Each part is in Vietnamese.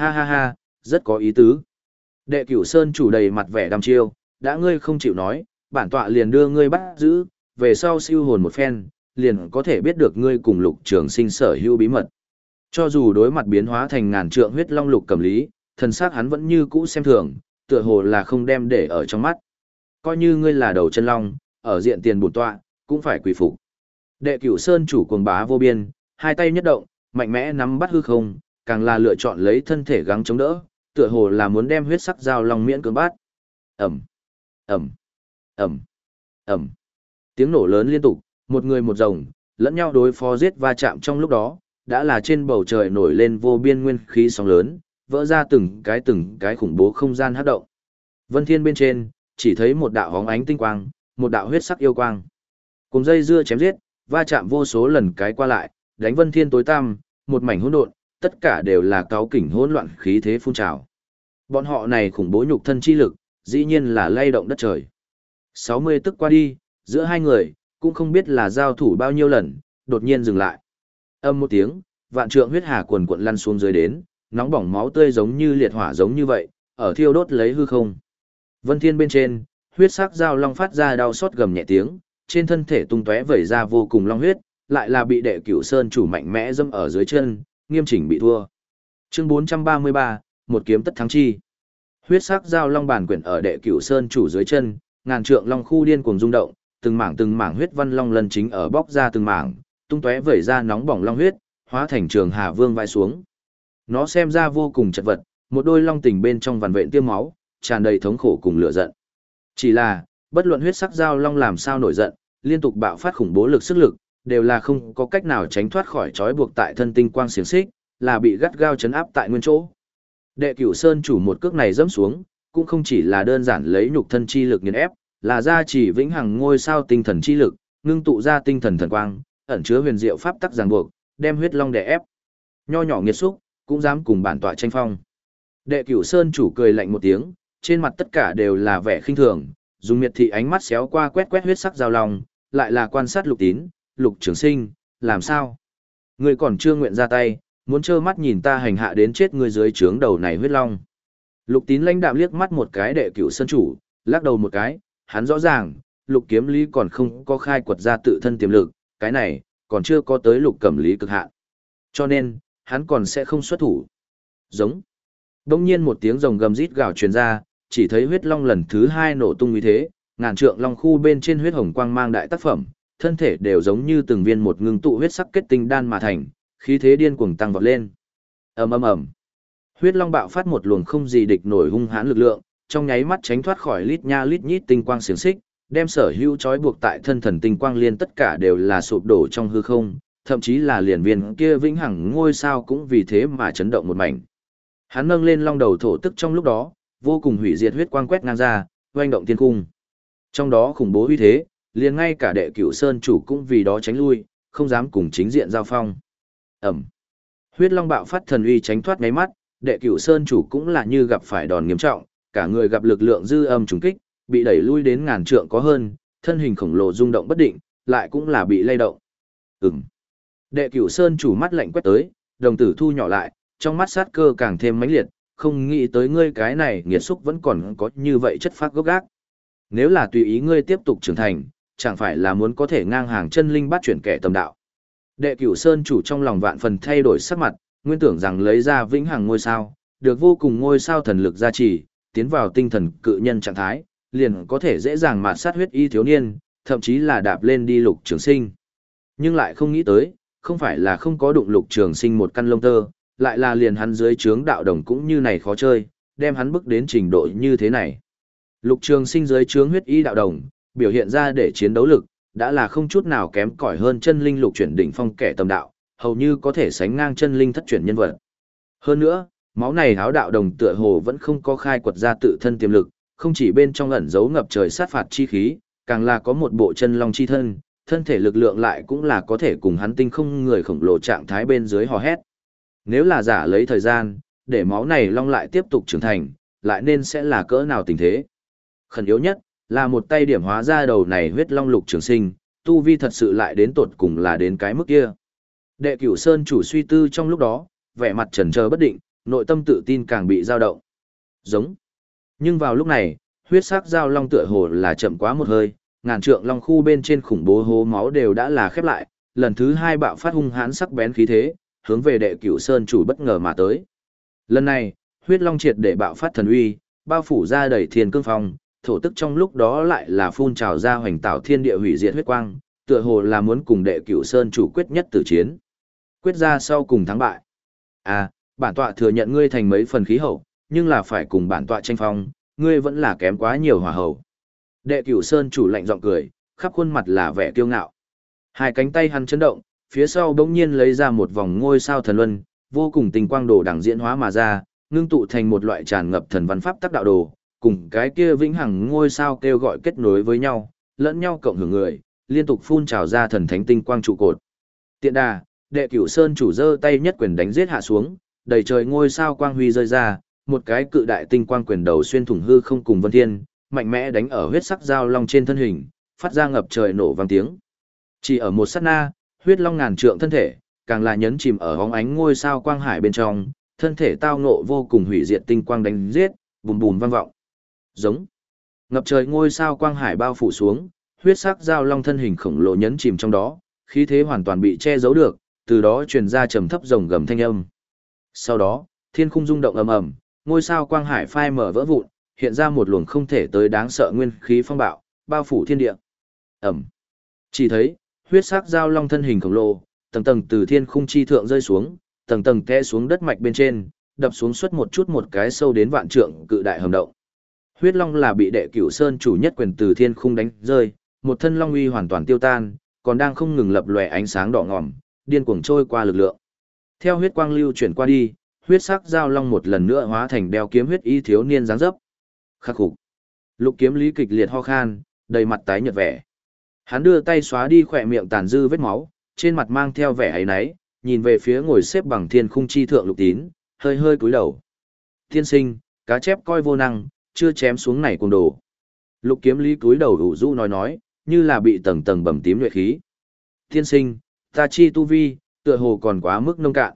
Ha ha ha, rất có ý tứ. Đệ cửu sơn chủ đầy mặt vẻ đăm chiêu, đã ngươi không chịu nói, bản tọa liền đưa ngươi bắt giữ, về sau siêu hồn một phen, liền có thể biết được ngươi cùng lục trường sinh sở hữu bí mật. Cho dù đối mặt biến hóa thành ngàn trượng huyết long lục cầm lý, thần sắc hắn vẫn như cũ xem thường, tựa hồ là không đem để ở trong mắt. Coi như ngươi là đầu chân long, ở diện tiền bổn tọa, cũng phải quỳ phục. Đệ cửu sơn chủ cuồng bá vô biên, hai tay nhất động, mạnh mẽ nắm bắt hư không, càng là lựa chọn lấy thân thể gắng chống đỡ, tựa hồ là muốn đem huyết sắc dao long miễn cưỡng bát. Ẩm, Ẩm, Ẩm, Ẩm. Tiếng nổ lớn liên tục, một người một rồng, lẫn nhau đối phó giết va chạm trong lúc đó, đã là trên bầu trời nổi lên vô biên nguyên khí sóng lớn, vỡ ra từng cái từng cái khủng bố không gian hát động. Vân Thiên bên trên, chỉ thấy một đạo hóng ánh tinh quang, một đạo huyết sắc yêu quang. Cùng dây dưa chém giết, va chạm vô số lần cái qua lại, đánh Vân Thiên tối tăm, một mảnh hỗn độn, tất cả đều là cáo kỉnh hỗn loạn khí thế phun trào. Bọn họ này khủng bố nhục thân chi lực, dĩ nhiên là lay động đất trời. 60 tức qua đi, giữa hai người, cũng không biết là giao thủ bao nhiêu lần, đột nhiên dừng lại. Âm một tiếng, vạn trượng huyết hà quần cuộn lăn xuống dưới đến, nóng bỏng máu tươi giống như liệt hỏa giống như vậy, ở thiêu đốt lấy hư không. Vân Thiên bên trên, huyết sắc dao long phát ra đau xót gầm nhẹ tiếng, trên thân thể tung tóe vẩy ra vô cùng long huyết, lại là bị đệ cửu sơn chủ mạnh mẽ dâm ở dưới chân, nghiêm chỉnh bị thua. Chương 433, một kiếm tất thắng chi. Huyết sắc giao long bản quyển ở đệ cửu sơn chủ dưới chân, ngàn trượng long khu điên cuồng rung động, từng mảng từng mảng huyết văn long lần chính ở bóc ra từng mảng, tung tóe vẩy ra nóng bỏng long huyết, hóa thành trường hà vương vai xuống. Nó xem ra vô cùng chật vật, một đôi long tình bên trong vằn vện tiêm máu, tràn đầy thống khổ cùng lửa giận. Chỉ là, bất luận huyết sắc giao long làm sao nổi giận, liên tục bạo phát khủng bố lực sức lực, đều là không có cách nào tránh thoát khỏi trói buộc tại thân tinh quang xiềng xích, là bị gắt gao chấn áp tại nguyên chỗ. Đệ cửu sơn chủ một cước này dẫm xuống, cũng không chỉ là đơn giản lấy nhục thân chi lực nghiền ép, là ra chỉ vĩnh hằng ngôi sao tinh thần chi lực, ngưng tụ ra tinh thần thần quang, ẩn chứa huyền diệu pháp tắc ràng buộc, đem huyết long đè ép. Nho nhỏ nghiệt xúc, cũng dám cùng bản tọa tranh phong. Đệ cửu sơn chủ cười lạnh một tiếng, trên mặt tất cả đều là vẻ khinh thường, dùng miệt thị ánh mắt xéo qua quét quét huyết sắc giao long, lại là quan sát lục tín, lục trường sinh, làm sao? Ngươi còn chưa nguyện ra tay, muốn trơ mắt nhìn ta hành hạ đến chết người dưới trướng đầu này huyết long. Lục tín lãnh đạm liếc mắt một cái đệ cửu sơn chủ, lắc đầu một cái, hắn rõ ràng, lục kiếm lý còn không có khai quật ra tự thân tiềm lực, cái này, còn chưa có tới lục cẩm lý cực hạn. Cho nên, hắn còn sẽ không xuất thủ. Giống. Đông nhiên một tiếng rồng gầm rít gào truyền ra, chỉ thấy huyết long lần thứ hai nổ tung như thế, ngàn trượng long khu bên trên huyết hồng quang mang đại tác phẩm, thân thể đều giống như từng viên một ngưng tụ huyết sắc kết tinh đan mà thành, khí thế điên cuồng tăng vọt lên. Ầm ầm ầm. Huyết long bạo phát một luồng không gì địch nổi hung hãn lực lượng, trong nháy mắt tránh thoát khỏi lít nha lít nhít tinh quang xiềng xích, đem sở hữu trói buộc tại thân thần tinh quang liên tất cả đều là sụp đổ trong hư không, thậm chí là liền viên kia vĩnh hằng ngôi sao cũng vì thế mà chấn động một mảnh. Hắn nâng lên long đầu thổ tức trong lúc đó, vô cùng hủy diệt huyết quang quét ngang ra, oanh động thiên cung. Trong đó khủng bố uy thế, liền ngay cả đệ cửu sơn chủ cũng vì đó tránh lui, không dám cùng chính diện giao phong. Ẩm. Huyết long bạo phát thần uy tránh thoát ngay mắt, đệ cửu sơn chủ cũng là như gặp phải đòn nghiêm trọng, cả người gặp lực lượng dư âm trùng kích, bị đẩy lui đến ngàn trượng có hơn, thân hình khổng lồ rung động bất định, lại cũng là bị lay động. Ừm. Đệ cửu sơn chủ mắt lạnh quét tới, đồng tử thu nhỏ lại, trong mắt sát cơ càng thêm mãnh liệt, không nghĩ tới ngươi cái này nghiệt xúc vẫn còn có như vậy chất phát gốc gác. Nếu là tùy ý ngươi tiếp tục trưởng thành, chẳng phải là muốn có thể ngang hàng chân linh bắt chuyển kẻ tầm đạo. Đệ cửu sơn chủ trong lòng vạn phần thay đổi sắc mặt, nguyên tưởng rằng lấy ra vĩnh hằng ngôi sao, được vô cùng ngôi sao thần lực gia trì, tiến vào tinh thần cự nhân trạng thái, liền có thể dễ dàng mạt sát huyết y thiếu niên, thậm chí là đạp lên đi lục trường sinh. Nhưng lại không nghĩ tới, không phải là không có đụng lục trường sinh một căn lông tơ, lại là liền hắn dưới trướng đạo đồng cũng như này khó chơi, đem hắn bức đến trình độ như thế này. Lục trường sinh dưới trướng huyết y đạo đồng, biểu hiện ra để chiến đấu lực, đã là không chút nào kém cỏi hơn chân linh lục chuyển đỉnh phong kẻ tầm đạo, hầu như có thể sánh ngang chân linh thất chuyển nhân vật. Hơn nữa, máu này háo đạo đồng tựa hồ vẫn không có khai quật ra tự thân tiềm lực, không chỉ bên trong ẩn giấu ngập trời sát phạt chi khí, càng là có một bộ chân long chi thân, thân thể lực lượng lại cũng là có thể cùng hắn tinh không người khổng lồ trạng thái bên dưới hò hét. Nếu là giả lấy thời gian, để máu này long lại tiếp tục trưởng thành, lại nên sẽ là cỡ nào tình thế. Khẩn yếu nhất, là một tay điểm hóa ra đầu này huyết long lục trường sinh, tu vi thật sự lại đến tột cùng là đến cái mức kia. Đệ cửu sơn chủ suy tư trong lúc đó, vẻ mặt trần chờ bất định, nội tâm tự tin càng bị dao động. Giống. Nhưng vào lúc này, huyết sắc giao long tựa hồ là chậm quá một hơi, ngàn trượng long khu bên trên khủng bố hố máu đều đã là khép lại, lần thứ hai bạo phát hung hãn sắc bén khí thế, hướng về đệ cửu sơn chủ bất ngờ mà tới. Lần này, huyết long triệt để bạo phát thần uy, bao phủ ra đầy thiên cương phong, thổ tức trong lúc đó lại là phun trào ra hoành tạo thiên địa hủy diệt huyết quang, tựa hồ là muốn cùng đệ cửu sơn chủ quyết nhất tử chiến. Quyết ra sau cùng thắng bại. À, bản tọa thừa nhận ngươi thành mấy phần khí hậu, nhưng là phải cùng bản tọa tranh phong, ngươi vẫn là kém quá nhiều hòa hậu. Đệ cửu sơn chủ lạnh giọng cười, khắp khuôn mặt là vẻ kiêu ngạo. Hai cánh tay hắn chấn động, phía sau bỗng nhiên lấy ra một vòng ngôi sao thần luân, vô cùng tình quang đồ đẳng diễn hóa mà ra, ngưng tụ thành một loại tràn ngập thần văn pháp tác đạo đồ, cùng cái kia vĩnh hằng ngôi sao kêu gọi kết nối với nhau, lẫn nhau cộng hưởng người, liên tục phun trào ra thần thánh tinh quang trụ cột. Tiện đà, đệ cửu sơn chủ giơ tay nhất quyền đánh giết hạ xuống, đầy trời ngôi sao quang huy rơi ra, một cái cự đại tinh quang quyền đầu xuyên thủng hư không cùng vân thiên, mạnh mẽ đánh ở huyết sắc dao long trên thân hình, phát ra ngập trời nổ vang tiếng. Chỉ ở một sát na, huyết long ngàn trượng thân thể, càng là nhấn chìm ở hóng ánh ngôi sao quang hải bên trong, thân thể tao ngộ vô cùng hủy diệt tinh quang đánh giết, bùm bùm vang vọng. Giống. Ngập trời ngôi sao quang hải bao phủ xuống, huyết sắc giao long thân hình khổng lồ nhấn chìm trong đó, khí thế hoàn toàn bị che giấu được, từ đó truyền ra trầm thấp rồng gầm thanh âm. Sau đó, thiên khung rung động ầm ầm, ngôi sao quang hải phai mở vỡ vụn, hiện ra một luồng không thể tới đáng sợ nguyên khí phong bạo, bao phủ thiên địa. Ầm. Chỉ thấy, huyết sắc giao long thân hình khổng lồ, tầng tầng từ thiên khung chi thượng rơi xuống, tầng tầng té xuống đất mạch bên trên, đập xuống suốt một chút một cái sâu đến vạn trượng cự đại hầm động. Huyết long là bị đệ cửu sơn chủ nhất quyền từ thiên khung đánh rơi, một thân long uy hoàn toàn tiêu tan, còn đang không ngừng lập lòe ánh sáng đỏ ngòm, điên cuồng trôi qua lực lượng. Theo huyết quang lưu chuyển qua đi, huyết sắc giao long một lần nữa hóa thành đeo kiếm huyết y thiếu niên dáng dấp. Khắc phục. Lục kiếm lý kịch liệt ho khan, đầy mặt tái nhợt vẻ. Hắn đưa tay xóa đi khỏe miệng tàn dư vết máu, trên mặt mang theo vẻ ấy náy, nhìn về phía ngồi xếp bằng thiên khung chi thượng lục tín, hơi hơi cúi đầu. Thiên sinh, cá chép coi vô năng, chưa chém xuống này cùng đồ. Lục kiếm lý cúi đầu ủ rũ nói nói, như là bị tầng tầng bầm tím luyện khí. Thiên sinh, ta chi tu vi, tựa hồ còn quá mức nông cạn.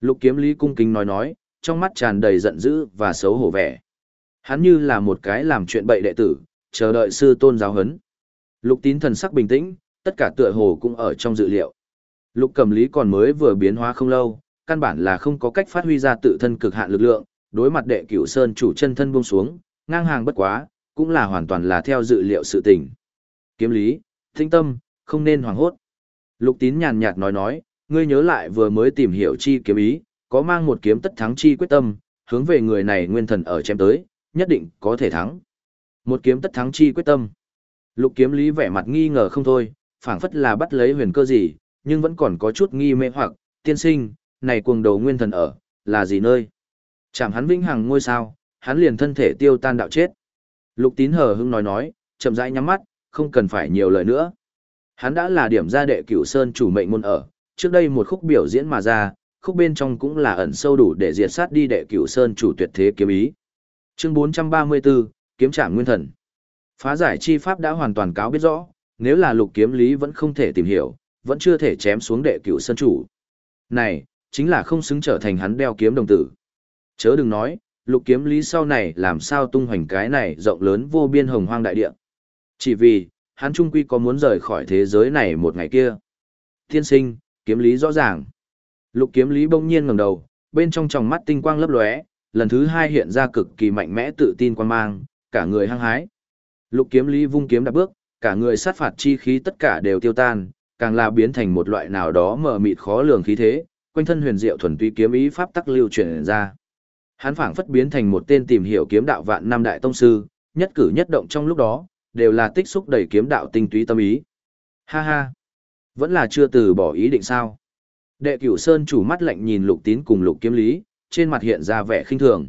Lục kiếm lý cung kính nói nói, trong mắt tràn đầy giận dữ và xấu hổ vẻ. Hắn như là một cái làm chuyện bậy đệ tử, chờ đợi sư tôn giáo hấn Lục tín thần sắc bình tĩnh, tất cả tựa hồ cũng ở trong dự liệu. Lục cầm lý còn mới vừa biến hóa không lâu, căn bản là không có cách phát huy ra tự thân cực hạn lực lượng, đối mặt đệ cửu sơn chủ chân thân buông xuống, ngang hàng bất quá, cũng là hoàn toàn là theo dự liệu sự tình. Kiếm lý, thinh tâm, không nên hoảng hốt. Lục tín nhàn nhạt nói nói, ngươi nhớ lại vừa mới tìm hiểu chi kiếm ý, có mang một kiếm tất thắng chi quyết tâm, hướng về người này nguyên thần ở chém tới, nhất định có thể thắng. Một kiếm tất thắng chi quyết tâm. Lục kiếm lý vẻ mặt nghi ngờ không thôi, phảng phất là bắt lấy huyền cơ gì, nhưng vẫn còn có chút nghi mê hoặc, tiên sinh, này cuồng đầu nguyên thần ở, là gì nơi? Chạm hắn vĩnh hằng ngôi sao, hắn liền thân thể tiêu tan đạo chết. Lục tín hờ hững nói nói, chậm rãi nhắm mắt, không cần phải nhiều lời nữa. Hắn đã là điểm gia đệ cửu sơn chủ mệnh môn ở, trước đây một khúc biểu diễn mà ra, khúc bên trong cũng là ẩn sâu đủ để diệt sát đi đệ cửu sơn chủ tuyệt thế kiếm ý. Chương 434, kiếm trảm nguyên thần. Phá giải chi pháp đã hoàn toàn cáo biết rõ, nếu là lục kiếm lý vẫn không thể tìm hiểu, vẫn chưa thể chém xuống đệ cửu sơn chủ. Này, chính là không xứng trở thành hắn đeo kiếm đồng tử. Chớ đừng nói, lục kiếm lý sau này làm sao tung hoành cái này rộng lớn vô biên hồng hoang đại địa. Chỉ vì, hắn trung quy có muốn rời khỏi thế giới này một ngày kia. Tiên sinh, kiếm lý rõ ràng. Lục kiếm lý bỗng nhiên ngẩng đầu, bên trong tròng mắt tinh quang lấp lóe, lần thứ hai hiện ra cực kỳ mạnh mẽ tự tin quan mang, cả người hăng hái. Lục kiếm lý vung kiếm đạp bước, cả người sát phạt chi khí tất cả đều tiêu tan, càng là biến thành một loại nào đó mờ mịt khó lường khí thế, quanh thân huyền diệu thuần túy kiếm ý pháp tắc lưu chuyển ra. Hắn phảng phất biến thành một tên tìm hiểu kiếm đạo vạn năm đại tông sư, nhất cử nhất động trong lúc đó, đều là tích xúc đầy kiếm đạo tinh túy tâm ý. Ha ha, vẫn là chưa từ bỏ ý định sao? Đệ Cửu Sơn chủ mắt lạnh nhìn Lục Tín cùng Lục Kiếm Lý, trên mặt hiện ra vẻ khinh thường.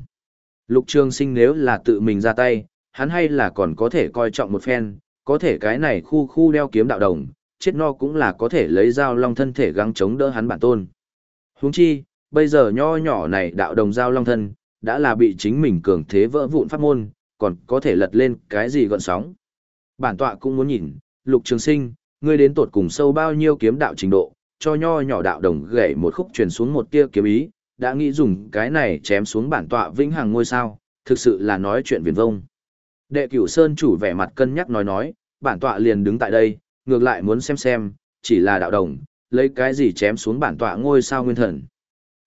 Lục Trường Sinh nếu là tự mình ra tay, hắn hay là còn có thể coi trọng một phen, có thể cái này khu khu đeo kiếm đạo đồng, chết no cũng là có thể lấy dao long thân thể gắng chống đỡ hắn bản tôn. Huống chi, bây giờ nho nhỏ này đạo đồng dao long thân, đã là bị chính mình cường thế vỡ vụn pháp môn, còn có thể lật lên cái gì gọn sóng. Bản tọa cũng muốn nhìn, lục trường sinh, ngươi đến tột cùng sâu bao nhiêu kiếm đạo trình độ, cho nho nhỏ đạo đồng gãy một khúc truyền xuống một tia kiếm ý, đã nghĩ dùng cái này chém xuống bản tọa vĩnh hằng ngôi sao, thực sự là nói chuyện viển vông. Đệ cửu sơn chủ vẻ mặt cân nhắc nói nói, bản tọa liền đứng tại đây, ngược lại muốn xem xem, chỉ là đạo đồng, lấy cái gì chém xuống bản tọa ngôi sao nguyên thần.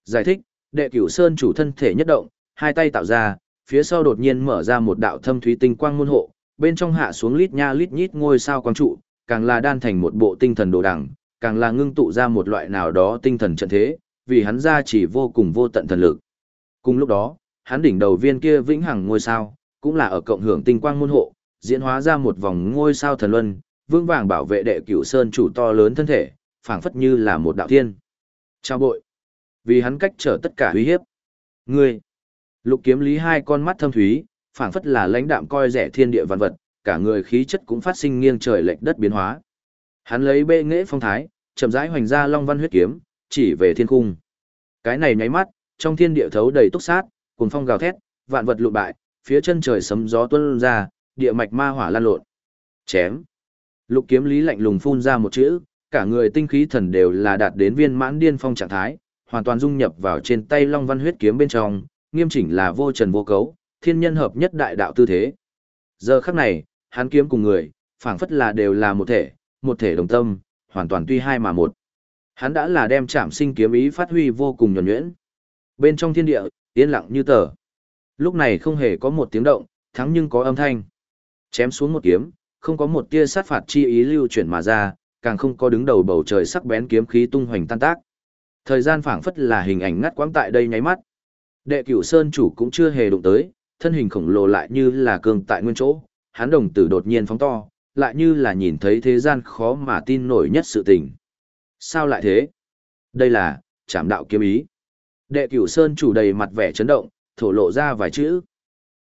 Giải thích, đệ cửu sơn chủ thân thể nhất động, hai tay tạo ra, phía sau đột nhiên mở ra một đạo thâm thúy tinh quang môn hộ, bên trong hạ xuống lít nha lít nhít ngôi sao quang trụ, càng là đan thành một bộ tinh thần đồ đẳng, càng là ngưng tụ ra một loại nào đó tinh thần trận thế, vì hắn ra chỉ vô cùng vô tận thần lực. Cùng lúc đó, hắn đỉnh đầu viên kia vĩnh hằng ngôi sao, cũng là ở cộng hưởng tinh quang môn hộ, diễn hóa ra một vòng ngôi sao thần luân, vương vàng bảo vệ đệ cửu sơn chủ to lớn thân thể, phảng phất như là một đạo thiên. Chào bội. Vì hắn cách trở tất cả uy hiếp. Ngươi. Lục kiếm lý hai con mắt thâm thúy, phảng phất là lãnh đạm coi rẻ thiên địa văn vật, cả người khí chất cũng phát sinh nghiêng trời lệch đất biến hóa. Hắn lấy bệ nghệ phong thái, chậm rãi hoành ra long văn huyết kiếm, chỉ về thiên cung. Cái này nháy mắt, trong thiên địa thấu đầy túc sát, cuồng phong gào thét, vạn vật lụi bại, phía chân trời sấm gió tuôn ra, địa mạch ma hỏa lan lộn. Chém. Lục kiếm lý lạnh lùng phun ra một chữ, cả người tinh khí thần đều là đạt đến viên mãn điên phong trạng thái, hoàn toàn dung nhập vào trên tay long văn huyết kiếm bên trong, nghiêm chỉnh là vô trần vô cấu, thiên nhân hợp nhất đại đạo tư thế. Giờ khắc này, hắn kiếm cùng người, phảng phất là đều là một thể, một thể đồng tâm, hoàn toàn tuy hai mà một. Hắn đã là đem chạm sinh kiếm ý phát huy vô cùng nhuần nhuyễn. Bên trong thiên địa, yên lặng như tờ. Lúc này không hề có một tiếng động, thắng nhưng có âm thanh. Chém xuống một kiếm, không có một tia sát phạt chi ý lưu chuyển mà ra, càng không có đứng đầu bầu trời sắc bén kiếm khí tung hoành tan tác. Thời gian phảng phất là hình ảnh ngắt quãng tại đây nháy mắt. Đệ cửu sơn chủ cũng chưa hề đụng tới, thân hình khổng lồ lại như là cường tại nguyên chỗ, hắn đồng tử đột nhiên phóng to, lại như là nhìn thấy thế gian khó mà tin nổi nhất sự tình. Sao lại thế? Đây là, chạm đạo kiếm ý. Đệ cửu sơn chủ đầy mặt vẻ chấn động, thổ lộ ra vài chữ.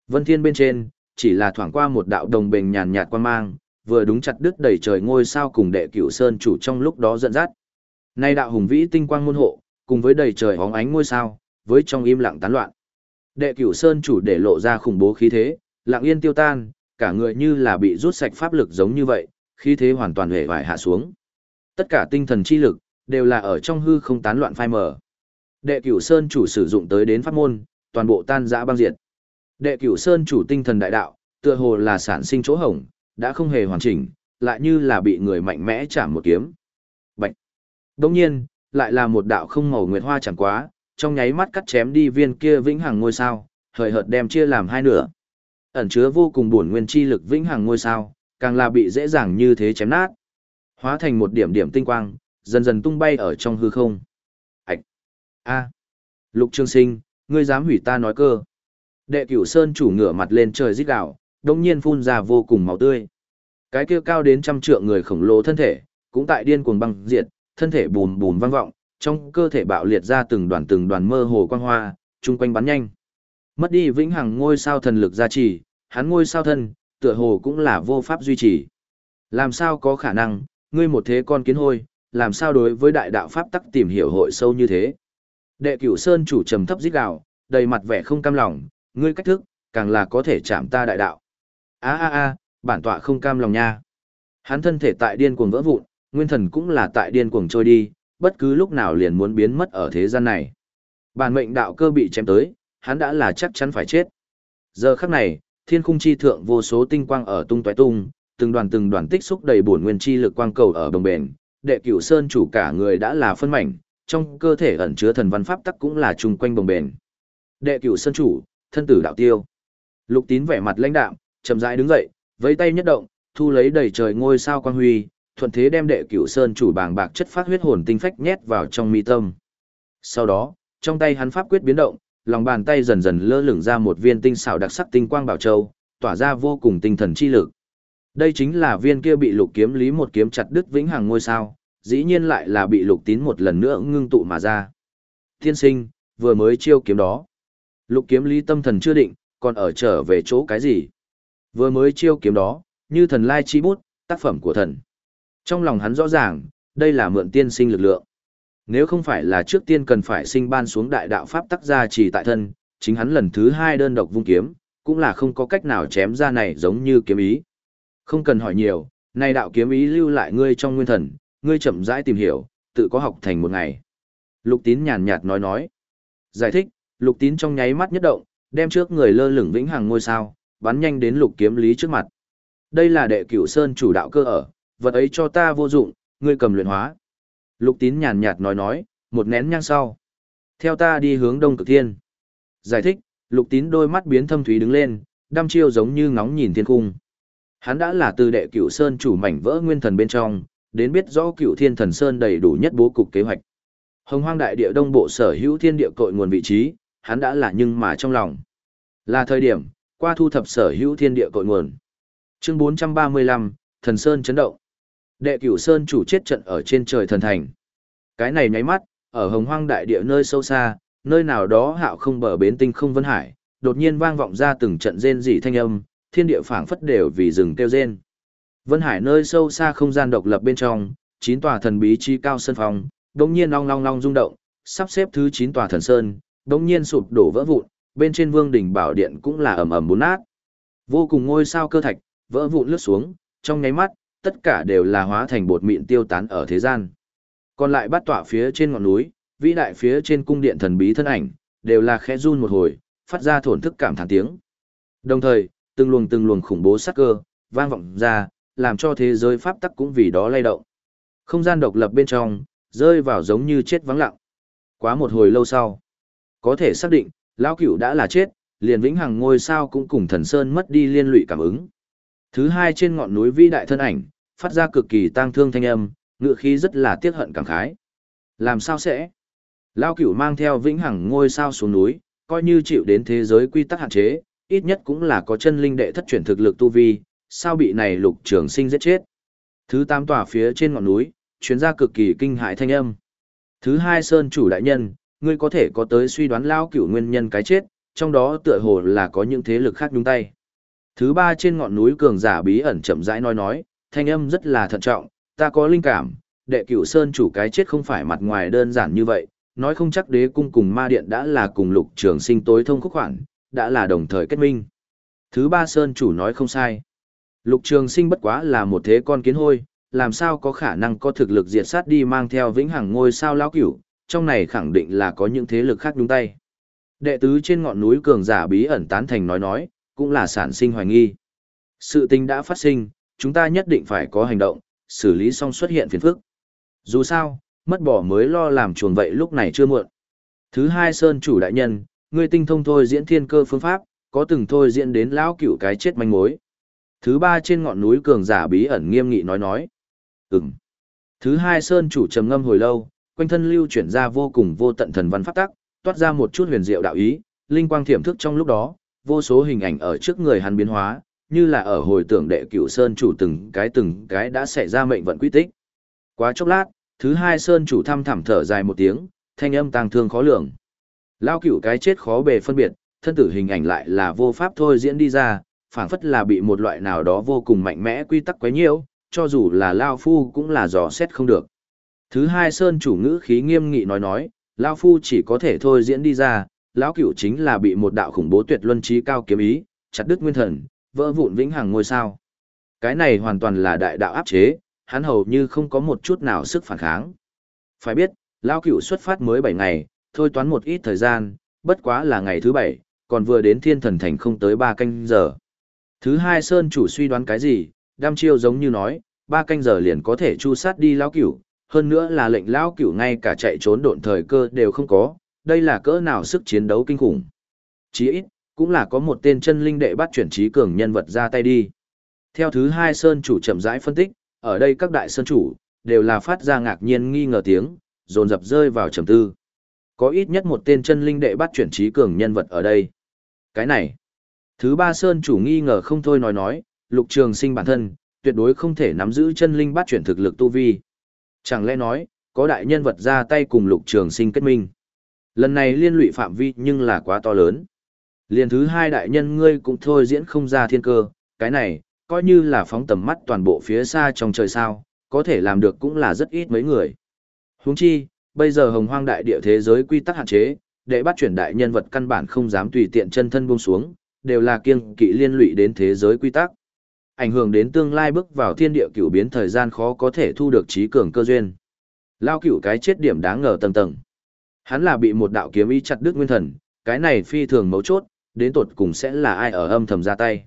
Vân thiên bên trên, chỉ là thoảng qua một đạo đồng bình nhàn nhạt quan mang, vừa đúng chặt đứt đầy trời ngôi sao cùng đệ cửu sơn chủ trong lúc đó dẫn dắt. Nay đạo hùng vĩ tinh quang môn hộ, cùng với đầy trời hóng ánh ngôi sao, với trong im lặng tán loạn. Đệ cửu sơn chủ để lộ ra khủng bố khí thế, lặng yên tiêu tan, cả người như là bị rút sạch pháp lực giống như vậy, khí thế hoàn toàn hề vải hạ xuống. Tất cả tinh thần chi lực, đều là ở trong hư không tán loạn phai mờ. Đệ cửu sơn chủ sử dụng tới đến pháp môn, toàn bộ tan dã băng diệt. Đệ cửu sơn chủ tinh thần đại đạo, tựa hồ là sản sinh chỗ hổng, đã không hề hoàn chỉnh, lại như là bị người mạnh mẽ chạm một kiếm. Bạch. Đồng nhiên, lại là một đạo không màu nguyệt hoa chẳng quá, trong nháy mắt cắt chém đi viên kia vĩnh hằng ngôi sao, hời hợt đem chia làm hai nửa. Ẩn chứa vô cùng bổn nguyên chi lực vĩnh hằng ngôi sao, càng là bị dễ dàng như thế chém nát. Hóa thành một điểm điểm tinh quang, dần dần tung bay ở trong hư không. Hạch! A! Lục Trương Sinh, ngươi dám hủy ta nói cơ. Đệ cửu sơn chủ ngửa mặt lên trời rít gạo, đồng nhiên phun ra vô cùng máu tươi. Cái kia cao đến trăm trượng người khổng lồ thân thể, cũng tại điên cuồng băng diệt, thân thể bùn bùn vang vọng, trong cơ thể bạo liệt ra từng đoàn từng đoàn mơ hồ quang hoa, chung quanh bắn nhanh. Mất đi vĩnh hằng ngôi sao thần lực gia trì, hắn ngôi sao thân, tựa hồ cũng là vô pháp duy trì. Làm sao có khả năng, ngươi một thế con kiến hôi, làm sao đối với đại đạo pháp tắc tìm hiểu hội sâu như thế. Đệ cửu sơn chủ trầm thấp rít gào, đầy mặt vẻ không cam lòng, ngươi cách thức, càng là có thể chạm ta đại đạo. A a a, bản tọa không cam lòng nha. Hắn thân thể tại điên cuồng vỡ vụn, nguyên thần cũng là tại điên cuồng trôi đi, bất cứ lúc nào liền muốn biến mất ở thế gian này. Bản mệnh đạo cơ bị chém tới, hắn đã là chắc chắn phải chết. Giờ khắc này, thiên khung chi thượng vô số tinh quang ở tung tóe tung, từng đoàn từng đoàn tích xúc đầy bổn nguyên chi lực quang cầu ở đồng bền, đệ cửu sơn chủ cả người đã là phân mảnh, trong cơ thể ẩn chứa thần văn pháp tắc cũng là trùng quanh đồng bền. Đệ cửu sơn chủ, thân tử đạo tiêu. Lục Tín vẻ mặt lãnh đạm, chậm rãi đứng dậy, với tay nhất động, thu lấy đầy trời ngôi sao quang huy, thuận thế đem đệ cửu sơn chủ bàng bạc chất phát huyết hồn tinh phách nhét vào trong mi tâm. Sau đó, trong tay hắn pháp quyết biến động, lòng bàn tay dần dần lơ lửng ra một viên tinh xảo đặc sắc tinh quang bảo châu, tỏa ra vô cùng tinh thần chi lực. Đây chính là viên kia bị lục kiếm lý một kiếm chặt đứt vĩnh hằng ngôi sao, dĩ nhiên lại là bị lục tín một lần nữa ngưng tụ mà ra. Thiên sinh, vừa mới chiêu kiếm đó. Lục kiếm lý tâm thần chưa định, còn ở trở về chỗ cái gì? Vừa mới chiêu kiếm đó, như thần lai chi bút, tác phẩm của thần. Trong lòng hắn rõ ràng, đây là mượn tiên sinh lực lượng. Nếu không phải là trước tiên cần phải sinh ban xuống đại đạo pháp tắc gia trì tại thân, chính hắn lần thứ hai đơn độc vung kiếm, cũng là không có cách nào chém ra này giống như kiếm ý. Không cần hỏi nhiều, này đạo kiếm ý lưu lại ngươi trong nguyên thần, ngươi chậm rãi tìm hiểu, tự có học thành một ngày. Lục tín nhàn nhạt nói nói. Giải thích, lục tín trong nháy mắt nhất động, đem trước người lơ lửng vĩnh hằng ngôi sao, bắn nhanh đến lục kiếm lý trước mặt. Đây là đệ cửu sơn chủ đạo cơ ở, vật ấy cho ta vô dụng, ngươi cầm luyện hóa. Lục tín nhàn nhạt nói nói, một nén nhang sau. Theo ta đi hướng đông cực thiên. Giải thích, lục tín đôi mắt biến thâm thúy đứng lên, đăm chiêu giống như ngóng nhìn thiên cung. Hắn đã là từ đệ cửu sơn chủ mảnh vỡ nguyên thần bên trong, đến biết rõ cửu thiên thần sơn đầy đủ nhất bố cục kế hoạch. Hồng hoang đại địa đông bộ sở hữu thiên địa cội nguồn vị trí, hắn đã là nhưng mà trong lòng. Là thời điểm, qua thu thập sở hữu thiên địa cội nguồn. Chương 435, Thần Sơn chấn động. Đệ cửu Sơn chủ chết trận ở trên trời thần thành. Cái này nháy mắt, ở hồng hoang đại địa nơi sâu xa, nơi nào đó hạo không bờ bến tinh không vân hải, đột nhiên vang vọng ra từng trận rên rỉ thanh âm, thiên địa phảng phất đều vì rừng kêu rên. Vân hải nơi sâu xa không gian độc lập bên trong, chín tòa thần bí chi cao sân phong, đột nhiên long long long rung động, sắp xếp thứ chín tòa thần sơn, đột nhiên sụp đổ vỡ vụn, bên trên vương đỉnh bảo điện cũng là ầm ầm bốn nát. Vô cùng ngôi sao cơ thạch, vỡ vụn lướt xuống, trong nháy mắt, tất cả đều là hóa thành bột mịn tiêu tán ở thế gian. Còn lại bắt tọa phía trên ngọn núi, vĩ đại phía trên cung điện thần bí thân ảnh, đều là khẽ run một hồi, phát ra thổn thức cảm thán tiếng. Đồng thời, từng luồng từng luồng khủng bố sắc cơ, vang vọng ra, làm cho thế giới pháp tắc cũng vì đó lay động. Không gian độc lập bên trong, rơi vào giống như chết vắng lặng. Quá một hồi lâu sau, có thể xác định, lão cửu đã là chết, liền vĩnh hằng ngôi sao cũng cùng thần sơn mất đi liên lụy cảm ứng. Thứ hai trên ngọn núi vĩ đại thân ảnh, phát ra cực kỳ tang thương thanh âm, ngựa khí rất là tiếc hận cảm khái. Làm sao sẽ? Lao cửu mang theo vĩnh hằng ngôi sao xuống núi, coi như chịu đến thế giới quy tắc hạn chế, ít nhất cũng là có chân linh đệ thất chuyển thực lực tu vi, sao bị này lục trường sinh giết chết. Thứ tám tòa phía trên ngọn núi, chuyến ra cực kỳ kinh hại thanh âm. Thứ hai sơn chủ đại nhân, ngươi có thể có tới suy đoán lao cửu nguyên nhân cái chết, trong đó tựa hồ là có những thế lực khác nhúng tay. Thứ ba trên ngọn núi cường giả bí ẩn chậm rãi nói nói, thanh âm rất là thận trọng, ta có linh cảm, đệ cửu sơn chủ cái chết không phải mặt ngoài đơn giản như vậy, nói không chắc đế cung cùng ma điện đã là cùng lục trường sinh tối thông khúc khoản, đã là đồng thời kết minh. Thứ ba sơn chủ nói không sai. Lục trường sinh bất quá là một thế con kiến hôi, làm sao có khả năng có thực lực diệt sát đi mang theo vĩnh hằng ngôi sao lão cửu, trong này khẳng định là có những thế lực khác đúng tay. Đệ tứ trên ngọn núi cường giả bí ẩn tán thành nói nói, cũng là sản sinh hoài nghi. Sự tình đã phát sinh, chúng ta nhất định phải có hành động, xử lý xong xuất hiện phiền phức. Dù sao, mất bỏ mới lo làm chuồn vậy lúc này chưa muộn. Thứ hai Sơn chủ đại nhân, ngươi tinh thông thôi diễn thiên cơ phương pháp, có từng thôi diễn đến lão cửu cái chết manh mối. Thứ ba trên ngọn núi cường giả bí ẩn nghiêm nghị nói nói. Ừm. Thứ hai Sơn chủ trầm ngâm hồi lâu, quanh thân lưu chuyển ra vô cùng vô tận thần văn pháp tắc, toát ra một chút huyền diệu đạo ý, linh quang thiểm thức trong lúc đó, vô số hình ảnh ở trước người hắn biến hóa, như là ở hồi tưởng đệ cửu sơn chủ từng cái từng cái đã xảy ra mệnh vận quy tích. Quá chốc lát, thứ hai sơn chủ thăm thẳm thở dài một tiếng, thanh âm tang thương khó lường. Lao cửu cái chết khó bề phân biệt, thân tử hình ảnh lại là vô pháp thôi diễn đi ra, phảng phất là bị một loại nào đó vô cùng mạnh mẽ quy tắc quấy nhiễu, cho dù là Lao Phu cũng là dò xét không được. Thứ hai sơn chủ ngữ khí nghiêm nghị nói nói, Lao Phu chỉ có thể thôi diễn đi ra, lão cửu chính là bị một đạo khủng bố tuyệt luân trí cao kiếm ý, chặt đứt nguyên thần, vỡ vụn vĩnh hằng ngôi sao. Cái này hoàn toàn là đại đạo áp chế, hắn hầu như không có một chút nào sức phản kháng. Phải biết, lão cửu xuất phát mới 7 ngày, thôi toán một ít thời gian, bất quá là ngày thứ 7, còn vừa đến thiên thần thành không tới 3 canh giờ. Thứ hai Sơn chủ suy đoán cái gì, đam chiêu giống như nói, 3 canh giờ liền có thể chu sát đi lão cửu, hơn nữa là lệnh lão cửu ngay cả chạy trốn độn thời cơ đều không có, đây là cỡ nào sức chiến đấu kinh khủng. Chỉ ít, cũng là có một tên chân linh đệ bắt chuyển trí cường nhân vật ra tay đi. Theo thứ hai sơn chủ chậm rãi phân tích, ở đây các đại sơn chủ, đều là phát ra ngạc nhiên nghi ngờ tiếng, dồn dập rơi vào trầm tư. Có ít nhất một tên chân linh đệ bắt chuyển trí cường nhân vật ở đây. Cái này, thứ ba sơn chủ nghi ngờ không thôi nói nói, lục trường sinh bản thân, tuyệt đối không thể nắm giữ chân linh bắt chuyển thực lực tu vi. Chẳng lẽ nói, có đại nhân vật ra tay cùng lục trường sinh kết minh. Lần này liên lụy phạm vi nhưng là quá to lớn. Liền thứ hai đại nhân ngươi cũng thôi diễn không ra thiên cơ, cái này, coi như là phóng tầm mắt toàn bộ phía xa trong trời sao, có thể làm được cũng là rất ít mấy người. Huống chi, bây giờ hồng hoang đại địa thế giới quy tắc hạn chế, để bắt chuyển đại nhân vật căn bản không dám tùy tiện chân thân buông xuống, đều là kiêng kỵ liên lụy đến thế giới quy tắc. Ảnh hưởng đến tương lai bước vào thiên địa cửu biến thời gian khó có thể thu được trí cường cơ duyên. Lao cửu cái chết điểm đáng ngờ tầng tầng. Hắn là bị một đạo kiếm ý chặt đứt nguyên thần, cái này phi thường mấu chốt, đến tột cùng sẽ là ai ở âm thầm ra tay.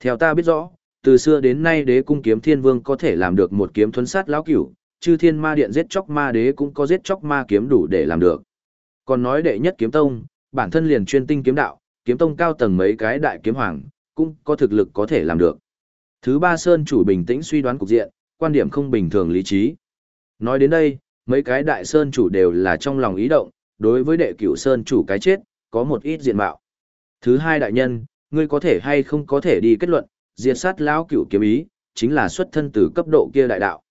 Theo ta biết rõ, từ xưa đến nay đế cung kiếm thiên vương có thể làm được một kiếm thuấn sát lão cửu, chư thiên ma điện giết chóc ma đế cũng có giết chóc ma kiếm đủ để làm được. Còn nói đệ nhất kiếm tông, bản thân liền chuyên tinh kiếm đạo, kiếm tông cao tầng mấy cái đại kiếm hoàng, cũng có thực lực có thể làm được. Thứ ba Sơn chủ bình tĩnh suy đoán cục diện, quan điểm không bình thường lý trí. Nói đến đây, mấy cái đại Sơn chủ đều là trong lòng ý động, đối với đệ cửu Sơn chủ cái chết, có một ít diện mạo. Thứ hai đại nhân, ngươi có thể hay không có thể đi kết luận, diệt sát lão cửu kiếm ý, chính là xuất thân từ cấp độ kia đại đạo.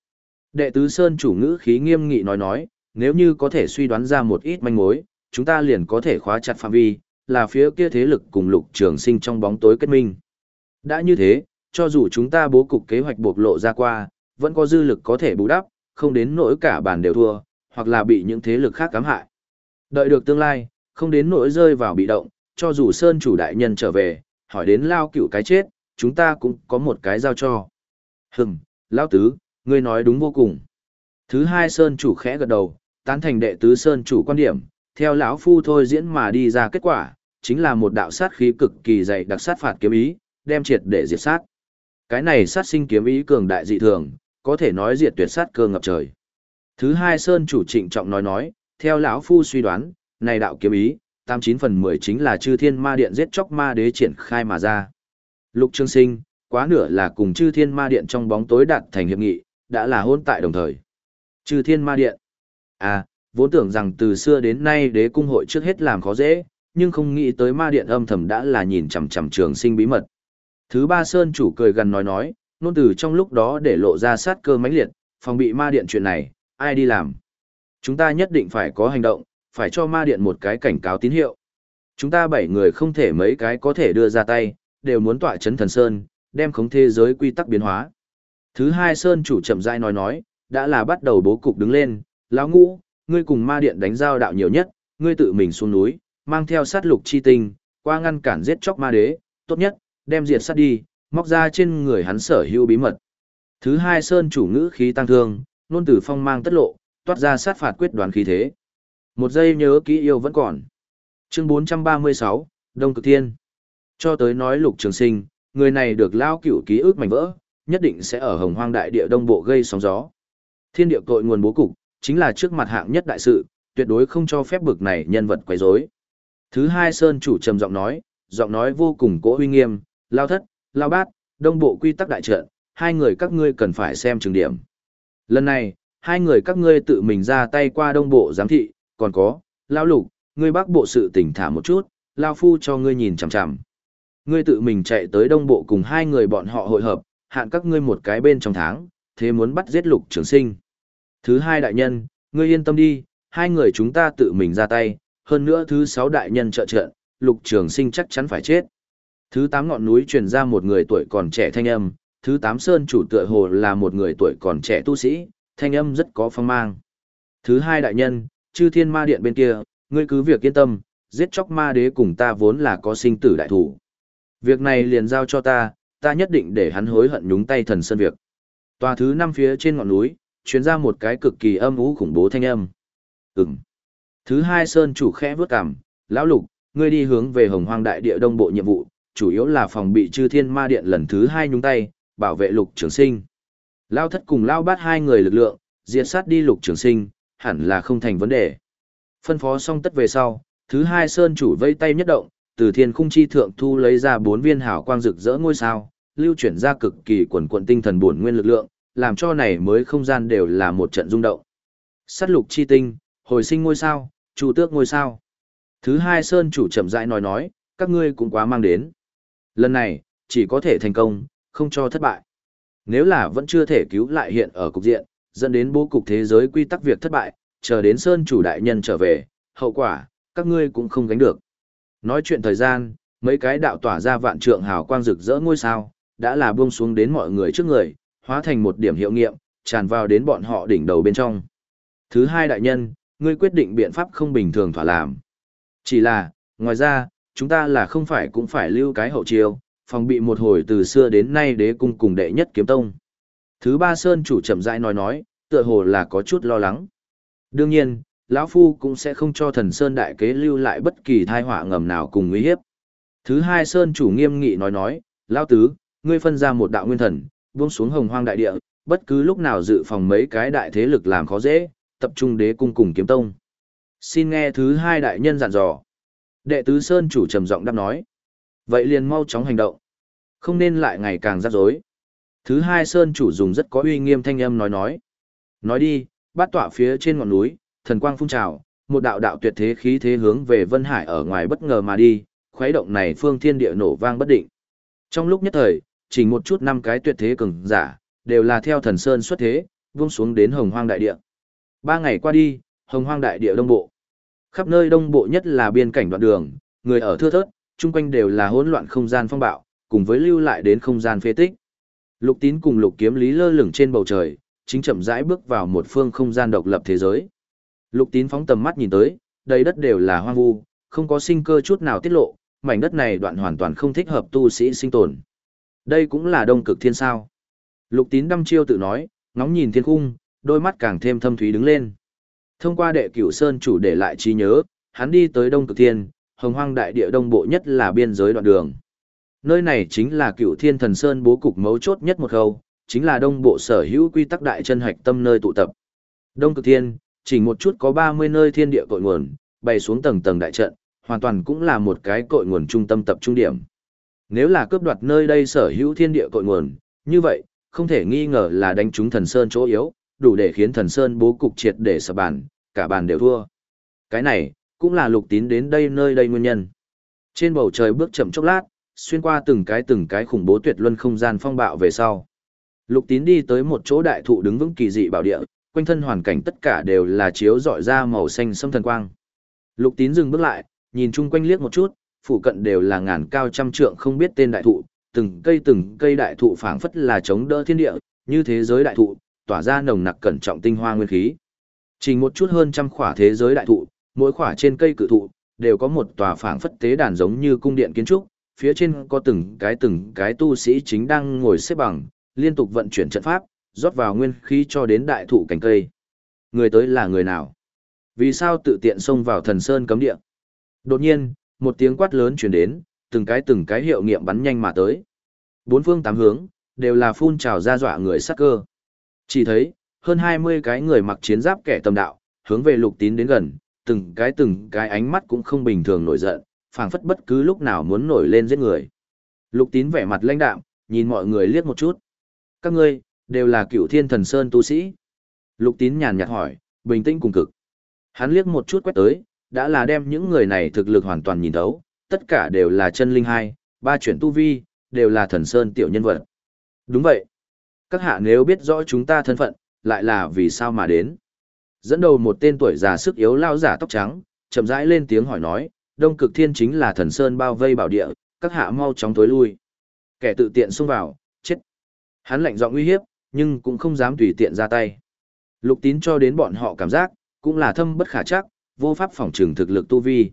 Đệ tứ Sơn chủ ngữ khí nghiêm nghị nói nói, nếu như có thể suy đoán ra một ít manh mối, chúng ta liền có thể khóa chặt phạm vi, là phía kia thế lực cùng lục trường sinh trong bóng tối kết minh. Đã như thế, cho dù chúng ta bố cục kế hoạch bộc lộ ra qua, vẫn có dư lực có thể bù đắp, không đến nỗi cả bàn đều thua, hoặc là bị những thế lực khác cám hại. Đợi được tương lai, không đến nỗi rơi vào bị động, cho dù Sơn chủ đại nhân trở về, hỏi đến lao cựu cái chết, chúng ta cũng có một cái giao cho. Hừm, lao tứ, ngươi nói đúng vô cùng. Thứ hai Sơn chủ khẽ gật đầu, tán thành đệ tứ Sơn chủ quan điểm, theo lão phu thôi diễn mà đi ra kết quả, chính là một đạo sát khí cực kỳ dày đặc sát phạt kiếm ý, đem triệt để diệt sát. Cái này sát sinh kiếm ý cường đại dị thường, có thể nói diệt tuyệt sát cơ ngập trời. Thứ hai Sơn chủ trịnh trọng nói nói, theo lão phu suy đoán, này đạo kiếm ý, 89 phần 10 chính là chư thiên ma điện giết chóc ma đế triển khai mà ra. Lục Trương Sinh, quá nửa là cùng chư thiên ma điện trong bóng tối đạt thành hiệp nghị, đã là hôn tại đồng thời. Chư thiên ma điện. À, vốn tưởng rằng từ xưa đến nay đế cung hội trước hết làm khó dễ, nhưng không nghĩ tới ma điện âm thầm đã là nhìn chằm chằm trường sinh bí mật. Thứ ba Sơn chủ cười gần nói nói, nôn từ trong lúc đó để lộ ra sát cơ mãnh liệt, phòng bị ma điện chuyện này, ai đi làm. Chúng ta nhất định phải có hành động, phải cho ma điện một cái cảnh cáo tín hiệu. Chúng ta bảy người không thể mấy cái có thể đưa ra tay, đều muốn tọa chấn thần Sơn, đem khống thế giới quy tắc biến hóa. Thứ hai Sơn chủ chậm rãi nói nói, đã là bắt đầu bố cục đứng lên, lão ngũ, ngươi cùng ma điện đánh giao đạo nhiều nhất, ngươi tự mình xuống núi, mang theo sát lục chi tinh, qua ngăn cản giết chóc ma đế, tốt nhất, đem diệt sát đi, móc ra trên người hắn sở hữu bí mật. Thứ hai Sơn chủ ngữ khí tăng thương, nôn tử phong mang tất lộ, toát ra sát phạt quyết đoán khí thế. Một giây nhớ kỹ yêu vẫn còn. Chương 436, Đông Cực Thiên. Cho tới nói lục trường sinh, người này được lao cửu ký ức mảnh vỡ, nhất định sẽ ở hồng hoang đại địa đông bộ gây sóng gió. Thiên địa tội nguồn bố cục, chính là trước mặt hạng nhất đại sự, tuyệt đối không cho phép bực này nhân vật quấy rối. Thứ hai Sơn chủ trầm giọng nói, giọng nói vô cùng cố uy nghiêm, lao thất, lao bát, đông bộ quy tắc đại trận, hai người các ngươi cần phải xem trường điểm. Lần này, hai người các ngươi tự mình ra tay qua đông bộ giám thị, còn có, lao lục, ngươi bác bộ sự tỉnh thả một chút, lao phu cho ngươi nhìn chằm chằm. Ngươi tự mình chạy tới đông bộ cùng hai người bọn họ hội hợp, hạn các ngươi một cái bên trong tháng, thế muốn bắt giết lục trường sinh. Thứ hai đại nhân, ngươi yên tâm đi, hai người chúng ta tự mình ra tay, hơn nữa thứ sáu đại nhân trợ trợ, lục trường sinh chắc chắn phải chết. Thứ tám ngọn núi truyền ra một người tuổi còn trẻ thanh âm, thứ tám sơn chủ tựa hồ là một người tuổi còn trẻ tu sĩ, thanh âm rất có phong mang. Thứ hai đại nhân, chư thiên ma điện bên kia, ngươi cứ việc yên tâm, giết chóc ma đế cùng ta vốn là có sinh tử đại thủ. Việc này liền giao cho ta, ta nhất định để hắn hối hận nhúng tay thần sơn việc. Tòa thứ năm phía trên ngọn núi, truyền ra một cái cực kỳ âm ú khủng bố thanh âm. Ừm. Thứ hai sơn chủ khẽ vớt cằm, lão lục, ngươi đi hướng về hồng hoang đại địa đông bộ nhiệm vụ, chủ yếu là phòng bị chư thiên ma điện lần thứ hai nhúng tay, bảo vệ lục trường sinh. Lao thất cùng lao bát hai người lực lượng, diệt sát đi lục trường sinh, hẳn là không thành vấn đề. Phân phó xong tất về sau, thứ hai sơn chủ vây tay nhất động, từ thiên khung chi thượng thu lấy ra bốn viên hảo quang rực rỡ ngôi sao, lưu chuyển ra cực kỳ quần quận tinh thần buồn nguyên lực lượng, làm cho này mới không gian đều là một trận rung động. Sát lục chi tinh, hồi sinh ngôi sao, chủ tước ngôi sao. Thứ hai sơn chủ chậm rãi nói nói, các ngươi cũng quá mang đến. Lần này, chỉ có thể thành công, không cho thất bại. Nếu là vẫn chưa thể cứu lại hiện ở cục diện, dẫn đến bố cục thế giới quy tắc việc thất bại, chờ đến Sơn chủ đại nhân trở về, hậu quả, các ngươi cũng không gánh được. Nói chuyện thời gian, mấy cái đạo tỏa ra vạn trượng hào quang rực rỡ ngôi sao, đã là buông xuống đến mọi người trước người, hóa thành một điểm hiệu nghiệm, tràn vào đến bọn họ đỉnh đầu bên trong. Thứ hai đại nhân, ngươi quyết định biện pháp không bình thường thỏa làm. Chỉ là, ngoài ra, chúng ta là không phải cũng phải lưu cái hậu chiêu, phòng bị một hồi từ xưa đến nay đế cung cùng đệ nhất kiếm tông. Thứ ba Sơn chủ chậm rãi nói nói, tựa hồ là có chút lo lắng. Đương nhiên, lão phu cũng sẽ không cho thần sơn đại kế lưu lại bất kỳ thai họa ngầm nào cùng nguy hiếp. Thứ hai sơn chủ nghiêm nghị nói nói, lão tứ, ngươi phân ra một đạo nguyên thần, buông xuống hồng hoang đại địa, bất cứ lúc nào dự phòng mấy cái đại thế lực làm khó dễ, tập trung đế cung cùng kiếm tông. Xin nghe thứ hai đại nhân dặn dò. Đệ tứ sơn chủ trầm giọng đáp nói. Vậy liền mau chóng hành động. Không nên lại ngày càng rắc rối. Thứ hai sơn chủ dùng rất có uy nghiêm thanh âm nói nói. Nói đi, bát tọa phía trên ngọn núi, thần quang phun trào, một đạo đạo tuyệt thế khí thế hướng về Vân Hải ở ngoài bất ngờ mà đi, khuấy động này phương thiên địa nổ vang bất định. Trong lúc nhất thời, chỉ một chút năm cái tuyệt thế cường giả, đều là theo thần sơn xuất thế, vung xuống đến hồng hoang đại địa. Ba ngày qua đi, hồng hoang đại địa đông bộ. Khắp nơi đông bộ nhất là biên cảnh đoạn đường, người ở thưa thớt, chung quanh đều là hỗn loạn không gian phong bạo, cùng với lưu lại đến không gian phế tích. Lục tín cùng lục kiếm lý lơ lửng trên bầu trời, chính chậm rãi bước vào một phương không gian độc lập thế giới. Lục tín phóng tầm mắt nhìn tới, đầy đất đều là hoang vu, không có sinh cơ chút nào tiết lộ, mảnh đất này đoạn hoàn toàn không thích hợp tu sĩ sinh tồn. Đây cũng là đông cực thiên sao. Lục tín đăm chiêu tự nói, ngóng nhìn thiên khung, đôi mắt càng thêm thâm thúy đứng lên. Thông qua đệ cửu sơn chủ để lại trí nhớ, hắn đi tới đông cực thiên, hồng hoang đại địa đông bộ nhất là biên giới đoạn đường. Nơi này chính là cựu thiên thần sơn bố cục mấu chốt nhất một khâu, chính là đông bộ sở hữu quy tắc đại chân hạch tâm nơi tụ tập. Đông cực thiên, chỉ một chút có 30 nơi thiên địa cội nguồn, bày xuống tầng tầng đại trận, hoàn toàn cũng là một cái cội nguồn trung tâm tập trung điểm. Nếu là cướp đoạt nơi đây sở hữu thiên địa cội nguồn, như vậy, không thể nghi ngờ là đánh trúng thần sơn chỗ yếu, đủ để khiến thần sơn bố cục triệt để sập bàn, cả bàn đều thua. Cái này, cũng là lục tín đến đây nơi đây nguyên nhân. Trên bầu trời bước chậm chốc lát, xuyên qua từng cái từng cái khủng bố tuyệt luân không gian phong bạo về sau. Lục tín đi tới một chỗ đại thụ đứng vững kỳ dị bảo địa, quanh thân hoàn cảnh tất cả đều là chiếu dọi ra màu xanh sâm thần quang. Lục tín dừng bước lại, nhìn chung quanh liếc một chút, phụ cận đều là ngàn cao trăm trượng không biết tên đại thụ, từng cây từng cây đại thụ phảng phất là chống đỡ thiên địa, như thế giới đại thụ, tỏa ra nồng nặc cẩn trọng tinh hoa nguyên khí. Chỉ một chút hơn trăm khỏa thế giới đại thụ, mỗi khỏa trên cây cự thụ, đều có một tòa phảng phất tế đàn giống như cung điện kiến trúc, phía trên có từng cái từng cái tu sĩ chính đang ngồi xếp bằng, liên tục vận chuyển trận pháp, rót vào nguyên khí cho đến đại thụ cành cây. Người tới là người nào? Vì sao tự tiện xông vào thần sơn cấm địa? Đột nhiên, một tiếng quát lớn truyền đến, từng cái từng cái hiệu nghiệm bắn nhanh mà tới. Bốn phương tám hướng, đều là phun trào ra dọa người sắc cơ. Chỉ thấy, hơn 20 cái người mặc chiến giáp kẻ tầm đạo, hướng về lục tín đến gần, từng cái từng cái ánh mắt cũng không bình thường nổi giận, phảng phất bất cứ lúc nào muốn nổi lên giết người. Lục tín vẻ mặt lãnh đạm, nhìn mọi người liếc một chút. Các ngươi, đều là cựu thiên thần sơn tu sĩ. Lục tín nhàn nhạt hỏi, bình tĩnh cùng cực. Hắn liếc một chút quét tới, đã là đem những người này thực lực hoàn toàn nhìn thấu, tất cả đều là chân linh hai, ba chuyển tu vi, đều là thần sơn tiểu nhân vật. Đúng vậy. Các hạ nếu biết rõ chúng ta thân phận, lại là vì sao mà đến. Dẫn đầu một tên tuổi già sức yếu lao giả tóc trắng, chậm rãi lên tiếng hỏi nói, Đông Cực Thiên chính là thần sơn bao vây bảo địa, các hạ mau chóng tối lui. Kẻ tự tiện xông vào, chết. Hắn lạnh giọng uy hiếp, nhưng cũng không dám tùy tiện ra tay. Lục tín cho đến bọn họ cảm giác, cũng là thâm bất khả chắc, vô pháp phòng trừng thực lực tu vi.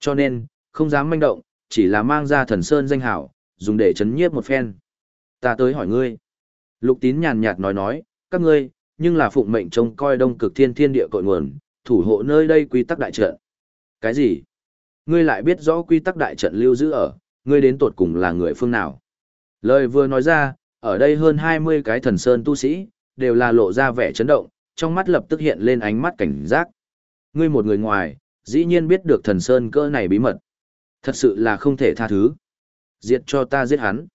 Cho nên, không dám manh động, chỉ là mang ra thần sơn danh hảo, dùng để chấn nhiếp một phen. Ta tới hỏi ngươi. Lục tín nhàn nhạt nói nói, các ngươi, nhưng là phụng mệnh trông coi đông cực thiên thiên địa cội nguồn, thủ hộ nơi đây quy tắc đại trận. Cái gì? Ngươi lại biết rõ quy tắc đại trận lưu giữ ở, ngươi đến tột cùng là người phương nào? Lời vừa nói ra, ở đây hơn 20 cái thần sơn tu sĩ, đều là lộ ra vẻ chấn động, trong mắt lập tức hiện lên ánh mắt cảnh giác. Ngươi một người ngoài, dĩ nhiên biết được thần sơn cỡ này bí mật. Thật sự là không thể tha thứ. Diệt cho ta giết hắn.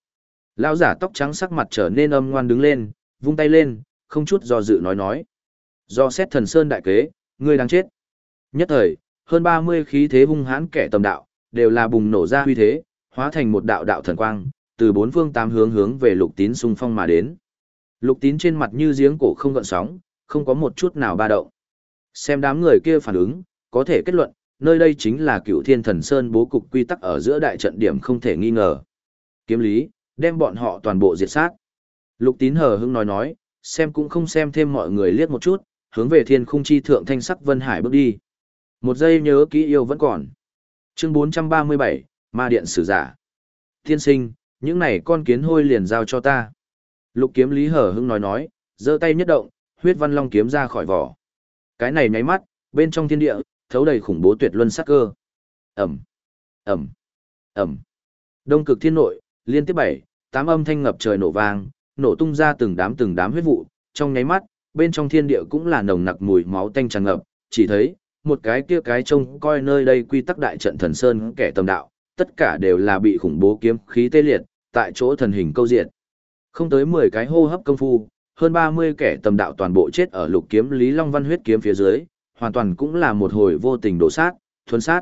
Lão giả tóc trắng sắc mặt trở nên âm ngoan đứng lên, vung tay lên, không chút do dự nói nói. Do xét thần sơn đại kế, ngươi đang chết. Nhất thời, hơn 30 khí thế hung hãn kẻ tầm đạo, đều là bùng nổ ra huy thế, hóa thành một đạo đạo thần quang, từ bốn phương tám hướng hướng về lục tín xung phong mà đến. Lục tín trên mặt như giếng cổ không gợn sóng, không có một chút nào ba động. Xem đám người kia phản ứng, có thể kết luận, nơi đây chính là cựu thiên thần sơn bố cục quy tắc ở giữa đại trận điểm không thể nghi ngờ. Kiếm lý, đem bọn họ toàn bộ diệt sát. Lục tín hờ hững nói nói, xem cũng không xem thêm mọi người liếc một chút, hướng về thiên khung chi thượng thanh sắc vân hải bước đi. Một giây nhớ kỹ yêu vẫn còn. Chương 437, Ma Điện Sử Giả. Thiên sinh, những này con kiến hôi liền giao cho ta. Lục kiếm lý hở hững nói nói, giơ tay nhất động, huyết văn long kiếm ra khỏi vỏ. Cái này nháy mắt, Bên trong thiên địa, thấu đầy khủng bố tuyệt luân sát cơ. Ẩm, Ẩm, Ẩm. Đông cực thiên nội, liên tiếp bảy, tám âm thanh ngập trời nổ vang, nổ tung ra từng đám từng đám huyết vụ, trong nháy mắt, bên trong thiên địa cũng là nồng nặc mùi máu tanh tràn ngập, chỉ thấy, một cái kia cái trông coi nơi đây quy tắc đại trận thần sơn kẻ tầm đạo, tất cả đều là bị khủng bố kiếm khí tê liệt, tại chỗ thần hình câu diệt. Không tới 10 cái hô hấp công phu, hơn 30 kẻ tầm đạo toàn bộ chết ở lục kiếm Lý Long Văn huyết kiếm phía dưới, hoàn toàn cũng là một hồi vô tình đổ sát, thuần sát.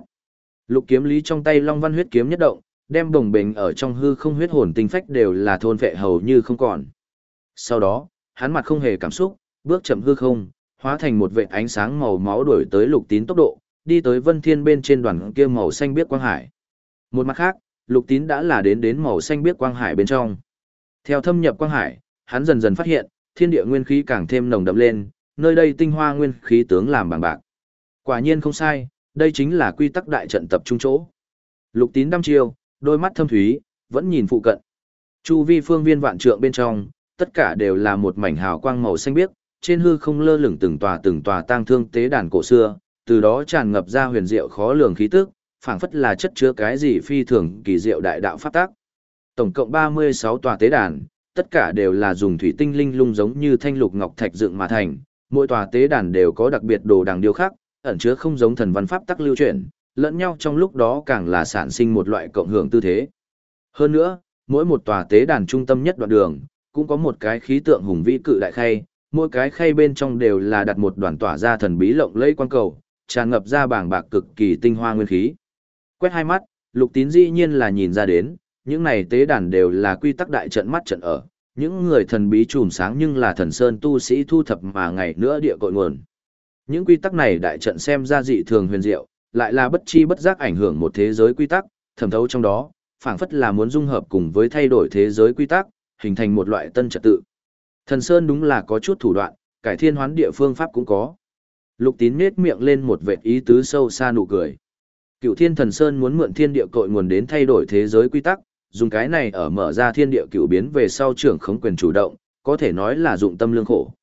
Lục kiếm Lý trong tay Long Văn huyết kiếm nhất động, đem đồng bình ở trong hư không huyết hồn tinh phách đều là thôn vệ hầu như không còn. Sau đó, hắn mặt không hề cảm xúc, bước chậm hư không, hóa thành một vệt ánh sáng màu máu đuổi tới lục tín tốc độ, đi tới vân thiên bên trên đoàn kia màu xanh biếc quang hải. Một mặt khác, lục tín đã là đến đến màu xanh biếc quang hải bên trong. Theo thâm nhập quang hải, hắn dần dần phát hiện, thiên địa nguyên khí càng thêm nồng đậm lên, nơi đây tinh hoa nguyên khí tướng làm bằng bạc. Quả nhiên không sai, đây chính là quy tắc đại trận tập trung chỗ. Lục tín đăm chiêu, đôi mắt thâm thúy, vẫn nhìn phụ cận. Chu vi phương viên vạn trượng bên trong, tất cả đều là một mảnh hào quang màu xanh biếc, trên hư không lơ lửng từng tòa từng tòa tang thương tế đàn cổ xưa, từ đó tràn ngập ra huyền diệu khó lường khí tức, phảng phất là chất chứa cái gì phi thường kỳ diệu đại đạo pháp tác. Tổng cộng 36 tòa tế đàn, tất cả đều là dùng thủy tinh linh lung giống như thanh lục ngọc thạch dựng mà thành, mỗi tòa tế đàn đều có đặc biệt đồ đằng điêu khắc, ẩn chứa không giống thần văn pháp tắc lưu truyền, lẫn nhau trong lúc đó càng là sản sinh một loại cộng hưởng tư thế. Hơn nữa, mỗi một tòa tế đàn trung tâm nhất đoạn đường, cũng có một cái khí tượng hùng vĩ cự đại khay, mỗi cái khay bên trong đều là đặt một đoàn tỏa ra thần bí lộng lẫy quan cầu, tràn ngập ra bảng bạc cực kỳ tinh hoa nguyên khí. Quét hai mắt, Lục Tín dĩ nhiên là nhìn ra đến, những này tế đàn đều là quy tắc đại trận mắt trận ở, những người thần bí trùm sáng nhưng là thần sơn tu sĩ thu thập mà ngày nữa địa cội nguồn. Những quy tắc này đại trận xem ra dị thường huyền diệu, lại là bất chi bất giác ảnh hưởng một thế giới quy tắc, thẩm thấu trong đó, phảng phất là muốn dung hợp cùng với thay đổi thế giới quy tắc, hình thành một loại tân trật tự. Thần Sơn đúng là có chút thủ đoạn, cải thiên hoán địa phương pháp cũng có. Lục tín nết miệng lên một vệt ý tứ sâu xa nụ cười. Cựu thiên thần Sơn muốn mượn thiên địa cội nguồn đến thay đổi thế giới quy tắc, dùng cái này ở mở ra thiên địa cựu biến về sau trưởng khống quyền chủ động, có thể nói là dụng tâm lương khổ.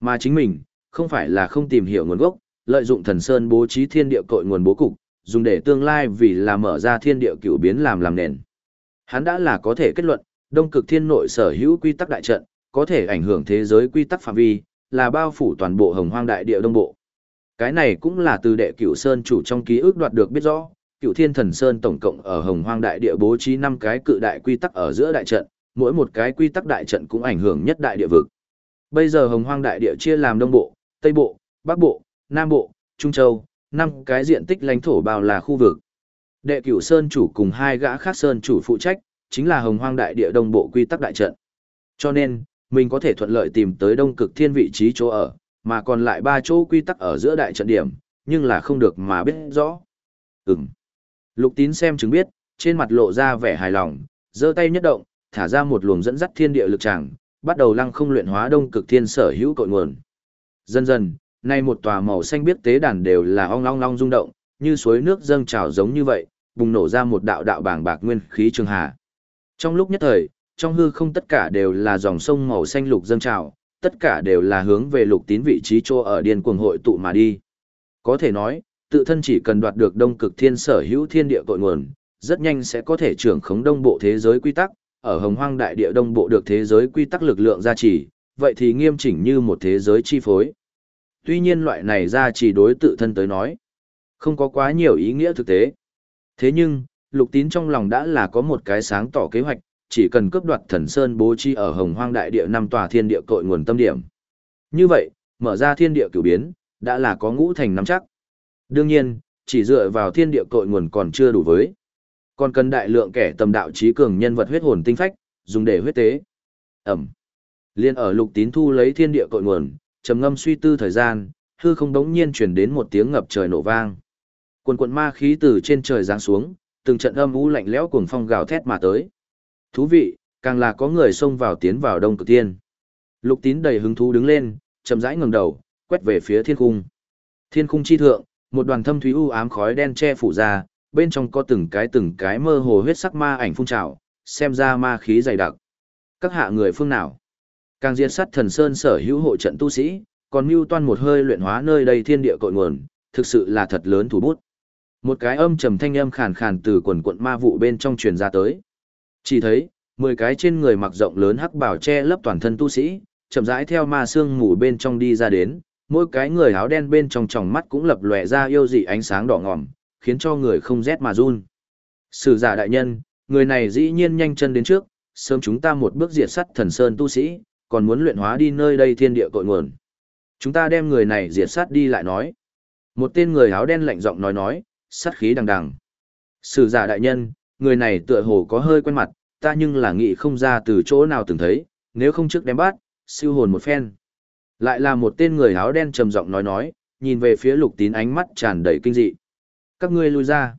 Mà chính mình, không phải là không tìm hiểu nguồn gốc, lợi dụng thần Sơn bố trí thiên địa cội nguồn bố cục, dùng để tương lai vì là mở ra thiên địa cựu biến làm làm nền. Hắn đã là có thể kết luận, đông cực thiên nội sở hữu quy tắc đại trận, có thể ảnh hưởng thế giới quy tắc phạm vi, là bao phủ toàn bộ hồng hoang đại địa đông bộ. Cái này cũng là từ đệ cửu sơn chủ trong ký ức đoạt được biết rõ, cửu thiên thần sơn tổng cộng ở hồng hoang đại địa bố trí 5 cái cự đại quy tắc ở giữa đại trận, mỗi một cái quy tắc đại trận cũng ảnh hưởng nhất đại địa vực. Bây giờ hồng hoang đại địa chia làm đông bộ, tây bộ, bắc bộ, nam bộ, trung châu, năm cái diện tích lãnh thổ bao là khu vực. Đệ cửu sơn chủ cùng hai gã khác sơn chủ phụ trách, chính là hồng hoang đại địa đông bộ quy tắc đại trận. Cho nên, mình có thể thuận lợi tìm tới đông cực thiên vị trí chỗ ở, mà còn lại ba chỗ quy tắc ở giữa đại trận điểm, nhưng là không được mà biết rõ. Ừm. Lục tín xem chứng biết, trên mặt lộ ra vẻ hài lòng, giơ tay nhất động, thả ra một luồng dẫn dắt thiên địa lực tràng, bắt đầu lăng không luyện hóa đông cực thiên sở hữu cội nguồn. Dần dần, nay một tòa màu xanh biết tế đàn đều là ong long long rung động, như suối nước dâng trào giống như vậy, bùng nổ ra một đạo đạo bảng bạc nguyên khí trường hà. Trong lúc nhất thời, trong hư không tất cả đều là dòng sông màu xanh lục dâng trào, tất cả đều là hướng về lục tín vị trí chỗ ở điên cuồng hội tụ mà đi. Có thể nói, tự thân chỉ cần đoạt được đông cực thiên sở hữu thiên địa cội nguồn, rất nhanh sẽ có thể trưởng khống đông bộ thế giới quy tắc, ở hồng hoang đại địa đông bộ được thế giới quy tắc lực lượng gia trì, vậy thì nghiêm chỉnh như một thế giới chi phối. Tuy nhiên loại này gia trì đối tự thân tới nói, không có quá nhiều ý nghĩa thực tế. Thế nhưng, lục tín trong lòng đã là có một cái sáng tỏ kế hoạch, chỉ cần cướp đoạt thần sơn bố trí ở hồng hoang đại địa năm tòa thiên địa cội nguồn tâm điểm. Như vậy, mở ra thiên địa cửu biến, đã là có ngũ thành nắm chắc. Đương nhiên, chỉ dựa vào thiên địa cội nguồn còn chưa đủ với. Còn cần đại lượng kẻ tầm đạo trí cường nhân vật huyết hồn tinh phách, dùng để huyết tế. Ẩm. Liên ở lục tín thu lấy thiên địa cội nguồn, trầm ngâm suy tư thời gian, hư không đống nhiên chuyển đến một tiếng ngập trời nổ vang. Quần quần ma khí từ trên trời giáng xuống, từng trận âm u lạnh lẽo cuồng phong gào thét mà tới. Thú vị, càng là có người xông vào tiến vào đông cực thiên. Lục tín đầy hứng thú đứng lên, chậm rãi ngẩng đầu, quét về phía thiên cung. Thiên cung chi thượng, một đoàn thâm thúy u ám khói đen che phủ ra, bên trong có từng cái từng cái mơ hồ huyết sắc ma ảnh phun trào, xem ra ma khí dày đặc. Các hạ người phương nào? Càng diệt sát thần sơn sở hữu hộ trận tu sĩ, còn mưu toan một hơi luyện hóa nơi đây thiên địa cội nguồn, thực sự là thật lớn thủ bút. Một cái âm trầm thanh âm khàn khàn từ quần quận ma vụ bên trong truyền ra tới. Chỉ thấy, mười cái trên người mặc rộng lớn hắc bảo che lấp toàn thân tu sĩ, chậm rãi theo ma xương mù bên trong đi ra đến, mỗi cái người áo đen bên trong tròng mắt cũng lập lòe ra yêu dị ánh sáng đỏ ngòm, khiến cho người không rét mà run. Sử giả đại nhân, người này dĩ nhiên nhanh chân đến trước, sớm chúng ta một bước diệt sắt thần sơn tu sĩ, còn muốn luyện hóa đi nơi đây thiên địa cội nguồn. Chúng ta đem người này diệt sát đi lại nói. Một tên người áo đen lạnh giọng nói nói, sát khí đằng đằng. Sử giả đại nhân, người này tựa hồ có hơi quen mặt, ta nhưng là nghĩ không ra từ chỗ nào từng thấy, nếu không trước đem bắt, siêu hồn một phen. Lại là một tên người áo đen trầm giọng nói nói, nhìn về phía lục tín ánh mắt tràn đầy kinh dị. Các ngươi lui ra.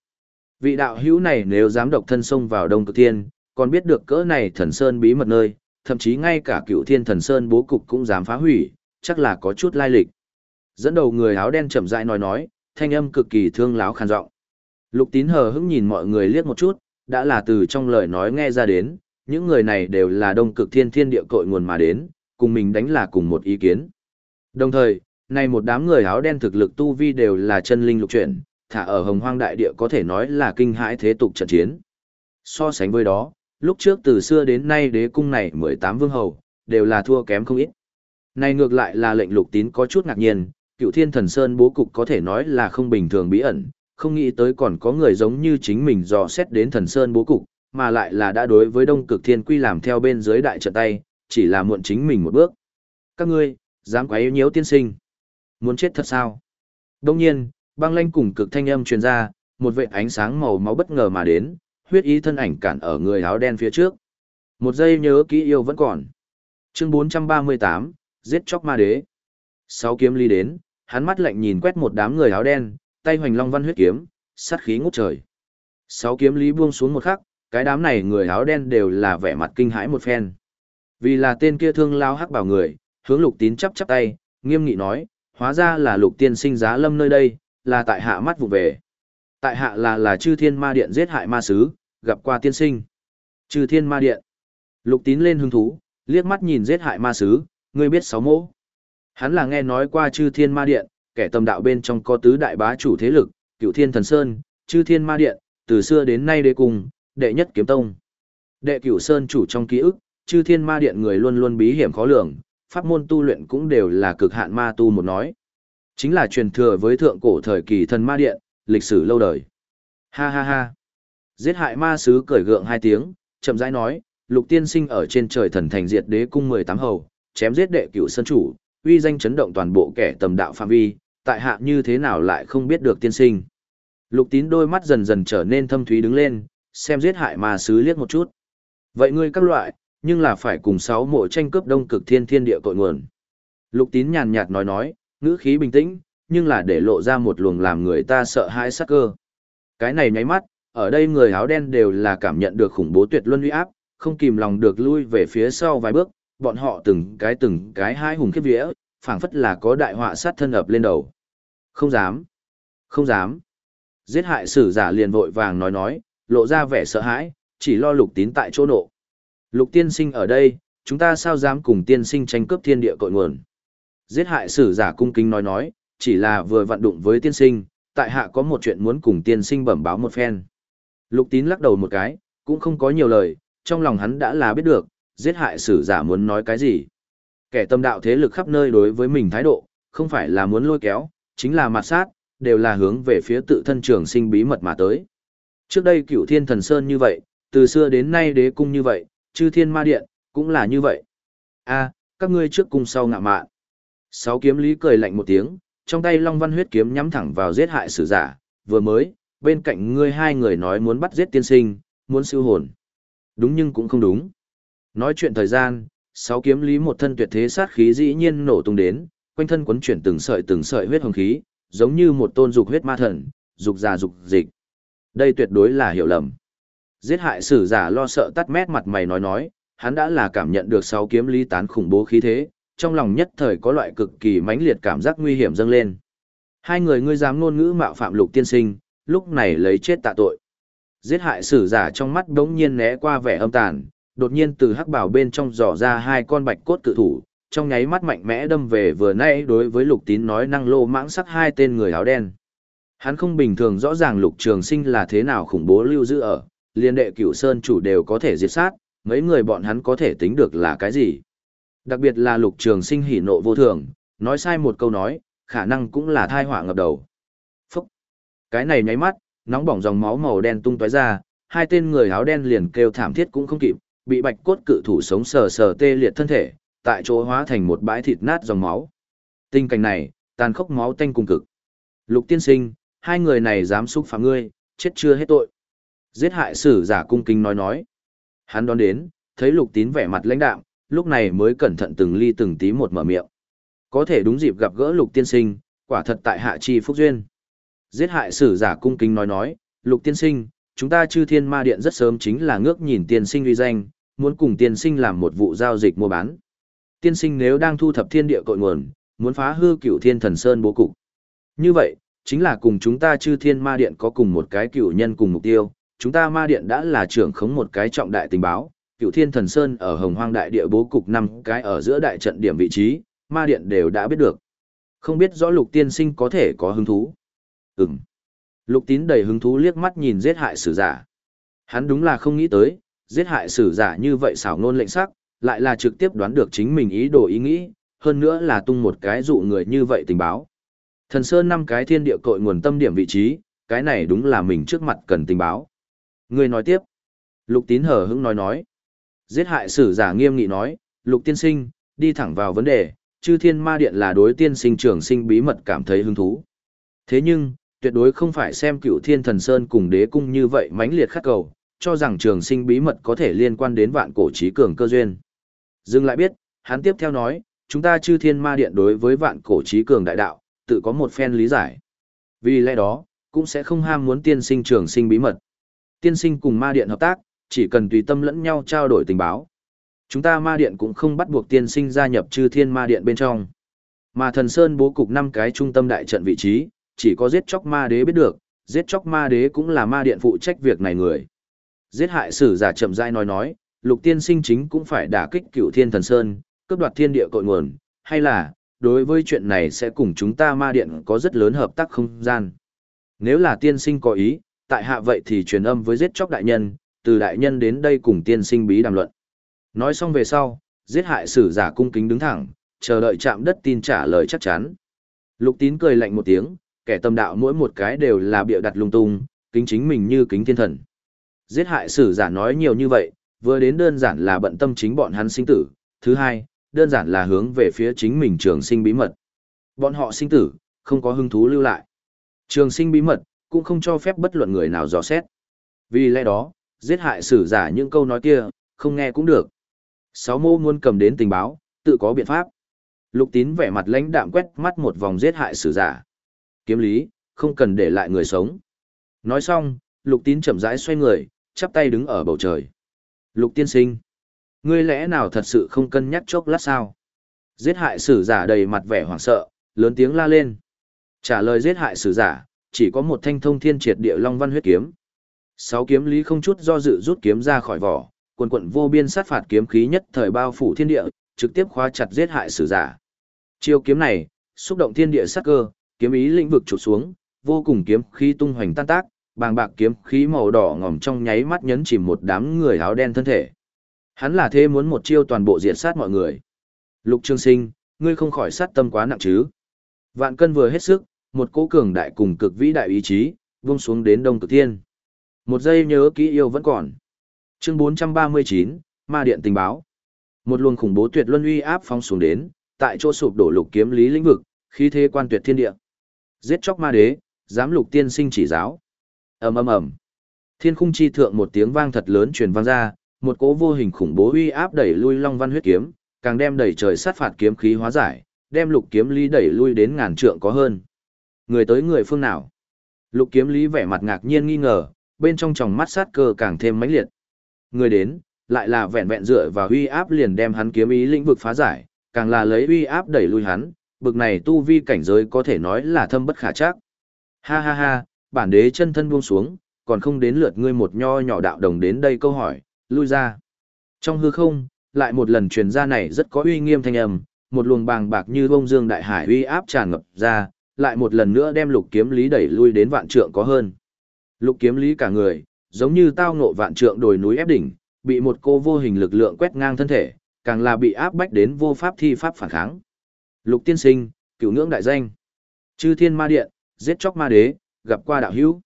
Vị đạo hữu này nếu dám độc thân xông vào đông cực thiên, còn biết được cỡ này thần sơn bí mật nơi, thậm chí ngay cả cựu thiên thần sơn bố cục cũng dám phá hủy, chắc là có chút lai lịch. Dẫn đầu người áo đen chậm rãi nói nói, thanh âm cực kỳ thương láo khàn giọng. Lục tín hờ hững nhìn mọi người liếc một chút, đã là từ trong lời nói nghe ra đến, những người này đều là đông cực thiên thiên địa cội nguồn mà đến, cùng mình đánh là cùng một ý kiến. Đồng thời, này một đám người áo đen thực lực tu vi đều là chân linh lục chuyển, thả ở hồng hoang đại địa có thể nói là kinh hãi thế tục trận chiến. So sánh với đó, lúc trước từ xưa đến nay đế cung này 18 vương hầu, đều là thua kém không ít. Này ngược lại là lệnh lục tín có chút ngạc nhiên, cựu thiên thần sơn bố cục có thể nói là không bình thường bí ẩn, không nghĩ tới còn có người giống như chính mình dò xét đến thần sơn bố cục, mà lại là đã đối với đông cực thiên quy làm theo bên dưới đại trận tay, chỉ là muộn chính mình một bước. Các ngươi, dám quấy nhiễu tiên sinh. Muốn chết thật sao? Đông nhiên, băng lanh cùng cực thanh âm truyền ra, một vệ ánh sáng màu máu bất ngờ mà đến, huyết ý thân ảnh cản ở người áo đen phía trước. Một giây nhớ kỹ yêu vẫn còn. Chương 438, giết chóc ma đế. Sáu kiếm ly đến, hắn mắt lạnh nhìn quét một đám người áo đen, tay hoành long văn huyết kiếm, sát khí ngút trời. Sáu kiếm lý buông xuống một khắc, cái đám này người áo đen đều là vẻ mặt kinh hãi một phen. Vì là tên kia thương lao hắc bảo người, hướng lục tín chắp chắp tay, nghiêm nghị nói, hóa ra là lục tiên sinh giá lâm nơi đây, là tại hạ mắt vụ về. Tại hạ là là chư thiên ma điện giết hại ma sứ, gặp qua tiên sinh. Chư thiên ma điện. Lục tín lên hứng thú, liếc mắt nhìn giết hại ma sứ, ngươi biết sáu mỗ. Hắn là nghe nói qua chư thiên ma điện, kẻ tầm đạo bên trong có tứ đại bá chủ thế lực, cựu thiên thần sơn, chư thiên ma điện, từ xưa đến nay đế cùng, đệ nhất kiếm tông. Đệ cửu sơn chủ trong ký ức, chư thiên ma điện người luôn luôn bí hiểm khó lường, pháp môn tu luyện cũng đều là cực hạn ma tu một nói. Chính là truyền thừa với thượng cổ thời kỳ thần ma điện, lịch sử lâu đời. Ha ha ha. Giết hại ma sứ cởi gượng hai tiếng, chậm rãi nói, lục tiên sinh ở trên trời thần thành diệt đế cung 18 hầu, chém giết đệ cửu sơn chủ, uy danh chấn động toàn bộ kẻ tầm đạo phạm vi, tại hạ như thế nào lại không biết được tiên sinh. Lục tín đôi mắt dần dần trở nên thâm thúy đứng lên, xem giết hại ma sứ liếc một chút. Vậy ngươi các loại, nhưng là phải cùng sáu mộ tranh cướp đông cực thiên thiên địa cội nguồn. Lục tín nhàn nhạt nói nói, ngữ khí bình tĩnh, nhưng là để lộ ra một luồng làm người ta sợ hãi sắc cơ. Cái này nháy mắt, ở đây người áo đen đều là cảm nhận được khủng bố tuyệt luân uy áp, không kìm lòng được lui về phía sau vài bước, bọn họ từng cái từng cái hai hùng khiếp vía, phảng phất là có đại họa sát thân ập lên đầu. Không dám, không dám. Giết hại sử giả liền vội vàng nói nói, lộ ra vẻ sợ hãi, chỉ lo lục tín tại chỗ nộ. Lục tiên sinh ở đây, chúng ta sao dám cùng tiên sinh tranh cướp thiên địa cội nguồn. Giết hại sử giả cung kính nói nói, chỉ là vừa vận đụng với tiên sinh, tại hạ có một chuyện muốn cùng tiên sinh bẩm báo một phen. Lục tín lắc đầu một cái, cũng không có nhiều lời, trong lòng hắn đã là biết được, giết hại sử giả muốn nói cái gì. Kẻ tâm đạo thế lực khắp nơi đối với mình thái độ, không phải là muốn lôi kéo, chính là mặt sát, đều là hướng về phía tự thân trường sinh bí mật mà tới. Trước đây cửu thiên thần sơn như vậy, từ xưa đến nay đế cung như vậy, chư thiên ma điện, cũng là như vậy. a các ngươi trước cung sau ngạ mạn. Sáu kiếm lý cười lạnh một tiếng, trong tay long văn huyết kiếm nhắm thẳng vào giết hại sử giả, vừa mới, bên cạnh ngươi hai người nói muốn bắt giết tiên sinh, muốn siêu hồn. Đúng nhưng cũng không đúng. Nói chuyện thời gian, sáu kiếm lý một thân tuyệt thế sát khí dĩ nhiên nổ tung đến, quanh thân quấn chuyển từng sợi từng sợi huyết hồng khí, giống như một tôn dục huyết ma thần, dục già dục dịch. Đây tuyệt đối là hiểu lầm. Giết hại sử giả lo sợ tắt mét mặt mày nói nói, hắn đã là cảm nhận được sáu kiếm lý tán khủng bố khí thế, trong lòng nhất thời có loại cực kỳ mãnh liệt cảm giác nguy hiểm dâng lên. Hai người ngươi dám ngôn ngữ mạo phạm lục tiên sinh, lúc này lấy chết tạ tội. Giết hại sử giả trong mắt đống nhiên né qua vẻ âm tàn, đột nhiên từ hắc bảo bên trong dò ra hai con bạch cốt cự thủ, trong nháy mắt mạnh mẽ đâm về vừa nãy đối với lục tín nói năng lô mãng sắc hai tên người áo đen. Hắn không bình thường rõ ràng lục trường sinh là thế nào khủng bố lưu giữ ở, liên đệ cửu sơn chủ đều có thể diệt sát, mấy người bọn hắn có thể tính được là cái gì. Đặc biệt là lục trường sinh hỉ nộ vô thường, nói sai một câu nói, khả năng cũng là thai họa ngập đầu. Phúc! Cái này nháy mắt, nóng bỏng dòng máu màu đen tung tóe ra, hai tên người áo đen liền kêu thảm thiết cũng không kịp, bị bạch cốt cự thủ sống sờ sờ tê liệt thân thể, tại chỗ hóa thành một bãi thịt nát dòng máu. Tình cảnh này, tàn khốc máu tanh cùng cực. Lục tiên sinh, hai người này dám xúc phạm ngươi, chết chưa hết tội. Giết hại sử giả cung kính nói nói. Hắn đón đến, thấy lục tín vẻ mặt lãnh đạm, lúc này mới cẩn thận từng ly từng tí một mở miệng. Có thể đúng dịp gặp gỡ lục tiên sinh, quả thật tại hạ chi phúc duyên. Giết hại sử giả cung kính nói nói, lục tiên sinh, chúng ta chư thiên ma điện rất sớm chính là ngước nhìn tiên sinh uy danh, muốn cùng tiên sinh làm một vụ giao dịch mua bán. Tiên sinh nếu đang thu thập thiên địa cội nguồn, muốn phá hư cửu thiên thần sơn bố cục. Như vậy, chính là cùng chúng ta chư thiên ma điện có cùng một cái cửu nhân cùng mục tiêu, chúng ta ma điện đã là trưởng khống một cái trọng đại tình báo, cửu thiên thần sơn ở hồng hoang đại địa bố cục năm cái ở giữa đại trận điểm vị trí, ma điện đều đã biết được. Không biết rõ lục tiên sinh có thể có hứng thú. Ừm. Lục tín đầy hứng thú liếc mắt nhìn giết hại sử giả. Hắn đúng là không nghĩ tới, giết hại sử giả như vậy xảo ngôn lệnh sắc, lại là trực tiếp đoán được chính mình ý đồ ý nghĩ, hơn nữa là tung một cái dụ người như vậy tình báo. Thần Sơn năm cái thiên địa cội nguồn tâm điểm vị trí, cái này đúng là mình trước mặt cần tình báo. Người nói tiếp. Lục tín hờ hững nói nói. Giết hại sử giả nghiêm nghị nói, lục tiên sinh, đi thẳng vào vấn đề, chư thiên ma điện là đối tiên sinh trưởng sinh bí mật cảm thấy hứng thú. Thế nhưng, tuyệt đối không phải xem cựu thiên thần sơn cùng đế cung như vậy mãnh liệt khắc cầu, cho rằng trường sinh bí mật có thể liên quan đến vạn cổ trí cường cơ duyên. Dừng lại biết, hắn tiếp theo nói, chúng ta chư thiên ma điện đối với vạn cổ trí cường đại đạo, tự có một phen lý giải. Vì lẽ đó, cũng sẽ không ham muốn tiên sinh trường sinh bí mật. Tiên sinh cùng ma điện hợp tác, chỉ cần tùy tâm lẫn nhau trao đổi tình báo. Chúng ta ma điện cũng không bắt buộc tiên sinh gia nhập chư thiên ma điện bên trong. Mà thần sơn bố cục năm cái trung tâm đại trận vị trí, chỉ có giết chóc ma đế biết được, giết chóc ma đế cũng là ma điện phụ trách việc này người. Giết hại sử giả chậm rãi nói nói, lục tiên sinh chính cũng phải đả kích cựu thiên thần sơn, cướp đoạt thiên địa cội nguồn, hay là, đối với chuyện này sẽ cùng chúng ta ma điện có rất lớn hợp tác không gian. Nếu là tiên sinh có ý, tại hạ vậy thì truyền âm với giết chóc đại nhân, từ đại nhân đến đây cùng tiên sinh bí đàm luận. Nói xong về sau, giết hại sử giả cung kính đứng thẳng, chờ đợi chạm đất tin trả lời chắc chắn. Lục tín cười lạnh một tiếng, kẻ tâm đạo mỗi một cái đều là bịa đặt lung tung, kính chính mình như kính thiên thần. Giết hại sử giả nói nhiều như vậy, vừa đến đơn giản là bận tâm chính bọn hắn sinh tử, thứ hai, đơn giản là hướng về phía chính mình trường sinh bí mật. Bọn họ sinh tử, không có hứng thú lưu lại. Trường sinh bí mật, cũng không cho phép bất luận người nào dò xét. Vì lẽ đó, giết hại sử giả những câu nói kia, không nghe cũng được. Sáu mô muốn cầm đến tình báo, tự có biện pháp. Lục tín vẻ mặt lãnh đạm quét mắt một vòng giết hại sử giả. Kiếm lý, không cần để lại người sống. Nói xong, lục tín chậm rãi xoay người, chắp tay đứng ở bầu trời. Lục tiên sinh, ngươi lẽ nào thật sự không cân nhắc chốc lát sao? Giết hại sử giả đầy mặt vẻ hoảng sợ, lớn tiếng la lên. Trả lời giết hại sử giả, chỉ có một thanh thông thiên triệt địa long văn huyết kiếm. Sáu kiếm lý không chút do dự rút kiếm ra khỏi vỏ, quần quận vô biên sát phạt kiếm khí nhất thời bao phủ thiên địa, trực tiếp khóa chặt giết hại sử giả. Chiêu kiếm này, xúc động thiên địa sát cơ, kiếm ý lĩnh vực chụp xuống, vô cùng kiếm khí tung hoành tan tác, bàng bạc kiếm khí màu đỏ ngòm trong nháy mắt nhấn chìm một đám người áo đen thân thể. Hắn là thế muốn một chiêu toàn bộ diệt sát mọi người. Lục Trương Sinh, ngươi không khỏi sát tâm quá nặng chứ? Vạn cân vừa hết sức, một cỗ cường đại cùng cực vĩ đại ý chí, vung xuống đến đông cực thiên. Một giây nhớ kỹ yêu vẫn còn. Chương 439, Ma Điện tình báo. Một luồng khủng bố tuyệt luân uy áp phong xuống đến, tại chỗ sụp đổ lục kiếm lý lĩnh vực, khí thế quan tuyệt thiên địa. Giết chóc ma đế, dám lục tiên sinh chỉ giáo. Ầm ầm ầm. Thiên khung chi thượng một tiếng vang thật lớn truyền vang ra, một cỗ vô hình khủng bố uy áp đẩy lui Long Văn huyết kiếm, càng đem đẩy trời sát phạt kiếm khí hóa giải, đem lục kiếm lý đẩy lui đến ngàn trượng có hơn. Người tới người phương nào? Lục kiếm lý vẻ mặt ngạc nhiên nghi ngờ, bên trong tròng mắt sát cơ càng thêm mãnh liệt. Người đến, lại là vẹn vẹn dựa và uy áp liền đem hắn kiếm ý lĩnh vực phá giải, càng là lấy uy áp đẩy lui hắn, bực này tu vi cảnh giới có thể nói là thâm bất khả chắc. Ha ha ha, bản đế chân thân buông xuống, còn không đến lượt ngươi một nho nhỏ đạo đồng đến đây câu hỏi, lui ra. Trong hư không, lại một lần truyền ra này rất có uy nghiêm thanh âm, một luồng bàng bạc như bông dương đại hải uy áp tràn ngập ra, lại một lần nữa đem lục kiếm lý đẩy lui đến vạn trượng có hơn. Lục kiếm lý cả người, giống như tao ngộ vạn trượng đồi núi ép đỉnh, bị một cô vô hình lực lượng quét ngang thân thể, càng là bị áp bách đến vô pháp thi pháp phản kháng. Lục tiên sinh, cửu ngưỡng đại danh. Chư thiên ma điện, giết chóc ma đế, gặp qua đạo hữu.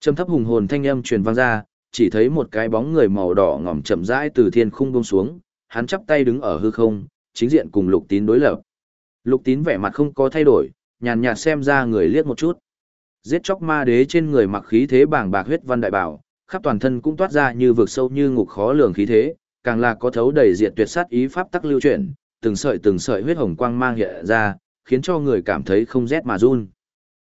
Trầm thấp hùng hồn thanh âm truyền vang ra, chỉ thấy một cái bóng người màu đỏ ngòm chậm rãi từ thiên khung buông xuống, hắn chắp tay đứng ở hư không, chính diện cùng Lục Tín đối lập. Lục Tín vẻ mặt không có thay đổi, nhàn nhạt xem ra người liếc một chút. Giết chóc ma đế trên người mặc khí thế bảng bạc huyết văn đại bảo, khắp toàn thân cũng toát ra như vực sâu như ngục khó lường khí thế, càng là có thấu đầy diệt tuyệt sát ý pháp tắc lưu chuyển, từng sợi từng sợi huyết hồng quang mang hiện ra, khiến cho người cảm thấy không rét mà run.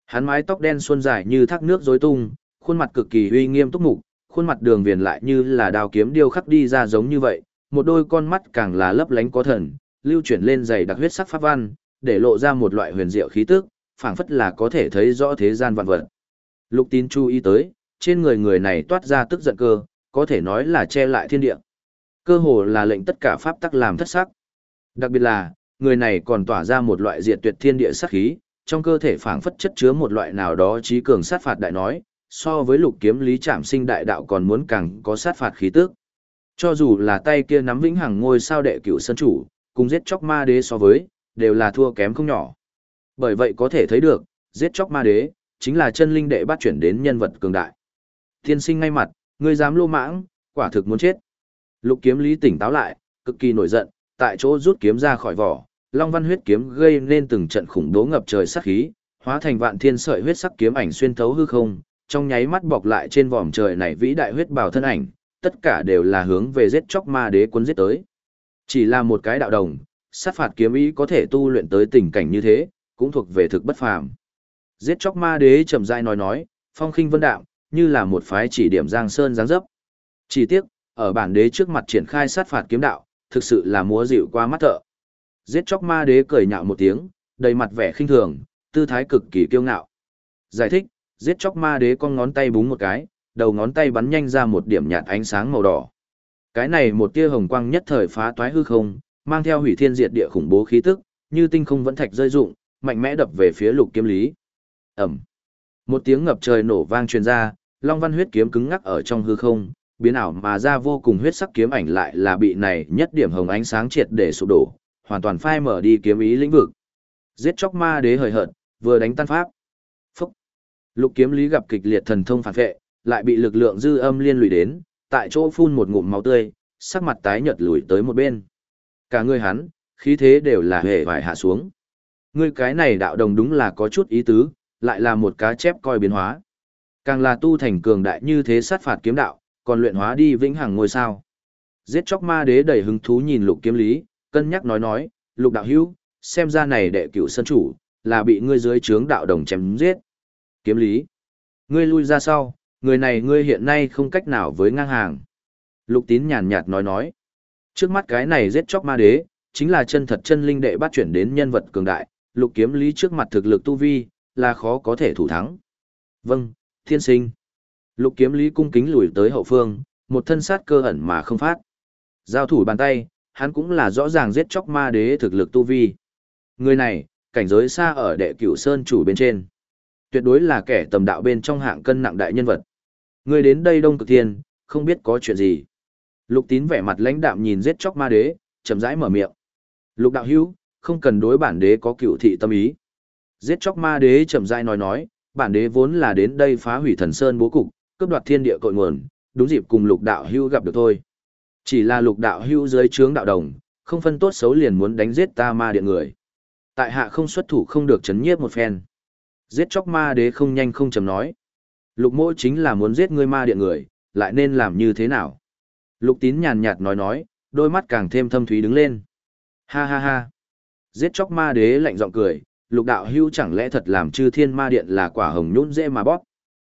Hắn mái tóc đen xuân dài như thác nước rối tung, khuôn mặt cực kỳ uy nghiêm túc mục, khuôn mặt đường viền lại như là đào kiếm điêu khắc đi ra giống như vậy, một đôi con mắt càng là lấp lánh có thần, lưu chuyển lên dày đặc huyết sắc pháp văn, để lộ ra một loại huyền diệu khí tức, phảng phất là có thể thấy rõ thế gian vạn vật. Lục Tín chú ý tới, trên người người này toát ra tức giận cơ, có thể nói là che lại thiên địa. Cơ hồ là lệnh tất cả pháp tắc làm thất sắc. Đặc biệt là, người này còn tỏa ra một loại diệt tuyệt thiên địa sát khí, trong cơ thể phảng phất chất chứa một loại nào đó trí cường sát phạt đại nói, so với lục kiếm lý trạm sinh đại đạo còn muốn càng có sát phạt khí tức. Cho dù là tay kia nắm vĩnh hằng ngôi sao đệ cửu sân chủ, cùng giết chóc ma đế so với, đều là thua kém không nhỏ. Bởi vậy có thể thấy được, giết chóc ma đế, chính là chân linh đệ bắt chuyển đến nhân vật cường đại. Thiên sinh ngay mặt, ngươi dám lô mãng, quả thực muốn chết. Lục kiếm lý tỉnh táo lại, cực kỳ nổi giận, tại chỗ rút kiếm ra khỏi vỏ, Long Văn huyết kiếm gây nên từng trận khủng bố ngập trời sát khí, hóa thành vạn thiên sợi huyết sắc kiếm ảnh xuyên thấu hư không, trong nháy mắt bọc lại trên vòm trời này vĩ đại huyết bào thân ảnh, tất cả đều là hướng về giết chóc ma đế quân giết tới. Chỉ là một cái đạo đồng, sát phạt kiếm ý có thể tu luyện tới tình cảnh như thế, cũng thuộc về thực bất phàm. Giết chóc ma đế chậm rãi nói nói, phong khinh vân đạo, như là một phái chỉ điểm giang sơn giáng dấp. Chỉ tiếc, ở bản đế trước mặt triển khai sát phạt kiếm đạo, thực sự là múa dịu qua mắt thợ. Giết chóc ma đế cười nhạo một tiếng, đầy mặt vẻ khinh thường, tư thái cực kỳ kiêu ngạo. Giải thích, giết chóc ma đế con ngón tay búng một cái, đầu ngón tay bắn nhanh ra một điểm nhạt ánh sáng màu đỏ. Cái này một tia hồng quang nhất thời phá toái hư không, mang theo hủy thiên diệt địa khủng bố khí tức, như tinh không vẫn thạch rơi rụng, mạnh mẽ đập về phía lục kiếm lý. Ẩm. Một tiếng ngập trời nổ vang truyền ra, Long Văn huyết kiếm cứng ngắc ở trong hư không, biến ảo mà ra vô cùng huyết sắc kiếm ảnh lại là bị này nhất điểm hồng ánh sáng triệt để sụp đổ, hoàn toàn phai mở đi kiếm ý lĩnh vực. Giết chóc ma đế hời hợt, vừa đánh tan pháp. Phúc. Lục kiếm lý gặp kịch liệt thần thông phản vệ, lại bị lực lượng dư âm liên lụy đến, tại chỗ phun một ngụm máu tươi, sắc mặt tái nhợt lùi tới một bên. Cả người hắn, khí thế đều là hề vải hạ xuống. Ngươi cái này đạo đồng đúng là có chút ý tứ, lại là một cá chép coi biến hóa. Càng là tu thành cường đại như thế sát phạt kiếm đạo, còn luyện hóa đi vĩnh hằng ngôi sao. Giết chóc ma đế đầy hứng thú nhìn lục kiếm lý, cân nhắc nói nói, lục đạo hữu, xem ra này đệ cửu sân chủ, là bị ngươi dưới trướng đạo đồng chém giết. Kiếm lý, ngươi lui ra sau, người này ngươi hiện nay không cách nào với ngang hàng. Lục tín nhàn nhạt nói nói, trước mắt cái này giết chóc ma đế, chính là chân thật chân linh đệ bắt chuyển đến nhân vật cường đại, lục kiếm lý trước mặt thực lực tu vi, là khó có thể thủ thắng. Vâng, thiên sinh. Lục kiếm lý cung kính lùi tới hậu phương, một thân sát cơ ẩn mà không phát. Giao thủ bàn tay, hắn cũng là rõ ràng giết chóc ma đế thực lực tu vi. Người này, cảnh giới xa ở đệ cửu sơn chủ bên trên. Tuyệt đối là kẻ tầm đạo bên trong hạng cân nặng đại nhân vật. Người đến đây đông cực thiên, không biết có chuyện gì. Lục tín vẻ mặt lãnh đạm nhìn giết chóc ma đế, chậm rãi mở miệng. Lục đạo hữu, không cần đối bản đế có cựu thị tâm ý. Giết chóc ma đế chậm rãi nói nói, bản đế vốn là đến đây phá hủy thần sơn bố cục, cướp đoạt thiên địa cội nguồn, đúng dịp cùng lục đạo hữu gặp được thôi. Chỉ là lục đạo hưu dưới trướng đạo đồng, không phân tốt xấu liền muốn đánh giết ta ma điện người. Tại hạ không xuất thủ không được chấn nhiếp một phen. Giết chóc ma đế không nhanh không chầm nói. Lục mỗ chính là muốn giết ngươi ma điện người, lại nên làm như thế nào? Lục tín nhàn nhạt nói nói, đôi mắt càng thêm thâm thúy đứng lên. Ha ha ha. Giết chóc ma đế lạnh giọng cười, lục đạo hưu chẳng lẽ thật làm chư thiên ma điện là quả hồng nhún dễ mà bóp.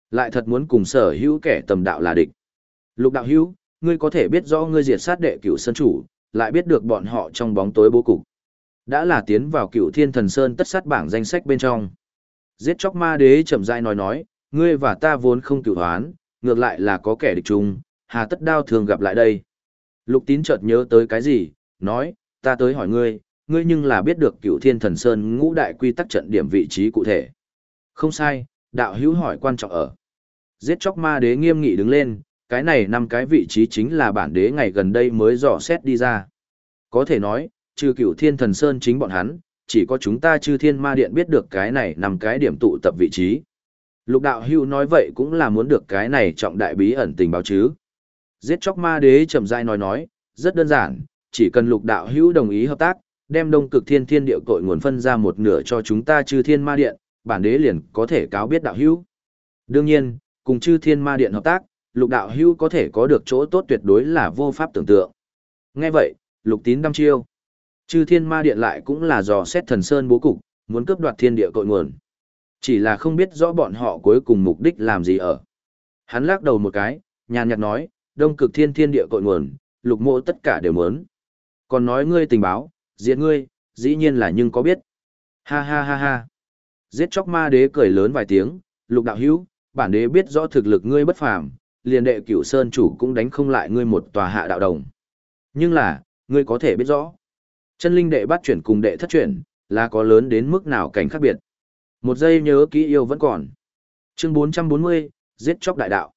Lại thật muốn cùng sở hữu kẻ tầm đạo là địch. Lục đạo hữu, ngươi có thể biết rõ ngươi diệt sát đệ cửu sơn chủ, lại biết được bọn họ trong bóng tối bố cục. Đã là tiến vào cửu thiên thần sơn tất sát bảng danh sách bên trong. Giết chóc ma đế chậm rãi nói nói, ngươi và ta vốn không cửu hoán, ngược lại là có kẻ địch chung, hà tất đao thường gặp lại đây. Lục tín chợt nhớ tới cái gì, nói, ta tới hỏi ngươi, ngươi nhưng là biết được cửu thiên thần sơn ngũ đại quy tắc trận điểm vị trí cụ thể. Không sai, đạo hữu hỏi quan trọng ở. Giết chóc ma đế nghiêm nghị đứng lên, cái này năm cái vị trí chính là bản đế ngày gần đây mới dò xét đi ra. Có thể nói, trừ cửu thiên thần sơn chính bọn hắn, chỉ có chúng ta chư thiên ma điện biết được cái này nằm cái điểm tụ tập vị trí. Lục đạo hưu nói vậy cũng là muốn được cái này trọng đại bí ẩn tình báo chứ. Giết chóc ma đế chậm rãi nói nói, rất đơn giản, chỉ cần lục đạo hưu đồng ý hợp tác, đem đông cực thiên thiên địa cội nguồn phân ra một nửa cho chúng ta chư thiên ma điện, bản đế liền có thể cáo biết đạo hưu. Đương nhiên, cùng chư thiên ma điện hợp tác, lục đạo hưu có thể có được chỗ tốt tuyệt đối là vô pháp tưởng tượng. Nghe vậy, lục tín đăm chiêu. Chư thiên ma điện lại cũng là dò xét thần sơn bố cục, muốn cướp đoạt thiên địa cội nguồn. Chỉ là không biết rõ bọn họ cuối cùng mục đích làm gì ở. Hắn lắc đầu một cái, nhàn nhạt nói, đông cực thiên thiên địa cội nguồn, lục mộ tất cả đều muốn. Còn nói ngươi tình báo, diệt ngươi, dĩ nhiên là nhưng có biết. Ha ha ha ha. Giết chóc ma đế cười lớn vài tiếng, lục đạo hữu, bản đế biết rõ thực lực ngươi bất phàm, liền đệ cửu sơn chủ cũng đánh không lại ngươi một tòa hạ đạo đồng. Nhưng là, ngươi có thể biết rõ. Chân linh đệ bắt chuyển cùng đệ thất chuyển, là có lớn đến mức nào cảnh khác biệt. Một giây nhớ kỹ yêu vẫn còn. Chương 440, giết chóc đại đạo.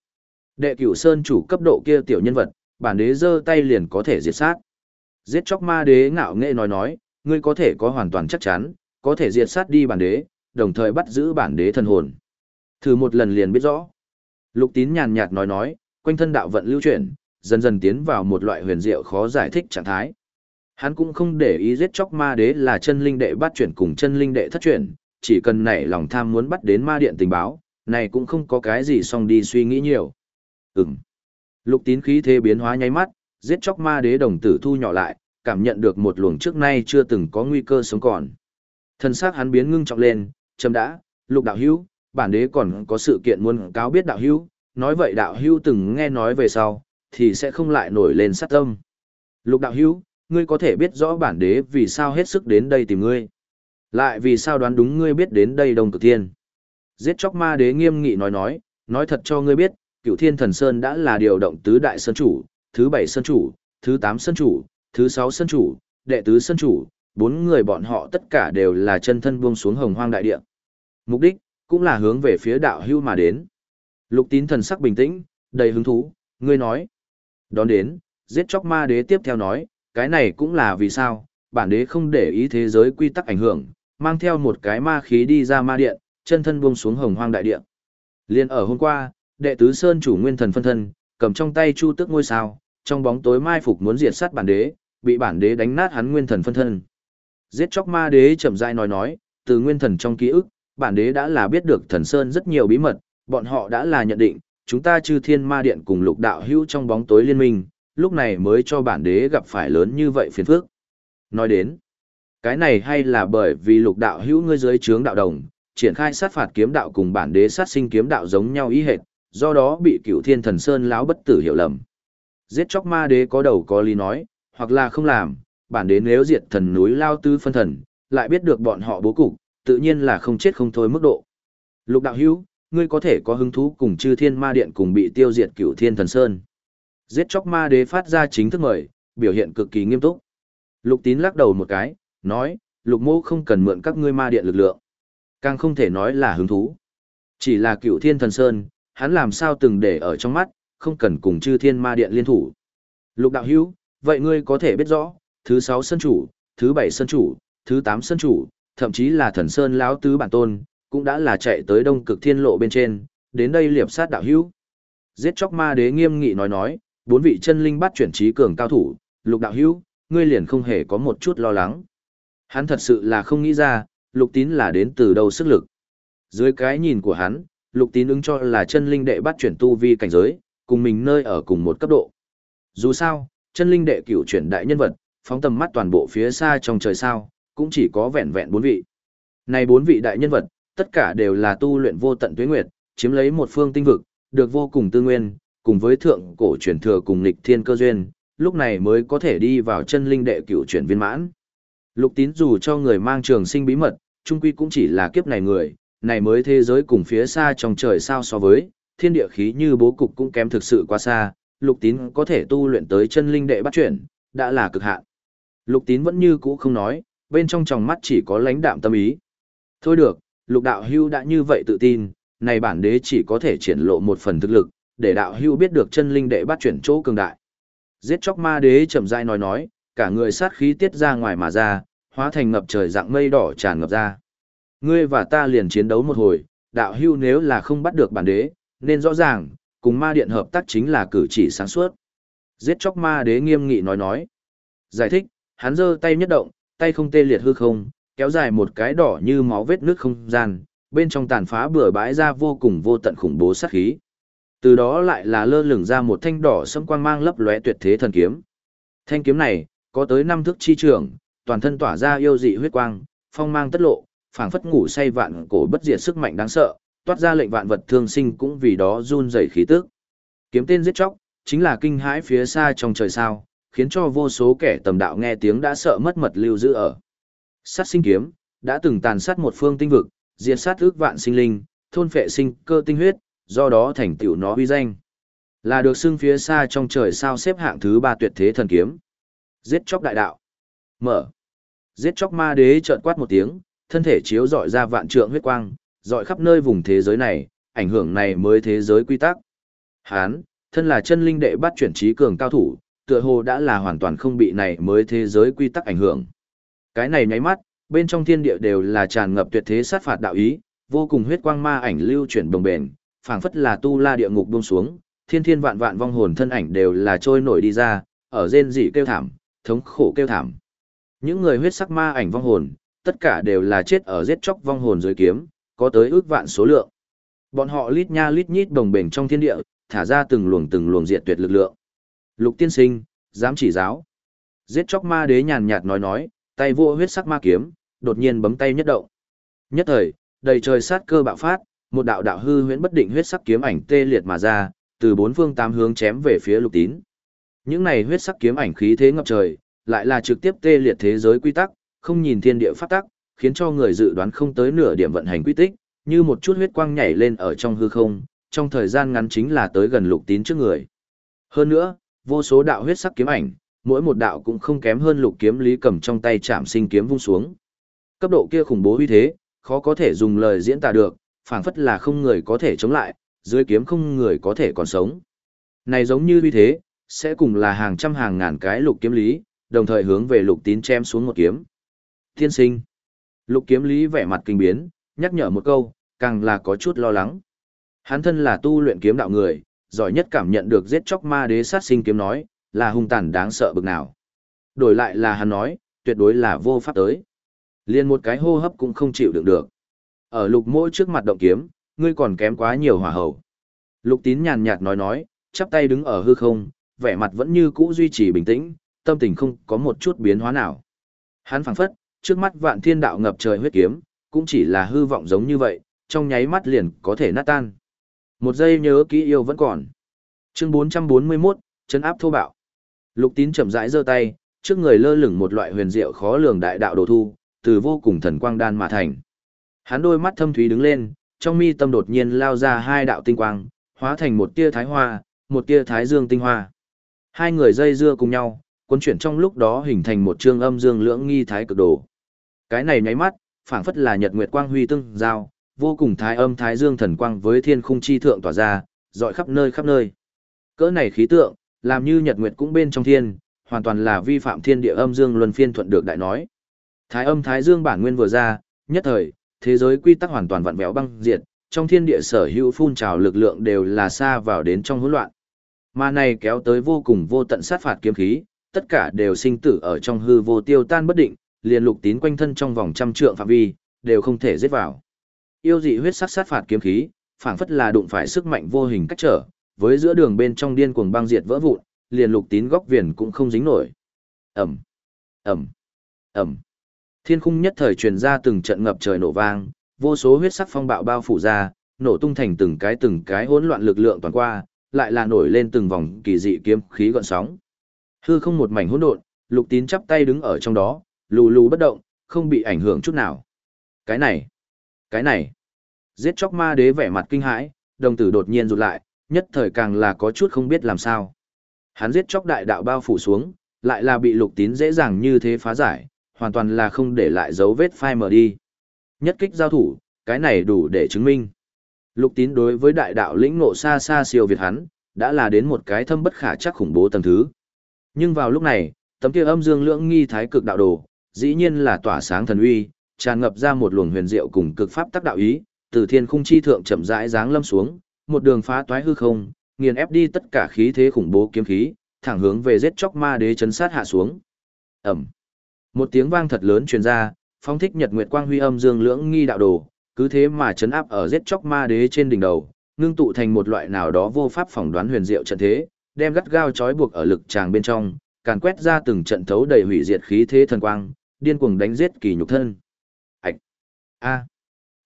Đệ cửu sơn chủ cấp độ kia tiểu nhân vật, bản đế giơ tay liền có thể diệt sát. Giết chóc ma đế ngạo nghệ nói nói, ngươi có thể có hoàn toàn chắc chắn, có thể diệt sát đi bản đế, đồng thời bắt giữ bản đế thần hồn. Thử một lần liền biết rõ. Lục tín nhàn nhạt nói nói, quanh thân đạo vận lưu chuyển, dần dần tiến vào một loại huyền diệu khó giải thích trạng thái. Hắn cũng không để ý giết chóc ma đế là chân linh đệ bắt chuyển cùng chân linh đệ thất chuyển, chỉ cần nảy lòng tham muốn bắt đến ma điện tình báo, này cũng không có cái gì xong đi suy nghĩ nhiều. Ừm. Lục tín khí thế biến hóa nháy mắt, giết chóc ma đế đồng tử thu nhỏ lại, cảm nhận được một luồng trước nay chưa từng có nguy cơ sống còn. Thân xác hắn biến ngưng trọng lên, chấm đã, lục đạo hữu, bản đế còn có sự kiện muốn cáo biết đạo hữu, nói vậy đạo hữu từng nghe nói về sau, thì sẽ không lại nổi lên sát tâm. Lục đạo hữu, ngươi có thể biết rõ bản đế vì sao hết sức đến đây tìm ngươi. Lại vì sao đoán đúng ngươi biết đến đây đông cực thiên. Giết chóc ma đế nghiêm nghị nói nói, nói thật cho ngươi biết, cựu thiên thần sơn đã là điều động tứ đại sơn chủ, thứ bảy sơn chủ, thứ tám sơn chủ, thứ sáu sơn chủ, đệ tứ sơn chủ, bốn người bọn họ tất cả đều là chân thân buông xuống hồng hoang đại địa. Mục đích, cũng là hướng về phía đạo hưu mà đến. Lục tín thần sắc bình tĩnh, đầy hứng thú, ngươi nói. Đón đến, giết chóc ma đế tiếp theo nói, cái này cũng là vì sao, bản đế không để ý thế giới quy tắc ảnh hưởng, mang theo một cái ma khí đi ra ma điện, chân thân buông xuống hồng hoang đại điện Liên ở hôm qua, đệ tứ sơn chủ nguyên thần phân thân, cầm trong tay chu tức ngôi sao, trong bóng tối mai phục muốn diệt sát bản đế, bị bản đế đánh nát hắn nguyên thần phân thân. Giết chóc ma đế chậm rãi nói nói, từ nguyên thần trong ký ức, bản đế đã là biết được thần sơn rất nhiều bí mật, bọn họ đã là nhận định, chúng ta chư thiên ma điện cùng lục đạo hữu trong bóng tối liên minh, lúc này mới cho bản đế gặp phải lớn như vậy phiền phức. Nói đến, cái này hay là bởi vì lục đạo hữu ngươi dưới trướng đạo đồng, triển khai sát phạt kiếm đạo cùng bản đế sát sinh kiếm đạo giống nhau ý hệt, do đó bị cựu thiên thần sơn lão bất tử hiểu lầm. Giết chóc ma đế có đầu có lý nói, hoặc là không làm, bản đế nếu diệt thần núi lao tư phân thần, lại biết được bọn họ bố cục, tự nhiên là không chết không thôi mức độ. Lục đạo hữu, ngươi có thể có hứng thú cùng chư thiên ma điện cùng bị tiêu diệt cựu thiên thần sơn. Giết chóc ma đế phát ra chính thức mời, biểu hiện cực kỳ nghiêm túc. Lục tín lắc đầu một cái, nói, lục mô không cần mượn các ngươi ma điện lực lượng. Càng không thể nói là hứng thú. Chỉ là cựu thiên thần sơn, hắn làm sao từng để ở trong mắt, không cần cùng chư thiên ma điện liên thủ. Lục đạo hữu, vậy ngươi có thể biết rõ, thứ sáu sân chủ, thứ bảy sân chủ, thứ tám sân chủ, thậm chí là thần sơn lão tứ bản tôn, cũng đã là chạy tới đông cực thiên lộ bên trên, đến đây liệp sát đạo hữu. Giết chóc ma đế nghiêm nghị nói nói, bốn vị chân linh bắt chuyển trí cường cao thủ, lục đạo hữu, ngươi liền không hề có một chút lo lắng. Hắn thật sự là không nghĩ ra, lục tín là đến từ đâu sức lực. Dưới cái nhìn của hắn, lục tín ứng cho là chân linh đệ bắt chuyển tu vi cảnh giới, cùng mình nơi ở cùng một cấp độ. Dù sao, chân linh đệ cửu chuyển đại nhân vật, phóng tầm mắt toàn bộ phía xa trong trời sao, cũng chỉ có vẹn vẹn bốn vị. Này bốn vị đại nhân vật, tất cả đều là tu luyện vô tận tuế nguyệt, chiếm lấy một phương tinh vực, được vô cùng tư nguyên, cùng với thượng cổ truyền thừa cùng lịch thiên cơ duyên, lúc này mới có thể đi vào chân linh đệ cửu chuyển viên mãn. Lục tín dù cho người mang trường sinh bí mật, trung quy cũng chỉ là kiếp này người, này mới thế giới cùng phía xa trong trời sao so với, thiên địa khí như bố cục cũng kém thực sự quá xa, lục tín có thể tu luyện tới chân linh đệ bắt chuyển, đã là cực hạn. Lục tín vẫn như cũ không nói, bên trong tròng mắt chỉ có lãnh đạm tâm ý. Thôi được, lục đạo hưu đã như vậy tự tin, này bản đế chỉ có thể triển lộ một phần thực lực, để đạo hưu biết được chân linh đệ bắt chuyển chỗ cường đại. Giết chóc ma đế chậm rãi nói nói, cả người sát khí tiết ra ngoài mà ra, hóa thành ngập trời dạng mây đỏ tràn ngập ra. Ngươi và ta liền chiến đấu một hồi, đạo hưu nếu là không bắt được bản đế, nên rõ ràng, cùng ma điện hợp tác chính là cử chỉ sáng suốt. Giết chóc ma đế nghiêm nghị nói nói. Giải thích, hắn giơ tay nhất động, tay không tê liệt hư không, kéo dài một cái đỏ như máu vết nước không gian, bên trong tàn phá bừa bãi ra vô cùng vô tận khủng bố sát khí. Từ đó lại là lơ lửng ra một thanh đỏ sẫm quang mang lấp lóe tuyệt thế thần kiếm. Thanh kiếm này, có tới năm thước chi trường, toàn thân tỏa ra yêu dị huyết quang, phong mang tất lộ, phảng phất ngủ say vạn cổ bất diệt sức mạnh đáng sợ, toát ra lệnh vạn vật thương sinh cũng vì đó run rẩy khí tức. Kiếm tên giết chóc, chính là kinh hãi phía xa trong trời sao, khiến cho vô số kẻ tầm đạo nghe tiếng đã sợ mất mật lưu giữ ở. Sát sinh kiếm, đã từng tàn sát một phương tinh vực, diệt sát ước vạn sinh linh, thôn phệ sinh cơ tinh huyết, do đó thành tựu nó uy danh. Là được xưng phía xa trong trời sao xếp hạng thứ ba tuyệt thế thần kiếm. Giết chóc đại đạo. Mở. Giết chóc ma đế trợn quát một tiếng, thân thể chiếu dọi ra vạn trượng huyết quang, dọi khắp nơi vùng thế giới này, ảnh hưởng này mới thế giới quy tắc. Hán, thân là chân linh đệ bắt chuyển trí cường cao thủ, tựa hồ đã là hoàn toàn không bị này mới thế giới quy tắc ảnh hưởng. Cái này nháy mắt, bên trong thiên địa đều là tràn ngập tuyệt thế sát phạt đạo ý, vô cùng huyết quang ma ảnh lưu chuyển đồng bền, phảng phất là tu la địa ngục buông xuống, thiên thiên vạn vạn vong hồn thân ảnh đều là trôi nổi đi ra, ở rên rỉ kêu thảm, thống khổ kêu thảm. Những người huyết sắc ma ảnh vong hồn, tất cả đều là chết ở giết chóc vong hồn dưới kiếm, có tới ước vạn số lượng. Bọn họ lít nha lít nhít đồng bền trong thiên địa, thả ra từng luồng từng luồng diệt tuyệt lực lượng. Lục tiên sinh, dám chỉ giáo. Giết chóc ma đế nhàn nhạt nói nói, tay Vua huyết sắc ma kiếm, đột nhiên bấm tay nhất động. Nhất thời, đầy trời sát cơ bạo phát, một đạo đạo hư huyễn bất định huyết sắc kiếm ảnh tê liệt mà ra, từ bốn phương tám hướng chém về phía Lục Tín. Những này huyết sắc kiếm ảnh khí thế ngập trời, lại là trực tiếp tê liệt thế giới quy tắc, không nhìn thiên địa pháp tắc, khiến cho người dự đoán không tới nửa điểm vận hành quy tích, như một chút huyết quang nhảy lên ở trong hư không, trong thời gian ngắn chính là tới gần Lục Tín trước người. Hơn nữa, vô số đạo huyết sắc kiếm ảnh, mỗi một đạo cũng không kém hơn lục kiếm lý cầm trong tay chạm sinh kiếm vung xuống. Cấp độ kia khủng bố uy thế, khó có thể dùng lời diễn tả được, phảng phất là không người có thể chống lại, dưới kiếm không người có thể còn sống. Này giống như uy thế, sẽ cùng là hàng trăm hàng ngàn cái lục kiếm lý, đồng thời hướng về lục tín chém xuống một kiếm. Thiên sinh. Lục kiếm lý vẻ mặt kinh biến, nhắc nhở một câu, càng là có chút lo lắng. Hắn thân là tu luyện kiếm đạo người, giỏi nhất cảm nhận được giết chóc ma đế sát sinh kiếm nói, là hung tàn đáng sợ bực nào. Đổi lại là hắn nói, tuyệt đối là vô pháp tới. Liên một cái hô hấp cũng không chịu đựng được. Ở lục mỗi trước mặt động kiếm, ngươi còn kém quá nhiều hỏa hầu. Lục tín nhàn nhạt nói nói, chắp tay đứng ở hư không, vẻ mặt vẫn như cũ duy trì bình tĩnh, tâm tình không có một chút biến hóa nào. Hắn phảng phất, trước mắt vạn thiên đạo ngập trời huyết kiếm, cũng chỉ là hư vọng giống như vậy, trong nháy mắt liền có thể nát tan. Một giây nhớ kỹ yêu vẫn còn. Chương 441, chân áp thô bạo. Lục tín chậm rãi giơ tay, trước người lơ lửng một loại huyền diệu khó lường đại đạo đồ thu, từ vô cùng thần quang đan mà thành. Hắn đôi mắt thâm thúy đứng lên, trong mi tâm đột nhiên lao ra hai đạo tinh quang, hóa thành một tia thái hoa, một tia thái dương tinh hoa. Hai người dây dưa cùng nhau, quân chuyển trong lúc đó hình thành một trương âm dương lưỡng nghi thái cực đồ. Cái này nháy mắt, phảng phất là nhật nguyệt quang huy tương giao, vô cùng thái âm thái dương thần quang với thiên khung chi thượng tỏa ra, dọi khắp nơi khắp nơi. Cỡ này khí tượng, làm như nhật nguyệt cũng bên trong thiên, hoàn toàn là vi phạm thiên địa âm dương luân phiên thuận được đại nói. Thái âm thái dương bản nguyên vừa ra, nhất thời, thế giới quy tắc hoàn toàn vặn vẹo băng diệt, trong thiên địa sở hữu phun trào lực lượng đều là xa vào đến trong hỗn loạn. Mà này kéo tới vô cùng vô tận sát phạt kiếm khí, tất cả đều sinh tử ở trong hư vô tiêu tan bất định, liền lục tín quanh thân trong vòng trăm trượng phạm vi, đều không thể giết vào. Yêu dị huyết sắc sát phạt kiếm khí, phảng phất là đụng phải sức mạnh vô hình cách trở, với giữa đường bên trong điên cuồng băng diệt vỡ vụn, liền lục tín góc viền cũng không dính nổi. ầm, ầm, ầm, Thiên khung nhất thời truyền ra từng trận ngập trời nổ vang, vô số huyết sắc phong bạo bao phủ ra, nổ tung thành từng cái từng cái hỗn loạn lực lượng toàn qua, lại là nổi lên từng vòng kỳ dị kiếm khí gợn sóng. Hư không một mảnh hỗn độn, Lục Tín chắp tay đứng ở trong đó, lù lù bất động, không bị ảnh hưởng chút nào. Cái này, cái này. Giết chóc ma đế vẻ mặt kinh hãi, đồng tử đột nhiên rụt lại, nhất thời càng là có chút không biết làm sao. Hắn giết chóc đại đạo bao phủ xuống, lại là bị lục tín dễ dàng như thế phá giải, hoàn toàn là không để lại dấu vết phai mờ đi. Nhất kích giao thủ, cái này đủ để chứng minh. Lục tín đối với đại đạo lĩnh ngộ xa xa siêu việt hắn, đã là đến một cái thâm bất khả chắc khủng bố tầng thứ. Nhưng vào lúc này, tấm kia âm dương lưỡng nghi thái cực đạo đồ, dĩ nhiên là tỏa sáng thần uy, tràn ngập ra một luồng huyền diệu cùng cực pháp tác đạo ý, từ thiên khung chi thượng chậm rãi giáng lâm xuống, một đường phá toái hư không, nghiền ép đi tất cả khí thế khủng bố kiếm khí, thẳng hướng về giết chóc ma đế chấn sát hạ xuống. Ầm. Một tiếng vang thật lớn truyền ra, phong thích nhật nguyệt quang huy âm dương lưỡng nghi đạo đồ, cứ thế mà chấn áp ở giết chóc ma đế trên đỉnh đầu, ngưng tụ thành một loại nào đó vô pháp phỏng đoán huyền diệu trận thế, đem gắt gao trói buộc ở lực tràng bên trong, càn quét ra từng trận thấu đầy hủy diệt khí thế thần quang, điên cuồng đánh giết kỳ nhục thân. Ảch! A!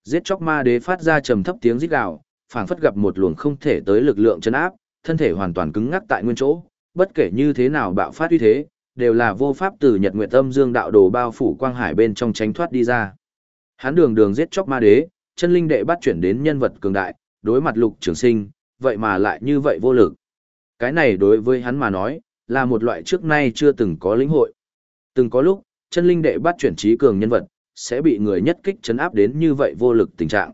Giết chóc ma đế phát ra trầm thấp tiếng rít gào, phảng phất gặp một luồng không thể tới lực lượng chấn áp, thân thể hoàn toàn cứng ngắc tại nguyên chỗ, bất kể như thế nào bạo phát uy thế, đều là vô pháp từ Nhật nguyện tâm Dương đạo đồ bao phủ quang hải bên trong tránh thoát đi ra. Hắn đường đường giết chóc ma đế, chân linh đệ bắt chuyển đến nhân vật cường đại, đối mặt Lục Trường Sinh, vậy mà lại như vậy vô lực. Cái này đối với hắn mà nói, là một loại trước nay chưa từng có lĩnh hội. Từng có lúc, chân linh đệ bắt chuyển trí cường nhân vật, sẽ bị người nhất kích chấn áp đến như vậy vô lực tình trạng.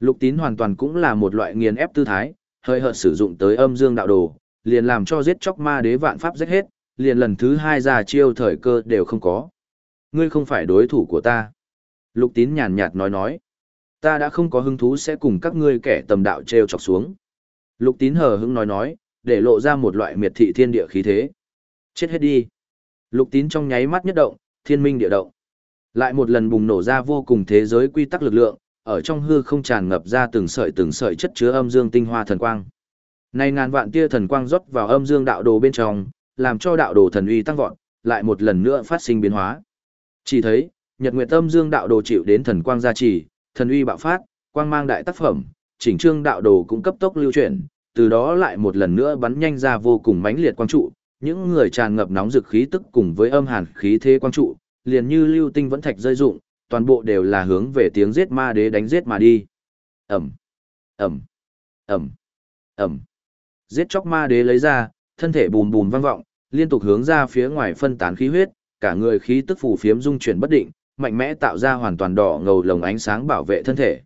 Lục tín hoàn toàn cũng là một loại nghiền ép tư thái, hơi hợt sử dụng tới âm dương đạo đồ, liền làm cho giết chóc ma đế vạn pháp giết hết, liền lần thứ hai ra chiêu thời cơ đều không có. Ngươi không phải đối thủ của ta. Lục tín nhàn nhạt nói nói. Ta đã không có hứng thú sẽ cùng các ngươi kẻ tầm đạo treo chọc xuống. Lục tín hờ hững nói nói, để lộ ra một loại miệt thị thiên địa khí thế. Chết hết đi. Lục tín trong nháy mắt nhất động, thiên minh địa động. Lại một lần bùng nổ ra vô cùng thế giới quy tắc lực lượng, ở trong hư không tràn ngập ra từng sợi từng sợi chất chứa âm dương tinh hoa thần quang. nay ngàn vạn tia thần quang rót vào âm dương đạo đồ bên trong, làm cho đạo đồ thần uy tăng vọt, lại một lần nữa phát sinh biến hóa. Chỉ thấy, Nhật Nguyệt Âm Dương đạo đồ chịu đến thần quang gia trì, thần uy bạo phát, quang mang đại tác phẩm, chỉnh trương đạo đồ cũng cấp tốc lưu chuyển, từ đó lại một lần nữa bắn nhanh ra vô cùng mãnh liệt quang trụ, những người tràn ngập nóng dực khí tức cùng với âm hàn khí thế quang trụ, liền như lưu tinh vẫn thạch rơi dụng, toàn bộ đều là hướng về tiếng giết ma đế đánh giết mà đi. Ẩm, Ẩm, Ẩm, Ẩm. Giết chóc ma đế lấy ra, thân thể bùm bùm vang vọng, liên tục hướng ra phía ngoài phân tán khí huyết, cả người khí tức phù phiếm dung chuyển bất định, mạnh mẽ tạo ra hoàn toàn đỏ ngầu lồng ánh sáng bảo vệ thân thể.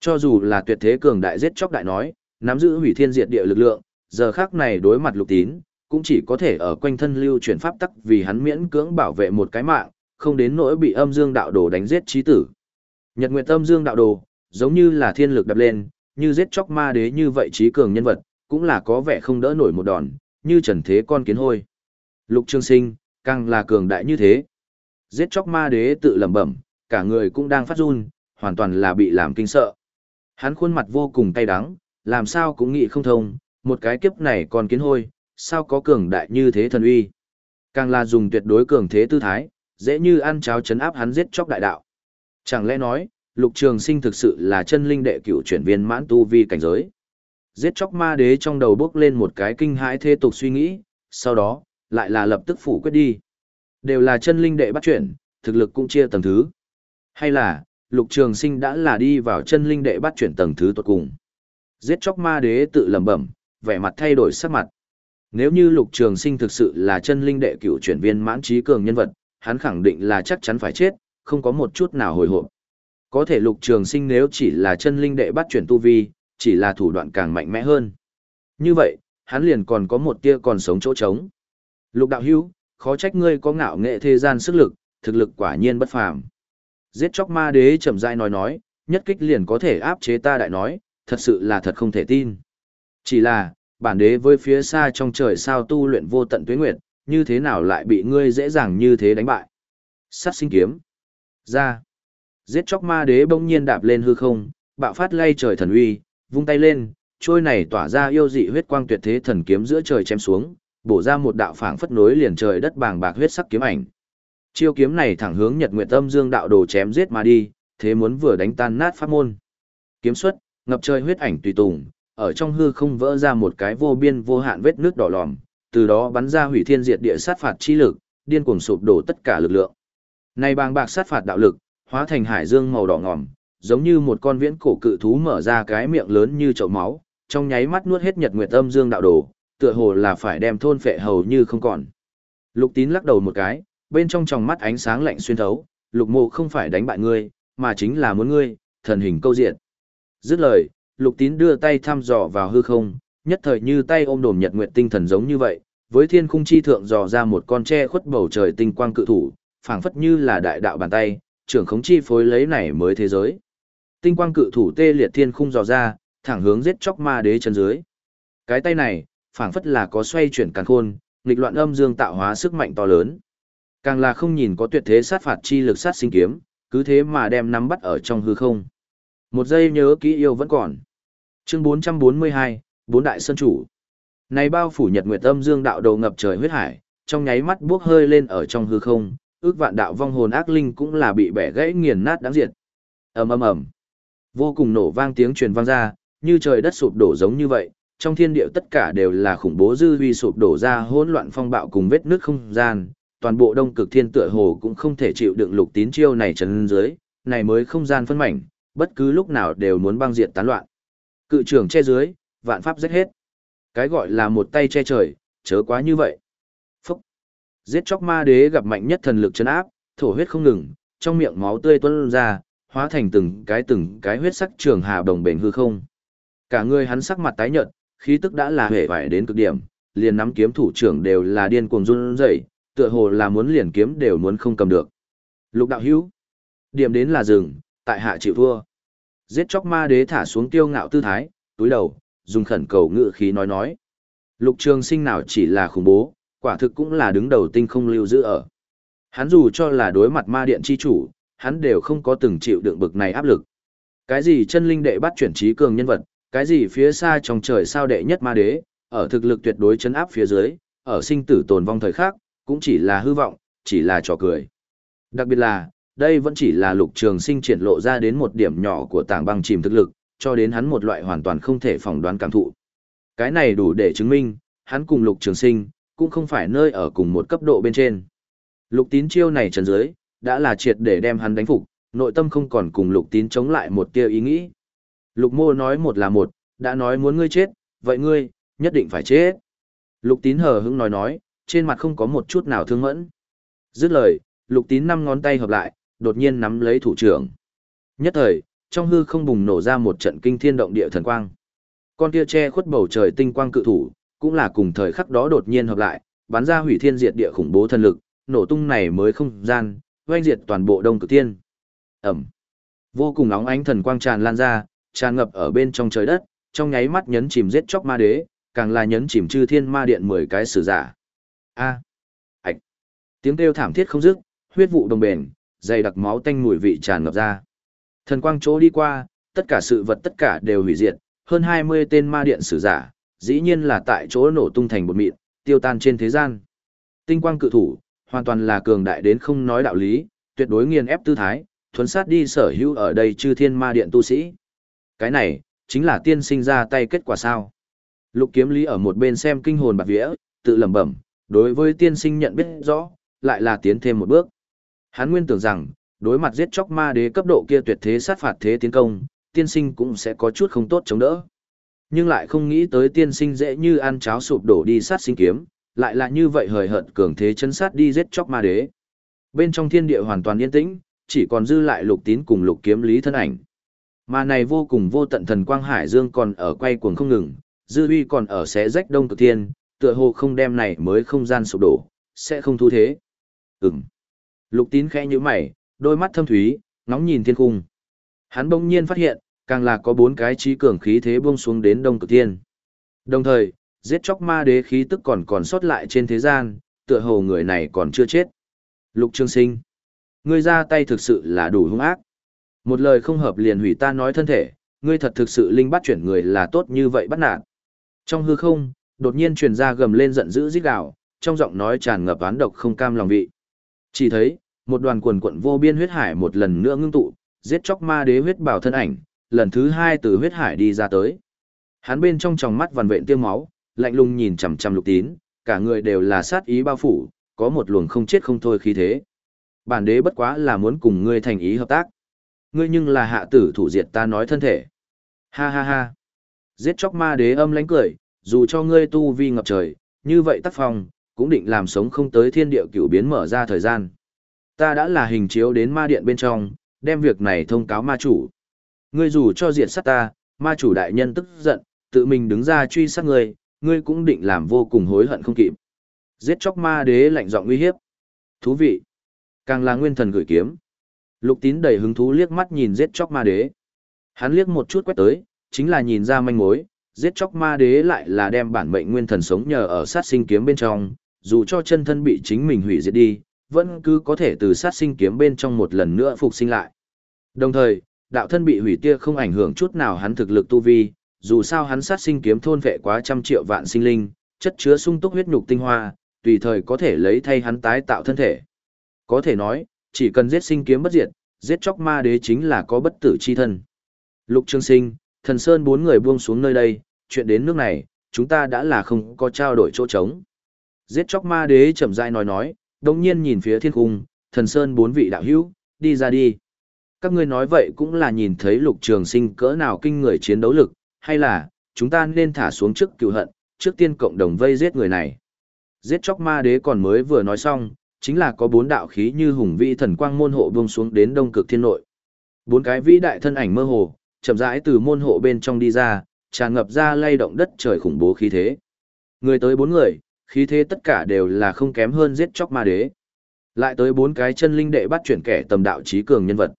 Cho dù là tuyệt thế cường đại giết chóc đại nói, nắm giữ hủy thiên diệt địa lực lượng, giờ khắc này đối mặt lục tín, cũng chỉ có thể ở quanh thân lưu chuyển pháp tắc vì hắn miễn cưỡng bảo vệ một cái mạng, không đến nỗi bị âm dương đạo đồ đánh giết trí tử. Nhật Nguyệt âm dương đạo đồ, giống như là thiên lực đập lên, như giết chóc ma đế như vậy trí cường nhân vật, cũng là có vẻ không đỡ nổi một đòn, như trần thế con kiến hôi. Lục Trương Sinh, càng là cường đại như thế. Giết chóc ma đế tự lẩm bẩm, cả người cũng đang phát run, hoàn toàn là bị làm kinh sợ. Hắn khuôn mặt vô cùng cay đắng, làm sao cũng nghĩ không thông, một cái kiếp này còn kiến hôi, sao có cường đại như thế thần uy. Càng là dùng tuyệt đối cường thế tư thái, dễ như ăn cháo chấn áp hắn giết chóc đại đạo. Chẳng lẽ nói, lục trường sinh thực sự là chân linh đệ cửu chuyển viên mãn tu vi cảnh giới. Giết chóc ma đế trong đầu bước lên một cái kinh hãi thế tục suy nghĩ, sau đó, lại là lập tức phủ quyết đi. Đều là chân linh đệ bắt chuyển, thực lực cũng chia tầng thứ. Hay là, lục trường sinh đã là đi vào chân linh đệ bắt chuyển tầng thứ tuột cùng. Giết chóc ma đế tự lẩm bẩm, vẻ mặt thay đổi sắc mặt. Nếu như lục trường sinh thực sự là chân linh đệ cửu chuyển viên mãn trí cường nhân vật, hắn khẳng định là chắc chắn phải chết, không có một chút nào hồi hộp. Có thể lục trường sinh nếu chỉ là chân linh đệ bắt chuyển tu vi, chỉ là thủ đoạn càng mạnh mẽ hơn. Như vậy, hắn liền còn có một tia còn sống chỗ trống. Lục đạo hữu, khó trách ngươi có ngạo nghệ thế gian sức lực, thực lực quả nhiên bất phàm. Giết chóc ma đế chậm rãi nói nói, nhất kích liền có thể áp chế ta đại nói, thật sự là thật không thể tin. Chỉ là, bản đế với phía xa trong trời sao tu luyện vô tận tuế nguyệt, như thế nào lại bị ngươi dễ dàng như thế đánh bại. Sát sinh kiếm. Ra. Giết chóc ma đế bỗng nhiên đạp lên hư không, bạo phát lay trời thần uy, vung tay lên, trôi này tỏa ra yêu dị huyết quang tuyệt thế thần kiếm giữa trời chém xuống, bổ ra một đạo phảng phất nối liền trời đất bàng bạc huyết sắc kiếm ảnh. Chiêu kiếm này thẳng hướng Nhật Nguyệt Âm Dương đạo đồ chém giết mà đi, thế muốn vừa đánh tan nát pháp môn. Kiếm xuất, ngập trời huyết ảnh tùy tùng, ở trong hư không vỡ ra một cái vô biên vô hạn vết nước đỏ lòm, từ đó bắn ra hủy thiên diệt địa sát phạt chi lực, điên cuồng sụp đổ tất cả lực lượng. Này bàng bạc sát phạt đạo lực, hóa thành hải dương màu đỏ ngòm, giống như một con viễn cổ cự thú mở ra cái miệng lớn như chậu máu, trong nháy mắt nuốt hết Nhật Nguyệt Âm Dương đạo đồ, tựa hồ là phải đem thôn phệ hầu như không còn. Lục Tín lắc đầu một cái, bên trong tròng mắt ánh sáng lạnh xuyên thấu, Lục Mộ không phải đánh bại ngươi, mà chính là muốn ngươi thần hình câu diện. Dứt lời, lục tín đưa tay thăm dò vào hư không, nhất thời như tay ôm đồm nhật nguyện tinh thần giống như vậy, với thiên khung chi thượng dò ra một con tre khuất bầu trời tinh quang cự thủ, phảng phất như là đại đạo bàn tay, trưởng khống chi phối lấy này mới thế giới. Tinh quang cự thủ tê liệt thiên khung dò ra, thẳng hướng giết chóc ma đế chân dưới. Cái tay này, phảng phất là có xoay chuyển càn khôn, nghịch loạn âm dương tạo hóa sức mạnh to lớn. Càng là không nhìn có tuyệt thế sát phạt chi lực sát sinh kiếm, cứ thế mà đem nắm bắt ở trong hư không. Một giây nhớ kỹ yêu vẫn còn. Chương 442, Bốn Đại Sơn Chủ. Này bao phủ nhật nguyệt âm dương đạo đầu ngập trời huyết hải, trong nháy mắt bước hơi lên ở trong hư không, ước vạn đạo vong hồn ác linh cũng là bị bẻ gãy nghiền nát đáng diệt. ầm ầm ầm, vô cùng nổ vang tiếng truyền vang ra, như trời đất sụp đổ giống như vậy, trong thiên địa tất cả đều là khủng bố dư vi sụp đổ ra hỗn loạn phong bạo cùng vết nước không gian, toàn bộ đông cực thiên tựa hồ cũng không thể chịu đựng lục tín chiêu này trấn dưới, này mới không gian phân mảnh, bất cứ lúc nào đều muốn băng diệt tán loạn. Cự trưởng che dưới, vạn pháp giết hết. Cái gọi là một tay che trời, chớ quá như vậy. Phúc! Giết chóc ma đế gặp mạnh nhất thần lực chấn áp, thổ huyết không ngừng, trong miệng máu tươi tuôn ra, hóa thành từng cái từng cái huyết sắc trường hà đồng bền hư không. Cả người hắn sắc mặt tái nhợt, khí tức đã là hề vải đến cực điểm, liền nắm kiếm thủ trưởng đều là điên cuồng run rẩy, tựa hồ là muốn liền kiếm đều muốn không cầm được. Lục đạo hữu, điểm đến là rừng, tại hạ chịu thua. Giết chóc ma đế thả xuống tiêu ngạo tư thái, túi đầu, dùng khẩn cầu ngự khí nói nói. Lục trường sinh nào chỉ là khủng bố, quả thực cũng là đứng đầu tinh không lưu giữ ở. Hắn dù cho là đối mặt ma điện chi chủ, hắn đều không có từng chịu đựng bực này áp lực. Cái gì chân linh đệ bắt chuyển trí cường nhân vật, cái gì phía xa trong trời sao đệ nhất ma đế, ở thực lực tuyệt đối chấn áp phía dưới, ở sinh tử tồn vong thời khắc, cũng chỉ là hư vọng, chỉ là trò cười. Đặc biệt là, đây vẫn chỉ là lục trường sinh triển lộ ra đến một điểm nhỏ của tảng băng chìm thực lực, cho đến hắn một loại hoàn toàn không thể phỏng đoán cảm thụ. Cái này đủ để chứng minh, hắn cùng lục trường sinh, cũng không phải nơi ở cùng một cấp độ bên trên. Lục tín chiêu này trần dưới, đã là triệt để đem hắn đánh phục, nội tâm không còn cùng lục tín chống lại một tia ý nghĩ. Lục mô nói một là một, đã nói muốn ngươi chết, vậy ngươi, nhất định phải chết. Lục tín hờ hững nói nói, trên mặt không có một chút nào thương mẫn. Dứt lời, lục tín năm ngón tay hợp lại, đột nhiên nắm lấy thủ trưởng. Nhất thời, trong hư không bùng nổ ra một trận kinh thiên động địa thần quang. Con kia che khuất bầu trời tinh quang cự thủ, cũng là cùng thời khắc đó đột nhiên hợp lại, bắn ra hủy thiên diệt địa khủng bố thần lực, nổ tung này mới không gian, oanh diệt toàn bộ đông cực thiên. Ẩm. Vô cùng nóng ánh thần quang tràn lan ra, tràn ngập ở bên trong trời đất, trong nháy mắt nhấn chìm giết chóc ma đế, càng là nhấn chìm chư thiên ma điện 10 cái sử giả. A. À. Tiếng kêu thảm thiết không dứt, huyết vụ đồng bền, dày đặc máu tanh mùi vị tràn ngập ra. Thần quang chỗ đi qua, tất cả sự vật tất cả đều hủy diệt, hơn 20 tên ma điện sử giả, dĩ nhiên là tại chỗ nổ tung thành bột mịn, tiêu tan trên thế gian. Tinh quang cự thủ, hoàn toàn là cường đại đến không nói đạo lý, tuyệt đối nghiền ép tư thái, thuấn sát đi sở hữu ở đây chư thiên ma điện tu sĩ. Cái này, chính là tiên sinh ra tay kết quả sao. Lục kiếm lý ở một bên xem kinh hồn bạc vía, tự lẩm bẩm, đối với tiên sinh nhận biết rõ, lại là tiến thêm một bước. Hắn nguyên tưởng rằng, đối mặt giết chóc ma đế cấp độ kia tuyệt thế sát phạt thế tiến công, tiên sinh cũng sẽ có chút không tốt chống đỡ. Nhưng lại không nghĩ tới tiên sinh dễ như ăn cháo sụp đổ đi sát sinh kiếm, lại là như vậy hời hợt cường thế chân sát đi giết chóc ma đế. Bên trong thiên địa hoàn toàn yên tĩnh, chỉ còn dư lại lục tín cùng lục kiếm lý thân ảnh. Mà này vô cùng vô tận thần quang hải dương còn ở quay cuồng không ngừng, dư uy còn ở xé rách đông cực thiên, tựa hồ không đem này mới không gian sụp đổ, sẽ không thu thế. Ừm. Lục tín khẽ như mày, đôi mắt thâm thúy, ngóng nhìn thiên cung. Hắn bỗng nhiên phát hiện, càng là có bốn cái trí cường khí thế buông xuống đến đông cực thiên. Đồng thời, giết chóc ma đế khí tức còn còn sót lại trên thế gian, tựa hồ người này còn chưa chết. Lục Trương Sinh, ngươi ra tay thực sự là đủ hung ác. Một lời không hợp liền hủy ta nói thân thể, ngươi thật thực sự linh bắt chuyển người là tốt như vậy bắt nạt. Trong hư không, đột nhiên truyền ra gầm lên giận dữ rít gào, trong giọng nói tràn ngập án độc không cam lòng vị. Chỉ thấy, một đoàn quần quận vô biên huyết hải một lần nữa ngưng tụ, giết chóc ma đế huyết bảo thân ảnh, lần thứ hai từ huyết hải đi ra tới. Hắn bên trong tròng mắt vằn vện tiêm máu, lạnh lùng nhìn chằm chằm lục tín, cả người đều là sát ý bao phủ, có một luồng không chết không thôi khí thế. Bản đế bất quá là muốn cùng ngươi thành ý hợp tác. Ngươi nhưng là hạ tử thủ diệt ta nói thân thể. Ha ha ha. Giết chóc ma đế âm lánh cười, dù cho ngươi tu vi ngập trời, như vậy tác phong, cũng định làm sống không tới thiên địa cửu biến mở ra thời gian. Ta đã là hình chiếu đến ma điện bên trong, đem việc này thông cáo ma chủ. Ngươi dù cho diệt sát ta, ma chủ đại nhân tức giận, tự mình đứng ra truy sát ngươi, ngươi cũng định làm vô cùng hối hận không kịp. Giết chóc ma đế lạnh giọng uy hiếp. Thú vị. Càng là nguyên thần gửi kiếm. Lục tín đầy hứng thú liếc mắt nhìn giết chóc ma đế. Hắn liếc một chút quét tới, chính là nhìn ra manh mối, giết chóc ma đế lại là đem bản mệnh nguyên thần sống nhờ ở sát sinh kiếm bên trong, dù cho chân thân bị chính mình hủy diệt đi, vẫn cứ có thể từ sát sinh kiếm bên trong một lần nữa phục sinh lại. Đồng thời, đạo thân bị hủy tia không ảnh hưởng chút nào hắn thực lực tu vi, dù sao hắn sát sinh kiếm thôn vệ quá trăm triệu vạn sinh linh, chất chứa sung túc huyết nhục tinh hoa, tùy thời có thể lấy thay hắn tái tạo thân thể. Có thể nói, chỉ cần giết sinh kiếm bất diệt, giết chóc ma đế chính là có bất tử chi thân. Lục Trương Sinh, Thần Sơn bốn người buông xuống nơi đây, chuyện đến nước này, chúng ta đã là không có trao đổi chỗ trống. Giết chóc ma đế chậm rãi nói nói, đồng nhiên nhìn phía thiên cung, Thần Sơn bốn vị đạo hữu, đi ra đi. Các ngươi nói vậy cũng là nhìn thấy lục trường sinh cỡ nào kinh người chiến đấu lực, hay là, chúng ta nên thả xuống trước cựu hận, trước tiên cộng đồng vây giết người này. Giết chóc ma đế còn mới vừa nói xong, chính là có bốn đạo khí như hùng vĩ thần quang môn hộ buông xuống đến đông cực thiên nội. Bốn cái vĩ đại thân ảnh mơ hồ, chậm rãi từ môn hộ bên trong đi ra, tràn ngập ra lay động đất trời khủng bố khí thế. Người tới bốn người, khí thế tất cả đều là không kém hơn giết chóc ma đế. Lại tới bốn cái chân linh đệ bắt chuyển kẻ tầm đạo trí cường nhân vật.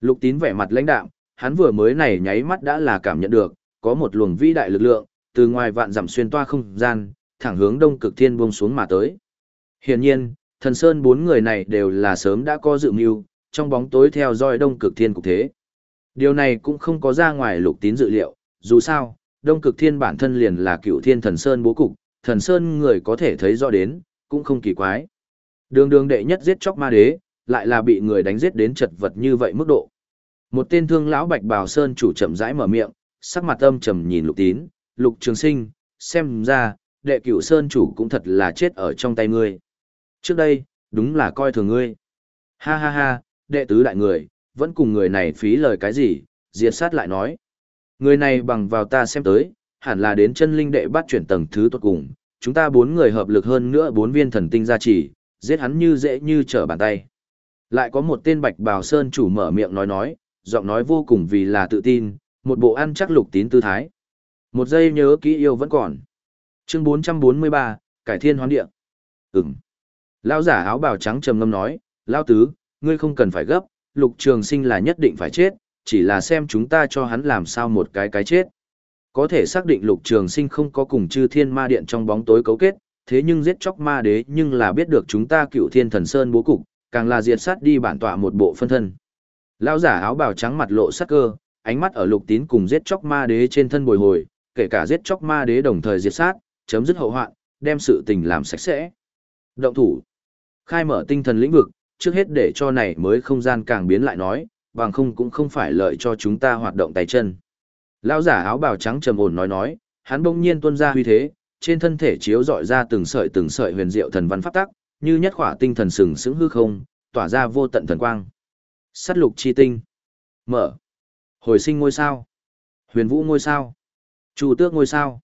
Lục tín vẻ mặt lãnh đạm, hắn vừa mới này nháy mắt đã là cảm nhận được, có một luồng vĩ đại lực lượng, từ ngoài vạn dặm xuyên toa không gian, thẳng hướng đông cực thiên buông xuống mà tới. Hiển nhiên, thần sơn bốn người này đều là sớm đã có dự mưu, trong bóng tối theo dõi đông cực thiên cục thế. Điều này cũng không có ra ngoài lục tín dự liệu, dù sao, đông cực thiên bản thân liền là cựu thiên thần sơn bố cục, thần sơn người có thể thấy rõ đến, cũng không kỳ quái. Đường đường đệ nhất giết chóc ma đế, lại là bị người đánh giết đến chật vật như vậy mức độ. Một tên thương lão bạch bào sơn chủ chậm rãi mở miệng, sắc mặt âm trầm nhìn lục tín, lục trường sinh, xem ra, đệ cửu sơn chủ cũng thật là chết ở trong tay ngươi. Trước đây, đúng là coi thường ngươi. Ha ha ha, đệ tứ đại người, vẫn cùng người này phí lời cái gì, diệt sát lại nói. Người này bằng vào ta xem tới, hẳn là đến chân linh đệ bắt chuyển tầng thứ tốt cùng, chúng ta bốn người hợp lực hơn nữa bốn viên thần tinh gia trì, giết hắn như dễ như trở bàn tay. Lại có một tên bạch bào sơn chủ mở miệng nói nói, giọng nói vô cùng vì là tự tin, một bộ ăn chắc lục tín tư thái. Một giây nhớ kỹ yêu vẫn còn. Chương 443, Cải Thiên Hoán Địa. Ừm. Lão giả áo bào trắng trầm ngâm nói, Lão tứ, ngươi không cần phải gấp, lục trường sinh là nhất định phải chết, chỉ là xem chúng ta cho hắn làm sao một cái cái chết. Có thể xác định lục trường sinh không có cùng chư thiên ma điện trong bóng tối cấu kết, thế nhưng giết chóc ma đế nhưng là biết được chúng ta cựu thiên thần sơn bố cục, càng là diệt sát đi bản tọa một bộ phân thân. Lão giả áo bào trắng mặt lộ sắc cơ, ánh mắt ở lục tín cùng giết chóc ma đế trên thân bồi hồi, kể cả giết chóc ma đế đồng thời diệt sát, chấm dứt hậu hoạn, đem sự tình làm sạch sẽ. Động thủ. Khai mở tinh thần lĩnh vực, trước hết để cho này mới không gian càng biến lại nói, bằng không cũng không phải lợi cho chúng ta hoạt động tay chân. Lão giả áo bào trắng trầm ổn nói nói, hắn bỗng nhiên tuôn ra huy thế, trên thân thể chiếu dọi ra từng sợi từng sợi huyền diệu thần văn pháp tắc, như nhất khỏa tinh thần sừng sững hư không, tỏa ra vô tận thần quang. Sắt lục chi tinh. Mở. Hồi sinh ngôi sao. Huyền vũ ngôi sao. Chủ tước ngôi sao.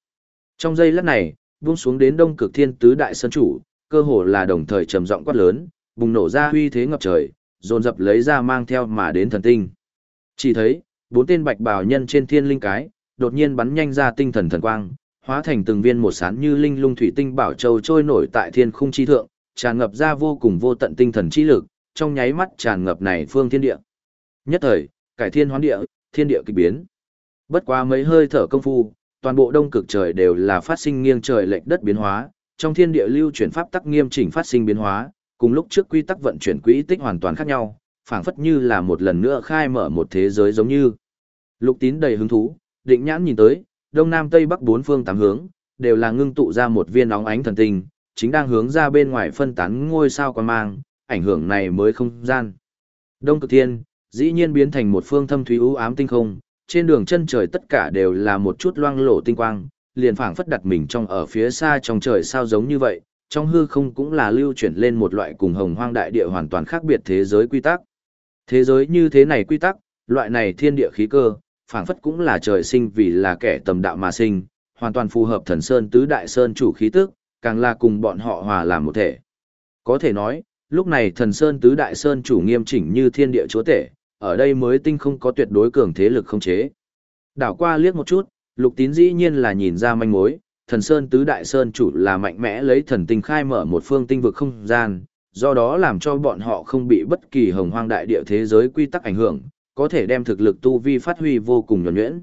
Trong giây lát này, buông xuống đến đông cực thiên tứ đại sơn chủ, cơ hồ là đồng thời trầm giọng quát lớn, bùng nổ ra huy thế ngập trời, dồn dập lấy ra mang theo mà đến thần tinh. Chỉ thấy, bốn tên bạch bào nhân trên thiên linh cái, đột nhiên bắn nhanh ra tinh thần thần quang, hóa thành từng viên một sán như linh lung thủy tinh bảo châu trôi nổi tại thiên khung chi thượng, tràn ngập ra vô cùng vô tận tinh thần chi lực, trong nháy mắt tràn ngập này phương thiên địa. Nhất thời, cải thiên hoán địa, thiên địa kỳ biến. Bất quá mấy hơi thở công phu, toàn bộ đông cực trời đều là phát sinh nghiêng trời lệch đất biến hóa, trong thiên địa lưu chuyển pháp tắc nghiêm chỉnh phát sinh biến hóa, cùng lúc trước quy tắc vận chuyển quỹ tích hoàn toàn khác nhau, phảng phất như là một lần nữa khai mở một thế giới giống như. Lục Tín đầy hứng thú, định nhãn nhìn tới, đông nam tây bắc bốn phương tám hướng, đều là ngưng tụ ra một viên óng ánh thần tinh, chính đang hướng ra bên ngoài phân tán ngôi sao quan mang, ảnh hưởng này mới không gian. Đông cực thiên, dĩ nhiên biến thành một phương thâm thúy u ám tinh không, trên đường chân trời tất cả đều là một chút loang lổ tinh quang, liền phảng phất đặt mình trong ở phía xa trong trời sao giống như vậy, trong hư không cũng là lưu chuyển lên một loại cùng hồng hoang đại địa hoàn toàn khác biệt thế giới quy tắc. Thế giới như thế này quy tắc, loại này thiên địa khí cơ, phảng phất cũng là trời sinh vì là kẻ tầm đạo mà sinh, hoàn toàn phù hợp thần sơn tứ đại sơn chủ khí tức, càng là cùng bọn họ hòa làm một thể. Có thể nói, lúc này thần sơn tứ đại sơn chủ nghiêm chỉnh như thiên địa chúa tể, ở đây mới tinh không có tuyệt đối cường thế lực không chế. Đảo qua liếc một chút, lục tín dĩ nhiên là nhìn ra manh mối, thần sơn tứ đại sơn chủ là mạnh mẽ lấy thần tinh khai mở một phương tinh vực không gian, do đó làm cho bọn họ không bị bất kỳ hồng hoang đại địa thế giới quy tắc ảnh hưởng, có thể đem thực lực tu vi phát huy vô cùng nhuẩn nhuyễn.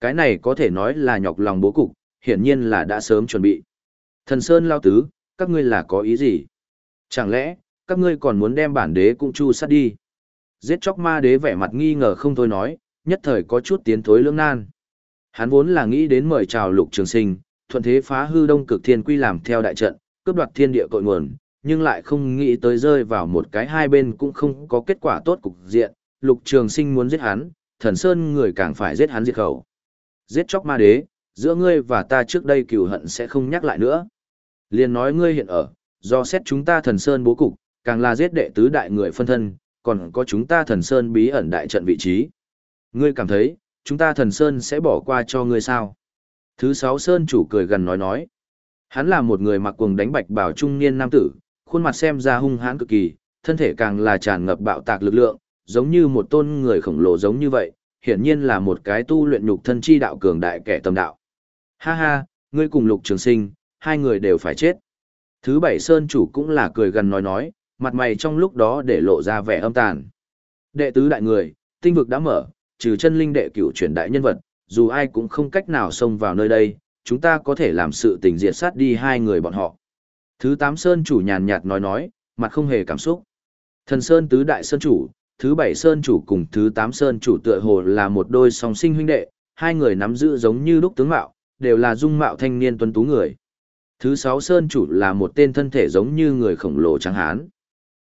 Cái này có thể nói là nhọc lòng bố cục, hiển nhiên là đã sớm chuẩn bị. Thần Sơn lao tứ, các ngươi là có ý gì? Chẳng lẽ, các ngươi còn muốn đem bản đế cũng chu sát đi? Giết chóc ma đế vẻ mặt nghi ngờ không thôi nói, nhất thời có chút tiến thối lưỡng nan. Hắn vốn là nghĩ đến mời chào lục trường sinh, thuận thế phá hư đông cực thiên quy làm theo đại trận, cướp đoạt thiên địa cội nguồn, nhưng lại không nghĩ tới rơi vào một cái hai bên cũng không có kết quả tốt cục diện, lục trường sinh muốn giết hắn, thần sơn người càng phải giết hắn diệt khẩu. Giết chóc ma đế, giữa ngươi và ta trước đây cừu hận sẽ không nhắc lại nữa. Liền nói ngươi hiện ở, do xét chúng ta thần sơn bố cục, càng là giết đệ tứ đại người phân thân, còn có chúng ta thần sơn bí ẩn đại trận vị trí. Ngươi cảm thấy, chúng ta thần sơn sẽ bỏ qua cho ngươi sao? Thứ sáu sơn chủ cười gần nói nói. Hắn là một người mặc quần đánh bạch bảo trung niên nam tử, khuôn mặt xem ra hung hãn cực kỳ, thân thể càng là tràn ngập bạo tạc lực lượng, giống như một tôn người khổng lồ giống như vậy, hiển nhiên là một cái tu luyện nhục thân chi đạo cường đại kẻ tầm đạo. Ha ha, ngươi cùng lục trường sinh, hai người đều phải chết. Thứ bảy sơn chủ cũng là cười gần nói nói, mặt mày trong lúc đó để lộ ra vẻ âm tàn. Đệ tứ đại người, tinh vực đã mở, trừ chân linh đệ cửu truyền đại nhân vật, dù ai cũng không cách nào xông vào nơi đây, chúng ta có thể làm sự tình diệt sát đi hai người bọn họ. Thứ tám sơn chủ nhàn nhạt nói nói, mặt không hề cảm xúc. Thần sơn tứ đại sơn chủ, thứ bảy sơn chủ cùng thứ tám sơn chủ tựa hồ là một đôi song sinh huynh đệ, hai người nắm giữ giống như lúc tướng mạo, đều là dung mạo thanh niên tuấn tú người. Thứ sáu sơn chủ là một tên thân thể giống như người khổng lồ trắng hán.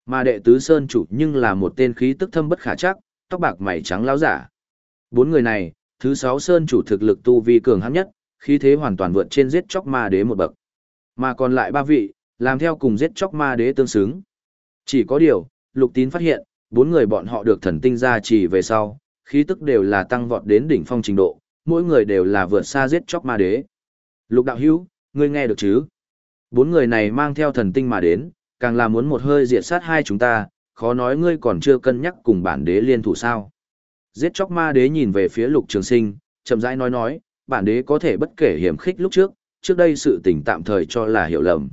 Mà đệ tứ sơn chủ nhưng là một tên khí tức thâm bất khả chắc, tóc bạc mày trắng lão giả. Bốn người này, thứ sáu sơn chủ thực lực tu vi cường hãn nhất, khí thế hoàn toàn vượt trên giết chóc ma đế một bậc. Mà còn lại ba vị, làm theo cùng giết chóc ma đế tương xứng. Chỉ có điều, lục tín phát hiện, bốn người bọn họ được thần tinh gia trì về sau, khí tức đều là tăng vọt đến đỉnh phong trình độ, mỗi người đều là vượt xa giết chóc ma đế. Lục đạo hữu, ngươi nghe được chứ? Bốn người này mang theo thần tinh mà đến, càng là muốn một hơi diệt sát hai chúng ta, khó nói ngươi còn chưa cân nhắc cùng bản đế liên thủ sao. Giết chóc ma đế nhìn về phía lục trường sinh, chậm rãi nói nói, bản đế có thể bất kể hiểm khích lúc trước, trước đây sự tình tạm thời cho là hiểu lầm.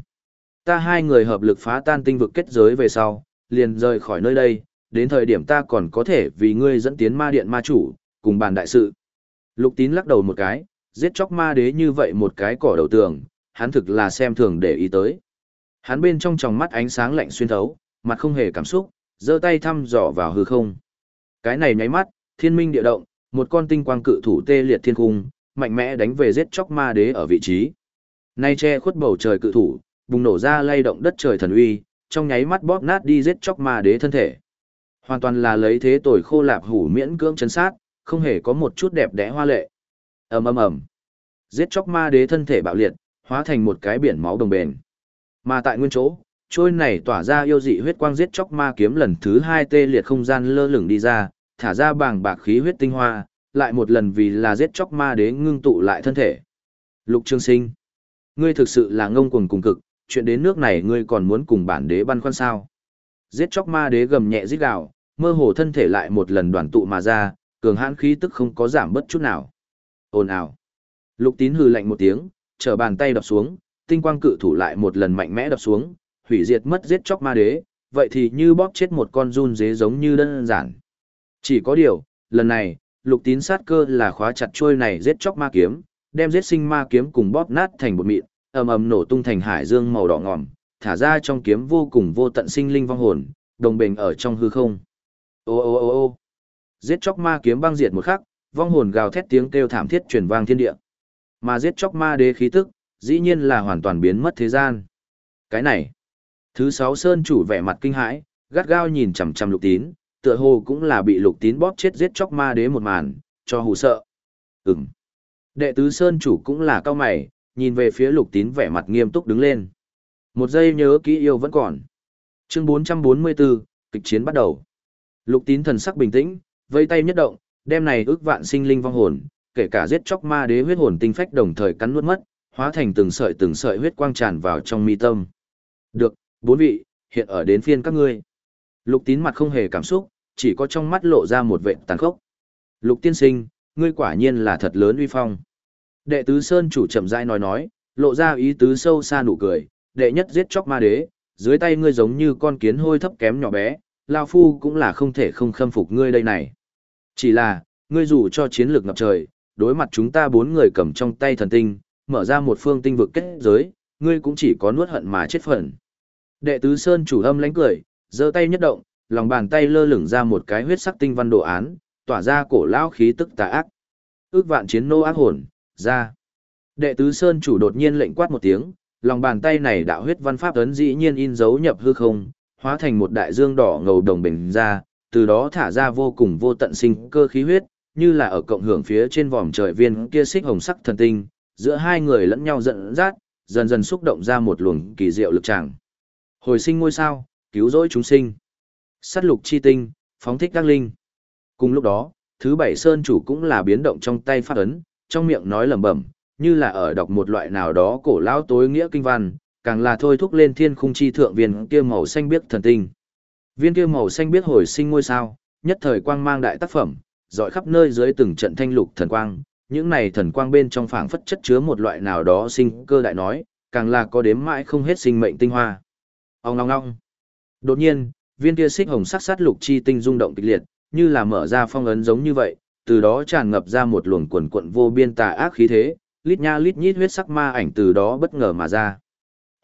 Ta hai người hợp lực phá tan tinh vực kết giới về sau, liền rời khỏi nơi đây, đến thời điểm ta còn có thể vì ngươi dẫn tiến ma điện ma chủ, cùng bàn đại sự. Lục tín lắc đầu một cái, giết chóc ma đế như vậy một cái cỏ đầu tường, hắn thực là xem thường để ý tới. Hắn bên trong tròng mắt ánh sáng lạnh xuyên thấu, mặt không hề cảm xúc, giơ tay thăm dò vào hư không. Cái này nháy mắt, thiên minh địa động, một con tinh quang cự thủ tê liệt thiên cung, mạnh mẽ đánh về giết chóc ma đế ở vị trí. Nay che khuất bầu trời cự thủ, bùng nổ ra lay động đất trời thần uy, trong nháy mắt bóp nát đi giết chóc ma đế thân thể. Hoàn toàn là lấy thế tồi khô lạp hủ miễn cưỡng chấn sát, không hề có một chút đẹp đẽ hoa lệ. ầm ầm ầm, giết chóc ma đế thân thể bạo liệt, hóa thành một cái biển máu đồng bền. Mà tại nguyên chỗ, trôi này tỏa ra yêu dị huyết quang giết chóc ma kiếm lần thứ hai tê liệt không gian lơ lửng đi ra, thả ra bảng bạc khí huyết tinh hoa, lại một lần vì là giết chóc ma đế ngưng tụ lại thân thể. Lục Trương Sinh, ngươi thực sự là ngông cuồng cùng cực, chuyện đến nước này ngươi còn muốn cùng bản đế băn khoăn sao? Giết chóc ma đế gầm nhẹ rít gào, mơ hồ thân thể lại một lần đoàn tụ mà ra, cường hãn khí tức không có giảm bất chút nào. Ồn ào. Lục Tín hừ lạnh một tiếng, trở bàn tay đập xuống, tinh quang cự thủ lại một lần mạnh mẽ đập xuống, hủy diệt mất giết chóc ma đế, vậy thì như bóp chết một con run dế giống như đơn giản. Chỉ có điều, lần này, lục tín sát cơ là khóa chặt trôi này giết chóc ma kiếm, đem giết sinh ma kiếm cùng bóp nát thành bột mịn, ầm ầm nổ tung thành hải dương màu đỏ ngòm, thả ra trong kiếm vô cùng vô tận sinh linh vong hồn, đồng bình ở trong hư không. Ô ô ô ô giết chóc ma kiếm băng diệt một khắc, vong hồn gào thét tiếng kêu thảm thiết truyền vang thiên địa. Mà giết chóc ma đế khí tức, dĩ nhiên là hoàn toàn biến mất thế gian. Cái này, thứ sáu sơn chủ vẻ mặt kinh hãi, gắt gao nhìn chằm chằm lục tín, tựa hồ cũng là bị lục tín bóp chết giết chóc ma đế một màn, cho hù sợ. Ừm. Đệ tứ sơn chủ cũng là cao mày, nhìn về phía lục tín vẻ mặt nghiêm túc đứng lên. Một giây nhớ kỹ yêu vẫn còn. Chương 444, kịch chiến bắt đầu. Lục tín thần sắc bình tĩnh, vây tay nhất động, đem này ước vạn sinh linh vong hồn, kể cả giết chóc ma đế huyết hồn tinh phách đồng thời cắn nuốt mất, hóa thành từng sợi từng sợi huyết quang tràn vào trong mi tâm. Được, bốn vị, hiện ở đến phiên các ngươi. Lục tín mặt không hề cảm xúc, chỉ có trong mắt lộ ra một vệ tàn khốc. Lục tiên sinh, ngươi quả nhiên là thật lớn uy phong. Đệ tứ Sơn chủ chậm rãi nói nói, lộ ra ý tứ sâu xa nụ cười, đệ nhất giết chóc ma đế, dưới tay ngươi giống như con kiến hôi thấp kém nhỏ bé, Lao Phu cũng là không thể không khâm phục ngươi đây này. Chỉ là, ngươi dù cho chiến lược ngập trời, đối mặt chúng ta bốn người cầm trong tay thần tinh, mở ra một phương tinh vực kết giới, ngươi cũng chỉ có nuốt hận mà chết phần. Đệ tứ Sơn chủ âm lánh cười, giơ tay nhất động, lòng bàn tay lơ lửng ra một cái huyết sắc tinh văn đồ án, tỏa ra cổ lão khí tức tà ác. Ước vạn chiến nô ác hồn, ra. Đệ tứ Sơn chủ đột nhiên lệnh quát một tiếng, lòng bàn tay này đạo huyết văn pháp ấn dĩ nhiên in dấu nhập hư không, hóa thành một đại dương đỏ ngầu đồng bình ra, từ đó thả ra vô cùng vô tận sinh cơ khí huyết, như là ở cộng hưởng phía trên vòm trời viên kia xích hồng sắc thần tinh, giữa hai người lẫn nhau giận dắt, dần dần xúc động ra một luồng kỳ diệu lực tràng. Hồi sinh ngôi sao, cứu rỗi chúng sinh. Sát lục chi tinh, phóng thích các linh. Cùng lúc đó, thứ bảy sơn chủ cũng là biến động trong tay phát ấn, trong miệng nói lẩm bẩm, như là ở đọc một loại nào đó cổ lão tối nghĩa kinh văn, càng là thôi thúc lên thiên khung chi thượng viên kia màu xanh biếc thần tinh. Viên kia màu xanh biếc hồi sinh ngôi sao, nhất thời quang mang đại tác phẩm, dọi khắp nơi dưới từng trận thanh lục thần quang, những này thần quang bên trong phảng phất chất chứa một loại nào đó sinh cơ đại nói, càng là có đếm mãi không hết sinh mệnh tinh hoa. Ông ngong ngong. Đột nhiên, viên kia xích hồng sắc sát lục chi tinh rung động kịch liệt, như là mở ra phong ấn giống như vậy, từ đó tràn ngập ra một luồng quần quận vô biên tà ác khí thế, lít nha lít nhít huyết sắc ma ảnh từ đó bất ngờ mà ra.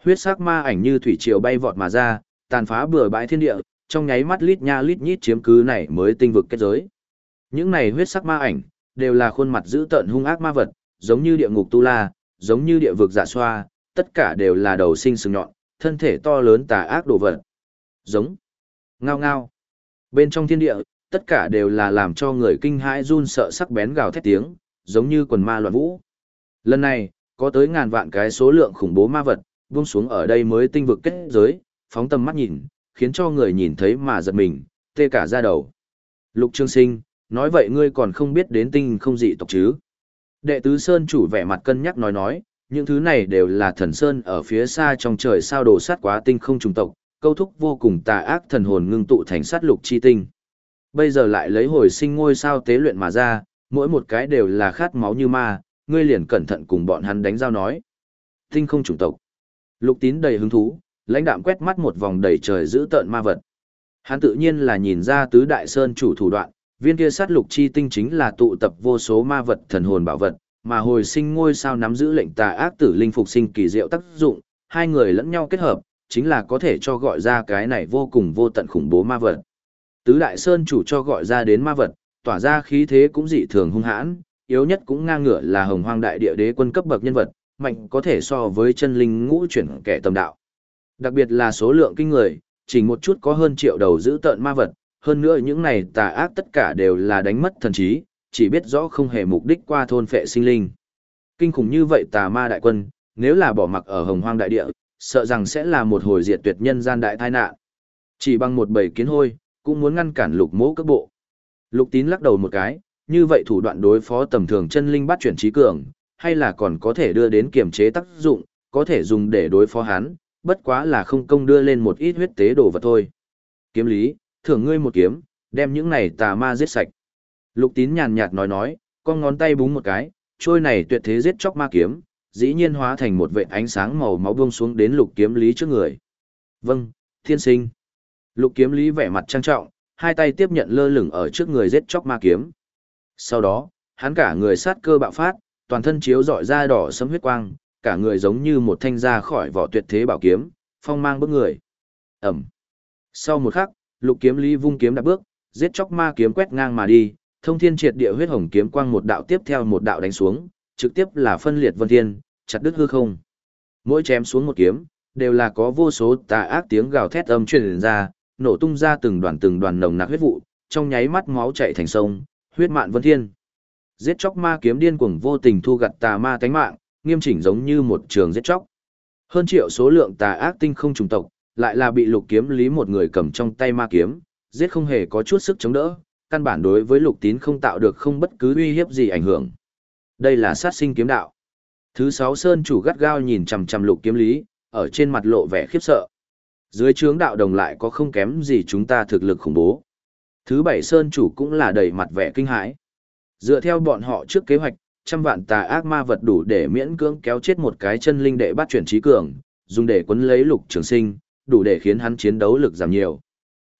Huyết sắc ma ảnh như thủy triều bay vọt mà ra, tàn phá bừa bãi thiên địa, trong nháy mắt lít nha lít nhít chiếm cứ này mới tinh vực kết giới. Những này huyết sắc ma ảnh, đều là khuôn mặt dữ tợn hung ác ma vật, giống như địa ngục tu la, giống như địa vực dạ xoa, tất cả đều là đầu sinh sừng nhọn, thân thể to lớn tà ác đồ vật. Giống. Ngao ngao. Bên trong thiên địa, tất cả đều là làm cho người kinh hãi run sợ sắc bén gào thét tiếng, giống như quần ma loạn vũ. Lần này, có tới ngàn vạn cái số lượng khủng bố ma vật, buông xuống ở đây mới tinh vực kết giới, phóng tầm mắt nhìn, khiến cho người nhìn thấy mà giật mình, tê cả da đầu. Lục Trương Sinh, nói vậy ngươi còn không biết đến tinh không dị tộc chứ? Đệ tứ Sơn chủ vẻ mặt cân nhắc nói nói, những thứ này đều là thần Sơn ở phía xa trong trời sao đổ sát quá tinh không trùng tộc, câu thúc vô cùng tà ác thần hồn ngưng tụ thành sát lục chi tinh. Bây giờ lại lấy hồi sinh ngôi sao tế luyện mà ra, mỗi một cái đều là khát máu như ma, ngươi liền cẩn thận cùng bọn hắn đánh giao nói. Tinh không chủng tộc. Lục tín đầy hứng thú, lãnh đạm quét mắt một vòng đầy trời giữ tợn ma vật. Hắn tự nhiên là nhìn ra tứ đại sơn chủ thủ đoạn, viên kia sát lục chi tinh chính là tụ tập vô số ma vật thần hồn bảo vật, mà hồi sinh ngôi sao nắm giữ lệnh tà ác tử linh phục sinh kỳ diệu tác dụng, hai người lẫn nhau kết hợp, chính là có thể cho gọi ra cái này vô cùng vô tận khủng bố ma vật. Tứ đại sơn chủ cho gọi ra đến ma vật, tỏa ra khí thế cũng dị thường hung hãn, yếu nhất cũng ngang ngửa là hồng hoang đại địa đế quân cấp bậc nhân vật, mạnh có thể so với chân linh ngũ chuyển kẻ tầm đạo. Đặc biệt là số lượng kinh người, chỉ một chút có hơn triệu đầu giữ tợn ma vật, hơn nữa những này tà ác tất cả đều là đánh mất thần trí, chỉ biết rõ không hề mục đích qua thôn phệ sinh linh. Kinh khủng như vậy tà ma đại quân, nếu là bỏ mặc ở hồng hoang đại địa, sợ rằng sẽ là một hồi diệt tuyệt nhân gian đại tai nạn. Chỉ bằng một bầy kiến hôi, cũng muốn ngăn cản lục mỗ các bộ. Lục tín lắc đầu một cái, như vậy thủ đoạn đối phó tầm thường chân linh bắt chuyển trí cường, hay là còn có thể đưa đến kiềm chế tác dụng, có thể dùng để đối phó hắn, bất quá là không công đưa lên một ít huyết tế đồ vật thôi. Kiếm lý, thưởng ngươi một kiếm, đem những này tà ma giết sạch. Lục tín nhàn nhạt nói nói, con ngón tay búng một cái, trôi này tuyệt thế giết chóc ma kiếm, dĩ nhiên hóa thành một vệt ánh sáng màu máu buông xuống đến lục kiếm lý trước người. Vâng, thiên sinh. Lục kiếm lý vẻ mặt trang trọng, hai tay tiếp nhận lơ lửng ở trước người giết chóc ma kiếm. Sau đó, hắn cả người sát cơ bạo phát, toàn thân chiếu rọi ra đỏ sấm huyết quang, cả người giống như một thanh ra khỏi vỏ tuyệt thế bảo kiếm, phong mang bức người. Ẩm. Sau một khắc, lục kiếm lý vung kiếm đạp bước, giết chóc ma kiếm quét ngang mà đi, thông thiên triệt địa huyết hồng kiếm quang một đạo tiếp theo một đạo đánh xuống, trực tiếp là phân liệt vân thiên, chặt đứt hư không. Mỗi chém xuống một kiếm, đều là có vô số tà ác tiếng gào thét âm truyền ra, nổ tung ra từng đoàn từng đoàn nồng nặc huyết vụ, trong nháy mắt máu chảy thành sông, huyết mạn vân thiên. Giết chóc ma kiếm điên cuồng vô tình thu gặt tà ma tánh mạng, nghiêm chỉnh giống như một trường giết chóc. Hơn triệu số lượng tà ác tinh không trùng tộc, lại là bị lục kiếm lý một người cầm trong tay ma kiếm, giết không hề có chút sức chống đỡ, căn bản đối với lục tín không tạo được không bất cứ uy hiếp gì ảnh hưởng. Đây là sát sinh kiếm đạo. Thứ sáu sơn chủ gắt gao nhìn chằm chằm lục kiếm lý, ở trên mặt lộ vẻ khiếp sợ. Dưới trướng đạo đồng lại có không kém gì chúng ta thực lực khủng bố. Thứ bảy Sơn chủ cũng là đầy mặt vẻ kinh hãi. Dựa theo bọn họ trước kế hoạch, trăm vạn tà ác ma vật đủ để miễn cưỡng kéo chết một cái chân linh đệ bắt chuyển trí cường, dùng để quấn lấy lục trường sinh, đủ để khiến hắn chiến đấu lực giảm nhiều.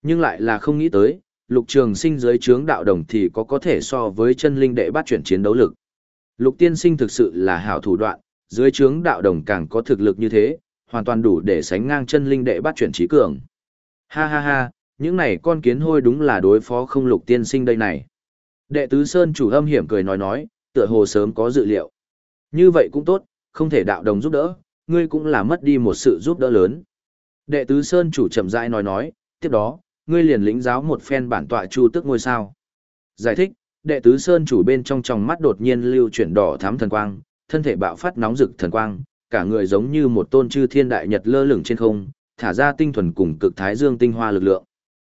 Nhưng lại là không nghĩ tới, lục trường sinh dưới trướng đạo đồng thì có có thể so với chân linh đệ bắt chuyển chiến đấu lực. Lục tiên sinh thực sự là hảo thủ đoạn, dưới trướng đạo đồng càng có thực lực như thế, hoàn toàn đủ để sánh ngang chân linh đệ bắt chuyển trí cường. Ha ha ha, những này con kiến hôi đúng là đối phó không lục tiên sinh đây này. Đệ tứ Sơn chủ âm hiểm cười nói nói, tựa hồ sớm có dự liệu. Như vậy cũng tốt, không thể đạo đồng giúp đỡ, ngươi cũng là mất đi một sự giúp đỡ lớn. Đệ tứ Sơn chủ chậm rãi nói nói, tiếp đó, ngươi liền lĩnh giáo một phen bản tọa chu tức ngôi sao. Giải thích, đệ tứ Sơn chủ bên trong tròng mắt đột nhiên lưu chuyển đỏ thám thần quang, thân thể bạo phát nóng rực thần quang, cả người giống như một tôn chư thiên đại nhật lơ lửng trên không, thả ra tinh thuần cùng cực thái dương tinh hoa lực lượng.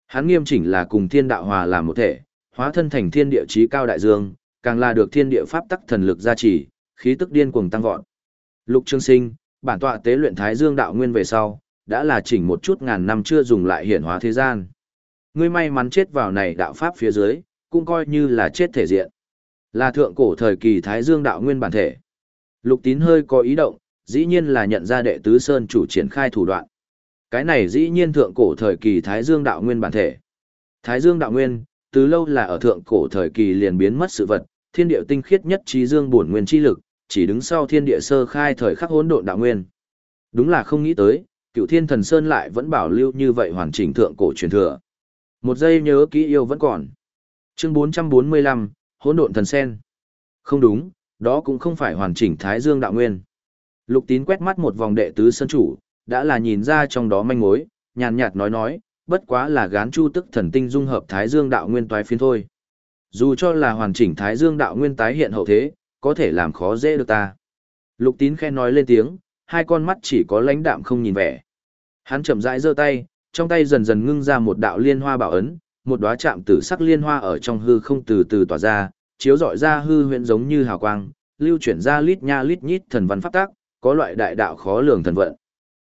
Hắn nghiêm chỉnh là cùng thiên đạo hòa làm một thể, hóa thân thành thiên địa chí cao đại dương, càng là được thiên địa pháp tắc thần lực gia trì, khí tức điên cuồng tăng vọt. Lục Trương Sinh, bản tọa tế luyện Thái Dương đạo nguyên về sau, đã là chỉnh một chút ngàn năm chưa dùng lại hiển hóa thế gian. Ngươi may mắn chết vào này đạo pháp phía dưới, cũng coi như là chết thể diện. Là thượng cổ thời kỳ Thái Dương đạo nguyên bản thể. Lục Tín hơi có ý động, dĩ nhiên là nhận ra đệ tứ sơn chủ triển khai thủ đoạn. Cái này dĩ nhiên thượng cổ thời kỳ Thái Dương đạo nguyên bản thể. Thái Dương đạo nguyên, từ lâu là ở thượng cổ thời kỳ liền biến mất sự vật, thiên địa tinh khiết nhất trí dương bổn nguyên chi lực, chỉ đứng sau thiên địa sơ khai thời khắc hỗn độn đạo nguyên. Đúng là không nghĩ tới, Cựu Thiên Thần Sơn lại vẫn bảo lưu như vậy hoàn chỉnh thượng cổ truyền thừa. Một giây nhớ kỹ yêu vẫn còn. Chương 445, hỗn độn thần sen. Không đúng, đó cũng không phải hoàn chỉnh Thái Dương đạo nguyên. Lục Tín quét mắt một vòng đệ tứ sân chủ, đã là nhìn ra trong đó manh mối, nhàn nhạt nói nói, bất quá là gán chu tức thần tinh dung hợp Thái Dương đạo nguyên toái phiến thôi. Dù cho là hoàn chỉnh Thái Dương đạo nguyên tái hiện hậu thế, có thể làm khó dễ được ta. Lục tín khen nói lên tiếng, hai con mắt chỉ có lãnh đạm không nhìn vẻ. Hắn chậm rãi giơ tay, trong tay dần dần ngưng ra một đạo liên hoa bảo ấn, một đóa chạm tử sắc liên hoa ở trong hư không từ từ tỏa ra, chiếu rọi ra hư huyễn giống như hào quang, lưu chuyển ra lít nha lít nhít thần văn pháp tác, có loại đại đạo khó lường thần vận.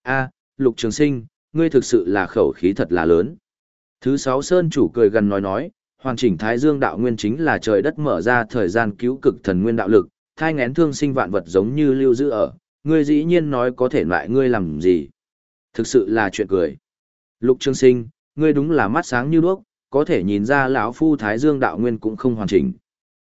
A, Lục Trường Sinh, ngươi thực sự là khẩu khí thật là lớn. Thứ sáu Sơn chủ cười gần nói nói, hoàn chỉnh Thái Dương đạo nguyên chính là trời đất mở ra thời gian cứu cực thần nguyên đạo lực, thai ngén thương sinh vạn vật giống như lưu giữ ở, ngươi dĩ nhiên nói có thể loại ngươi làm gì. Thực sự là chuyện cười. Lục trường Sinh, ngươi đúng là mắt sáng như đuốc, có thể nhìn ra lão phu Thái Dương đạo nguyên cũng không hoàn chỉnh.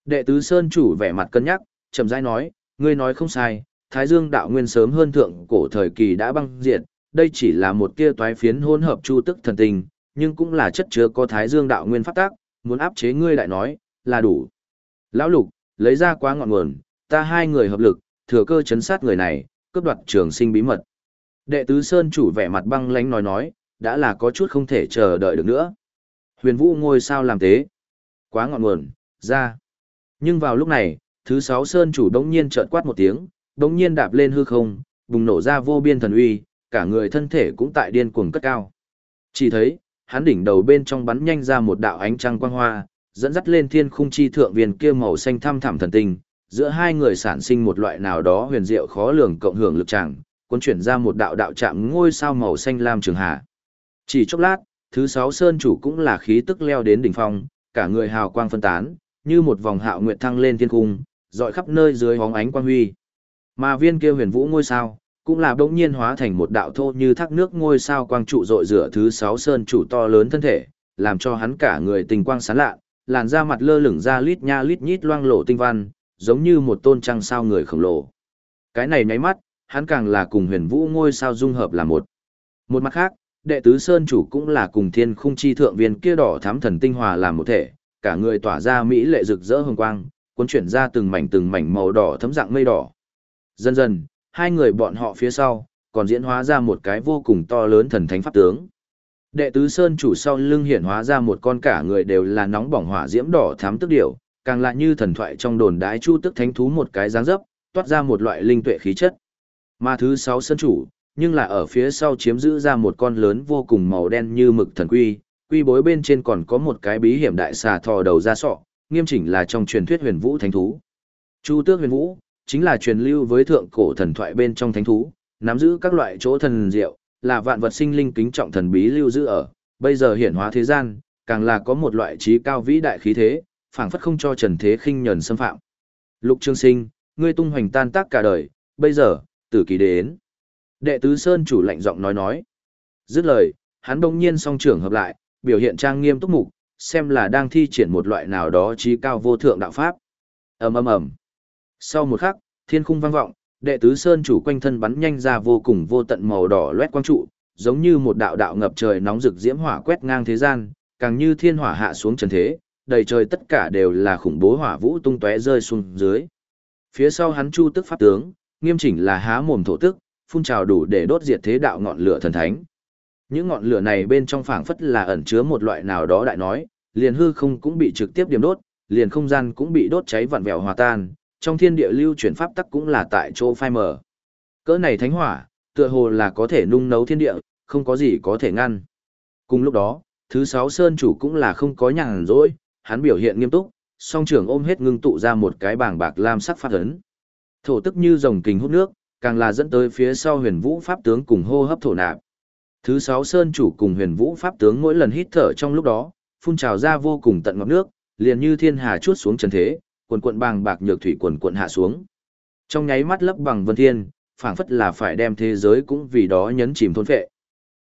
Đệ tứ Sơn chủ vẻ mặt cân nhắc, chậm rãi nói, ngươi nói không sai, Thái Dương đạo nguyên sớm hơn thượng cổ thời kỳ đã băng diệt, đây chỉ là một tia toái phiến hỗn hợp chu tức thần tình, nhưng cũng là chất chứa có Thái Dương đạo nguyên phát tác, muốn áp chế ngươi lại nói, là đủ. Lão lục, lấy ra quá ngọn nguồn, ta hai người hợp lực, thừa cơ chấn sát người này, cướp đoạt trường sinh bí mật. Đệ tứ Sơn chủ vẻ mặt băng lánh nói nói, đã là có chút không thể chờ đợi được nữa. Huyền vũ ngôi sao làm thế. Quá ngọn nguồn, ra. Nhưng vào lúc này, thứ sáu Sơn chủ đống nhiên trợn quát một tiếng, đống nhiên đạp lên hư không, bùng nổ ra vô biên thần uy, cả người thân thể cũng tại điên cuồng cất cao. Chỉ thấy, hắn đỉnh đầu bên trong bắn nhanh ra một đạo ánh trăng quang hoa, dẫn dắt lên thiên khung chi thượng viên kia màu xanh thăm thẳm thần tinh, giữa hai người sản sinh một loại nào đó huyền diệu khó lường cộng hưởng lực trạng, cuốn chuyển ra một đạo đạo chạm ngôi sao màu xanh lam trường hạ. Chỉ chốc lát, thứ sáu sơn chủ cũng là khí tức leo đến đỉnh phong, cả người hào quang phân tán, như một vòng hạo nguyệt thăng lên thiên cung, dọi khắp nơi dưới hóng ánh quang huy. Mà viên kia huyền vũ ngôi sao, cũng là bỗng nhiên hóa thành một đạo thô như thác nước ngôi sao quang trụ rội rửa thứ sáu sơn chủ to lớn thân thể, làm cho hắn cả người tình quang sáng lạ, làn da mặt lơ lửng ra lít nha lít nhít loang lổ tinh văn, giống như một tôn trăng sao người khổng lồ. Cái này nháy mắt, hắn càng là cùng huyền vũ ngôi sao dung hợp là một. Một mặt khác, đệ tứ sơn chủ cũng là cùng thiên khung chi thượng viên kia đỏ thám thần tinh hòa làm một thể, cả người tỏa ra mỹ lệ rực rỡ hồng quang, cuốn chuyển ra từng mảnh từng mảnh màu đỏ thấm dạng mây đỏ. Dần dần, hai người bọn họ phía sau, còn diễn hóa ra một cái vô cùng to lớn thần thánh pháp tướng. Đệ tứ sơn chủ sau lưng hiển hóa ra một con cả người đều là nóng bỏng hỏa diễm đỏ thám tức điểu, càng lại như thần thoại trong đồn đái chu tức thánh thú một cái dáng dấp, toát ra một loại linh tuệ khí chất. Mà thứ sáu sơn chủ, nhưng là ở phía sau chiếm giữ ra một con lớn vô cùng màu đen như mực thần quy, quy bối bên trên còn có một cái bí hiểm đại xà thò đầu ra sọ, nghiêm chỉnh là trong truyền thuyết huyền vũ thánh thú. Chu tước huyền vũ, chính là truyền lưu với thượng cổ thần thoại bên trong thánh thú, nắm giữ các loại chỗ thần diệu, là vạn vật sinh linh kính trọng thần bí lưu giữ ở, bây giờ hiển hóa thế gian, càng là có một loại trí cao vĩ đại khí thế, phảng phất không cho trần thế khinh nhẫn xâm phạm. Lục Trương Sinh, ngươi tung hoành tan tác cả đời, bây giờ, tử kỳ đến. Đệ tứ Sơn chủ lạnh giọng nói nói. Dứt lời, hắn đông nhiên song trưởng hợp lại, biểu hiện trang nghiêm túc mục, xem là đang thi triển một loại nào đó trí cao vô thượng đạo pháp. ầm ầm ầm. Sau một khắc, thiên khung vang vọng, đệ tứ Sơn chủ quanh thân bắn nhanh ra vô cùng vô tận màu đỏ loét quang trụ, giống như một đạo đạo ngập trời nóng rực diễm hỏa quét ngang thế gian, càng như thiên hỏa hạ xuống trần thế, đầy trời tất cả đều là khủng bố hỏa vũ tung tóe rơi xuống dưới. Phía sau hắn chu tức pháp tướng, nghiêm chỉnh là há mồm thổ tức, phun trào đủ để đốt diệt thế đạo ngọn lửa thần thánh. Những ngọn lửa này bên trong phảng phất là ẩn chứa một loại nào đó đại nói, liền hư không cũng bị trực tiếp điểm đốt, liền không gian cũng bị đốt cháy vặn vẹo hòa tan, trong thiên địa lưu chuyển pháp tắc cũng là tại chỗ phai mở. Cỡ này thánh hỏa, tựa hồ là có thể nung nấu thiên địa, không có gì có thể ngăn. Cùng lúc đó, thứ sáu sơn chủ cũng là không có nhàn rỗi, hắn biểu hiện nghiêm túc, song trưởng ôm hết ngưng tụ ra một cái bảng bạc lam sắc phát ấn. Thổ tức như dòng kình hút nước, càng là dẫn tới phía sau huyền vũ pháp tướng cùng hô hấp thổ nạp. Thứ sáu sơn chủ cùng huyền vũ pháp tướng mỗi lần hít thở trong lúc đó, phun trào ra vô cùng tận ngọc nước, liền như thiên hà chuốt xuống trần thế, quần quận bàng bạc nhược thủy quần quận hạ xuống. Trong nháy mắt lấp bằng vân thiên, phảng phất là phải đem thế giới cũng vì đó nhấn chìm thôn phệ.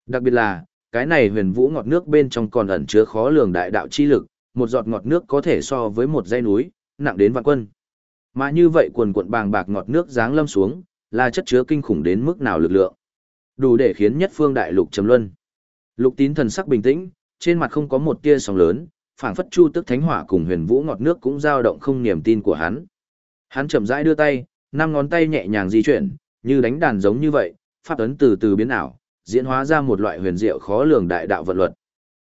Đặc biệt là, cái này huyền vũ ngọt nước bên trong còn ẩn chứa khó lường đại đạo chi lực, một giọt ngọt nước có thể so với một dãy núi, nặng đến vạn quân. Mà như vậy quần quận bàng bạc ngọt nước giáng lâm xuống, là chất chứa kinh khủng đến mức nào lực lượng. Đủ để khiến nhất phương đại lục trầm luân. Lục tín thần sắc bình tĩnh, trên mặt không có một tia sóng lớn, phảng phất chu tức thánh hỏa cùng huyền vũ ngọt nước cũng dao động không niềm tin của hắn. Hắn chậm rãi đưa tay, năm ngón tay nhẹ nhàng di chuyển, như đánh đàn giống như vậy, pháp ấn từ từ biến ảo, diễn hóa ra một loại huyền diệu khó lường đại đạo vận luật.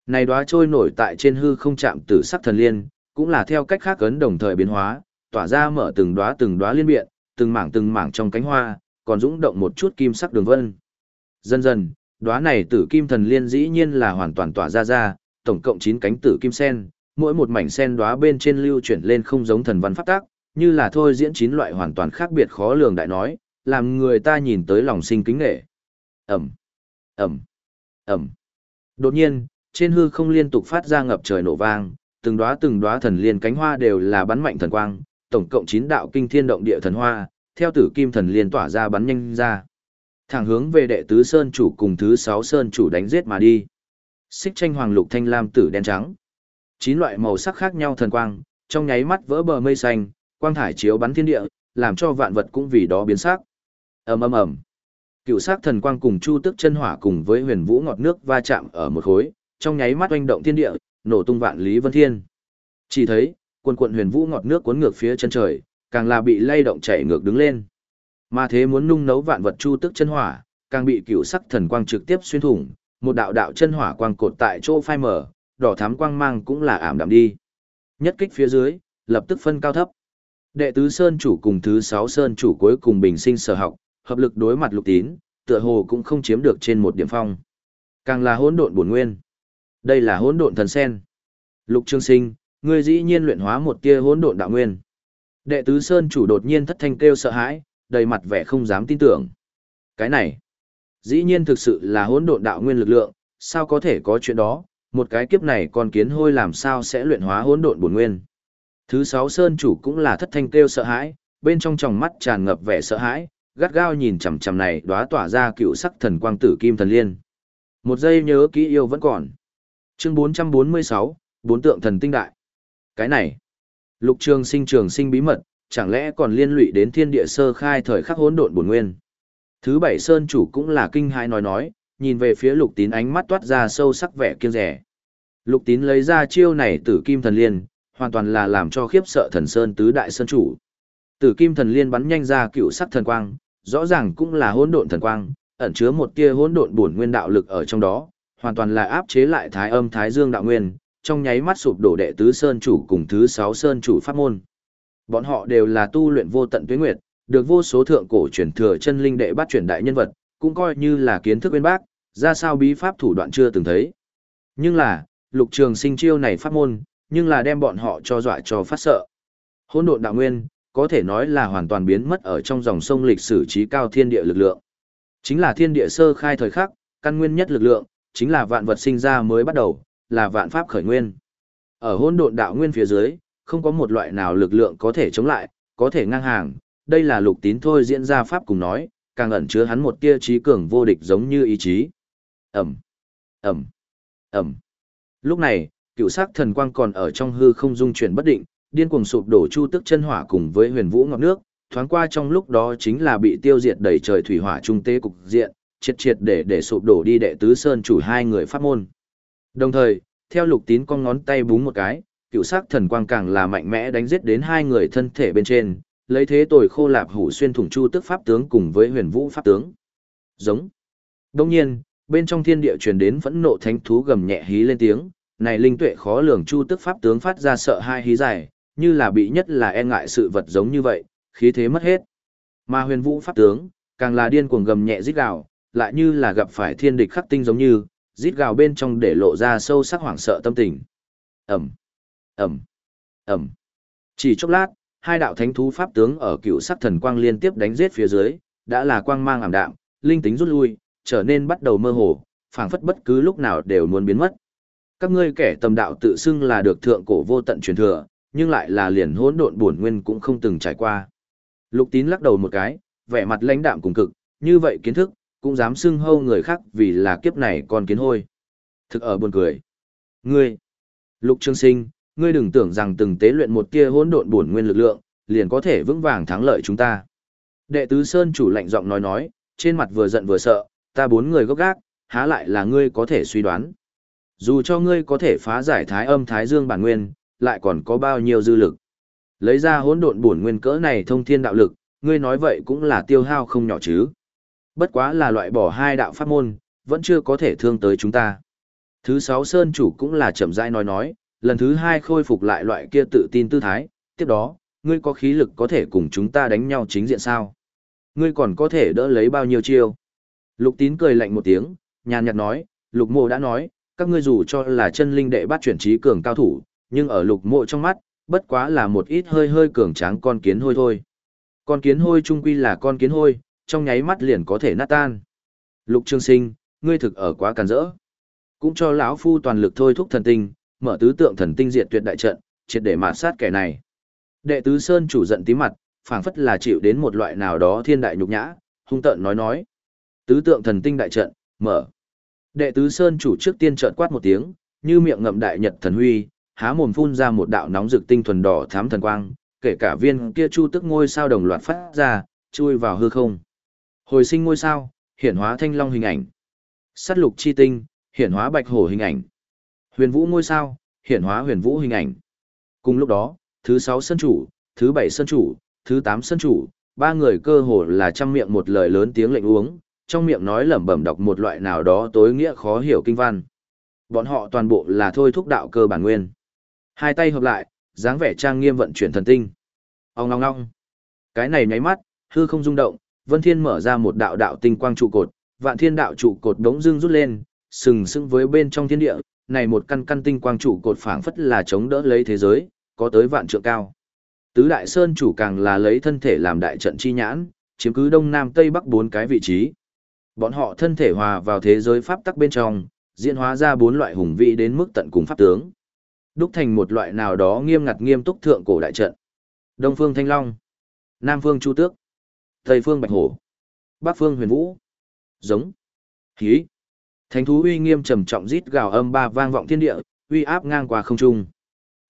Này đóa trôi nổi tại trên hư không chạm tử sắc thần liên, cũng là theo cách khác ấn đồng thời biến hóa, tỏa ra mở từng đóa từng đóa liên biện, từng mảng từng mảng trong cánh hoa, còn dũng động một chút kim sắc đường vân. Dần dần, đóa này tử kim thần liên dĩ nhiên là hoàn toàn tỏa ra ra, tổng cộng 9 cánh tử kim sen, mỗi một mảnh sen đóa bên trên lưu chuyển lên không giống thần văn pháp tác, như là thôi diễn chín loại hoàn toàn khác biệt khó lường đại nói, làm người ta nhìn tới lòng sinh kính nghệ. Ẩm, Ẩm, Ẩm. Đột nhiên, trên hư không liên tục phát ra ngập trời nổ vang, từng đóa từng đóa thần liên cánh hoa đều là bắn mạnh thần quang, tổng cộng 9 đạo kinh thiên động địa thần hoa, theo tử kim thần liên tỏa ra bắn nhanh ra. Thẳng hướng về đệ tứ sơn chủ cùng thứ 6 sơn chủ đánh giết mà đi. Xích tranh hoàng lục thanh lam tử đen trắng. Chín loại màu sắc khác nhau thần quang, trong nháy mắt vỡ bờ mây xanh, quang thải chiếu bắn thiên địa, làm cho vạn vật cũng vì đó biến sắc. Ầm ầm ầm. Cựu sắc thần quang cùng chu tức chân hỏa cùng với huyền vũ ngọt nước va chạm ở một khối, trong nháy mắt oanh động thiên địa, nổ tung vạn lý vân thiên. Chỉ thấy, quần quận huyền vũ ngọt nước cuốn ngược phía chân trời, càng là bị lay động chảy ngược đứng lên. Mà thế muốn nung nấu vạn vật chu tức chân hỏa, càng bị cựu sắc thần quang trực tiếp xuyên thủng, một đạo đạo chân hỏa quang cột tại chỗ phai mở, đỏ thắm quang mang cũng là ảm đạm đi. Nhất kích phía dưới, lập tức phân cao thấp. Đệ tứ sơn chủ cùng thứ sáu sơn chủ cuối cùng bình sinh sở học, hợp lực đối mặt lục tín, tựa hồ cũng không chiếm được trên một điểm phong. Càng là hỗn độn bổn nguyên. Đây là hỗn độn thần sen. Lục Trương Sinh, ngươi dĩ nhiên luyện hóa một tia hỗn độn đạo nguyên. Đệ tứ sơn chủ đột nhiên thất thanh kêu sợ hãi, đầy mặt vẻ không dám tin tưởng. Cái này, dĩ nhiên thực sự là hỗn độn đạo nguyên lực lượng, sao có thể có chuyện đó, một cái kiếp này con kiến hôi làm sao sẽ luyện hóa hỗn độn bổn nguyên. Thứ sáu sơn chủ cũng là thất thanh kêu sợ hãi, bên trong tròng mắt tràn ngập vẻ sợ hãi, gắt gao nhìn chằm chằm này đóa tỏa ra cựu sắc thần quang tử kim thần liên. Một giây nhớ kỹ yêu vẫn còn. Chương 446, bốn tượng thần tinh đại. Cái này, lục trường sinh trường sinh bí mật, chẳng lẽ còn liên lụy đến thiên địa sơ khai thời khắc hỗn độn bổn nguyên. Thứ bảy sơn chủ cũng là kinh hãi nói nói, nhìn về phía lục tín ánh mắt toát ra sâu sắc vẻ kiêng rẻ. Lục tín lấy ra chiêu này tử kim thần liên, hoàn toàn là làm cho khiếp sợ thần sơn tứ đại sơn chủ. Tử kim thần liên bắn nhanh ra cựu sắc thần quang, rõ ràng cũng là hỗn độn thần quang, ẩn chứa một tia hỗn độn bổn nguyên đạo lực ở trong đó, hoàn toàn là áp chế lại thái âm thái dương đạo nguyên, trong nháy mắt sụp đổ đệ tứ sơn chủ cùng thứ sáu sơn chủ pháp môn. Bọn họ đều là tu luyện vô tận tuyết nguyệt, được vô số thượng cổ truyền thừa chân linh đệ bắt truyền đại nhân vật, cũng coi như là kiến thức bên bác, ra sao bí pháp thủ đoạn chưa từng thấy. Nhưng là, lục trường sinh chiêu này pháp môn, nhưng là đem bọn họ cho dọa cho phát sợ. Hỗn độn đạo nguyên, có thể nói là hoàn toàn biến mất ở trong dòng sông lịch sử trí cao thiên địa lực lượng. Chính là thiên địa sơ khai thời khắc, căn nguyên nhất lực lượng, chính là vạn vật sinh ra mới bắt đầu, là vạn pháp khởi nguyên. Ở hỗn độn đạo nguyên phía dưới, không có một loại nào lực lượng có thể chống lại, có thể ngang hàng, đây là lục tín thôi diễn ra pháp cùng nói, càng ẩn chứa hắn một tia trí cường vô địch giống như ý chí. Ẩm, Ẩm, Ẩm. Lúc này, cựu sắc thần quang còn ở trong hư không dung chuyển bất định, điên cuồng sụp đổ chu tức chân hỏa cùng với huyền vũ ngọc nước, thoáng qua trong lúc đó chính là bị tiêu diệt đầy trời thủy hỏa trung tế cục diện, triệt triệt để để sụp đổ đi đệ tứ sơn chủ hai người pháp môn. Đồng thời, theo lục tín con ngón tay búng một cái, cựu sắc thần quang càng là mạnh mẽ đánh giết đến hai người thân thể bên trên, lấy thế tồi khô lạp hủ xuyên thủng chu tức pháp tướng cùng với huyền vũ pháp tướng. Giống. Đông nhiên, bên trong thiên địa truyền đến phẫn nộ thánh thú gầm nhẹ hí lên tiếng, này linh tuệ khó lường chu tức pháp tướng phát ra sợ hai hí dài, như là bị nhất là e ngại sự vật giống như vậy, khí thế mất hết. Mà huyền vũ pháp tướng, càng là điên cuồng gầm nhẹ rít gào, lại như là gặp phải thiên địch khắc tinh giống như, rít gào bên trong để lộ ra sâu sắc hoảng sợ tâm tình. Ẩm, Ẩm, Ẩm. Chỉ chốc lát, hai đạo thánh thú pháp tướng ở cựu sắc thần quang liên tiếp đánh giết phía dưới, đã là quang mang ảm đạm, linh tính rút lui, trở nên bắt đầu mơ hồ, phảng phất bất cứ lúc nào đều muốn biến mất. Các ngươi kẻ tầm đạo tự xưng là được thượng cổ vô tận truyền thừa, nhưng lại là liền hỗn độn bổn nguyên cũng không từng trải qua. Lục Tín lắc đầu một cái, vẻ mặt lãnh đạm cùng cực, như vậy kiến thức, cũng dám xưng hâu người khác vì là kiếp này còn kiến hôi. Thực ở buồn cười. Ngươi, Lục Trương Sinh, ngươi đừng tưởng rằng từng tế luyện một tia hỗn độn bổn nguyên lực lượng, liền có thể vững vàng thắng lợi chúng ta. Đệ tứ Sơn chủ lạnh giọng nói nói, trên mặt vừa giận vừa sợ, ta bốn người gốc gác, há lại là ngươi có thể suy đoán. Dù cho ngươi có thể phá giải thái âm thái dương bản nguyên, lại còn có bao nhiêu dư lực. Lấy ra hỗn độn bổn nguyên cỡ này thông thiên đạo lực, ngươi nói vậy cũng là tiêu hao không nhỏ chứ. Bất quá là loại bỏ hai đạo pháp môn, vẫn chưa có thể thương tới chúng ta. Thứ sáu Sơn chủ cũng là chậm rãi nói nói, lần thứ hai khôi phục lại loại kia tự tin tư thái, tiếp đó, ngươi có khí lực có thể cùng chúng ta đánh nhau chính diện sao? Ngươi còn có thể đỡ lấy bao nhiêu chiêu? Lục tín cười lạnh một tiếng, nhàn nhạt nói, lục mộ đã nói, các ngươi dù cho là chân linh đệ bắt chuyển trí cường cao thủ, nhưng ở lục mộ trong mắt, bất quá là một ít hơi hơi cường tráng con kiến hôi thôi. Con kiến hôi trung quy là con kiến hôi, trong nháy mắt liền có thể nát tan. Lục Trương Sinh, ngươi thực ở quá càn rỡ. Cũng cho lão phu toàn lực thôi thúc thần tinh, mở tứ tượng thần tinh diệt tuyệt đại trận, triệt để mạt sát kẻ này. Đệ tứ Sơn chủ giận tí mặt, phảng phất là chịu đến một loại nào đó thiên đại nhục nhã, hung tợn nói nói. Tứ tượng thần tinh đại trận, mở. Đệ tứ Sơn chủ trước tiên trợn quát một tiếng, như miệng ngậm đại nhật thần huy, há mồm phun ra một đạo nóng rực tinh thuần đỏ thám thần quang, kể cả viên kia chu tức ngôi sao đồng loạt phát ra, chui vào hư không. Hồi sinh ngôi sao, hiển hóa thanh long hình ảnh. Sát lục chi tinh, hiển hóa bạch hổ hình ảnh. Huyền vũ ngôi sao, hiển hóa huyền vũ hình ảnh. Cùng lúc đó, thứ sáu sân chủ, thứ bảy sân chủ, thứ tám sân chủ, ba người cơ hồ là trăm miệng một lời lớn tiếng lệnh uống, trong miệng nói lẩm bẩm đọc một loại nào đó tối nghĩa khó hiểu kinh văn. Bọn họ toàn bộ là thôi thúc đạo cơ bản nguyên. Hai tay hợp lại, dáng vẻ trang nghiêm vận chuyển thần tinh. Ông ngong ngong. Cái này nháy mắt, hư không rung động, Vân Thiên mở ra một đạo đạo tinh quang trụ cột, vạn thiên đạo trụ cột đống dưng rút lên, sừng sững với bên trong thiên địa, này một căn căn tinh quang trụ cột phảng phất là chống đỡ lấy thế giới, có tới vạn trượng cao. Tứ đại sơn chủ càng là lấy thân thể làm đại trận chi nhãn, chiếm cứ đông nam tây bắc bốn cái vị trí. Bọn họ thân thể hòa vào thế giới pháp tắc bên trong, diễn hóa ra bốn loại hùng vĩ đến mức tận cùng pháp tướng. Đúc thành một loại nào đó nghiêm ngặt nghiêm túc thượng cổ đại trận. Đông phương Thanh Long, Nam phương Chu Tước, Tây phương Bạch Hổ, Bắc phương Huyền Vũ. Giống. Khí. Thánh thú uy nghiêm trầm trọng rít gào âm ba vang vọng thiên địa, uy áp ngang qua không trung.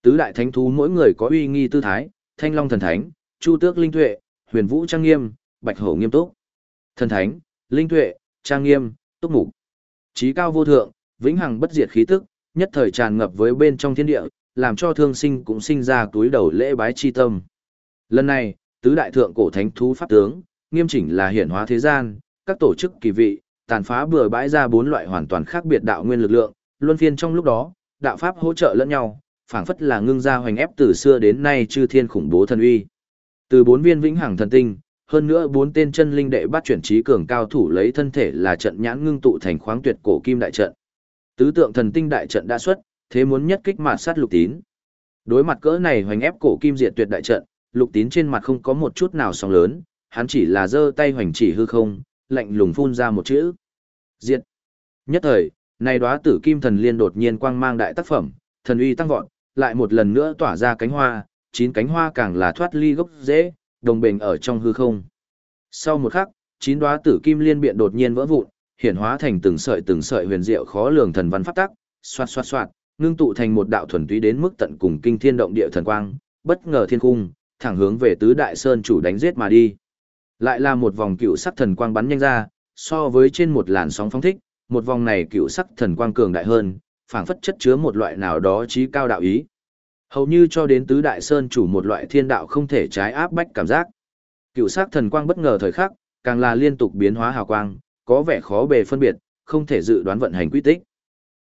Tứ đại thánh thú mỗi người có uy nghi tư thái, Thanh Long thần thánh, Chu Tước linh tuệ, Huyền Vũ trang nghiêm, Bạch Hổ nghiêm túc. Thần thánh, linh tuệ, trang nghiêm, túc mục. Chí cao vô thượng, vĩnh hằng bất diệt khí tức, nhất thời tràn ngập với bên trong thiên địa, làm cho thương sinh cũng sinh ra túi đầu lễ bái chi tâm. Lần này, tứ đại thượng cổ thánh thú pháp tướng, nghiêm chỉnh là hiển hóa thế gian, các tổ chức kỳ vị, tàn phá bừa bãi ra bốn loại hoàn toàn khác biệt đạo nguyên lực lượng, luân phiên trong lúc đó, đạo pháp hỗ trợ lẫn nhau, phảng phất là ngưng ra hoành ép từ xưa đến nay chư thiên khủng bố thần uy. Từ bốn viên vĩnh hằng thần tinh, hơn nữa bốn tên chân linh đệ bắt chuyển trí cường cao thủ lấy thân thể là trận nhãn ngưng tụ thành khoáng tuyệt cổ kim đại trận. Tứ tượng thần tinh đại trận đã xuất, thế muốn nhất kích mạt sát lục tín. Đối mặt cỡ này hoành ép cổ kim diệt tuyệt đại trận, lục tín trên mặt không có một chút nào sóng lớn, hắn chỉ là giơ tay hoành chỉ hư không, lạnh lùng phun ra một chữ. Diệt. Nhất thời, Này đóa tử kim thần liên đột nhiên quang mang đại tác phẩm, thần uy tăng vọt, lại một lần nữa tỏa ra cánh hoa, chín cánh hoa càng là thoát ly gốc rễ, đồng bền ở trong hư không. Sau một khắc, chín đóa tử kim liên biện đột nhiên vỡ vụn, hiển hóa thành từng sợi từng sợi huyền diệu khó lường thần văn pháp tắc, xoát xoát xoát, ngưng tụ thành một đạo thuần túy đến mức tận cùng kinh thiên động địa thần quang, bất ngờ thiên cung, thẳng hướng về tứ đại sơn chủ đánh giết mà đi. Lại là một vòng cựu sắc thần quang bắn nhanh ra, so với trên một làn sóng phóng thích, một vòng này cựu sắc thần quang cường đại hơn, phảng phất chất chứa một loại nào đó trí cao đạo ý. Hầu như cho đến tứ đại sơn chủ một loại thiên đạo không thể trái áp bách cảm giác. Cựu sắc thần quang bất ngờ thời khắc, càng là liên tục biến hóa hào quang, có vẻ khó bề phân biệt, không thể dự đoán vận hành quy tích.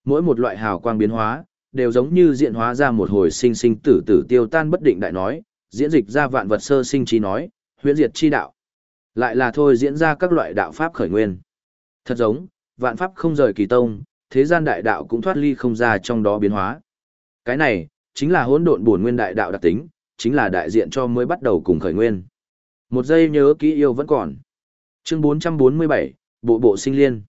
Mỗi một loại hào quang biến hóa, đều giống như diện hóa ra một hồi sinh sinh tử tử tiêu tan bất định đại nói, diễn dịch ra vạn vật sơ sinh trí nói, huyễn diệt chi đạo. Lại là thôi diễn ra các loại đạo pháp khởi nguyên. Thật giống, vạn pháp không rời kỳ tông, thế gian đại đạo cũng thoát ly không ra trong đó biến hóa. Cái này, chính là hỗn độn bổn nguyên đại đạo đặc tính, chính là đại diện cho mới bắt đầu cùng khởi nguyên. Một giây nhớ kỹ yêu vẫn còn. Chương 447, Bộ bộ sinh liên.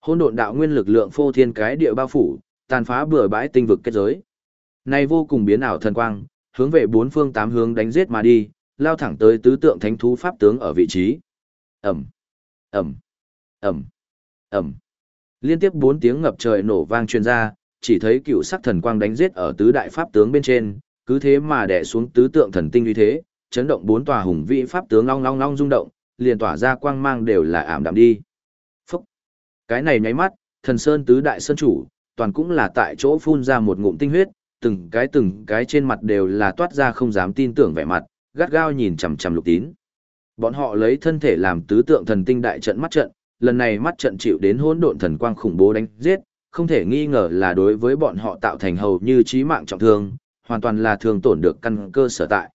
Hỗn độn đạo nguyên lực lượng phô thiên cái địa bao phủ, tàn phá bừa bãi tinh vực kết giới. Này vô cùng biến ảo thần quang, hướng về bốn phương tám hướng đánh giết mà đi, lao thẳng tới tứ tượng thánh thú pháp tướng ở vị trí. Ầm, ầm, ầm, ầm. Liên tiếp bốn tiếng ngập trời nổ vang truyền ra, chỉ thấy cựu sắc thần quang đánh giết ở tứ đại pháp tướng bên trên, cứ thế mà đè xuống tứ tượng thần tinh uy thế, chấn động bốn tòa hùng vĩ pháp tướng long long long rung động, liền tỏa ra quang mang đều là ảm đạm đi. Phúc! Cái này nháy mắt, thần sơn tứ đại sơn chủ, toàn cũng là tại chỗ phun ra một ngụm tinh huyết, từng cái từng cái trên mặt đều là toát ra không dám tin tưởng vẻ mặt, gắt gao nhìn chằm chằm lục tín. Bọn họ lấy thân thể làm tứ tượng thần tinh đại trận mắt trận, lần này mắt trận chịu đến hỗn độn thần quang khủng bố đánh giết, không thể nghi ngờ là đối với bọn họ tạo thành hầu như chí mạng trọng thương, hoàn toàn là thương tổn được căn cơ sở tại.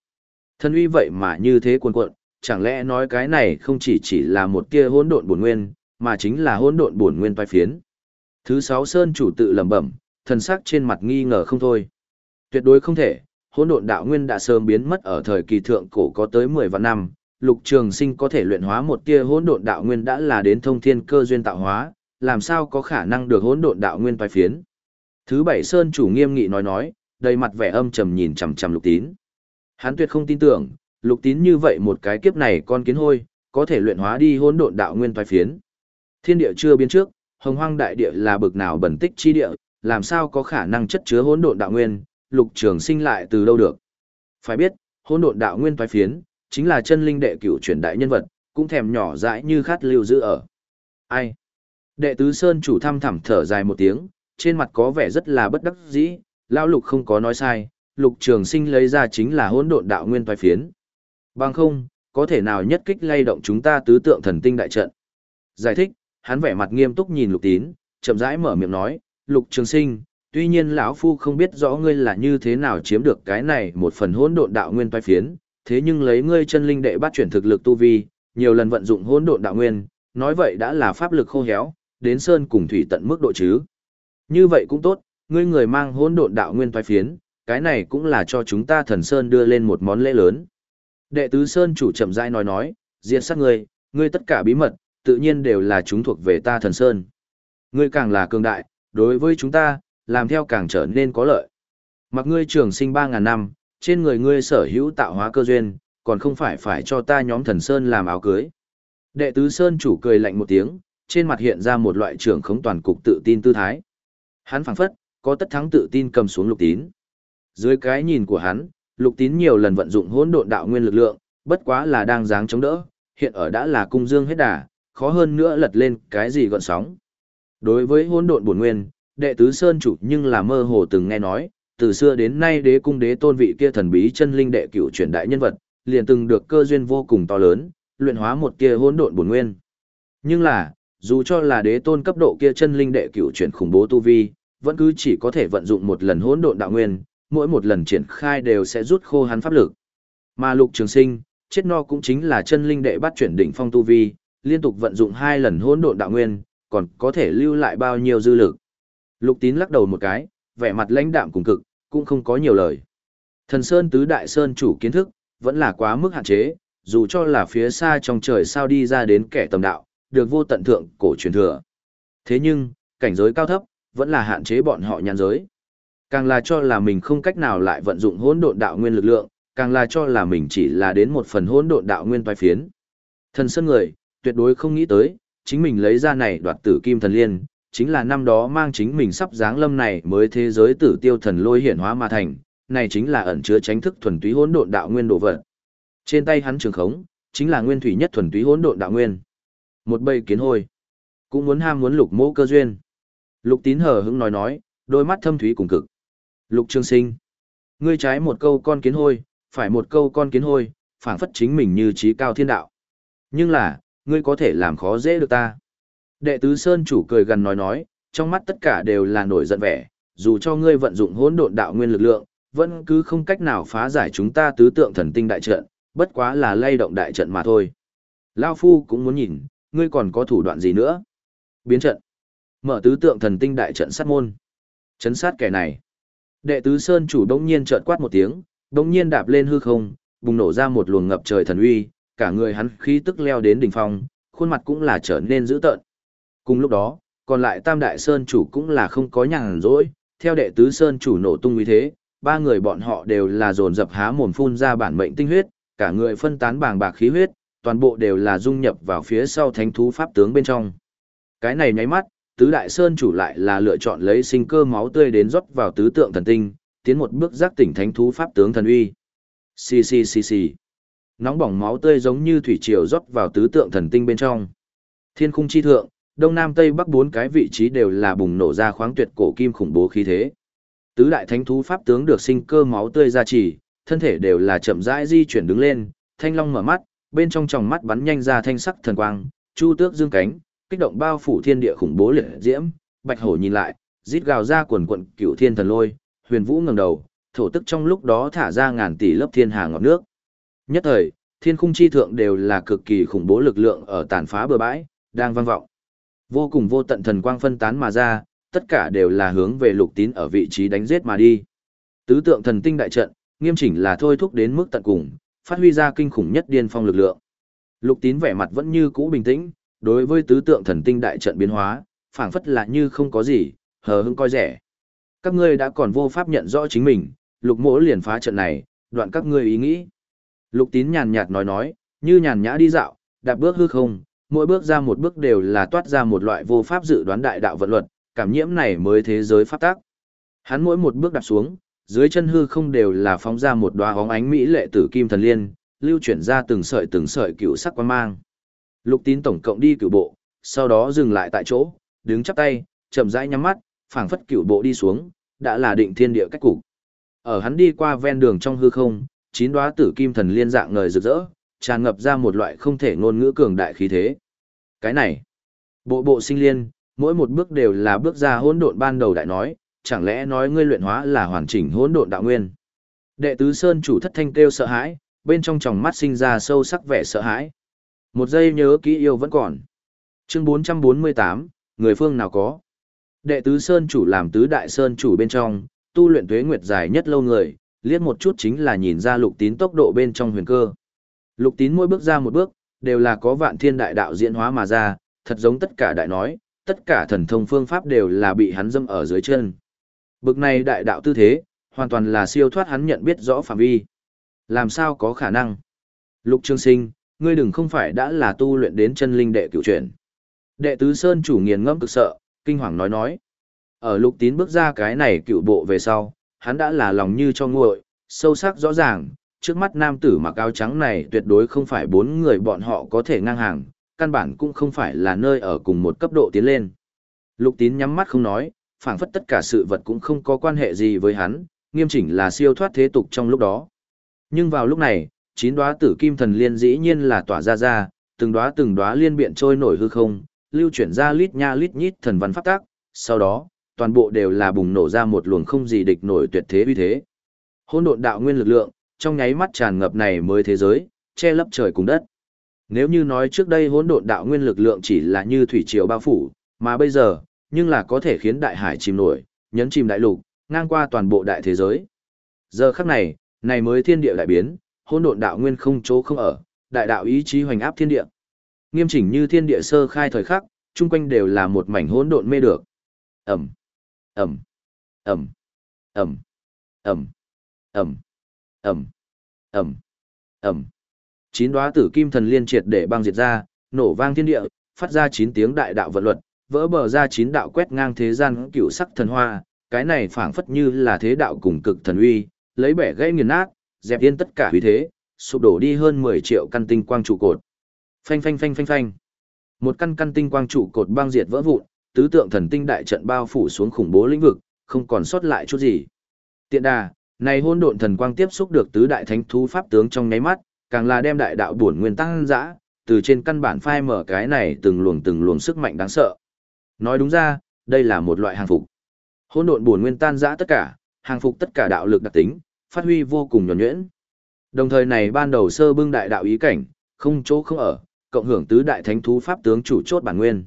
Thân uy vậy mà như thế cuồn cuộn, chẳng lẽ nói cái này không chỉ chỉ là một tia hỗn độn bổn nguyên, mà chính là hỗn độn bổn nguyên vai phiến. Thứ sáu sơn chủ tự lẩm bẩm, thần sắc trên mặt nghi ngờ không thôi. Tuyệt đối không thể, hỗn độn đạo nguyên đã sớm biến mất ở thời kỳ thượng cổ có tới 10 vạn năm, Lục Trường Sinh có thể luyện hóa một tia hỗn độn đạo nguyên đã là đến thông thiên cơ duyên tạo hóa, làm sao có khả năng được hỗn độn đạo nguyên phái phiến. Thứ bảy sơn chủ nghiêm nghị nói nói, đầy mặt vẻ âm trầm nhìn chằm chằm Lục Tín. Hắn tuyệt không tin tưởng, Lục Tín như vậy một cái kiếp này con kiến hôi, có thể luyện hóa đi hỗn độn đạo nguyên phái phiến. Thiên địa chưa biến trước, hồng hoang đại địa là bực nào bẩn tích chi địa, làm sao có khả năng chất chứa hỗn độn đạo nguyên, lục trường sinh lại từ đâu được. Phải biết, Hôn độn đạo nguyên thoái phiến, chính là chân linh đệ cửu truyền đại nhân vật, cũng thèm nhỏ dãi như khát lưu giữ ở. Ai? Đệ tứ Sơn chủ thăm thẳm thở dài một tiếng, trên mặt có vẻ rất là bất đắc dĩ, lao lục không có nói sai, lục trường sinh lấy ra chính là hỗn độn đạo nguyên thoái phiến. Bằng không, có thể nào nhất kích lay động chúng ta tứ tượng thần tinh đại trận. Giải thích, hắn vẻ mặt nghiêm túc nhìn lục tín, chậm rãi mở miệng nói, lục trường sinh, tuy nhiên lão phu không biết rõ ngươi là như thế nào chiếm được cái này một phần hỗn độn đạo nguyên toái phiến, thế nhưng lấy ngươi chân linh đệ bắt chuyển thực lực tu vi, nhiều lần vận dụng hỗn độn đạo nguyên, nói vậy đã là pháp lực khô héo, đến sơn cùng thủy tận mức độ chứ. Như vậy cũng tốt, ngươi người mang hỗn độn đạo nguyên toái phiến, cái này cũng là cho chúng ta thần sơn đưa lên một món lễ lớn. Đệ tứ sơn chủ chậm rãi nói nói, diệt sát ngươi, ngươi tất cả bí mật, tự nhiên đều là chúng thuộc về ta thần sơn. Ngươi càng là cường đại, đối với chúng ta, làm theo càng trở nên có lợi. Mặc ngươi trường sinh 3.000 năm, trên người ngươi sở hữu tạo hóa cơ duyên, còn không phải phải cho ta nhóm thần sơn làm áo cưới. Đệ tứ sơn chủ cười lạnh một tiếng, trên mặt hiện ra một loại trưởng khống toàn cục tự tin tư thái. Hắn phảng phất, có tất thắng tự tin cầm xuống lục tín. Dưới cái nhìn của hắn, lục tín nhiều lần vận dụng hỗn độn đạo nguyên lực lượng, bất quá là đang dáng chống đỡ, hiện ở đã là cung dương hết đà, khó hơn nữa lật lên cái gì gọn sóng. Đối với hỗn độn bổn nguyên, đệ tứ sơn chủ nhưng là mơ hồ từng nghe nói, từ xưa đến nay đế cung đế tôn vị kia thần bí chân linh đệ cửu truyền đại nhân vật, liền từng được cơ duyên vô cùng to lớn, luyện hóa một kia hỗn độn bổn nguyên. Nhưng là, dù cho là đế tôn cấp độ kia chân linh đệ cửu truyền khủng bố tu vi, vẫn cứ chỉ có thể vận dụng một lần hỗn độn đạo nguyên, mỗi một lần triển khai đều sẽ rút khô hắn pháp lực. Mà Lục Trường Sinh, chết no cũng chính là chân linh đệ bắt chuyển đỉnh phong tu vi, liên tục vận dụng hai lần hỗn độn đạo nguyên, còn có thể lưu lại bao nhiêu dư lực. Lục Tín lắc đầu một cái, vẻ mặt lãnh đạm cùng cực, cũng không có nhiều lời. Thần Sơn tứ đại sơn chủ kiến thức, vẫn là quá mức hạn chế, dù cho là phía xa trong trời sao đi ra đến kẻ tầm đạo, được vô tận thượng cổ truyền thừa. Thế nhưng, cảnh giới cao thấp, vẫn là hạn chế bọn họ nhàn giới. Càng là cho là mình không cách nào lại vận dụng hỗn độn đạo nguyên lực lượng, càng là cho là mình chỉ là đến một phần hỗn độn đạo nguyên toái phiến. Thần sơn người, tuyệt đối không nghĩ tới, chính mình lấy ra này đoạt tử kim thần liên, chính là năm đó mang chính mình sắp dáng lâm này mới thế giới tử tiêu thần lôi hiển hóa mà thành, này chính là ẩn chứa tránh thức thuần túy hỗn độn đạo nguyên đồ vật. Trên tay hắn trường khống, chính là nguyên thủy nhất thuần túy hỗn độn đạo nguyên. Một bầy kiến hôi, cũng muốn ham muốn lục mỗ cơ duyên. Lục tín hờ hững nói nói, đôi mắt thâm thúy cùng cực. Lục trương sinh, ngươi trái một câu con kiến hôi, phải một câu con kiến hôi, phảng phất chính mình như trí cao thiên đạo. Nhưng là, ngươi có thể làm khó dễ được ta. Đệ tứ Sơn chủ cười gần nói nói, trong mắt tất cả đều là nổi giận vẻ, dù cho ngươi vận dụng hỗn độn đạo nguyên lực lượng, vẫn cứ không cách nào phá giải chúng ta tứ tượng thần tinh đại trận, bất quá là lay động đại trận mà thôi. Lao Phu cũng muốn nhìn, ngươi còn có thủ đoạn gì nữa? Biến trận. Mở tứ tượng thần tinh đại trận sát môn. Chấn sát kẻ này. Đệ tứ Sơn chủ đông nhiên trợn quát một tiếng, đông nhiên đạp lên hư không, bùng nổ ra một luồng ngập trời thần uy, cả người hắn khí tức leo đến đỉnh phong, khuôn mặt cũng là trở nên dữ tợn. Cùng lúc đó, còn lại Tam Đại Sơn chủ cũng là không có nhàn rỗi, theo đệ tứ Sơn chủ nổ tung như thế, ba người bọn họ đều là dồn dập há mồm phun ra bản mệnh tinh huyết, cả người phân tán bàng bạc khí huyết, toàn bộ đều là dung nhập vào phía sau thánh thú pháp tướng bên trong. Cái này nháy mắt, tứ đại sơn chủ lại là lựa chọn lấy sinh cơ máu tươi đến rót vào tứ tượng thần tinh, tiến một bước giác tỉnh thánh thú pháp tướng thần uy. Xì xì xì xì. Nóng bỏng máu tươi giống như thủy triều rót vào tứ tượng thần tinh bên trong. Thiên khung chi thượng, đông nam tây bắc bốn cái vị trí đều là bùng nổ ra khoáng tuyệt cổ kim khủng bố khí thế. Tứ đại thánh thú pháp tướng được sinh cơ máu tươi ra chỉ, thân thể đều là chậm rãi di chuyển đứng lên, thanh long mở mắt, bên trong tròng mắt bắn nhanh ra thanh sắc thần quang, chu tước dương cánh, kích động bao phủ thiên địa khủng bố liệt diễm, bạch hổ nhìn lại, rít gào ra quần quận cửu thiên thần lôi, huyền vũ ngẩng đầu, thổ tức trong lúc đó thả ra ngàn tỷ lớp thiên hà ngọt nước. Nhất thời, thiên khung chi thượng đều là cực kỳ khủng bố lực lượng ở tàn phá bờ bãi, đang vang vọng. Vô cùng vô tận thần quang phân tán mà ra, tất cả đều là hướng về lục tín ở vị trí đánh giết mà đi. Tứ tượng thần tinh đại trận, nghiêm chỉnh là thôi thúc đến mức tận cùng, phát huy ra kinh khủng nhất điên phong lực lượng. Lục tín vẻ mặt vẫn như cũ bình tĩnh, đối với tứ tượng thần tinh đại trận biến hóa, phảng phất là như không có gì, hờ hững coi rẻ. Các ngươi đã còn vô pháp nhận rõ chính mình, lục mỗ liền phá trận này, đoạn các ngươi ý nghĩ. Lục tín nhàn nhạt nói nói, như nhàn nhã đi dạo, đạp bước hư không, mỗi bước ra một bước đều là toát ra một loại vô pháp dự đoán đại đạo vận luật, cảm nhiễm này mới thế giới pháp tác. Hắn mỗi một bước đạp xuống, dưới chân hư không đều là phóng ra một đóa hóng ánh mỹ lệ tử kim thần liên, lưu chuyển ra từng sợi từng sợi cựu sắc quan mang. Lục tín tổng cộng đi cựu bộ, sau đó dừng lại tại chỗ, đứng chắp tay, chậm rãi nhắm mắt, phảng phất cựu bộ đi xuống, đã là định thiên địa cách cục. Ở hắn đi qua ven đường trong hư không, chín đóa tử kim thần liên dạng ngời rực rỡ, tràn ngập ra một loại không thể ngôn ngữ cường đại khí thế. Cái này, bộ bộ sinh liên, mỗi một bước đều là bước ra hỗn độn ban đầu đại nói, chẳng lẽ nói ngươi luyện hóa là hoàn chỉnh hỗn độn đạo nguyên. Đệ tứ Sơn chủ thất thanh kêu sợ hãi, bên trong tròng mắt sinh ra sâu sắc vẻ sợ hãi. Một giây nhớ kỹ yêu vẫn còn. Chương 448, người phương nào có. Đệ tứ Sơn chủ làm tứ đại Sơn chủ bên trong, tu luyện tuế nguyệt dài nhất lâu người, liếc một chút chính là nhìn ra lục tín tốc độ bên trong huyền cơ. Lục tín mỗi bước ra một bước, đều là có vạn thiên đại đạo diễn hóa mà ra, thật giống tất cả đại nói, tất cả thần thông phương pháp đều là bị hắn dâm ở dưới chân. Bực này đại đạo tư thế, hoàn toàn là siêu thoát hắn nhận biết rõ phạm vi. Làm sao có khả năng? Lục Trương Sinh, ngươi đừng không phải đã là tu luyện đến chân linh đệ cửu truyền? Đệ tứ Sơn chủ nghiền ngẫm cực sợ, kinh hoàng nói nói. Ở lục tín bước ra cái này cựu bộ về sau, hắn đã là lòng như cho nguội, sâu sắc rõ ràng, trước mắt nam tử mặc áo trắng này tuyệt đối không phải bốn người bọn họ có thể ngang hàng, căn bản cũng không phải là nơi ở cùng một cấp độ tiến lên. Lục tín nhắm mắt không nói, phảng phất tất cả sự vật cũng không có quan hệ gì với hắn, nghiêm chỉnh là siêu thoát thế tục trong lúc đó. Nhưng vào lúc này, chín đóa tử kim thần liên dĩ nhiên là tỏa ra ra, từng đóa từng đóa liên biện trôi nổi hư không, lưu chuyển ra lít nha lít nhít thần văn pháp tác, sau đó, toàn bộ đều là bùng nổ ra một luồng không gì địch nổi tuyệt thế uy thế. Hỗn độn đạo nguyên lực lượng, trong nháy mắt tràn ngập này mới thế giới, che lấp trời cùng đất. Nếu như nói trước đây hỗn độn đạo nguyên lực lượng chỉ là như thủy triều bao phủ, mà bây giờ, nhưng là có thể khiến đại hải chìm nổi, nhấn chìm đại lục, ngang qua toàn bộ đại thế giới. Giờ khắc này, này mới thiên địa đại biến, hỗn độn đạo nguyên không chỗ không ở, đại đạo ý chí hoành áp thiên địa. Nghiêm chỉnh như thiên địa sơ khai thời khắc, chung quanh đều là một mảnh hỗn độn mê được. Ẩm. Ẩm, Ẩm, Ẩm, Ẩm, Ẩm, Ẩm, Ẩm, Ẩm. Chín đóa tử kim thần liên triệt để băng diệt ra, nổ vang thiên địa, phát ra chín tiếng đại đạo vận luật, vỡ bờ ra chín đạo quét ngang thế gian cựu sắc thần hoa, cái này phảng phất như là thế đạo cùng cực thần uy, lấy bẻ gãy nghiền nát, dẹp yên tất cả uy thế, sụp đổ đi hơn 10 triệu căn tinh quang trụ cột. Phanh phanh phanh phanh phanh. Một căn căn tinh quang trụ cột băng diệt vỡ vụn, tứ tượng thần tinh đại trận bao phủ xuống khủng bố lĩnh vực, không còn sót lại chút gì. Tiện đà, này hôn độn thần quang tiếp xúc được tứ đại thánh thú pháp tướng trong nháy mắt, càng là đem đại đạo bổn nguyên tăng dã, từ trên căn bản phai mở cái này từng luồng từng luồng sức mạnh đáng sợ. Nói đúng ra, đây là một loại hàng phục. hôn độn bổn nguyên tan dã tất cả, hàng phục tất cả đạo lực đặc tính, phát huy vô cùng nhuần nhuyễn. Đồng thời này ban đầu sơ bưng đại đạo ý cảnh, không chỗ không ở, cộng hưởng tứ đại thánh thú pháp tướng chủ chốt bản nguyên.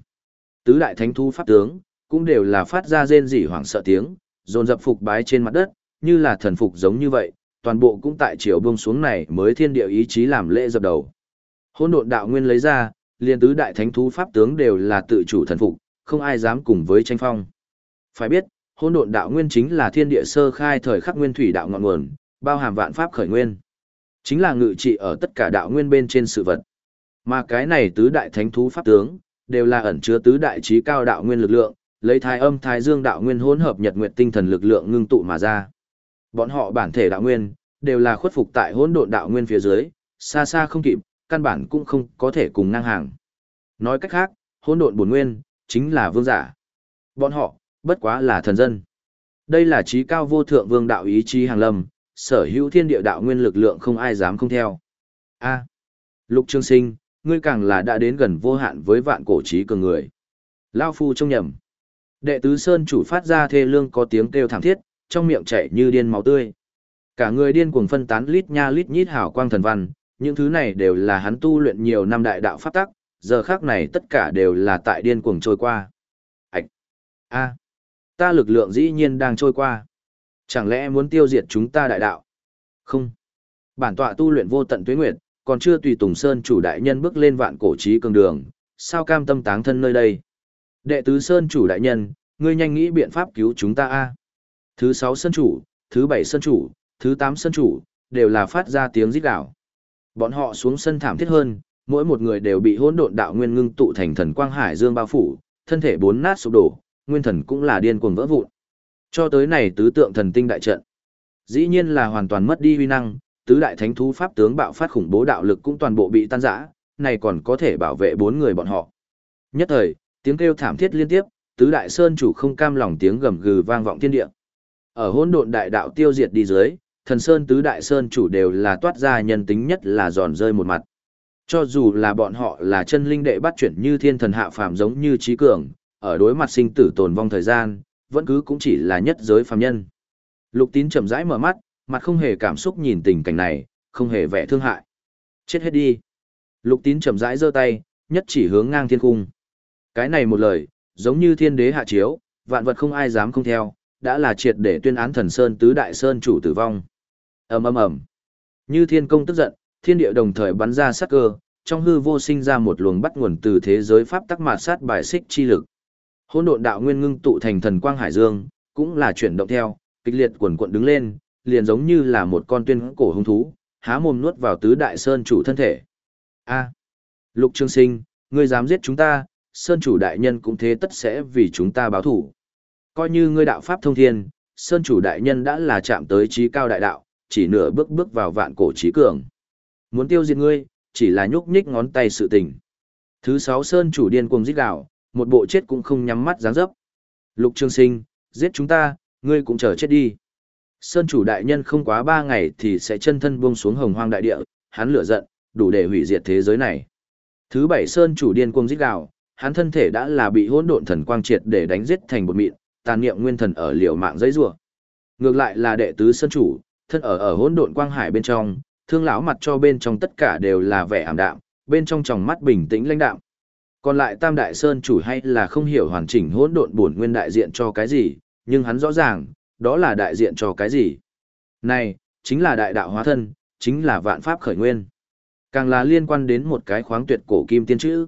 Tứ đại thánh thú pháp tướng cũng đều là phát ra rên rỉ hoảng sợ tiếng, dồn dập phục bái trên mặt đất, như là thần phục giống như vậy, toàn bộ cũng tại chiều buông xuống này mới thiên địa ý chí làm lễ dập đầu. Hỗn độn đạo nguyên lấy ra, liền tứ đại thánh thú pháp tướng đều là tự chủ thần phục, không ai dám cùng với tranh phong. Phải biết, hỗn độn đạo nguyên chính là thiên địa sơ khai thời khắc nguyên thủy đạo ngọn nguồn, bao hàm vạn pháp khởi nguyên. Chính là ngự trị ở tất cả đạo nguyên bên trên sự vật. Mà cái này tứ đại thánh thú pháp tướng, đều là ẩn chứa tứ đại trí cao đạo nguyên lực lượng, lấy thái âm thái dương đạo nguyên hỗn hợp nhật nguyệt tinh thần lực lượng ngưng tụ mà ra. Bọn họ bản thể đạo nguyên, đều là khuất phục tại hỗn độn đạo nguyên phía dưới, xa xa không kịp, căn bản cũng không có thể cùng ngang hàng. Nói cách khác, hỗn độn bổn nguyên chính là vương giả. Bọn họ bất quá là thần dân. Đây là trí cao vô thượng vương đạo ý chí hàng lâm, sở hữu thiên địa đạo nguyên lực lượng không ai dám không theo. A. Lục Trương Sinh, ngươi càng là đã đến gần vô hạn với vạn cổ trí cường người. Lao phu trông nhầm. Đệ tứ Sơn chủ phát ra thê lương có tiếng kêu thảm thiết, trong miệng chảy như điên máu tươi. Cả người điên cuồng phân tán lít nha lít nhít hào quang thần văn, những thứ này đều là hắn tu luyện nhiều năm đại đạo pháp tắc, giờ khác này tất cả đều là tại điên cuồng trôi qua. Ảch! a ta lực lượng dĩ nhiên đang trôi qua. Chẳng lẽ muốn tiêu diệt chúng ta đại đạo? Không. Bản tọa tu luyện vô tận tuế nguyệt, còn chưa tùy Tùng Sơn chủ đại nhân bước lên vạn cổ trí cường đường, sao cam tâm táng thân nơi đây? Đệ tứ Sơn chủ đại nhân, ngươi nhanh nghĩ biện pháp cứu chúng ta a. Thứ sáu Sơn chủ, thứ bảy Sơn chủ, thứ tám Sơn chủ, đều là phát ra tiếng rít gào. Bọn họ xuống sân thảm thiết hơn, mỗi một người đều bị hỗn độn đạo nguyên ngưng tụ thành thần quang hải dương bao phủ, thân thể bốn nát sụp đổ, nguyên thần cũng là điên cuồng vỡ vụn. Cho tới này tứ tượng thần tinh đại trận, dĩ nhiên là hoàn toàn mất đi uy năng, tứ đại thánh thú pháp tướng bạo phát khủng bố đạo lực cũng toàn bộ bị tan rã, này còn có thể bảo vệ bốn người bọn họ. Nhất thời, tiếng kêu thảm thiết liên tiếp, tứ đại sơn chủ không cam lòng tiếng gầm gừ vang vọng thiên địa. Ở hỗn độn đại đạo tiêu diệt đi dưới, thần sơn tứ đại sơn chủ đều là toát ra nhân tính nhất là giòn rơi một mặt. Cho dù là bọn họ là chân linh đệ bắt chuyển như thiên thần hạ phàm giống như trí cường, ở đối mặt sinh tử tồn vong thời gian, vẫn cứ cũng chỉ là nhất giới phàm nhân. Lục tín chậm rãi mở mắt, mặt không hề cảm xúc nhìn tình cảnh này, không hề vẻ thương hại. Chết hết đi. Lục tín chậm rãi giơ tay, nhất chỉ hướng ngang thiên cung. Cái này một lời, giống như thiên đế hạ chiếu, vạn vật không ai dám không theo, đã là triệt để tuyên án thần sơn tứ đại sơn chủ tử vong. ầm ầm ầm, như thiên công tức giận, thiên địa đồng thời bắn ra sát cơ, trong hư vô sinh ra một luồng bắt nguồn từ thế giới pháp tắc mạt sát bài xích chi lực. Hỗn độn đạo nguyên ngưng tụ thành thần quang hải dương, cũng là chuyển động theo, kịch liệt quần quận đứng lên, liền giống như là một con tuyên cổ hung thú, há mồm nuốt vào tứ đại sơn chủ thân thể. A, Lục Trương Sinh, ngươi dám giết chúng ta, sơn chủ đại nhân cũng thế tất sẽ vì chúng ta báo thù. Coi như ngươi đạo pháp thông thiên, sơn chủ đại nhân đã là chạm tới trí cao đại đạo, chỉ nửa bước bước vào vạn cổ trí cường. Muốn tiêu diệt ngươi, chỉ là nhúc nhích ngón tay sự tình. Thứ sáu sơn chủ điên cuồng giết gạo, một bộ chết cũng không nhắm mắt dáng dấp. Lục Trương Sinh, giết chúng ta, ngươi cũng chờ chết đi. Sơn chủ đại nhân không quá ba ngày thì sẽ chân thân buông xuống hồng hoang đại địa, hắn lửa giận, đủ để hủy diệt thế giới này. Thứ bảy Sơn chủ điên cuồng giết gạo, hắn thân thể đã là bị hỗn độn thần quang triệt để đánh giết thành bột mịn, tàn niệm nguyên thần ở liều mạng dãy rủa. Ngược lại là đệ tứ Sơn chủ, thân ở ở hỗn độn quang hải bên trong, thương lão mặt cho bên trong tất cả đều là vẻ ảm đạm, bên trong tròng mắt bình tĩnh lãnh đạm. Còn lại Tam Đại Sơn chủ hay là không hiểu hoàn chỉnh hỗn độn bổn nguyên đại diện cho cái gì, nhưng hắn rõ ràng, đó là đại diện cho cái gì. Này, chính là đại đạo hóa thân, chính là vạn pháp khởi nguyên. Càng là liên quan đến một cái khoáng tuyệt cổ kim tiên chữ.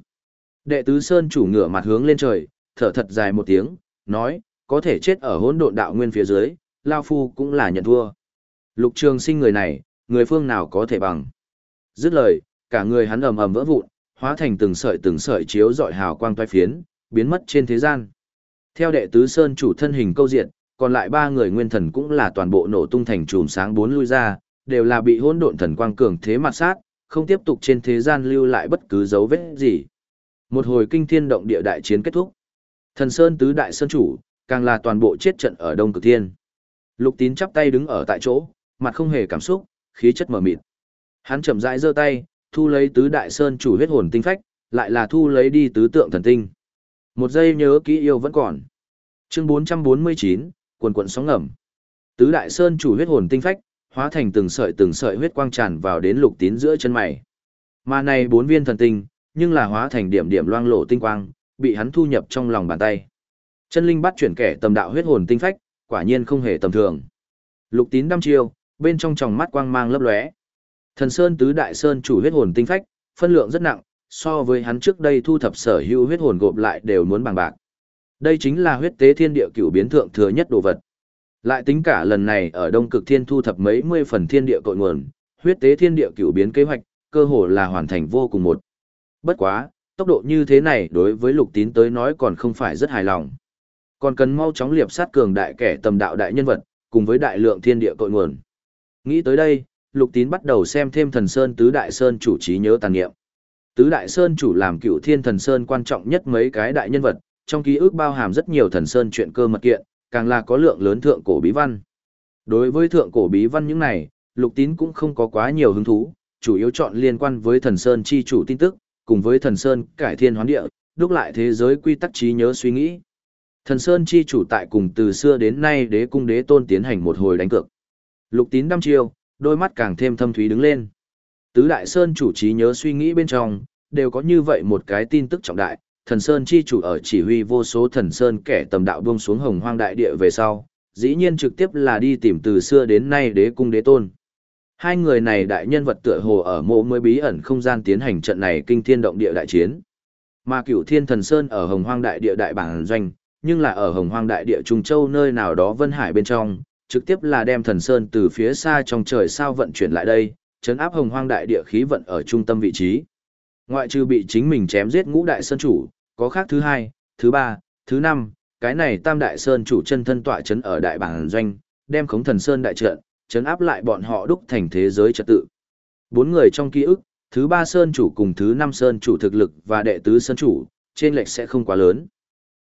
Đệ tứ Sơn chủ ngửa mặt hướng lên trời, thở thật dài một tiếng, nói, có thể chết ở hỗn độn đạo nguyên phía dưới, Lao Phu cũng là nhận thua. Lục trường sinh người này, người phương nào có thể bằng. Dứt lời, cả người hắn ầm ầm vỡ vụn, hóa thành từng sợi từng sợi chiếu dọi hào quang toai phiến, biến mất trên thế gian. Theo đệ tứ Sơn chủ thân hình câu diện, còn lại ba người nguyên thần cũng là toàn bộ nổ tung thành chùm sáng bốn lui ra, đều là bị hỗn độn thần quang cường thế mặt sát, không tiếp tục trên thế gian lưu lại bất cứ dấu vết gì. Một hồi kinh thiên động địa đại chiến kết thúc. Thần Sơn tứ đại sơn chủ, càng là toàn bộ chết trận ở Đông Cực Thiên. Lục Tín chắp tay đứng ở tại chỗ, mặt không hề cảm xúc, khí chất mờ mịt. Hắn chậm rãi giơ tay, thu lấy tứ đại sơn chủ huyết hồn tinh phách, lại là thu lấy đi tứ tượng thần tinh. Một giây nhớ kỹ yêu vẫn còn. Chương 449, quần quần sóng ngầm. Tứ đại sơn chủ huyết hồn tinh phách, hóa thành từng sợi từng sợi huyết quang tràn vào đến lục tín giữa chân mày. Mà này bốn viên thần tinh, nhưng là hóa thành điểm điểm loang lộ tinh quang, bị hắn thu nhập trong lòng bàn tay. Chân linh bắt chuyển kẻ tầm đạo huyết hồn tinh phách, quả nhiên không hề tầm thường. Lục tín đăm chiêu, bên trong tròng mắt quang mang lấp lóe. Thần Sơn tứ đại sơn chủ huyết hồn tinh phách, phân lượng rất nặng, so với hắn trước đây thu thập sở hữu huyết hồn gộp lại đều muốn bằng bạc. Đây chính là huyết tế thiên địa cửu biến thượng thừa nhất đồ vật. Lại tính cả lần này ở Đông Cực Thiên thu thập mấy mươi phần thiên địa cội nguồn, huyết tế thiên địa cửu biến kế hoạch, cơ hồ là hoàn thành vô cùng một. Bất quá, tốc độ như thế này đối với Lục Tín tới nói còn không phải rất hài lòng. Còn cần mau chóng liệp sát cường đại kẻ tầm đạo đại nhân vật, cùng với đại lượng thiên địa cội nguồn. Nghĩ tới đây, Lục Tín bắt đầu xem thêm Thần Sơn Tứ Đại Sơn chủ trí nhớ tàn niệm. Tứ Đại Sơn chủ làm cựu thiên thần Sơn quan trọng nhất mấy cái đại nhân vật, trong ký ức bao hàm rất nhiều thần Sơn chuyện cơ mật kiện, càng là có lượng lớn thượng cổ bí văn. Đối với thượng cổ bí văn những này, Lục Tín cũng không có quá nhiều hứng thú, chủ yếu chọn liên quan với thần Sơn chi chủ tin tức, cùng với thần Sơn cải thiên hoán địa, đúc lại thế giới quy tắc trí nhớ suy nghĩ. Thần Sơn chi chủ tại cùng từ xưa đến nay đế cung đế tôn tiến hành một hồi đánh cược. Lục Tín đăm chiêu, đôi mắt càng thêm thâm thúy đứng lên. Tứ Đại Sơn chủ trí nhớ suy nghĩ bên trong, đều có như vậy một cái tin tức trọng đại, thần Sơn chi chủ ở chỉ huy vô số thần Sơn kẻ tầm đạo buông xuống hồng hoang đại địa về sau, dĩ nhiên trực tiếp là đi tìm từ xưa đến nay đế cung đế tôn. Hai người này đại nhân vật tựa hồ ở mộ mới bí ẩn không gian tiến hành trận này kinh thiên động địa đại chiến. Mà cửu thiên thần Sơn ở hồng hoang đại địa đại bản doanh, nhưng là ở hồng hoang đại địa Trung Châu nơi nào đó Vân Hải bên trong, trực tiếp là đem thần sơn từ phía xa trong trời sao vận chuyển lại đây, chấn áp hồng hoang đại địa khí vận ở trung tâm vị trí. Ngoại trừ bị chính mình chém giết ngũ đại sơn chủ, có khác thứ hai, thứ ba, thứ năm, cái này tam đại sơn chủ chân thân tọa chấn ở đại bản doanh, đem khống thần sơn đại trận, chấn áp lại bọn họ đúc thành thế giới trật tự. Bốn người trong ký ức, thứ ba sơn chủ cùng thứ năm sơn chủ thực lực và đệ tứ sơn chủ, trên lệch sẽ không quá lớn.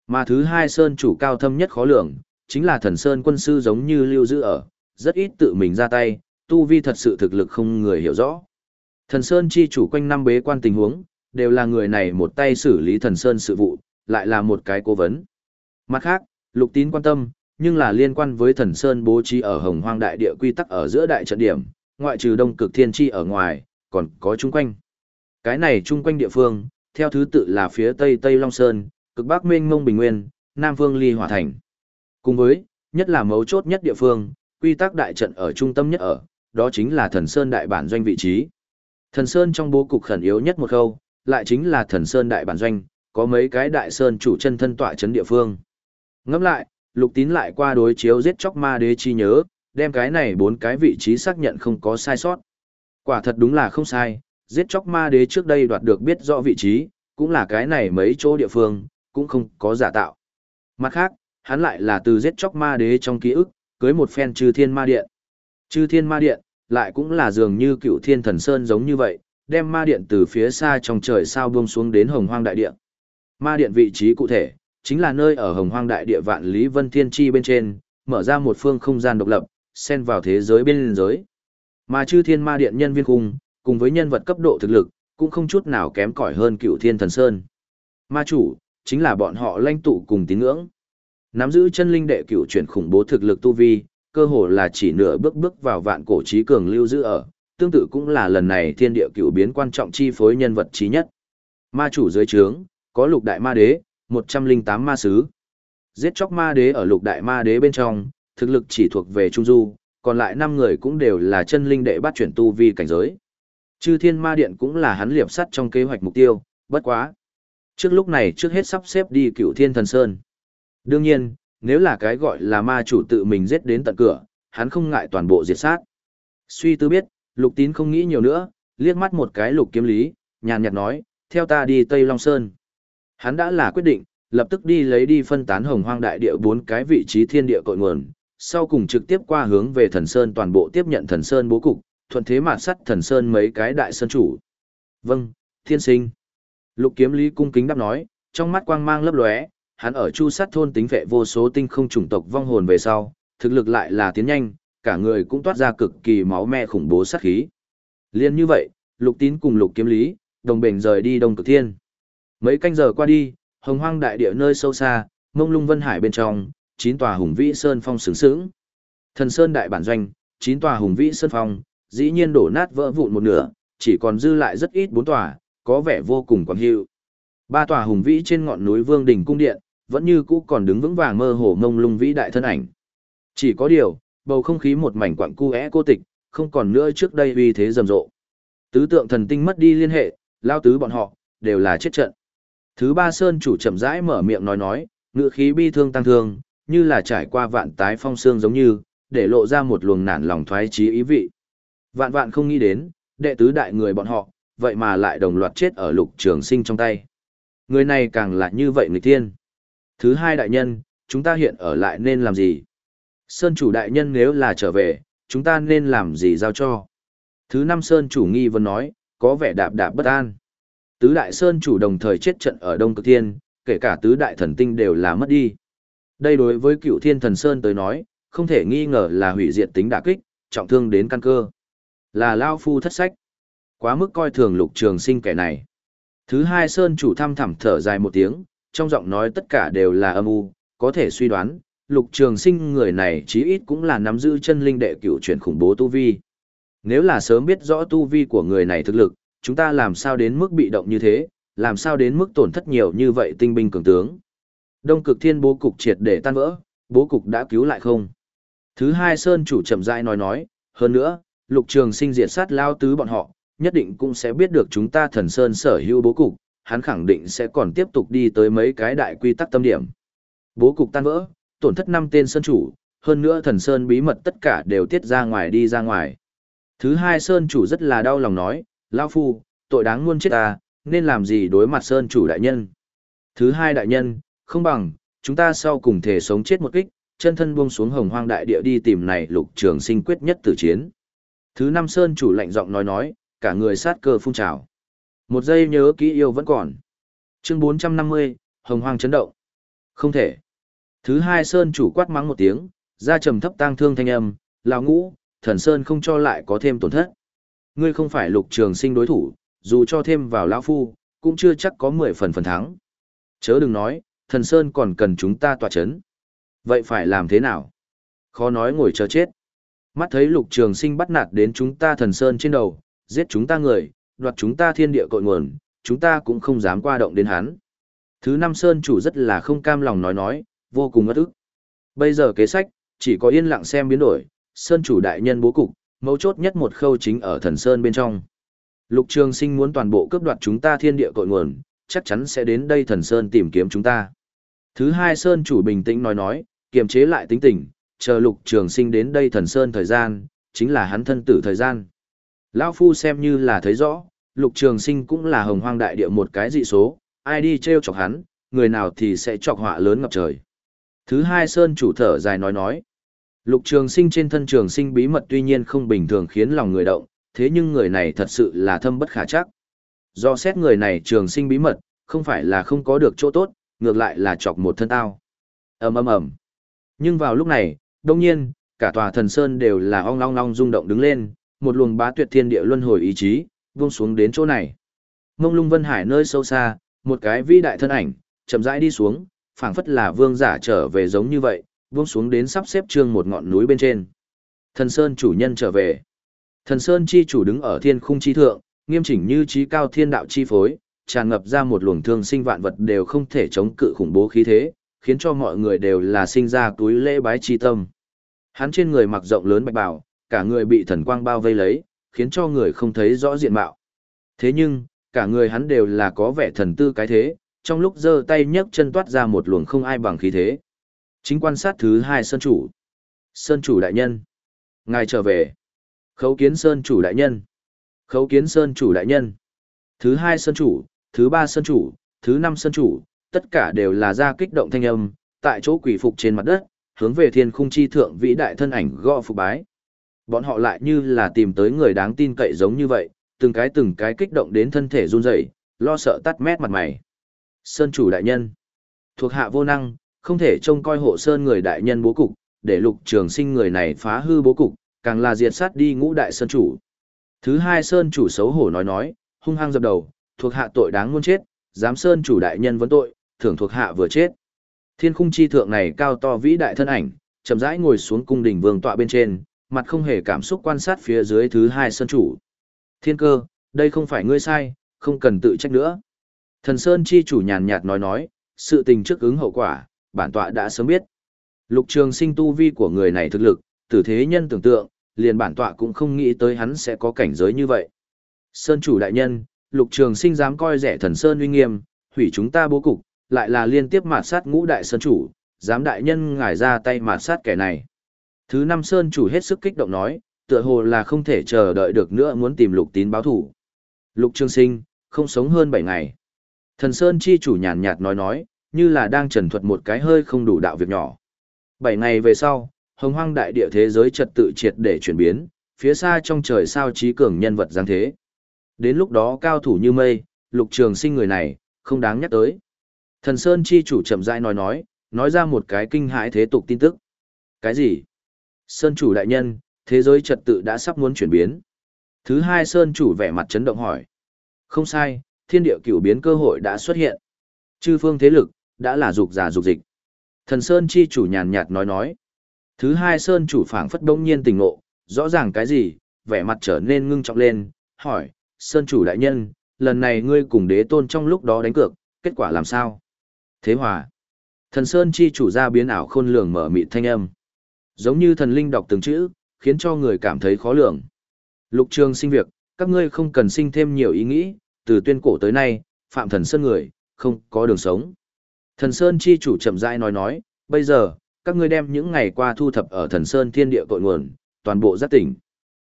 Mà thứ hai sơn chủ cao thâm nhất khó lường, chính là thần sơn quân sư giống như lưu giữ ở, rất ít tự mình ra tay, tu vi thật sự thực lực không người hiểu rõ. Thần sơn chi chủ quanh năm bế quan tình huống, đều là người này một tay xử lý thần sơn sự vụ, lại là một cái cố vấn. Mặt khác, lục tín quan tâm, nhưng là liên quan với thần sơn bố trí ở hồng hoang đại địa quy tắc ở giữa đại trận điểm, ngoại trừ đông cực thiên chi ở ngoài, còn có chung quanh. Cái này chung quanh địa phương, theo thứ tự là phía tây Tây Long Sơn, cực bắc Minh Mông Bình Nguyên, Nam Phương Ly Hỏa Thành. Cùng với, nhất là mấu chốt nhất địa phương, quy tắc đại trận ở trung tâm nhất ở, đó chính là thần sơn đại bản doanh vị trí. Thần sơn trong bố cục khẩn yếu nhất một khâu, lại chính là thần sơn đại bản doanh, có mấy cái đại sơn chủ chân thân tọa chấn địa phương. Ngẫm lại, lục tín lại qua đối chiếu giết chóc ma đế chi nhớ, đem cái này bốn cái vị trí xác nhận không có sai sót. Quả thật đúng là không sai, giết chóc ma đế trước đây đoạt được biết rõ vị trí, cũng là cái này mấy chỗ địa phương, cũng không có giả tạo. Mặt khác, hắn lại là từ giết chóc ma đế trong ký ức, cưới một phen chư thiên ma điện. Chư thiên ma điện, lại cũng là dường như cựu thiên thần sơn giống như vậy, đem ma điện từ phía xa trong trời sao buông xuống đến hồng hoang đại địa. Ma điện vị trí cụ thể, chính là nơi ở hồng hoang đại địa vạn lý vân thiên chi bên trên, mở ra một phương không gian độc lập, xen vào thế giới bên giới. Mà chư thiên ma điện nhân viên cùng, cùng với nhân vật cấp độ thực lực, cũng không chút nào kém cỏi hơn cựu thiên thần sơn. Ma chủ, chính là bọn họ lãnh tụ cùng tín ngưỡng. Nắm giữ chân linh đệ cửu chuyển khủng bố thực lực tu vi, cơ hồ là chỉ nửa bước bước vào vạn cổ trí cường lưu giữ ở, tương tự cũng là lần này thiên địa cửu biến quan trọng chi phối nhân vật trí nhất. Ma chủ dưới trướng, có lục đại ma đế, 108 ma sứ. Giết chóc ma đế ở lục đại ma đế bên trong, thực lực chỉ thuộc về trung du, còn lại 5 người cũng đều là chân linh đệ bắt chuyển tu vi cảnh giới. Chư thiên ma điện cũng là hắn liệp sắt trong kế hoạch mục tiêu, bất quá. Trước lúc này trước hết sắp xếp đi cựu thiên thần sơn. Đương nhiên, nếu là cái gọi là ma chủ tự mình giết đến tận cửa, hắn không ngại toàn bộ diệt sát. Suy tư biết, lục tín không nghĩ nhiều nữa, liếc mắt một cái lục kiếm lý, nhàn nhạt nói, theo ta đi Tây Long Sơn. Hắn đã là quyết định, lập tức đi lấy đi phân tán hồng hoang đại địa bốn cái vị trí thiên địa cội nguồn, sau cùng trực tiếp qua hướng về thần sơn toàn bộ tiếp nhận thần sơn bố cục, thuận thế mạt sắt thần sơn mấy cái đại sơn chủ. Vâng, thiên sinh. Lục kiếm lý cung kính đáp nói, trong mắt quang mang lấp lóe, hắn ở chu sát thôn tính vệ vô số tinh không chủng tộc vong hồn về sau, thực lực lại là tiến nhanh, cả người cũng toát ra cực kỳ máu me khủng bố sát khí. Liên như vậy, lục tín cùng lục kiếm lý, đồng bền rời đi đông cực thiên. Mấy canh giờ qua đi, hồng hoang đại địa nơi sâu xa, mông lung vân hải bên trong, chín tòa hùng vĩ sơn phong sướng sướng. Thần sơn đại bản doanh, chín tòa hùng vĩ sơn phong, dĩ nhiên đổ nát vỡ vụn một nửa, chỉ còn dư lại rất ít bốn tòa, có vẻ vô cùng quang hiệu. Ba tòa hùng vĩ trên ngọn núi Vương đỉnh cung điện, vẫn như cũ còn đứng vững vàng mơ hồ ngông lung vĩ đại thân ảnh. Chỉ có điều, bầu không khí một mảnh quặng cu cô tịch, không còn nữa trước đây uy thế rầm rộ. Tứ tượng thần tinh mất đi liên hệ, lao tứ bọn họ, đều là chết trận. Thứ ba sơn chủ chậm rãi mở miệng nói nói, ngựa khí bi thương tăng thương, như là trải qua vạn tái phong xương giống như, để lộ ra một luồng nản lòng thoái chí ý vị. Vạn vạn không nghĩ đến, đệ tứ đại người bọn họ, vậy mà lại đồng loạt chết ở lục trường sinh trong tay. Người này càng là như vậy người thiên. Thứ hai đại nhân, chúng ta hiện ở lại nên làm gì? Sơn chủ đại nhân nếu là trở về, chúng ta nên làm gì giao cho? Thứ năm Sơn chủ nghi vấn nói, có vẻ đạp đạp bất an. Tứ đại Sơn chủ đồng thời chết trận ở Đông Cực Thiên, kể cả tứ đại thần tinh đều là mất đi. Đây đối với cựu thiên thần Sơn tới nói, không thể nghi ngờ là hủy diệt tính đả kích, trọng thương đến căn cơ. Là Lao Phu thất sách. Quá mức coi thường lục trường sinh kẻ này. Thứ hai Sơn chủ thăm thẳm thở dài một tiếng, trong giọng nói tất cả đều là âm u, có thể suy đoán, lục trường sinh người này chí ít cũng là nắm giữ chân linh đệ cửu chuyển khủng bố tu vi. Nếu là sớm biết rõ tu vi của người này thực lực, chúng ta làm sao đến mức bị động như thế, làm sao đến mức tổn thất nhiều như vậy tinh binh cường tướng. Đông cực thiên bố cục triệt để tan vỡ, bố cục đã cứu lại không. Thứ hai Sơn chủ chậm rãi nói nói, hơn nữa, lục trường sinh diệt sát lao tứ bọn họ, nhất định cũng sẽ biết được chúng ta thần Sơn sở hữu bố cục, hắn khẳng định sẽ còn tiếp tục đi tới mấy cái đại quy tắc tâm điểm. Bố cục tan vỡ, tổn thất năm tên Sơn chủ, hơn nữa thần Sơn bí mật tất cả đều tiết ra ngoài đi ra ngoài. Thứ hai Sơn chủ rất là đau lòng nói, lão Phu, tội đáng muôn chết ta, nên làm gì đối mặt Sơn chủ đại nhân. Thứ hai đại nhân, không bằng, chúng ta sau cùng thể sống chết một kích, chân thân buông xuống hồng hoang đại địa đi tìm này lục trường sinh quyết nhất tử chiến. Thứ năm Sơn chủ lạnh giọng nói nói, cả người sát cơ phun trào. Một giây nhớ kỹ yêu vẫn còn. Chương 450, hồng hoang chấn động. Không thể. Thứ hai Sơn chủ quát mắng một tiếng, ra trầm thấp tang thương thanh âm, lão ngũ, thần Sơn không cho lại có thêm tổn thất. Ngươi không phải lục trường sinh đối thủ, dù cho thêm vào lão phu, cũng chưa chắc có 10 phần phần thắng. Chớ đừng nói, thần Sơn còn cần chúng ta tỏa chấn. Vậy phải làm thế nào? Khó nói ngồi chờ chết. Mắt thấy lục trường sinh bắt nạt đến chúng ta thần Sơn trên đầu, giết chúng ta người, đoạt chúng ta thiên địa cội nguồn, chúng ta cũng không dám qua động đến hắn. Thứ năm Sơn chủ rất là không cam lòng nói nói, vô cùng ngất ức. Bây giờ kế sách, chỉ có yên lặng xem biến đổi, Sơn chủ đại nhân bố cục, mấu chốt nhất một khâu chính ở thần Sơn bên trong. Lục Trường Sinh muốn toàn bộ cướp đoạt chúng ta thiên địa cội nguồn, chắc chắn sẽ đến đây thần Sơn tìm kiếm chúng ta. Thứ hai Sơn chủ bình tĩnh nói nói, kiềm chế lại tính tình, chờ Lục Trường Sinh đến đây thần Sơn thời gian, chính là hắn thân tử thời gian. Lão Phu xem như là thấy rõ, Lục Trường Sinh cũng là hồng hoang đại địa một cái dị số, ai đi treo chọc hắn, người nào thì sẽ chọc họa lớn ngập trời. Thứ hai Sơn chủ thở dài nói nói, Lục Trường Sinh trên thân Trường Sinh bí mật tuy nhiên không bình thường khiến lòng người động, thế nhưng người này thật sự là thâm bất khả chắc. Do xét người này Trường Sinh bí mật, không phải là không có được chỗ tốt, ngược lại là chọc một thân tao. ầm ầm ầm. Nhưng vào lúc này, đông nhiên, cả tòa thần sơn đều là ong long long rung động đứng lên, một luồng bá tuyệt thiên địa luân hồi ý chí, vung xuống đến chỗ này. Mông lung vân hải nơi sâu xa, một cái vĩ đại thân ảnh, chậm rãi đi xuống, phảng phất là vương giả trở về giống như vậy, vung xuống đến sắp xếp trương một ngọn núi bên trên. Thần Sơn chủ nhân trở về. Thần Sơn chi chủ đứng ở thiên khung chi thượng, nghiêm chỉnh như trí cao thiên đạo chi phối, tràn ngập ra một luồng thương sinh vạn vật đều không thể chống cự khủng bố khí thế, khiến cho mọi người đều là sinh ra túi lễ bái chi tâm. Hắn trên người mặc rộng lớn bạch bào, cả người bị thần quang bao vây lấy, khiến cho người không thấy rõ diện mạo. Thế nhưng, cả người hắn đều là có vẻ thần tư cái thế, trong lúc giơ tay nhấc chân toát ra một luồng không ai bằng khí thế. Chính quan sát thứ hai Sơn Chủ. Sơn Chủ đại nhân. Ngài trở về. Khấu kiến Sơn Chủ đại nhân. Khấu kiến Sơn Chủ đại nhân. Thứ hai Sơn Chủ, thứ ba Sơn Chủ, thứ năm Sơn Chủ, tất cả đều là ra kích động thanh âm, tại chỗ quỷ phục trên mặt đất, hướng về thiên khung chi thượng vĩ đại thân ảnh gõ phục bái. Bọn họ lại như là tìm tới người đáng tin cậy giống như vậy, từng cái từng cái kích động đến thân thể run rẩy, lo sợ tắt mét mặt mày. Sơn chủ đại nhân, thuộc hạ vô năng, không thể trông coi hộ sơn người đại nhân bố cục, để lục trường sinh người này phá hư bố cục, càng là diệt sát đi ngũ đại sơn chủ. Thứ hai sơn chủ xấu hổ nói nói, hung hăng dập đầu, thuộc hạ tội đáng muôn chết, dám sơn chủ đại nhân vấn tội, thưởng thuộc hạ vừa chết. Thiên khung chi thượng này cao to vĩ đại thân ảnh, chậm rãi ngồi xuống cung đình vương tọa bên trên, mặt không hề cảm xúc quan sát phía dưới thứ hai sơn chủ. Thiên cơ, đây không phải ngươi sai, không cần tự trách nữa. Thần Sơn chi chủ nhàn nhạt nói nói, sự tình trước ứng hậu quả, bản tọa đã sớm biết. Lục trường sinh tu vi của người này thực lực, tử thế nhân tưởng tượng, liền bản tọa cũng không nghĩ tới hắn sẽ có cảnh giới như vậy. Sơn chủ đại nhân, lục trường sinh dám coi rẻ thần Sơn uy nghiêm, hủy chúng ta bố cục, lại là liên tiếp mạt sát ngũ đại Sơn chủ, dám đại nhân ngải ra tay mạt sát kẻ này. Thứ năm Sơn chủ hết sức kích động nói, tựa hồ là không thể chờ đợi được nữa muốn tìm lục tín báo thủ. Lục Trường Sinh, không sống hơn 7 ngày. Thần Sơn chi chủ nhàn nhạt nói nói, như là đang trần thuật một cái hơi không đủ đạo việc nhỏ. 7 ngày về sau, hồng hoang đại địa thế giới trật tự triệt để chuyển biến, phía xa trong trời sao trí cường nhân vật giáng thế. Đến lúc đó cao thủ như mây, lục trường sinh người này, không đáng nhắc tới. Thần Sơn chi chủ chậm rãi nói nói, nói ra một cái kinh hãi thế tục tin tức. Cái gì? Sơn chủ đại nhân, thế giới trật tự đã sắp muốn chuyển biến. Thứ hai Sơn chủ vẻ mặt chấn động hỏi. Không sai, thiên địa cửu biến cơ hội đã xuất hiện. Chư phương thế lực, đã là dục giả dục dịch. Thần Sơn chi chủ nhàn nhạt nói nói. Thứ hai Sơn chủ phảng phất đông nhiên tình ngộ, rõ ràng cái gì, vẻ mặt trở nên ngưng trọng lên, hỏi, Sơn chủ đại nhân, lần này ngươi cùng đế tôn trong lúc đó đánh cược, kết quả làm sao? Thế hòa. Thần Sơn chi chủ ra biến ảo khôn lường mở mịt thanh âm. Giống như thần linh đọc từng chữ, khiến cho người cảm thấy khó lường. Lục trường sinh việc, các ngươi không cần sinh thêm nhiều ý nghĩ, từ tuyên cổ tới nay, phạm thần sơn người, không có đường sống. Thần sơn chi chủ chậm rãi nói nói, bây giờ, các ngươi đem những ngày qua thu thập ở thần sơn thiên địa cội nguồn, toàn bộ giác tỉnh.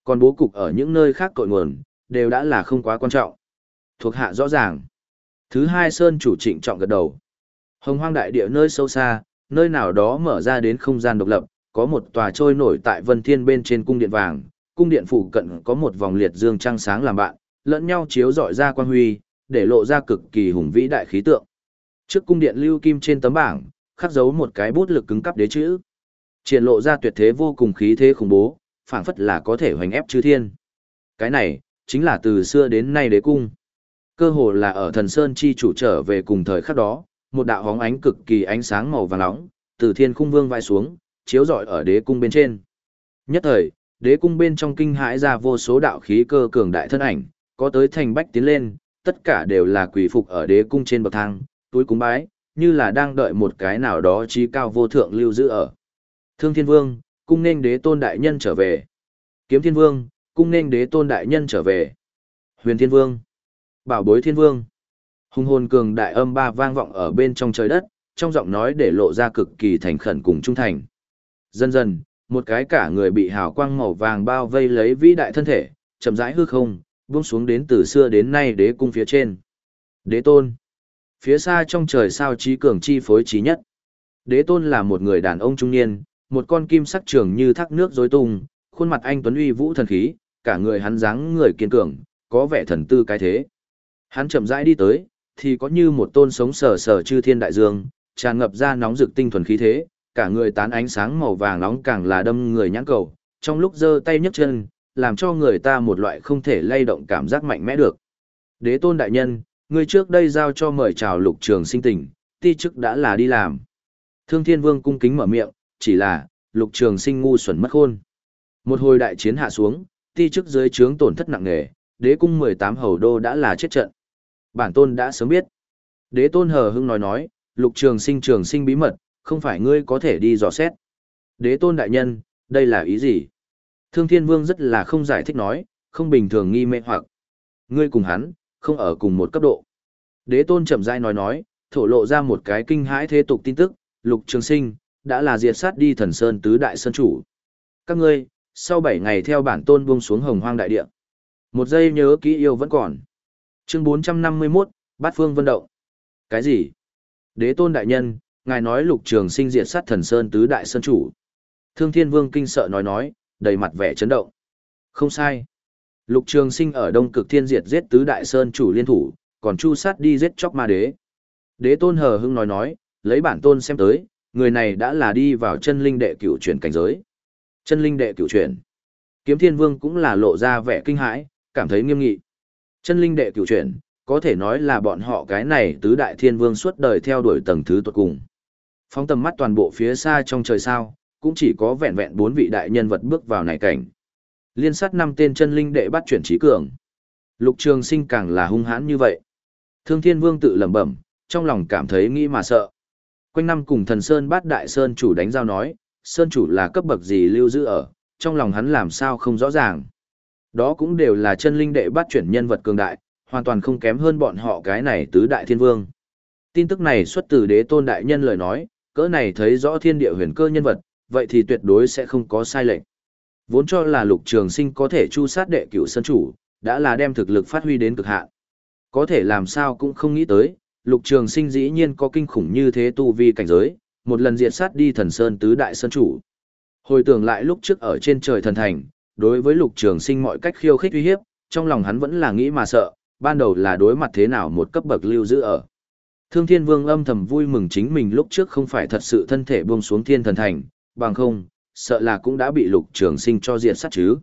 Còn bố cục ở những nơi khác cội nguồn, đều đã là không quá quan trọng. Thuộc hạ rõ ràng. Thứ hai sơn chủ trịnh trọng gật đầu. Hồng hoang đại địa nơi sâu xa, nơi nào đó mở ra đến không gian độc lập, có một tòa trôi nổi tại vân thiên bên trên cung điện vàng, cung điện phụ cận có một vòng liệt dương trăng sáng làm bạn, lẫn nhau chiếu rọi ra quang huy, để lộ ra cực kỳ hùng vĩ đại khí tượng. Trước cung điện lưu kim trên tấm bảng, khắc dấu một cái bút lực cứng cắp đế chữ. Triển lộ ra tuyệt thế vô cùng khí thế khủng bố, phảng phất là có thể hoành ép chư thiên. Cái này, chính là từ xưa đến nay đế cung. Cơ hồ là ở thần sơn chi chủ trở về cùng thời khắc đó, một đạo hóng ánh cực kỳ ánh sáng màu vàng nóng, từ thiên khung vương vai xuống, chiếu rọi ở đế cung bên trên. Nhất thời, đế cung bên trong kinh hãi ra vô số đạo khí cơ cường đại thân ảnh, có tới thành bách tiến lên, tất cả đều là quỷ phục ở đế cung trên bậc thang, túi cúng bái, như là đang đợi một cái nào đó trí cao vô thượng lưu giữ ở. Thương Thiên Vương, cung nên đế tôn đại nhân trở về. Kiếm Thiên Vương, cung nên đế tôn đại nhân trở về. Huyền Thiên Vương, Bảo Bối Thiên Vương. Hùng hồn cường đại âm ba vang vọng ở bên trong trời đất, trong giọng nói để lộ ra cực kỳ thành khẩn cùng trung thành. Dần dần, một cái cả người bị hào quang màu vàng bao vây lấy vĩ đại thân thể, chậm rãi hư không, buông xuống đến từ xưa đến nay đế cung phía trên. Đế tôn. Phía xa trong trời sao trí cường chi phối trí nhất. Đế tôn là một người đàn ông trung niên, một con kim sắc trường như thác nước rối tung, khuôn mặt anh tuấn uy vũ thần khí, cả người hắn dáng người kiên cường, có vẻ thần tư cái thế. Hắn chậm rãi đi tới, thì có như một tôn sống sờ sờ chư thiên đại dương, tràn ngập ra nóng rực tinh thuần khí thế, cả người tán ánh sáng màu vàng nóng càng là đâm người nhãn cầu, trong lúc giơ tay nhấc chân, làm cho người ta một loại không thể lay động cảm giác mạnh mẽ được. Đế tôn đại nhân, người trước đây giao cho mời chào lục trường sinh tình, ti chức đã là đi làm. Thương thiên vương cung kính mở miệng, chỉ là, lục trường sinh ngu xuẩn mất khôn. Một hồi đại chiến hạ xuống, ti chức dưới trướng tổn thất nặng nề, đế cung 18 hầu đô đã là chết trận. Bản tôn đã sớm biết. Đế tôn hờ hưng nói nói, lục trường sinh trường sinh bí mật, không phải ngươi có thể đi dò xét. Đế tôn đại nhân, đây là ý gì? Thương Thiên Vương rất là không giải thích nói, không bình thường nghi mê hoặc. Ngươi cùng hắn, không ở cùng một cấp độ. Đế tôn chậm rãi nói nói, thổ lộ ra một cái kinh hãi thế tục tin tức, lục trường sinh, đã là diệt sát đi thần sơn tứ đại sơn chủ. Các ngươi, sau 7 ngày theo bản tôn buông xuống hồng hoang đại địa. Một giây nhớ kỹ yêu vẫn còn. Chương 451, Bát Phương Vân Động. Cái gì? Đế tôn đại nhân, ngài nói lục trường sinh diệt sát thần sơn tứ đại sơn chủ. Thương Thiên Vương kinh sợ nói nói, đầy mặt vẻ chấn động. Không sai. Lục Trường Sinh ở Đông Cực Thiên diệt giết tứ đại sơn chủ liên thủ, còn chu sát đi giết chóc ma đế. Đế tôn hờ hưng nói nói, lấy bản tôn xem tới, người này đã là đi vào chân linh đệ cửu chuyển cảnh giới. Chân linh đệ cửu chuyển. Kiếm Thiên Vương cũng là lộ ra vẻ kinh hãi, cảm thấy nghiêm nghị. Chân linh đệ cửu chuyển, có thể nói là bọn họ cái này tứ đại thiên vương suốt đời theo đuổi tầng thứ tuột cùng. Phóng tầm mắt toàn bộ phía xa trong trời sao, cũng chỉ có vẹn vẹn bốn vị đại nhân vật bước vào này cảnh. Liên sát năm tên chân linh đệ bắt chuyển trí cường. Lục Trường Sinh càng là hung hãn như vậy. Thương Thiên Vương tự lẩm bẩm, trong lòng cảm thấy nghĩ mà sợ. Quanh năm cùng Thần Sơn Bát Đại Sơn chủ đánh giao nói, Sơn chủ là cấp bậc gì lưu giữ ở, trong lòng hắn làm sao không rõ ràng. Đó cũng đều là chân linh đệ bắt chuyển nhân vật cường đại, hoàn toàn không kém hơn bọn họ cái này tứ đại thiên vương. Tin tức này xuất từ đế tôn đại nhân lời nói, cỡ này thấy rõ thiên địa huyền cơ nhân vật, vậy thì tuyệt đối sẽ không có sai lệch. Vốn cho là lục trường sinh có thể chu sát đệ cửu sân chủ, đã là đem thực lực phát huy đến cực hạn. Có thể làm sao cũng không nghĩ tới, lục trường sinh dĩ nhiên có kinh khủng như thế tu vi cảnh giới, một lần diệt sát đi thần sơn tứ đại sơn chủ. Hồi tưởng lại lúc trước ở trên trời thần thành, đối với lục trường sinh mọi cách khiêu khích uy hiếp, trong lòng hắn vẫn là nghĩ mà sợ, ban đầu là đối mặt thế nào một cấp bậc lưu giữ ở. Thương Thiên Vương âm thầm vui mừng chính mình lúc trước không phải thật sự thân thể buông xuống thiên thần thành, bằng không, sợ là cũng đã bị lục trường sinh cho diệt sát chứ.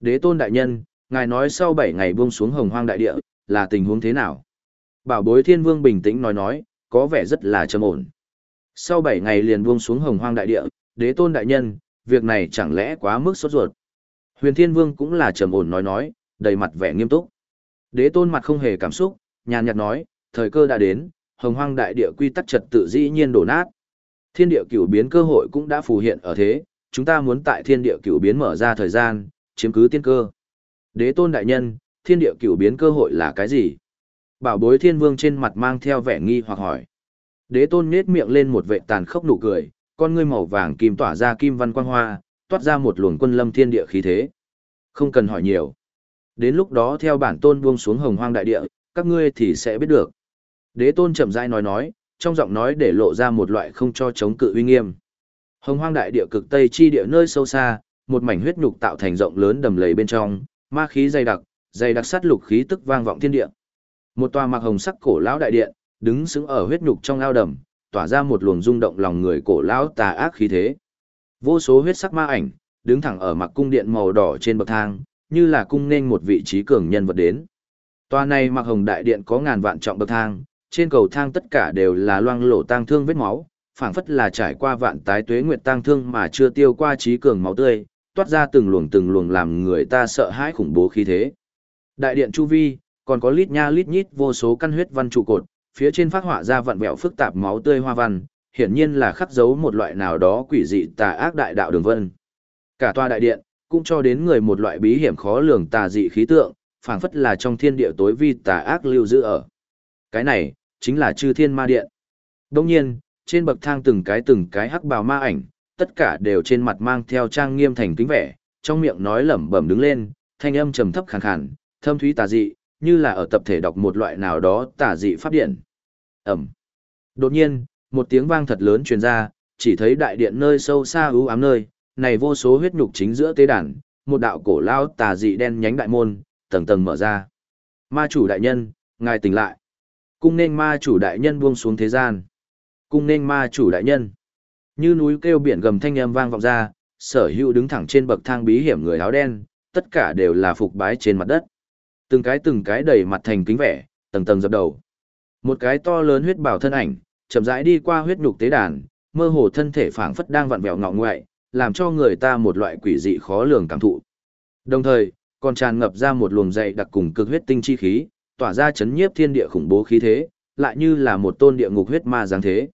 Đế tôn đại nhân, ngài nói sau 7 ngày buông xuống hồng hoang đại địa, là tình huống thế nào? Bảo bối thiên vương bình tĩnh nói nói, có vẻ rất là trầm ổn. Sau 7 ngày liền buông xuống hồng hoang đại địa, đế tôn đại nhân, việc này chẳng lẽ quá mức sốt ruột. Huyền thiên vương cũng là trầm ổn nói nói, đầy mặt vẻ nghiêm túc. Đế tôn mặt không hề cảm xúc, nhàn nhạt nói, thời cơ đã đến, hồng hoang đại địa quy tắc trật tự dĩ nhiên đổ nát. Thiên địa cửu biến cơ hội cũng đã phù hiện ở thế, chúng ta muốn tại thiên địa cửu biến mở ra thời gian, chiếm cứ tiên cơ. Đế tôn đại nhân, thiên địa cửu biến cơ hội là cái gì? Bảo bối thiên vương trên mặt mang theo vẻ nghi hoặc hỏi. Đế tôn nết miệng lên một vệ tàn khốc nụ cười, con ngươi màu vàng kim tỏa ra kim văn quang hoa, toát ra một luồng quân lâm thiên địa khí thế. Không cần hỏi nhiều. Đến lúc đó theo bản tôn buông xuống hồng hoang đại địa, các ngươi thì sẽ biết được. Đế tôn chậm rãi nói nói, trong giọng nói để lộ ra một loại không cho chống cự uy nghiêm. Hồng hoang đại địa cực tây chi địa nơi sâu xa, một mảnh huyết nhục tạo thành rộng lớn đầm lầy bên trong, ma khí dày đặc, dày đặc sát lục khí tức vang vọng thiên địa. Một tòa mặc hồng sắc cổ lão đại điện, đứng sững ở huyết nhục trong ao đầm, tỏa ra một luồng rung động lòng người cổ lão tà ác khí thế. Vô số huyết sắc ma ảnh, đứng thẳng ở mặc cung điện màu đỏ trên bậc thang, như là cung nên một vị trí cường nhân vật đến. Tòa này mặc hồng đại điện có ngàn vạn trọng bậc thang, trên cầu thang tất cả đều là loang lổ tang thương vết máu, phảng phất là trải qua vạn tái tuế nguyệt tang thương mà chưa tiêu qua trí cường máu tươi, toát ra từng luồng từng luồng làm người ta sợ hãi khủng bố khí thế. Đại điện chu vi, còn có lít nha lít nhít vô số căn huyết văn trụ cột, phía trên phát họa ra vặn vẹo phức tạp máu tươi hoa văn, hiển nhiên là khắc dấu một loại nào đó quỷ dị tà ác đại đạo đường vân. Cả tòa đại điện, cũng cho đến người một loại bí hiểm khó lường tà dị khí tượng, phảng phất là trong thiên địa tối vi tà ác lưu giữ ở. Cái này, chính là chư thiên ma điện. Đông nhiên, trên bậc thang từng cái từng cái hắc bào ma ảnh, tất cả đều trên mặt mang theo trang nghiêm thành kính vẻ, trong miệng nói lẩm bẩm đứng lên, thanh âm trầm thấp khàn khàn, thâm thúy tà dị, như là ở tập thể đọc một loại nào đó tà dị pháp điện. Ẩm. Đột nhiên, một tiếng vang thật lớn truyền ra, chỉ thấy đại điện nơi sâu xa u ám nơi, này vô số huyết nhục chính giữa tế đàn, một đạo cổ lao tà dị đen nhánh đại môn, tầng tầng mở ra. Ma chủ đại nhân, ngài tỉnh lại. Cung nên ma chủ đại nhân buông xuống thế gian. Cung nên ma chủ đại nhân. Như núi kêu biển gầm thanh âm vang vọng ra, sở hữu đứng thẳng trên bậc thang bí hiểm người áo đen, tất cả đều là phục bái trên mặt đất. Từng cái từng cái đầy mặt thành kính vẻ, tầng tầng dập đầu. Một cái to lớn huyết bảo thân ảnh, chậm rãi đi qua huyết nhục tế đàn, mơ hồ thân thể phảng phất đang vặn vẹo ngọ ngoại, làm cho người ta một loại quỷ dị khó lường cảm thụ. Đồng thời, còn tràn ngập ra một luồng dày đặc cùng cực huyết tinh chi khí, tỏa ra chấn nhiếp thiên địa khủng bố khí thế, lại như là một tôn địa ngục huyết ma giáng thế.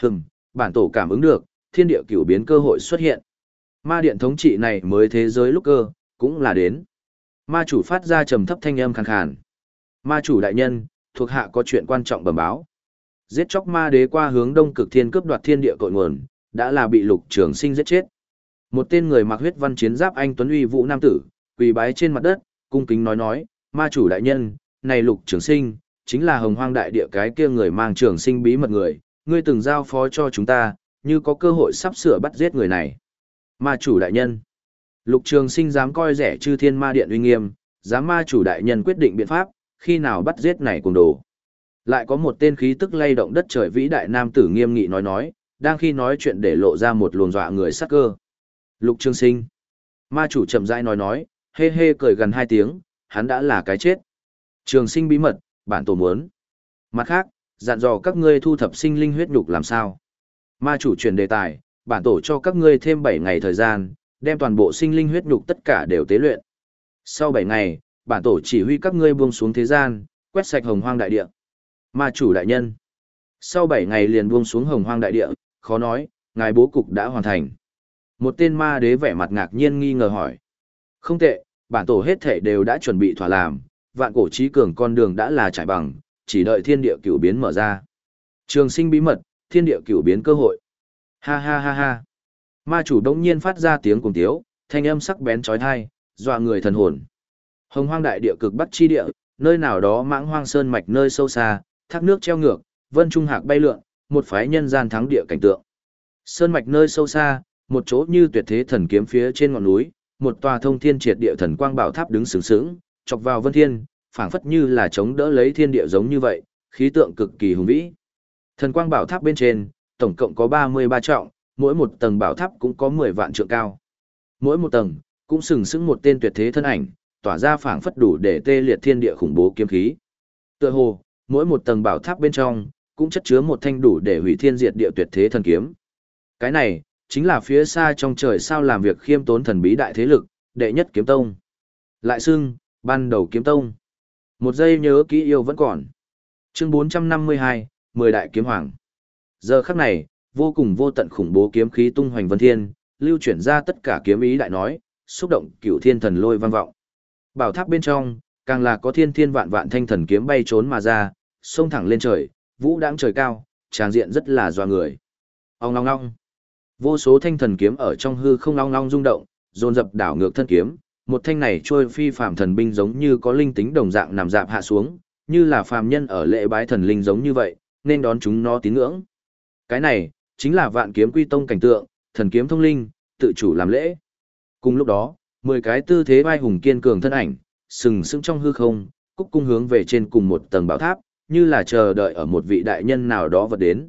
Hừm, bản tổ cảm ứng được, thiên địa cửu biến cơ hội xuất hiện. Ma điện thống trị này mới thế giới lúc cơ, cũng là đến. Ma chủ phát ra trầm thấp thanh âm khàn khàn. Ma chủ đại nhân, thuộc hạ có chuyện quan trọng bẩm báo. Giết chóc ma đế qua hướng đông cực thiên cướp đoạt thiên địa cội nguồn, đã là bị lục trường sinh giết chết. Một tên người mặc huyết văn chiến giáp anh Tuấn Uy Vũ Nam Tử, quỳ bái trên mặt đất, cung kính nói nói, ma chủ đại nhân, này lục trường sinh, chính là hồng hoang đại địa cái kia người mang trường sinh bí mật người, ngươi từng giao phó cho chúng ta, như có cơ hội sắp sửa bắt giết người này. Ma chủ đại nhân, lục trường sinh dám coi rẻ chư thiên ma điện uy nghiêm, dám ma chủ đại nhân quyết định biện pháp, khi nào bắt giết này cùng đồ. Lại có một tên khí tức lay động đất trời vĩ đại nam tử nghiêm nghị nói nói, đang khi nói chuyện để lộ ra một luồng dọa người sắc cơ. Lục Trường Sinh. Ma chủ chậm rãi nói nói, hê hê cười gần hai tiếng, hắn đã là cái chết. Trường Sinh bí mật, bản tổ muốn. Mặt khác, dặn dò các ngươi thu thập sinh linh huyết nhục làm sao. Ma chủ truyền đề tài, bản tổ cho các ngươi thêm 7 ngày thời gian, đem toàn bộ sinh linh huyết nhục tất cả đều tế luyện. Sau 7 ngày, bản tổ chỉ huy các ngươi buông xuống thế gian, quét sạch hồng hoang đại địa. Ma chủ đại nhân. Sau 7 ngày liền buông xuống hồng hoang đại địa, khó nói, ngài bố cục đã hoàn thành. Một tên ma đế vẻ mặt ngạc nhiên nghi ngờ hỏi. Không tệ, bản tổ hết thể đều đã chuẩn bị thỏa làm, vạn cổ trí cường con đường đã là trải bằng, chỉ đợi thiên địa cửu biến mở ra. Trường sinh bí mật, thiên địa cửu biến cơ hội. Ha ha ha ha. Ma chủ đông nhiên phát ra tiếng cùng tiếu, thanh âm sắc bén trói thai, dọa người thần hồn. Hồng hoang đại địa cực bắc chi địa, nơi nào đó mãng hoang sơn mạch nơi sâu xa, thác nước treo ngược, vân trung hạc bay lượn, một phái nhân gian thắng địa cảnh tượng. Sơn mạch nơi sâu xa, một chỗ như tuyệt thế thần kiếm phía trên ngọn núi, một tòa thông thiên triệt địa thần quang bảo tháp đứng sướng sướng, chọc vào vân thiên, phảng phất như là chống đỡ lấy thiên địa giống như vậy, khí tượng cực kỳ hùng vĩ. Thần quang bảo tháp bên trên, tổng cộng có 33 trọng, mỗi một tầng bảo tháp cũng có 10 vạn trượng cao. Mỗi một tầng, cũng sừng sững một tên tuyệt thế thân ảnh, tỏa ra phảng phất đủ để tê liệt thiên địa khủng bố kiếm khí. Tựa hồ, mỗi một tầng bảo tháp bên trong, cũng chất chứa một thanh đủ để hủy thiên diệt địa tuyệt thế thần kiếm. Cái này, chính là phía xa trong trời sao làm việc khiêm tốn thần bí đại thế lực, đệ nhất kiếm tông. Lại xưng, ban đầu kiếm tông. Một giây nhớ kỹ yêu vẫn còn. Chương 452, mười đại kiếm hoàng. Giờ khắc này, vô cùng vô tận khủng bố kiếm khí tung hoành vân thiên, lưu chuyển ra tất cả kiếm ý đại nói, xúc động cửu thiên thần lôi vang vọng. Bảo tháp bên trong, càng là có thiên thiên vạn vạn thanh thần kiếm bay trốn mà ra, xông thẳng lên trời, vũ đãng trời cao, tràng diện rất là doa người. Ong long long. Vô số thanh thần kiếm ở trong hư không long long rung động, dồn dập đảo ngược thân kiếm, một thanh này trôi phi phàm thần binh giống như có linh tính đồng dạng nằm dạp hạ xuống, như là phàm nhân ở lễ bái thần linh giống như vậy, nên đón chúng nó tín ngưỡng. Cái này, chính là vạn kiếm quy tông cảnh tượng, thần kiếm thông linh, tự chủ làm lễ. Cùng lúc đó, mười cái tư thế vai hùng kiên cường thân ảnh, sừng sững trong hư không, cúc cung hướng về trên cùng một tầng bảo tháp, như là chờ đợi ở một vị đại nhân nào đó vật đến.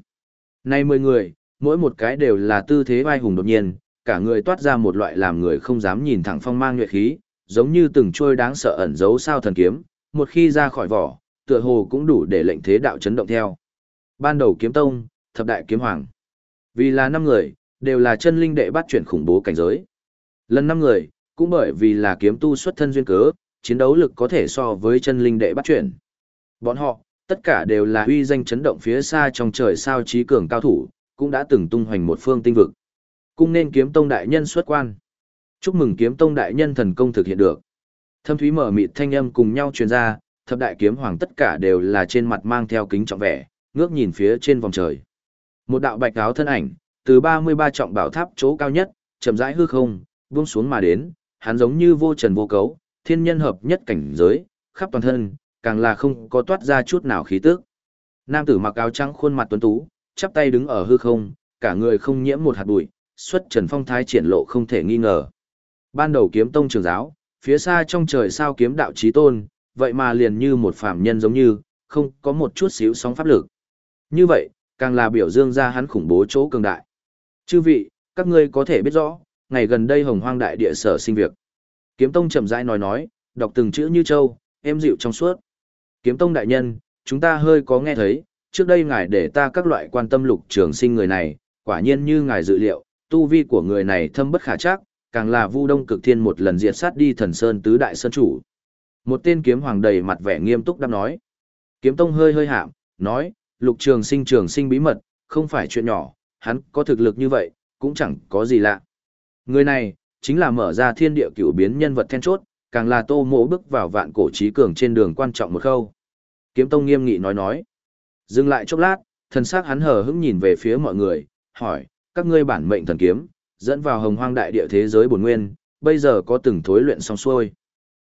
Nay mười người, mỗi một cái đều là tư thế vai hùng đột nhiên, cả người toát ra một loại làm người không dám nhìn thẳng phong mang nhuệ khí, giống như từng trôi đáng sợ ẩn giấu sao thần kiếm, một khi ra khỏi vỏ, tựa hồ cũng đủ để lệnh thế đạo chấn động theo. Ban đầu kiếm tông, thập đại kiếm hoàng. Vì là năm người, đều là chân linh đệ bắt chuyển khủng bố cảnh giới. Lần năm người, cũng bởi vì là kiếm tu xuất thân duyên cớ, chiến đấu lực có thể so với chân linh đệ bắt chuyển. Bọn họ, tất cả đều là uy danh chấn động phía xa trong trời sao trí cường cao thủ, cũng đã từng tung hoành một phương tinh vực. Cung nên kiếm tông đại nhân xuất quan. Chúc mừng kiếm tông đại nhân thần công thực hiện được. Thâm thúy mở mịt thanh âm cùng nhau truyền ra, thập đại kiếm hoàng tất cả đều là trên mặt mang theo kính trọng vẻ, ngước nhìn phía trên vòng trời. Một đạo bạch áo thân ảnh, từ 33 trọng bảo tháp chỗ cao nhất, chậm rãi hư không, buông xuống mà đến, hắn giống như vô trần vô cấu, thiên nhân hợp nhất cảnh giới, khắp toàn thân, càng là không có toát ra chút nào khí tức. Nam tử mặc áo trắng khuôn mặt tuấn tú, chắp tay đứng ở hư không, cả người không nhiễm một hạt bụi, xuất trần phong thái triển lộ không thể nghi ngờ. Ban đầu kiếm tông trường giáo, phía xa trong trời sao kiếm đạo chí tôn, vậy mà liền như một phàm nhân giống như, không có một chút xíu sóng pháp lực. Như vậy, càng là biểu dương ra hắn khủng bố chỗ cường đại. Chư vị, các ngươi có thể biết rõ, ngày gần đây hồng hoang đại địa sở sinh việc. Kiếm tông chậm rãi nói nói, đọc từng chữ như châu, êm dịu trong suốt. Kiếm tông đại nhân, chúng ta hơi có nghe thấy, trước đây ngài để ta các loại quan tâm lục trường sinh người này, quả nhiên như ngài dự liệu, tu vi của người này thâm bất khả chắc, càng là vu đông cực thiên một lần diệt sát đi thần sơn tứ đại sơn chủ. Một tên kiếm hoàng đầy mặt vẻ nghiêm túc đáp nói. Kiếm tông hơi hơi hạm, nói, lục trường sinh trường sinh bí mật, không phải chuyện nhỏ, hắn có thực lực như vậy, cũng chẳng có gì lạ. Người này, chính là mở ra thiên địa cửu biến nhân vật then chốt, càng là tô mộ bước vào vạn cổ trí cường trên đường quan trọng một khâu. Kiếm tông nghiêm nghị nói nói. Dừng lại chốc lát, thần sắc hắn hờ hững nhìn về phía mọi người, hỏi, các ngươi bản mệnh thần kiếm, dẫn vào hồng hoang đại địa thế giới bổn nguyên, bây giờ có từng thối luyện xong xuôi.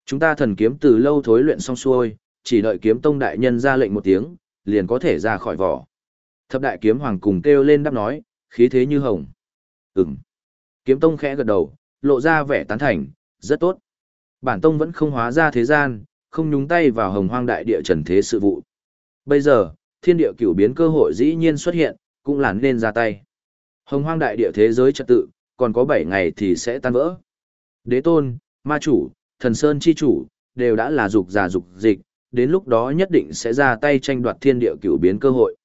Chúng ta thần kiếm từ lâu thối luyện xong xuôi, chỉ đợi kiếm tông đại nhân ra lệnh một tiếng, liền có thể ra khỏi vỏ. Thập đại kiếm hoàng cùng kêu lên đáp nói, khí thế như hồng. Ừm. Kiếm tông khẽ gật đầu, lộ ra vẻ tán thành, rất tốt. Bản tông vẫn không hóa ra thế gian, không nhúng tay vào hồng hoang đại địa trần thế sự vụ. Bây giờ, thiên địa cửu biến cơ hội dĩ nhiên xuất hiện, cũng là nên ra tay. Hồng hoang đại địa thế giới trật tự, còn có 7 ngày thì sẽ tan vỡ. Đế tôn, ma chủ, thần sơn chi chủ, đều đã là dục già dục dịch, đến lúc đó nhất định sẽ ra tay tranh đoạt thiên địa cửu biến cơ hội.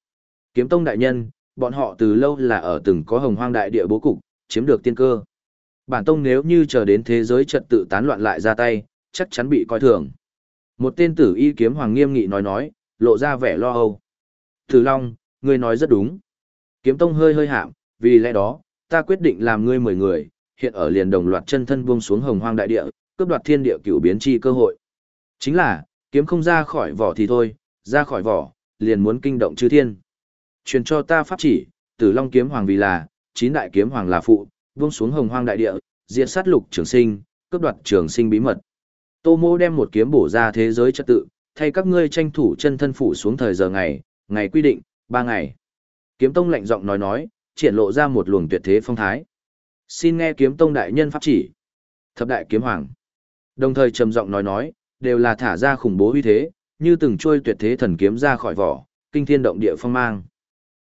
Kiếm tông đại nhân, bọn họ từ lâu là ở từng có hồng hoang đại địa bố cục, chiếm được tiên cơ. Bản tông nếu như chờ đến thế giới trật tự tán loạn lại ra tay, chắc chắn bị coi thường. Một tên tử y kiếm hoàng nghiêm nghị nói nói, lộ ra vẻ lo âu. Tử Long, ngươi nói rất đúng. Kiếm tông hơi hơi hạm, vì lẽ đó, ta quyết định làm ngươi mười người, hiện ở liền đồng loạt chân thân buông xuống hồng hoang đại địa, cướp đoạt thiên địa cửu biến chi cơ hội. Chính là, kiếm không ra khỏi vỏ thì thôi, ra khỏi vỏ, liền muốn kinh động chư thiên. Truyền cho ta pháp chỉ, Tử Long kiếm hoàng vì là, chín đại kiếm hoàng là phụ, buông xuống hồng hoang đại địa, diệt sát lục trường sinh, cướp đoạt trường sinh bí mật. Tô Mô đem một kiếm bổ ra thế giới trật tự, thay các ngươi tranh thủ chân thân phủ xuống thời giờ ngày, ngày quy định, ba ngày. Kiếm Tông lạnh giọng nói nói, triển lộ ra một luồng tuyệt thế phong thái. Xin nghe Kiếm Tông đại nhân pháp chỉ. Thập đại kiếm hoàng. Đồng thời trầm giọng nói nói, đều là thả ra khủng bố uy thế, như từng trôi tuyệt thế thần kiếm ra khỏi vỏ, kinh thiên động địa phong mang.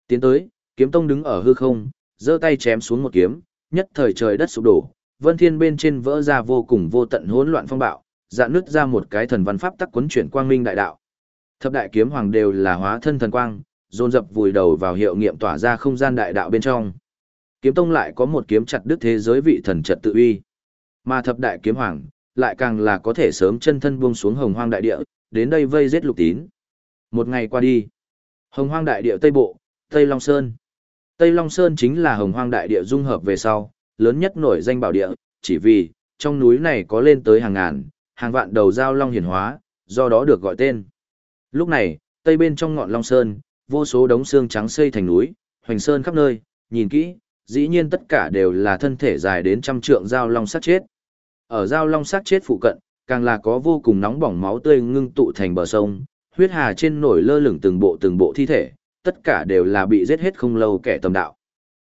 Tiến tới, Kiếm Tông đứng ở hư không, giơ tay chém xuống một kiếm, nhất thời trời đất sụp đổ, vân thiên bên trên vỡ ra vô cùng vô tận hỗn loạn phong bạo, dạn nứt ra một cái thần văn pháp tắc quấn chuyển quang minh đại đạo. Thập đại kiếm hoàng đều là hóa thân thần quang, dồn dập vùi đầu vào hiệu nghiệm tỏa ra không gian đại đạo bên trong. Kiếm tông lại có một kiếm chặt đứt thế giới vị thần trật tự uy. Mà thập đại kiếm hoàng, lại càng là có thể sớm chân thân buông xuống hồng hoang đại địa, đến đây vây giết lục tín. Một ngày qua đi, hồng hoang đại địa Tây Bộ, Tây Long Sơn. Tây Long Sơn chính là hồng hoang đại địa dung hợp về sau, lớn nhất nổi danh bảo địa, chỉ vì, trong núi này có lên tới hàng ngàn, hàng vạn đầu giao long hiển hóa, do đó được gọi tên. Lúc này, tây bên trong ngọn Long Sơn, vô số đống xương trắng xây thành núi, hoành sơn khắp nơi, nhìn kỹ, dĩ nhiên tất cả đều là thân thể dài đến trăm trượng giao long sát chết. Ở giao long sát chết phụ cận, càng là có vô cùng nóng bỏng máu tươi ngưng tụ thành bờ sông, huyết hà trên nổi lơ lửng từng bộ từng bộ thi thể, tất cả đều là bị giết hết không lâu kẻ tầm đạo.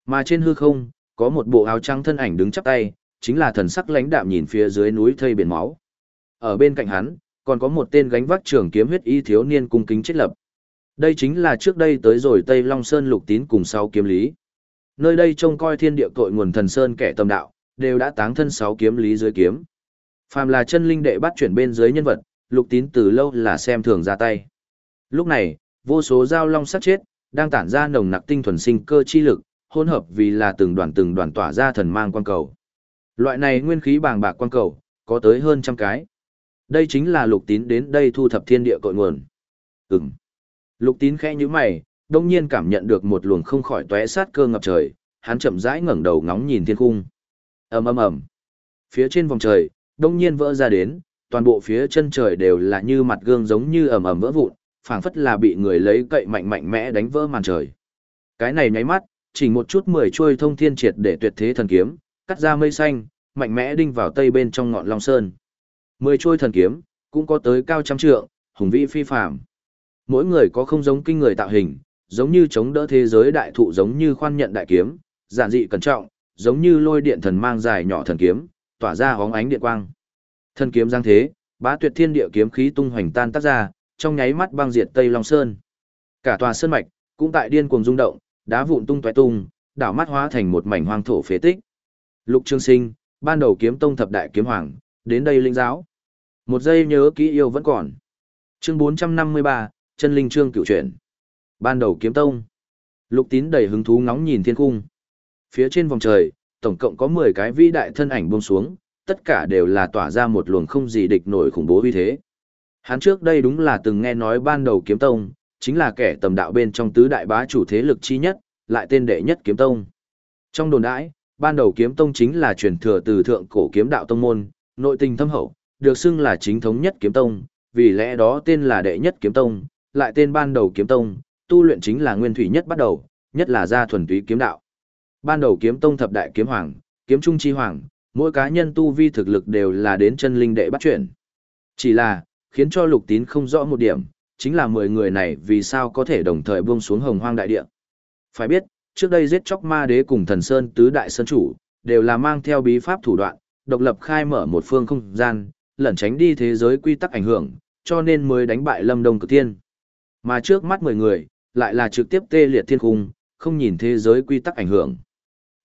Mà trên hư không, có một bộ áo trắng thân ảnh đứng chắp tay, chính là thần sắc lãnh đạm nhìn phía dưới núi thây biển máu. Ở bên cạnh hắn, còn có một tên gánh vác trường kiếm huyết y thiếu niên cung kính chết lập. Đây chính là trước đây tới rồi Tây Long Sơn lục tín cùng sáu kiếm lý. Nơi đây trông coi thiên địa cội nguồn thần sơn kẻ tâm đạo, đều đã táng thân sáu kiếm lý dưới kiếm. Phàm là chân linh đệ bắt chuyển bên dưới nhân vật, lục tín từ lâu là xem thường ra tay. Lúc này, vô số dao long sát chết, đang tản ra nồng nặc tinh thuần sinh cơ chi lực, hỗn hợp vì là từng đoàn từng đoàn tỏa ra thần mang quan cầu. Loại này nguyên khí bàng bạc quan cầu, có tới hơn trăm cái. Đây chính là lục tín đến đây thu thập thiên địa cội nguồn. Ừm. Lục tín khẽ như mày, đông nhiên cảm nhận được một luồng không khỏi tóe sát cơ ngập trời, hắn chậm rãi ngẩng đầu ngóng nhìn thiên cung. ầm ầm ầm. Phía trên vòng trời, đông nhiên vỡ ra đến, toàn bộ phía chân trời đều là như mặt gương giống như ầm ầm vỡ vụn, phảng phất là bị người lấy cậy mạnh mạnh mẽ đánh vỡ màn trời. Cái này nháy mắt, chỉ một chút mười chuôi thông thiên triệt để tuyệt thế thần kiếm, cắt ra mây xanh, mạnh mẽ đinh vào tây bên trong ngọn long sơn. Mười trôi thần kiếm, cũng có tới cao trăm trượng, hùng vĩ phi phàm. Mỗi người có không giống kinh người tạo hình, giống như chống đỡ thế giới đại thụ giống như khoan nhận đại kiếm, giản dị cẩn trọng, giống như lôi điện thần mang dài nhỏ thần kiếm, tỏa ra hóng ánh điện quang. Thần kiếm giang thế, bá tuyệt thiên địa kiếm khí tung hoành tan tác ra, trong nháy mắt băng diệt Tây Long Sơn. Cả tòa sơn mạch cũng tại điên cuồng rung động, đá vụn tung tóe tung, đảo mắt hóa thành một mảnh hoang thổ phế tích. Lục Trương Sinh, ban đầu kiếm tông thập đại kiếm hoàng, đến đây linh giáo. Một giây nhớ kỹ yêu vẫn còn. Chương 453, chân linh trương cựu truyền, Ban đầu kiếm tông. Lục tín đầy hứng thú ngóng nhìn thiên cung. Phía trên vòng trời, tổng cộng có 10 cái vĩ đại thân ảnh buông xuống, tất cả đều là tỏa ra một luồng không gì địch nổi khủng bố uy thế. Hắn trước đây đúng là từng nghe nói ban đầu kiếm tông, chính là kẻ tầm đạo bên trong tứ đại bá chủ thế lực chi nhất, lại tên đệ nhất kiếm tông. Trong đồn đãi, ban đầu kiếm tông chính là truyền thừa từ thượng cổ kiếm đạo tông môn, nội tình thâm hậu, được xưng là chính thống nhất kiếm tông, vì lẽ đó tên là đệ nhất kiếm tông, lại tên ban đầu kiếm tông, tu luyện chính là nguyên thủy nhất bắt đầu, nhất là ra thuần túy kiếm đạo. Ban đầu kiếm tông thập đại kiếm hoàng, kiếm trung chi hoàng, mỗi cá nhân tu vi thực lực đều là đến chân linh đệ bắt chuyển. Chỉ là, khiến cho lục tín không rõ một điểm, chính là 10 người này vì sao có thể đồng thời buông xuống hồng hoang đại địa. Phải biết, trước đây giết chóc ma đế cùng thần sơn tứ đại sơn chủ, đều là mang theo bí pháp thủ đoạn, độc lập khai mở một phương không gian, lẩn tránh đi thế giới quy tắc ảnh hưởng, cho nên mới đánh bại lâm đông cực tiên. Mà trước mắt 10 người, lại là trực tiếp tê liệt thiên khung, không nhìn thế giới quy tắc ảnh hưởng.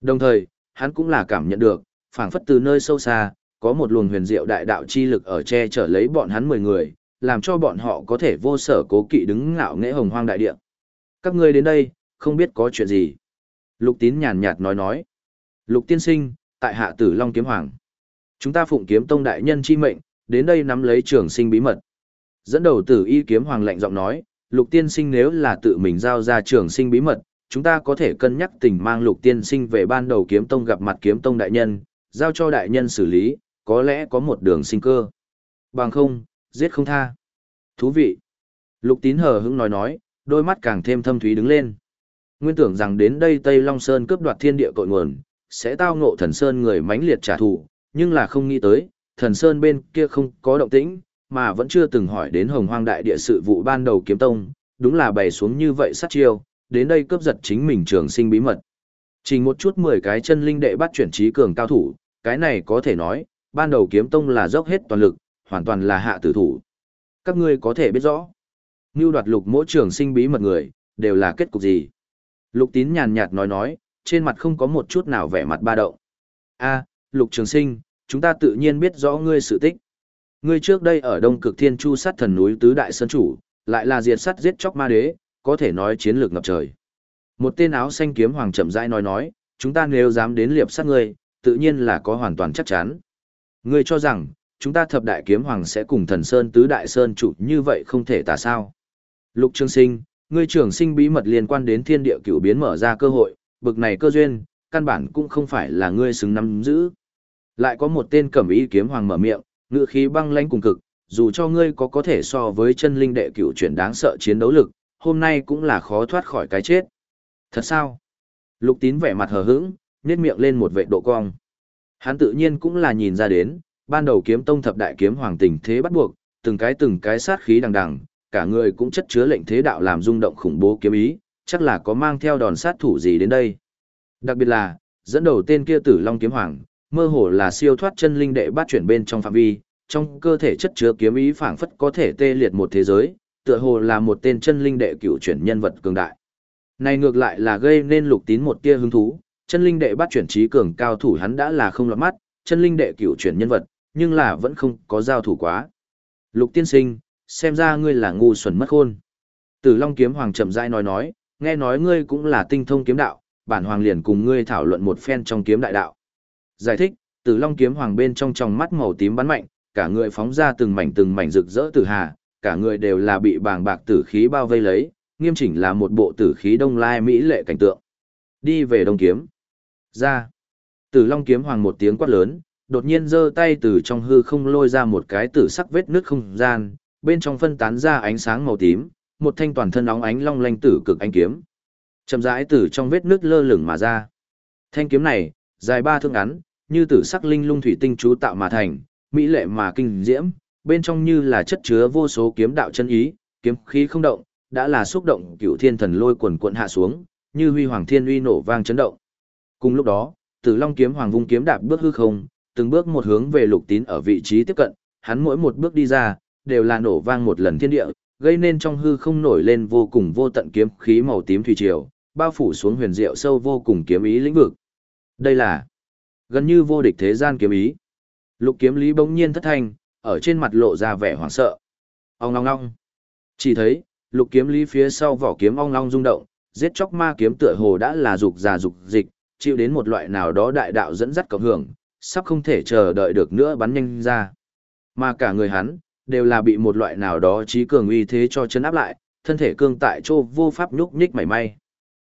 Đồng thời, hắn cũng là cảm nhận được, phảng phất từ nơi sâu xa, có một luồng huyền diệu đại đạo chi lực ở che chở lấy bọn hắn 10 người, làm cho bọn họ có thể vô sở cố kỵ đứng ngạo nghễ hồng hoang đại địa. Các ngươi đến đây, không biết có chuyện gì. Lục tín nhàn nhạt nói nói. Lục tiên sinh, tại hạ tử Long Kiếm Hoàng. Chúng ta phụng kiếm tông đại nhân chi mệnh, đến đây nắm lấy trường sinh bí mật. Dẫn đầu tử y kiếm hoàng lạnh giọng nói, lục tiên sinh nếu là tự mình giao ra trường sinh bí mật, chúng ta có thể cân nhắc tình mang lục tiên sinh về ban đầu kiếm tông gặp mặt kiếm tông đại nhân, giao cho đại nhân xử lý, có lẽ có một đường sinh cơ. Bằng không, giết không tha. Thú vị. Lục tín hờ hững nói nói, đôi mắt càng thêm thâm thúy đứng lên. Nguyên tưởng rằng đến đây Tây Long Sơn cướp đoạt thiên địa cội nguồn, sẽ tao ngộ thần Sơn người mãnh liệt trả thù, nhưng là không nghĩ tới, thần Sơn bên kia không có động tĩnh, mà vẫn chưa từng hỏi đến hồng hoang đại địa sự vụ ban đầu kiếm tông, đúng là bày xuống như vậy sát chiêu, đến đây cướp giật chính mình trường sinh bí mật. Chỉ một chút 10 cái chân linh đệ bắt chuyển trí cường cao thủ, cái này có thể nói, ban đầu kiếm tông là dốc hết toàn lực, hoàn toàn là hạ tử thủ. Các ngươi có thể biết rõ, như đoạt lục mỗi trường sinh bí mật người, đều là kết cục gì. Lục tín nhàn nhạt nói nói, trên mặt không có một chút nào vẻ mặt ba động. a lục trường sinh, chúng ta tự nhiên biết rõ ngươi sự tích. Ngươi trước đây ở Đông Cực Thiên Chu sát thần núi Tứ Đại Sơn Chủ, lại là diệt sát giết chóc ma đế, có thể nói chiến lược ngập trời. Một tên áo xanh kiếm hoàng chậm rãi nói nói, chúng ta nếu dám đến liệp sát ngươi, tự nhiên là có hoàn toàn chắc chắn. Ngươi cho rằng, chúng ta thập đại kiếm hoàng sẽ cùng thần sơn tứ đại sơn chủ như vậy không thể tả sao. Lục Trương Sinh, ngươi trưởng sinh bí mật liên quan đến thiên địa cửu biến mở ra cơ hội, bực này cơ duyên, căn bản cũng không phải là ngươi xứng nắm giữ. Lại có một tên cẩm y kiếm hoàng mở miệng, ngự khí băng lãnh cùng cực, dù cho ngươi có có thể so với chân linh đệ cửu chuyển đáng sợ chiến đấu lực, hôm nay cũng là khó thoát khỏi cái chết. Thật sao? Lục tín vẻ mặt hờ hững, nét miệng lên một vệ độ cong. Hắn tự nhiên cũng là nhìn ra đến, ban đầu kiếm tông thập đại kiếm hoàng tình thế bắt buộc, từng cái từng cái sát khí đằng đằng, cả người cũng chất chứa lệnh thế đạo làm rung động khủng bố kiếm ý, chắc là có mang theo đòn sát thủ gì đến đây. Đặc biệt là, dẫn đầu tên kia tử long kiếm hoàng, mơ hồ là siêu thoát chân linh đệ bát chuyển bên trong phạm vi, trong cơ thể chất chứa kiếm ý phảng phất có thể tê liệt một thế giới, tựa hồ là một tên chân linh đệ cửu chuyển nhân vật cường đại. Này ngược lại là gây nên lục tín một tia hứng thú, chân linh đệ bắt chuyển trí cường cao thủ hắn đã là không lọt mắt, chân linh đệ cửu chuyển nhân vật, nhưng là vẫn không có giao thủ quá. Lục tiên sinh, xem ra ngươi là ngu xuẩn mất khôn. Tử Long kiếm hoàng chậm rãi nói nói, nghe nói ngươi cũng là tinh thông kiếm đạo, bản hoàng liền cùng ngươi thảo luận một phen trong kiếm đại đạo. Giải thích, Tử Long kiếm hoàng bên trong tròng mắt màu tím bắn mạnh, cả người phóng ra từng mảnh từng mảnh rực rỡ tử hà, cả người đều là bị bàng bạc tử khí bao vây lấy, nghiêm chỉnh là một bộ tử khí đông lai mỹ lệ cảnh tượng. Đi về đông kiếm. Ra. Tử long kiếm hoàng một tiếng quát lớn, đột nhiên giơ tay từ trong hư không lôi ra một cái tử sắc vết nước không gian, bên trong phân tán ra ánh sáng màu tím, một thanh toàn thân óng ánh long lanh tử cực ánh kiếm. Chậm rãi từ trong vết nước lơ lửng mà ra. Thanh kiếm này, dài ba thước ngắn, như tử sắc linh lung thủy tinh chú tạo mà thành, mỹ lệ mà kinh diễm, bên trong như là chất chứa vô số kiếm đạo chân ý, kiếm khí không động, đã là xúc động cựu thiên thần lôi quần cuộn hạ xuống, như huy hoàng thiên uy nổ vang chấn động. Cùng lúc đó, Tử Long kiếm hoàng vung kiếm đạp bước hư không, từng bước một hướng về Lục Tín ở vị trí tiếp cận, hắn mỗi một bước đi ra, đều là nổ vang một lần thiên địa, gây nên trong hư không nổi lên vô cùng vô tận kiếm khí màu tím thủy triều, bao phủ xuống huyền diệu sâu vô cùng kiếm ý lĩnh vực. Đây là gần như vô địch thế gian kiếm ý. Lục kiếm lý bỗng nhiên thất thanh, ở trên mặt lộ ra vẻ hoảng sợ. Ong long long. Chỉ thấy, lục kiếm lý phía sau vỏ kiếm ong long rung động, giết chóc ma kiếm tựa hồ đã là dục già dục dịch, chịu đến một loại nào đó đại đạo dẫn dắt cộng hưởng, sắp không thể chờ đợi được nữa bắn nhanh ra. Mà cả người hắn, đều là bị một loại nào đó trí cường uy thế cho chân áp lại, thân thể cương tại chỗ vô pháp nhúc nhích mảy may.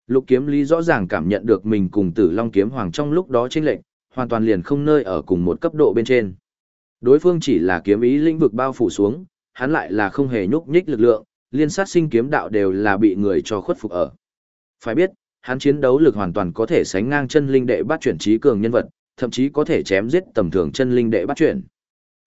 Lục kiếm lý rõ ràng cảm nhận được mình cùng tử long kiếm hoàng trong lúc đó chênh lệnh, hoàn toàn liền không nơi ở cùng một cấp độ bên trên. Đối phương chỉ là kiếm ý lĩnh vực bao phủ xuống, hắn lại là không hề nhúc nhích lực lượng, liên sát sinh kiếm đạo đều là bị người cho khuất phục ở. Phải biết, hắn chiến đấu lực hoàn toàn có thể sánh ngang chân linh đệ bát chuyển trí cường nhân vật, thậm chí có thể chém giết tầm thường chân linh đệ bát chuyển.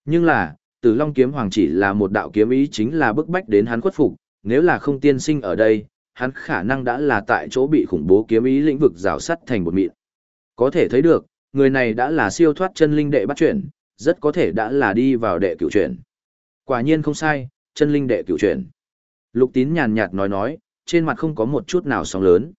Nhưng là, Tử Long kiếm hoàng chỉ là một đạo kiếm ý chính là bức bách đến hắn khuất phục, nếu là không tiên sinh ở đây, hắn khả năng đã là tại chỗ bị khủng bố kiếm ý lĩnh vực rào sắt thành một mịn. Có thể thấy được, người này đã là siêu thoát chân linh đệ bắt chuyển, rất có thể đã là đi vào đệ cửu chuyển. Quả nhiên không sai, chân linh đệ cửu chuyển. Lục tín nhàn nhạt nói nói, trên mặt không có một chút nào sóng lớn.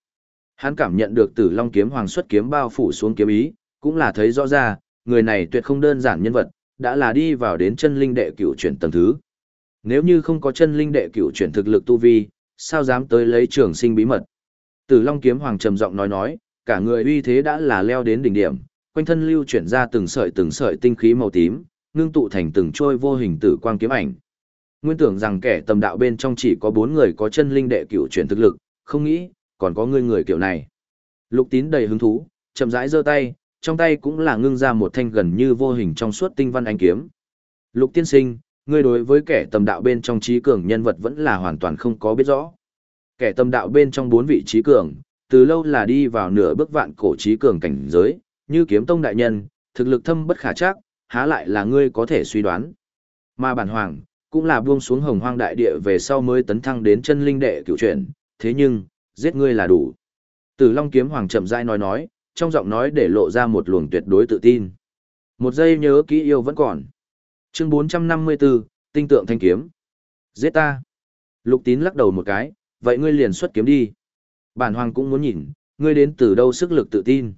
Hắn cảm nhận được tử long kiếm hoàng xuất kiếm bao phủ xuống kiếm ý, cũng là thấy rõ ra, người này tuyệt không đơn giản nhân vật, đã là đi vào đến chân linh đệ cửu chuyển tầng thứ. Nếu như không có chân linh đệ cửu chuyển thực lực tu vi, sao dám tới lấy trường sinh bí mật. Tử long kiếm hoàng trầm giọng nói nói, cả người uy thế đã là leo đến đỉnh điểm, quanh thân lưu chuyển ra từng sợi từng sợi tinh khí màu tím, ngưng tụ thành từng trôi vô hình tử quang kiếm ảnh. Nguyên tưởng rằng kẻ tầm đạo bên trong chỉ có bốn người có chân linh đệ cửu chuyển thực lực, không nghĩ, còn có người người kiểu này. Lục tín đầy hứng thú, chậm rãi giơ tay, trong tay cũng là ngưng ra một thanh gần như vô hình trong suốt tinh văn ánh kiếm. Lục tiên sinh, ngươi đối với kẻ tầm đạo bên trong trí cường nhân vật vẫn là hoàn toàn không có biết rõ. Kẻ tầm đạo bên trong bốn vị trí cường, từ lâu là đi vào nửa bước vạn cổ trí cường cảnh giới, như kiếm tông đại nhân, thực lực thâm bất khả chắc, há lại là ngươi có thể suy đoán. Mà bản hoàng, cũng là buông xuống hồng hoang đại địa về sau mới tấn thăng đến chân linh đệ cựu chuyển, thế nhưng, giết ngươi là đủ. Tử Long kiếm hoàng chậm rãi nói nói, trong giọng nói để lộ ra một luồng tuyệt đối tự tin. Một giây nhớ kỹ yêu vẫn còn. Chương 454, tinh tượng thanh kiếm. Giết ta. Lục tín lắc đầu một cái, vậy ngươi liền xuất kiếm đi. Bản hoàng cũng muốn nhìn, ngươi đến từ đâu sức lực tự tin.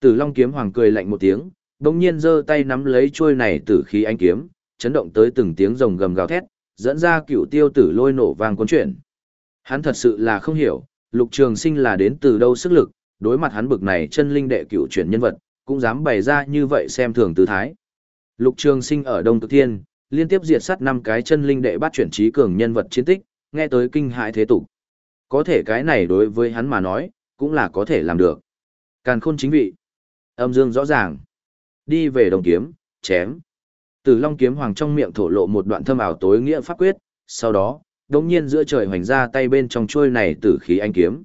Tử Long kiếm hoàng cười lạnh một tiếng, đồng nhiên giơ tay nắm lấy chuôi này tử khí anh kiếm, chấn động tới từng tiếng rồng gầm gào thét, dẫn ra cựu tiêu tử lôi nổ vang cuốn chuyển. Hắn thật sự là không hiểu, lục trường sinh là đến từ đâu sức lực, đối mặt hắn bực này chân linh đệ cựu chuyển nhân vật, cũng dám bày ra như vậy xem thường tư thái. Lục trường sinh ở Đông Cực Thiên, liên tiếp diệt sát năm cái chân linh đệ bắt chuyển trí cường nhân vật chiến tích, nghe tới kinh hại thế tục. Có thể cái này đối với hắn mà nói, cũng là có thể làm được. Càn khôn chính vị. Âm dương rõ ràng. Đi về đồng kiếm, chém. Tử Long kiếm hoàng trong miệng thổ lộ một đoạn thâm ảo tối nghĩa pháp quyết, sau đó, đột nhiên giữa trời hoành ra tay bên trong chuôi này tử khí anh kiếm.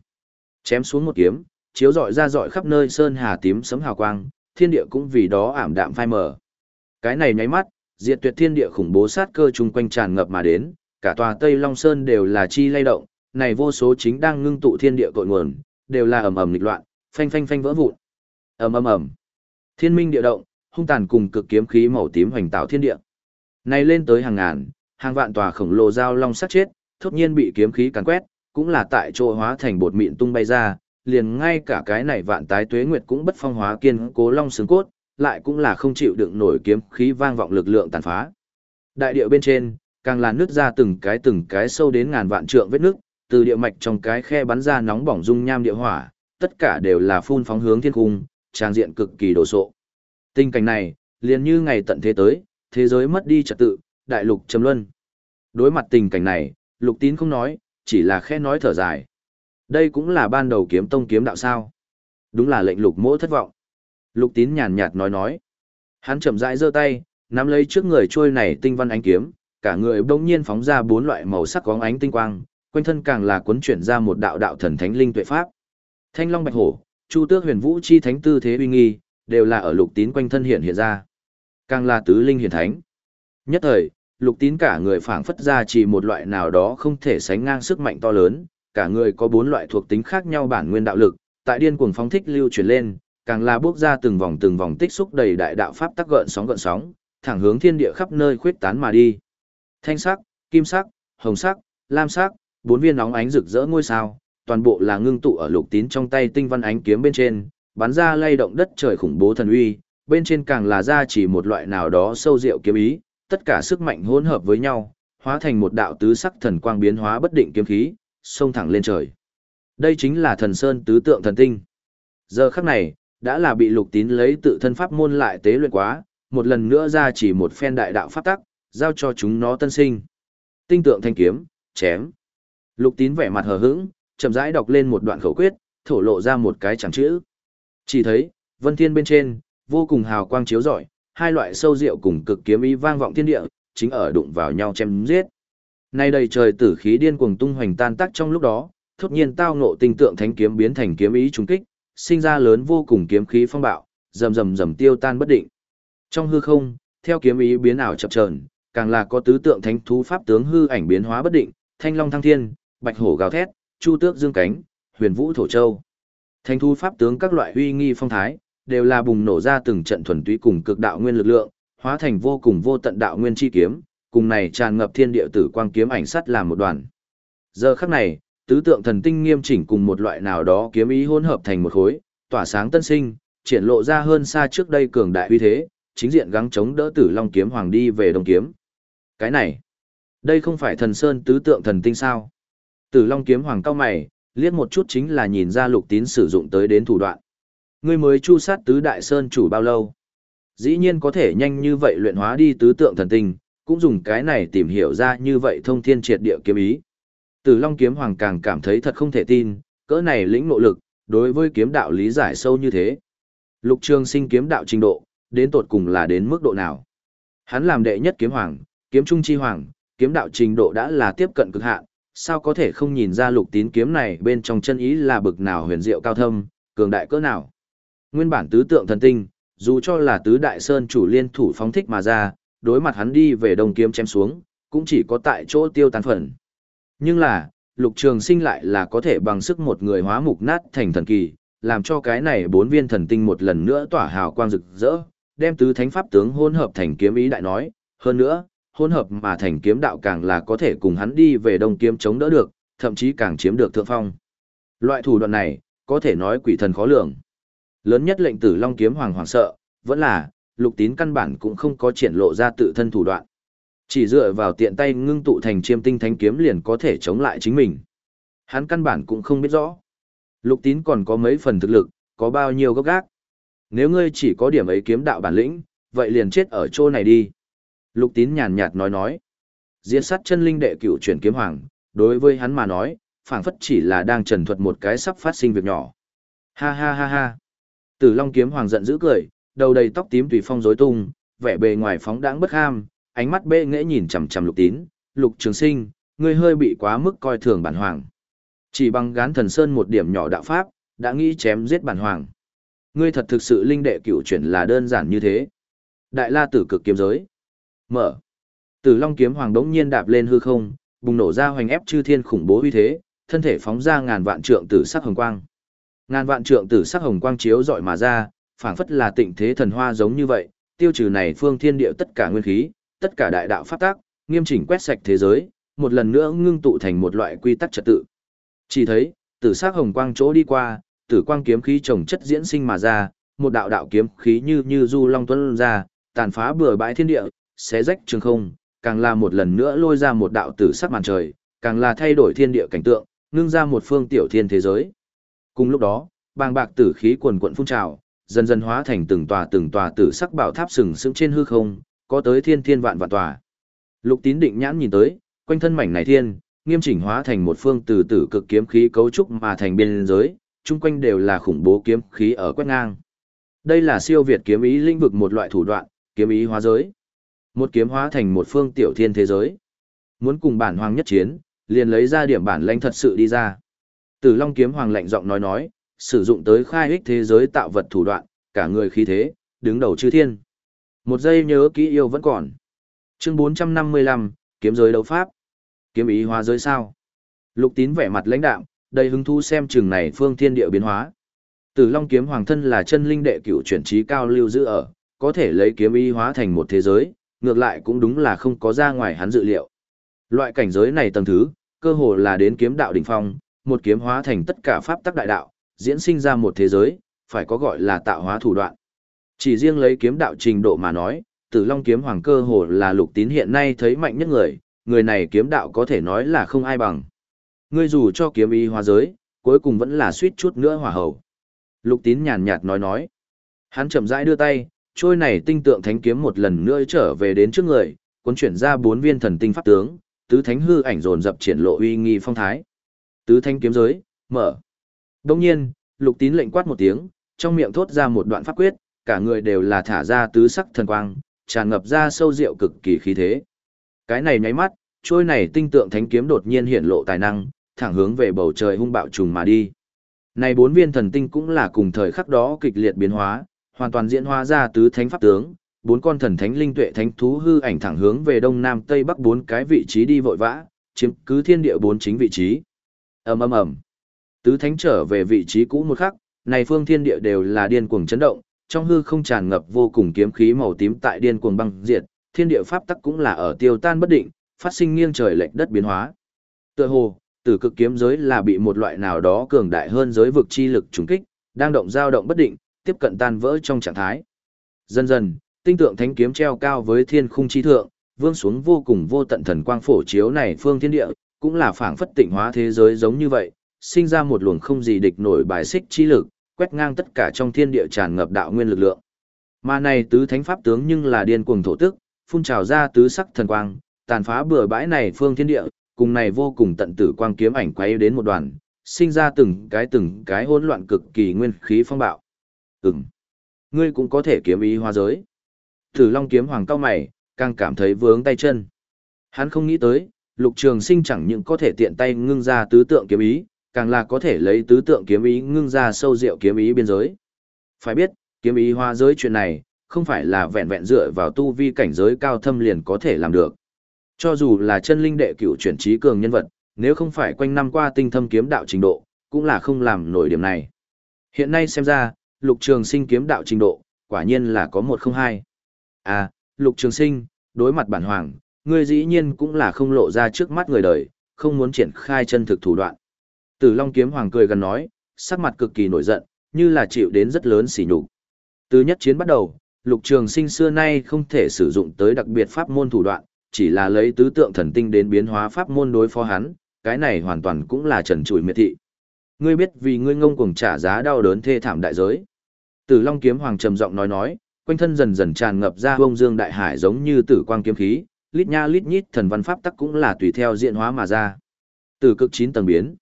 Chém xuống một kiếm, chiếu rọi ra rọi khắp nơi sơn hà tím sấm hào quang, thiên địa cũng vì đó ảm đạm phai mờ. Cái này nháy mắt, diệt tuyệt thiên địa khủng bố sát cơ chung quanh tràn ngập mà đến, cả tòa Tây Long Sơn đều là chi lay động, này vô số chính đang ngưng tụ thiên địa cội nguồn, đều là ầm ầm nghịch loạn, phanh phanh phanh vỡ vụn. Ầm ầm ầm. Thiên minh địa động, hung tàn cùng cực kiếm khí màu tím hoành tạo thiên địa. Này lên tới hàng ngàn, hàng vạn tòa khổng lồ dao long sát chết, thốt nhiên bị kiếm khí càn quét, cũng là tại chỗ hóa thành bột mịn tung bay ra, liền ngay cả cái này vạn tái tuế nguyệt cũng bất phong hóa kiên cố long xương cốt, lại cũng là không chịu đựng nổi kiếm khí vang vọng lực lượng tàn phá. Đại địa bên trên, càng là nước ra từng cái từng cái sâu đến ngàn vạn trượng vết nước, từ địa mạch trong cái khe bắn ra nóng bỏng dung nham địa hỏa, tất cả đều là phun phóng hướng thiên cung, trang diện cực kỳ đồ sộ. Tình cảnh này, liền như ngày tận thế tới, thế giới mất đi trật tự, đại lục trầm luân. Đối mặt tình cảnh này, lục tín không nói, chỉ là khẽ nói thở dài. Đây cũng là ban đầu kiếm tông kiếm đạo sao. Đúng là lệnh lục mỗ thất vọng. Lục tín nhàn nhạt nói nói. Hắn chậm rãi giơ tay, nắm lấy trước người trôi này tinh văn ánh kiếm, cả người bỗng nhiên phóng ra bốn loại màu sắc có ánh tinh quang, quanh thân càng là cuốn chuyển ra một đạo đạo thần thánh linh tuệ pháp. Thanh long bạch hổ, chu tước huyền vũ chi thánh tư thế uy nghi, đều là ở lục tín quanh thân hiện hiện ra. Càng là tứ linh hiển thánh. Nhất thời, lục tín cả người phảng phất ra chỉ một loại nào đó không thể sánh ngang sức mạnh to lớn, cả người có bốn loại thuộc tính khác nhau bản nguyên đạo lực, tại điên cuồng phóng thích lưu chuyển lên, càng là bước ra từng vòng từng vòng tích xúc đầy đại đạo pháp tắc gợn sóng gợn sóng, thẳng hướng thiên địa khắp nơi khuyết tán mà đi. Thanh sắc, kim sắc, hồng sắc, lam sắc, bốn viên nóng ánh rực rỡ ngôi sao, toàn bộ là ngưng tụ ở lục tín trong tay tinh văn ánh kiếm bên trên, bắn ra lay động đất trời khủng bố thần uy, bên trên càng là ra chỉ một loại nào đó sâu diệu kiếm ý, tất cả sức mạnh hỗn hợp với nhau, hóa thành một đạo tứ sắc thần quang biến hóa bất định kiếm khí, xông thẳng lên trời. Đây chính là thần sơn tứ tượng thần tinh. Giờ khắc này, đã là bị lục tín lấy tự thân pháp môn lại tế luyện quá, một lần nữa ra chỉ một phen đại đạo pháp tắc, giao cho chúng nó tân sinh. Tinh tượng thanh kiếm, chém. Lục tín vẻ mặt hờ hững, chậm rãi đọc lên một đoạn khẩu quyết, thổ lộ ra một cái chẳng chữ. Chỉ thấy, vân thiên bên trên, vô cùng hào quang chiếu rọi, hai loại sâu diệu cùng cực kiếm ý vang vọng thiên địa, chính ở đụng vào nhau chém giết. Nay đầy trời tử khí điên cuồng tung hoành tan tác trong lúc đó, thốt nhiên tao ngộ tình tượng thánh kiếm biến thành kiếm ý trùng kích, sinh ra lớn vô cùng kiếm khí phong bạo, rầm rầm rầm tiêu tan bất định. Trong hư không, theo kiếm ý biến ảo chập chờn, càng là có tứ tượng thánh thú pháp tướng hư ảnh biến hóa bất định, thanh long thăng thiên, bạch hổ gào thét, chu tước dương cánh, huyền vũ thổ châu. Thánh thú pháp tướng các loại huy nghi phong thái, đều là bùng nổ ra từng trận thuần túy cùng cực đạo nguyên lực lượng, hóa thành vô cùng vô tận đạo nguyên chi kiếm, cùng này tràn ngập thiên địa tử quang kiếm ảnh sắt làm một đoàn. Giờ khắc này, tứ tượng thần tinh nghiêm chỉnh cùng một loại nào đó kiếm ý hỗn hợp thành một khối, tỏa sáng tân sinh, triển lộ ra hơn xa trước đây cường đại uy thế, chính diện gắng chống đỡ Tử Long kiếm hoàng đi về đồng kiếm. Cái này, đây không phải thần sơn tứ tượng thần tinh sao? Tử Long kiếm hoàng cao mày, liếc một chút chính là nhìn ra Lục Tín sử dụng tới đến thủ đoạn. Ngươi mới chu sát tứ đại sơn chủ bao lâu? Dĩ nhiên có thể nhanh như vậy luyện hóa đi tứ tượng thần tinh, cũng dùng cái này tìm hiểu ra như vậy thông thiên triệt địa kiếm ý. Tử Long kiếm hoàng càng cảm thấy thật không thể tin, cỡ này lĩnh nội lực, đối với kiếm đạo lý giải sâu như thế. Lục Trường Sinh kiếm đạo trình độ, đến tột cùng là đến mức độ nào? Hắn làm đệ nhất kiếm hoàng, kiếm trung chi hoàng, kiếm đạo trình độ đã là tiếp cận cực hạn, sao có thể không nhìn ra lục tín kiếm này bên trong chân ý là bực nào huyền diệu cao thâm, cường đại cỡ nào? Nguyên bản tứ tượng thần tinh, dù cho là tứ đại sơn chủ liên thủ phóng thích mà ra, đối mặt hắn đi về đồng kiếm chém xuống, cũng chỉ có tại chỗ tiêu tán phần. Nhưng là, lục trường sinh lại là có thể bằng sức một người hóa mục nát thành thần kỳ, làm cho cái này bốn viên thần tinh một lần nữa tỏa hào quang rực rỡ, đem tứ thánh pháp tướng hỗn hợp thành kiếm ý đại nói, hơn nữa, hỗn hợp mà thành kiếm đạo càng là có thể cùng hắn đi về đông kiếm chống đỡ được, thậm chí càng chiếm được thượng phong. Loại thủ đoạn này, có thể nói quỷ thần khó lường. Lớn nhất lệnh tử long kiếm hoàng hoàng sợ, vẫn là, lục tín căn bản cũng không có triển lộ ra tự thân thủ đoạn. Chỉ dựa vào tiện tay ngưng tụ thành chiêm tinh thánh kiếm liền có thể chống lại chính mình. Hắn căn bản cũng không biết rõ. Lục tín còn có mấy phần thực lực, có bao nhiêu gốc gác. Nếu ngươi chỉ có điểm ấy kiếm đạo bản lĩnh, vậy liền chết ở chỗ này đi. Lục tín nhàn nhạt nói nói. Diễn sát chân linh đệ cửu chuyển kiếm hoàng, đối với hắn mà nói, phảng phất chỉ là đang trần thuật một cái sắp phát sinh việc nhỏ. Ha ha ha ha. Tử Long kiếm hoàng giận dữ cười, đầu đầy tóc tím tùy phong rối tung, vẻ bề ngoài phóng đãng bất ham, ánh mắt bê nghễ nhìn chằm chằm Lục Tín, "Lục Trường Sinh, ngươi hơi bị quá mức coi thường bản hoàng. Chỉ bằng gán thần sơn một điểm nhỏ đạo pháp, đã nghĩ chém giết bản hoàng. Ngươi thật thực sự linh đệ cửu chuyển là đơn giản như thế." Đại La Tử cực kiếm giới. Mở. Tử Long kiếm hoàng đống nhiên đạp lên hư không, bùng nổ ra hoành ép chư thiên khủng bố uy thế, thân thể phóng ra ngàn vạn trượng tử sắc hồng quang. Ngàn vạn trượng tử sắc hồng quang chiếu rọi mà ra, phảng phất là tịnh thế thần hoa giống như vậy, tiêu trừ này phương thiên địa tất cả nguyên khí, tất cả đại đạo pháp tác, nghiêm chỉnh quét sạch thế giới, một lần nữa ngưng tụ thành một loại quy tắc trật tự. Chỉ thấy, tử sắc hồng quang chỗ đi qua, tử quang kiếm khí trồng chất diễn sinh mà ra, một đạo đạo kiếm khí như như du long tuấn ra, tàn phá bừa bãi thiên địa, xé rách trường không, càng là một lần nữa lôi ra một đạo tử sắc màn trời, càng là thay đổi thiên địa cảnh tượng, ngưng ra một phương tiểu thiên thế giới. Cùng lúc đó, bàng bạc tử khí quần quận phun trào, dần dần hóa thành từng tòa từng tòa tử sắc bảo tháp sừng sững trên hư không, có tới thiên thiên vạn vạn tòa. Lục Tín định nhãn nhìn tới, quanh thân mảnh này thiên, nghiêm chỉnh hóa thành một phương từ tử cực kiếm khí cấu trúc mà thành biên giới, chung quanh đều là khủng bố kiếm khí ở quét ngang. Đây là siêu việt kiếm ý lĩnh vực một loại thủ đoạn, kiếm ý hóa giới. Một kiếm hóa thành một phương tiểu thiên thế giới. Muốn cùng bản hoàng nhất chiến, liền lấy ra điểm bản lãnh thật sự đi ra. Tử Long kiếm hoàng lạnh giọng nói nói, sử dụng tới khai ích thế giới tạo vật thủ đoạn, cả người khí thế, đứng đầu chư thiên. Một giây nhớ kỹ yêu vẫn còn. Chương 455, kiếm giới đấu pháp. Kiếm ý hóa giới sao? Lục Tín vẻ mặt lãnh đạm, đầy hứng thú xem trường này phương thiên địa biến hóa. Tử Long kiếm hoàng thân là chân linh đệ cửu chuyển trí cao lưu giữ ở, có thể lấy kiếm ý hóa thành một thế giới, ngược lại cũng đúng là không có ra ngoài hắn dự liệu. Loại cảnh giới này tầng thứ, cơ hồ là đến kiếm đạo đỉnh phong, một kiếm hóa thành tất cả pháp tắc đại đạo, diễn sinh ra một thế giới, phải có gọi là tạo hóa thủ đoạn. Chỉ riêng lấy kiếm đạo trình độ mà nói, Tử Long kiếm hoàng cơ hồ là Lục Tín hiện nay thấy mạnh nhất người, người này kiếm đạo có thể nói là không ai bằng. Ngươi dù cho kiếm ý hóa giới, cuối cùng vẫn là suýt chút nữa hỏa hầu. Lục Tín nhàn nhạt nói nói. Hắn chậm rãi đưa tay, trôi này tinh tượng thánh kiếm một lần nữa trở về đến trước người, cuốn chuyển ra bốn viên thần tinh pháp tướng, tứ thánh hư ảnh dồn dập triển lộ uy nghi phong thái. Tứ thánh kiếm giới, mở. Đương nhiên, lục tín lệnh quát một tiếng, trong miệng thốt ra một đoạn pháp quyết, cả người đều là thả ra tứ sắc thần quang, tràn ngập ra sâu diệu cực kỳ khí thế. Cái này nháy mắt, trôi này tinh tượng thánh kiếm đột nhiên hiện lộ tài năng, thẳng hướng về bầu trời hung bạo trùng mà đi. Này bốn viên thần tinh cũng là cùng thời khắc đó kịch liệt biến hóa, hoàn toàn diễn hóa ra tứ thánh pháp tướng, bốn con thần thánh linh tuệ thánh thú hư ảnh thẳng hướng về đông nam tây bắc bốn cái vị trí đi vội vã, chiếm cứ thiên địa bốn chính vị trí. Ầm ầm ầm. Tứ thánh trở về vị trí cũ một khắc, này phương thiên địa đều là điên cuồng chấn động, trong hư không tràn ngập vô cùng kiếm khí màu tím tại điên cuồng băng diệt, thiên địa pháp tắc cũng là ở tiêu tan bất định, phát sinh nghiêng trời lệch đất biến hóa. Tựa hồ, tử cực kiếm giới là bị một loại nào đó cường đại hơn giới vực chi lực trùng kích, đang động dao động bất định, tiếp cận tan vỡ trong trạng thái. Dần dần, tinh tượng thánh kiếm treo cao với thiên khung chi thượng, vương xuống vô cùng vô tận thần quang phổ chiếu này phương thiên địa, cũng là phảng phất tịnh hóa thế giới giống như vậy, sinh ra một luồng không gì địch nổi bài xích chi lực, quét ngang tất cả trong thiên địa tràn ngập đạo nguyên lực lượng. Mà này tứ thánh pháp tướng nhưng là điên cuồng thổ tức, phun trào ra tứ sắc thần quang, tàn phá bừa bãi này phương thiên địa, cùng này vô cùng tận tử quang kiếm ảnh quay đến một đoàn, sinh ra từng cái từng cái hỗn loạn cực kỳ nguyên khí phong bạo. Ừm, ngươi cũng có thể kiếm ý hoa giới. Tử Long kiếm hoàng cao mày, càng cảm thấy vướng tay chân. Hắn không nghĩ tới, Lục Trường Sinh chẳng những có thể tiện tay ngưng ra tứ tượng kiếm ý, càng là có thể lấy tứ tượng kiếm ý ngưng ra sâu diệu kiếm ý biên giới. Phải biết, kiếm ý hoa giới chuyện này, không phải là vẹn vẹn dựa vào tu vi cảnh giới cao thâm liền có thể làm được. Cho dù là chân linh đệ cửu chuyển trí cường nhân vật, nếu không phải quanh năm qua tinh thâm kiếm đạo trình độ, cũng là không làm nổi điểm này. Hiện nay xem ra, lục trường sinh kiếm đạo trình độ, quả nhiên là có một không hai. À, lục trường sinh, đối mặt bản hoàng, ngươi dĩ nhiên cũng là không lộ ra trước mắt người đời, không muốn triển khai chân thực thủ đoạn. Tử Long kiếm hoàng cười gần nói, sắc mặt cực kỳ nổi giận, như là chịu đến rất lớn sỉ nhục. Từ nhất chiến bắt đầu, lục trường sinh xưa nay không thể sử dụng tới đặc biệt pháp môn thủ đoạn, chỉ là lấy tứ tượng thần tinh đến biến hóa pháp môn đối phó hắn, cái này hoàn toàn cũng là trần trụi miệt thị. Ngươi biết vì ngươi ngông cuồng trả giá đau đớn thê thảm đại giới. Tử Long kiếm hoàng trầm giọng nói nói, quanh thân dần dần tràn ngập ra bông dương đại hải giống như tử quang kiếm khí, lít nha lít nhít thần văn pháp tắc cũng là tùy theo diện hóa mà ra. Từ cực chín tầng biến.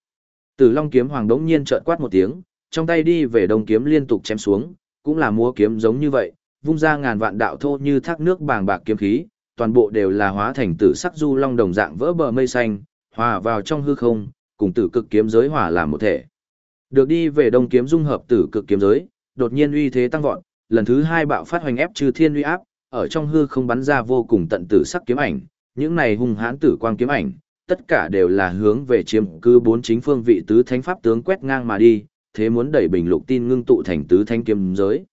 Tử Long kiếm hoàng đống nhiên trợn quát một tiếng, trong tay đi về đông kiếm liên tục chém xuống, cũng là múa kiếm giống như vậy, vung ra ngàn vạn đạo thô như thác nước bàng bạc kiếm khí, toàn bộ đều là hóa thành tử sắc du long đồng dạng vỡ bờ mây xanh, hòa vào trong hư không, cùng tử cực kiếm giới hòa làm một thể. Được đi về đông kiếm dung hợp tử cực kiếm giới, đột nhiên uy thế tăng vọt, lần thứ hai bạo phát hoành ép trừ thiên uy áp, ở trong hư không bắn ra vô cùng tận tử sắc kiếm ảnh, những này hung hãn tử quang kiếm ảnh, tất cả đều là hướng về chiếm cư bốn chính phương vị tứ thánh pháp tướng quét ngang mà đi, thế muốn đẩy bình lục tin ngưng tụ thành tứ thánh kiếm giới.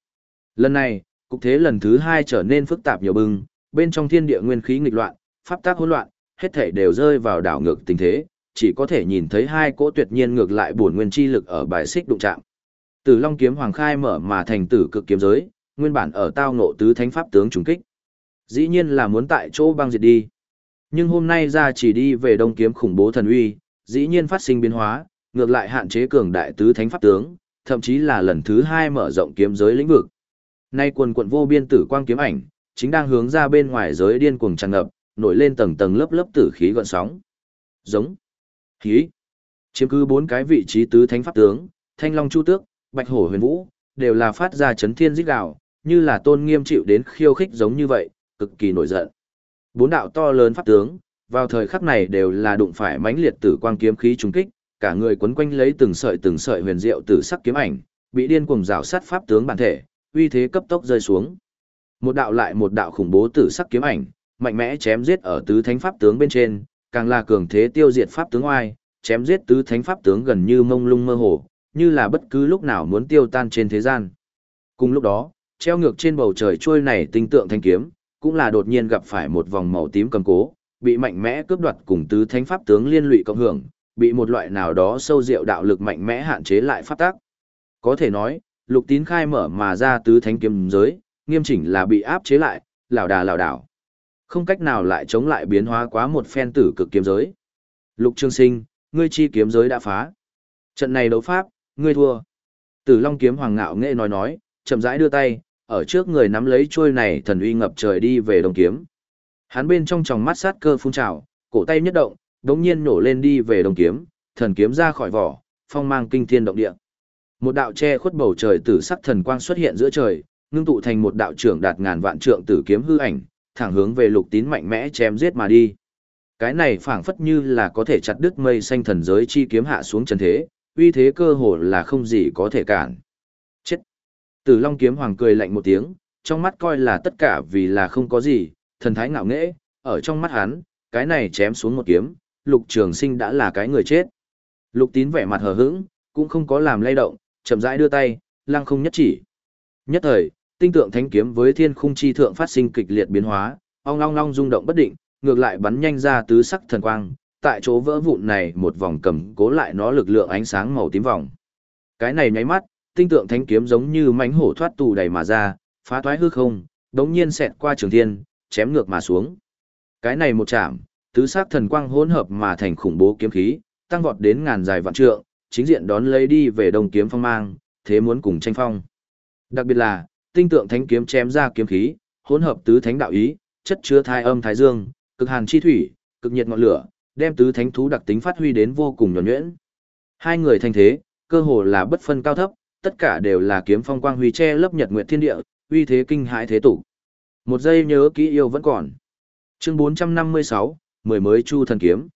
Lần này, cục thế lần thứ hai trở nên phức tạp nhiều bừng, bên trong thiên địa nguyên khí nghịch loạn, pháp tác hỗn loạn, hết thảy đều rơi vào đảo ngược tình thế, chỉ có thể nhìn thấy hai cỗ tuyệt nhiên ngược lại bổn nguyên chi lực ở bài xích đụng chạm. Tử Long kiếm hoàng khai mở mà thành tử cực kiếm giới, nguyên bản ở tao ngộ tứ thánh pháp tướng trùng kích. Dĩ nhiên là muốn tại chỗ băng diệt đi. Nhưng hôm nay ra chỉ đi về đông kiếm khủng bố thần uy, dĩ nhiên phát sinh biến hóa, ngược lại hạn chế cường đại tứ thánh pháp tướng, thậm chí là lần thứ hai mở rộng kiếm giới lĩnh vực. Nay quần quận vô biên tử quang kiếm ảnh, chính đang hướng ra bên ngoài giới điên cuồng tràn ngập, nổi lên tầng tầng lớp lớp tử khí gợn sóng. Giống. Khí. Chiếm cứ bốn cái vị trí tứ thánh pháp tướng, Thanh Long Chu Tước, Bạch Hổ Huyền Vũ, đều là phát ra chấn thiên rít gào, như là tôn nghiêm chịu đến khiêu khích giống như vậy, cực kỳ nổi giận. Bốn đạo to lớn pháp tướng, vào thời khắc này đều là đụng phải mãnh liệt tử quang kiếm khí trùng kích, cả người quấn quanh lấy từng sợi từng sợi huyền diệu tử sắc kiếm ảnh, bị điên cuồng rào sát pháp tướng bản thể, uy thế cấp tốc rơi xuống. Một đạo lại một đạo khủng bố tử sắc kiếm ảnh, mạnh mẽ chém giết ở tứ thánh pháp tướng bên trên, càng là cường thế tiêu diệt pháp tướng oai, chém giết tứ thánh pháp tướng gần như mông lung mơ hồ, như là bất cứ lúc nào muốn tiêu tan trên thế gian. Cùng lúc đó, treo ngược trên bầu trời trôi này tinh tượng thanh kiếm, cũng là đột nhiên gặp phải một vòng màu tím cầm cố, bị mạnh mẽ cướp đoạt cùng tứ thánh pháp tướng liên lụy cộng hưởng, bị một loại nào đó sâu diệu đạo lực mạnh mẽ hạn chế lại pháp tác. Có thể nói, lục tín khai mở mà ra tứ thánh kiếm giới, nghiêm chỉnh là bị áp chế lại, lảo đà lảo đảo. Không cách nào lại chống lại biến hóa quá một phen tử cực kiếm giới. Lục Trương Sinh, ngươi chi kiếm giới đã phá. Trận này đấu pháp, ngươi thua. Tử Long kiếm hoàng ngạo nghệ nói nói, chậm rãi đưa tay, ở trước người nắm lấy chuôi này thần uy ngập trời đi về đồng kiếm. Hắn bên trong tròng mắt sát cơ phun trào, cổ tay nhất động, đống nhiên nổ lên đi về đồng kiếm, thần kiếm ra khỏi vỏ, phong mang kinh thiên động địa. Một đạo che khuất bầu trời tử sắc thần quang xuất hiện giữa trời, ngưng tụ thành một đạo trưởng đạt ngàn vạn trượng tử kiếm hư ảnh, thẳng hướng về lục tín mạnh mẽ chém giết mà đi. Cái này phảng phất như là có thể chặt đứt mây xanh thần giới chi kiếm hạ xuống trần thế, uy thế cơ hồ là không gì có thể cản. Chết! Tử Long kiếm hoàng cười lạnh một tiếng, trong mắt coi là tất cả vì là không có gì, thần thái ngạo nghễ, ở trong mắt hắn, cái này chém xuống một kiếm, lục trường sinh đã là cái người chết. Lục tín vẻ mặt hờ hững, cũng không có làm lay động, chậm rãi đưa tay, lăng không nhất chỉ. Nhất thời, tinh tượng thánh kiếm với thiên khung chi thượng phát sinh kịch liệt biến hóa, ong long long rung động bất định, ngược lại bắn nhanh ra tứ sắc thần quang, tại chỗ vỡ vụn này một vòng cầm cố lại nó lực lượng ánh sáng màu tím vòng. Cái này nháy mắt, tinh tượng thánh kiếm giống như mãnh hổ thoát tù đầy mà ra, phá toái hư không, đống nhiên xẹt qua trường thiên, chém ngược mà xuống. Cái này một chạm, tứ sắc thần quang hỗn hợp mà thành khủng bố kiếm khí, tăng vọt đến ngàn dài vạn trượng, chính diện đón lấy đi về đồng kiếm phong mang, thế muốn cùng tranh phong. Đặc biệt là, tinh tượng thánh kiếm chém ra kiếm khí, hỗn hợp tứ thánh đạo ý, chất chứa thai âm thái dương, cực hàn chi thủy, cực nhiệt ngọn lửa, đem tứ thánh thú đặc tính phát huy đến vô cùng nhuần nhuyễn. Hai người thành thế, cơ hồ là bất phân cao thấp, tất cả đều là kiếm phong quang huy che lấp nhật nguyệt thiên địa, uy thế kinh hãi thế tục. Một giây nhớ kỹ yêu vẫn còn. Chương 456, mười mới chu thần kiếm.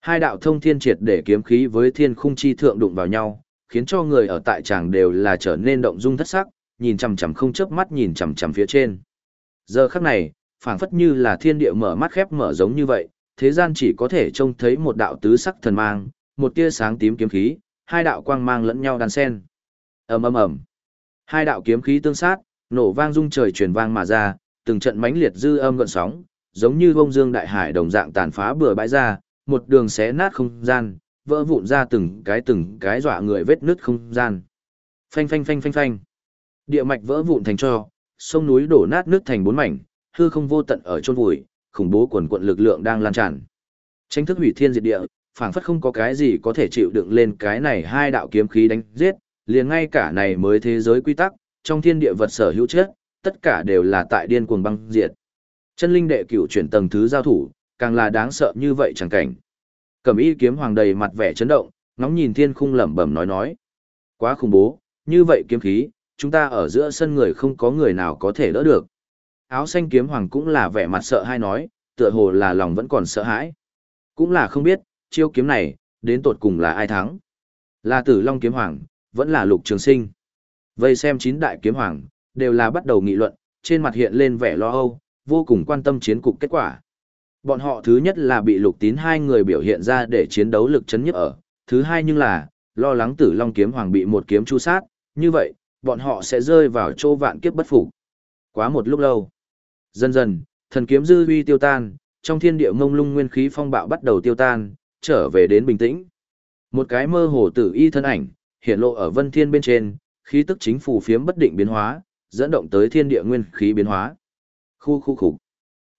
Hai đạo thông thiên triệt để kiếm khí với thiên khung chi thượng đụng vào nhau, khiến cho người ở tại tràng đều là trở nên động dung thất sắc, nhìn chằm chằm không chớp mắt nhìn chằm chằm phía trên. Giờ khắc này, phảng phất như là thiên địa mở mắt khép mở giống như vậy, thế gian chỉ có thể trông thấy một đạo tứ sắc thần mang, một tia sáng tím kiếm khí, hai đạo quang mang lẫn nhau đan xen. Ầm ầm ầm. Hai đạo kiếm khí tương sát, nổ vang rung trời truyền vang mà ra, từng trận mãnh liệt dư âm gợn sóng, giống như bông dương đại hải đồng dạng tàn phá bừa bãi ra, một đường xé nát không gian, vỡ vụn ra từng cái từng cái dọa người vết nứt không gian. Phanh phanh phanh phanh phanh. Địa mạch vỡ vụn thành cho, sông núi đổ nát nước thành bốn mảnh, hư không vô tận ở chôn vùi, khủng bố quần quận lực lượng đang lan tràn. Tranh thức hủy thiên diệt địa, phảng phất không có cái gì có thể chịu đựng lên cái này hai đạo kiếm khí đánh giết, liền ngay cả này mới thế giới quy tắc, trong thiên địa vật sở hữu chết, tất cả đều là tại điên cuồng băng diệt. Chân linh đệ cửu chuyển tầng thứ giao thủ, càng là đáng sợ như vậy chẳng cảnh. Cẩm y kiếm hoàng đầy mặt vẻ chấn động, ngóng nhìn thiên khung lẩm bẩm nói nói. Quá khủng bố, như vậy kiếm khí, chúng ta ở giữa sân người không có người nào có thể đỡ được. Áo xanh kiếm hoàng cũng là vẻ mặt sợ hãi nói, tựa hồ là lòng vẫn còn sợ hãi. Cũng là không biết, chiêu kiếm này, đến tột cùng là ai thắng. Là tử long kiếm hoàng, vẫn là lục trường sinh. Vây xem chín đại kiếm hoàng, đều là bắt đầu nghị luận, trên mặt hiện lên vẻ lo âu, vô cùng quan tâm chiến cục kết quả. Bọn họ thứ nhất là bị lục tín hai người biểu hiện ra để chiến đấu lực chấn nhất ở, thứ hai nhưng là, lo lắng tử long kiếm hoàng bị một kiếm chu sát, như vậy, bọn họ sẽ rơi vào chỗ vạn kiếp bất phục. Quá một lúc lâu. Dần dần, thần kiếm dư uy tiêu tan, trong thiên địa mông lung nguyên khí phong bạo bắt đầu tiêu tan, trở về đến bình tĩnh. Một cái mơ hồ tử y thân ảnh, hiện lộ ở vân thiên bên trên, khí tức chính phủ phiếm bất định biến hóa, dẫn động tới thiên địa nguyên khí biến hóa. Khu khu khủng.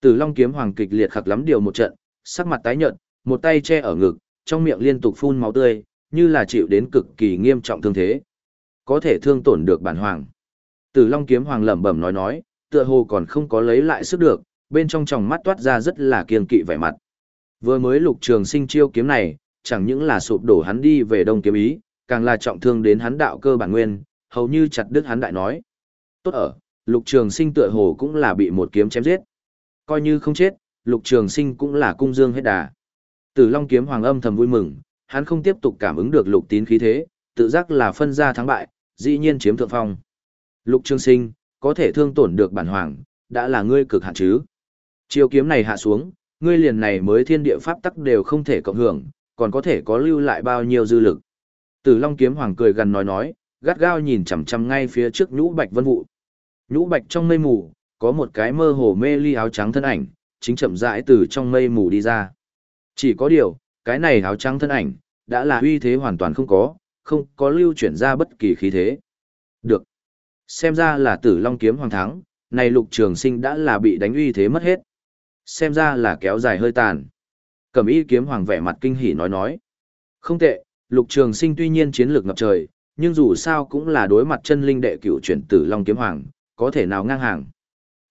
Tử Long kiếm hoàng kịch liệt khắc lắm điều một trận, sắc mặt tái nhợt, một tay che ở ngực, trong miệng liên tục phun máu tươi, như là chịu đến cực kỳ nghiêm trọng thương thế. Có thể thương tổn được bản hoàng. Tử Long kiếm hoàng lẩm bẩm nói nói, tựa hồ còn không có lấy lại sức được, bên trong tròng mắt toát ra rất là kiên kỵ vẻ mặt. Vừa mới lục trường sinh chiêu kiếm này, chẳng những là sụp đổ hắn đi về đông kiếm ý, càng là trọng thương đến hắn đạo cơ bản nguyên, hầu như chặt đứt hắn đại nói. Tốt ở, lục trường sinh tựa hồ cũng là bị một kiếm chém giết. Coi như không chết, lục trường sinh cũng là cung dương hết đà. Tử Long kiếm hoàng âm thầm vui mừng, hắn không tiếp tục cảm ứng được lục tín khí thế, tự giác là phân ra thắng bại, dĩ nhiên chiếm thượng phong. Lục trường sinh, có thể thương tổn được bản hoàng, đã là ngươi cực hạn chứ. Chiêu kiếm này hạ xuống, ngươi liền này mới thiên địa pháp tắc đều không thể cộng hưởng, còn có thể có lưu lại bao nhiêu dư lực. Tử Long kiếm hoàng cười gần nói nói, gắt gao nhìn chằm chằm ngay phía trước nhũ bạch vân vụ. Nhũ bạch trong mây mù, có một cái mơ hồ mê ly áo trắng thân ảnh, chính chậm rãi từ trong mây mù đi ra. Chỉ có điều, cái này áo trắng thân ảnh, đã là uy thế hoàn toàn không có, không có lưu chuyển ra bất kỳ khí thế. Được. Xem ra là tử long kiếm hoàng thắng, này lục trường sinh đã là bị đánh uy thế mất hết. Xem ra là kéo dài hơi tàn. Cẩm y kiếm hoàng vẻ mặt kinh hỉ nói nói. Không tệ, lục trường sinh tuy nhiên chiến lược ngập trời, nhưng dù sao cũng là đối mặt chân linh đệ cửu chuyển tử long kiếm hoàng, có thể nào ngang hàng.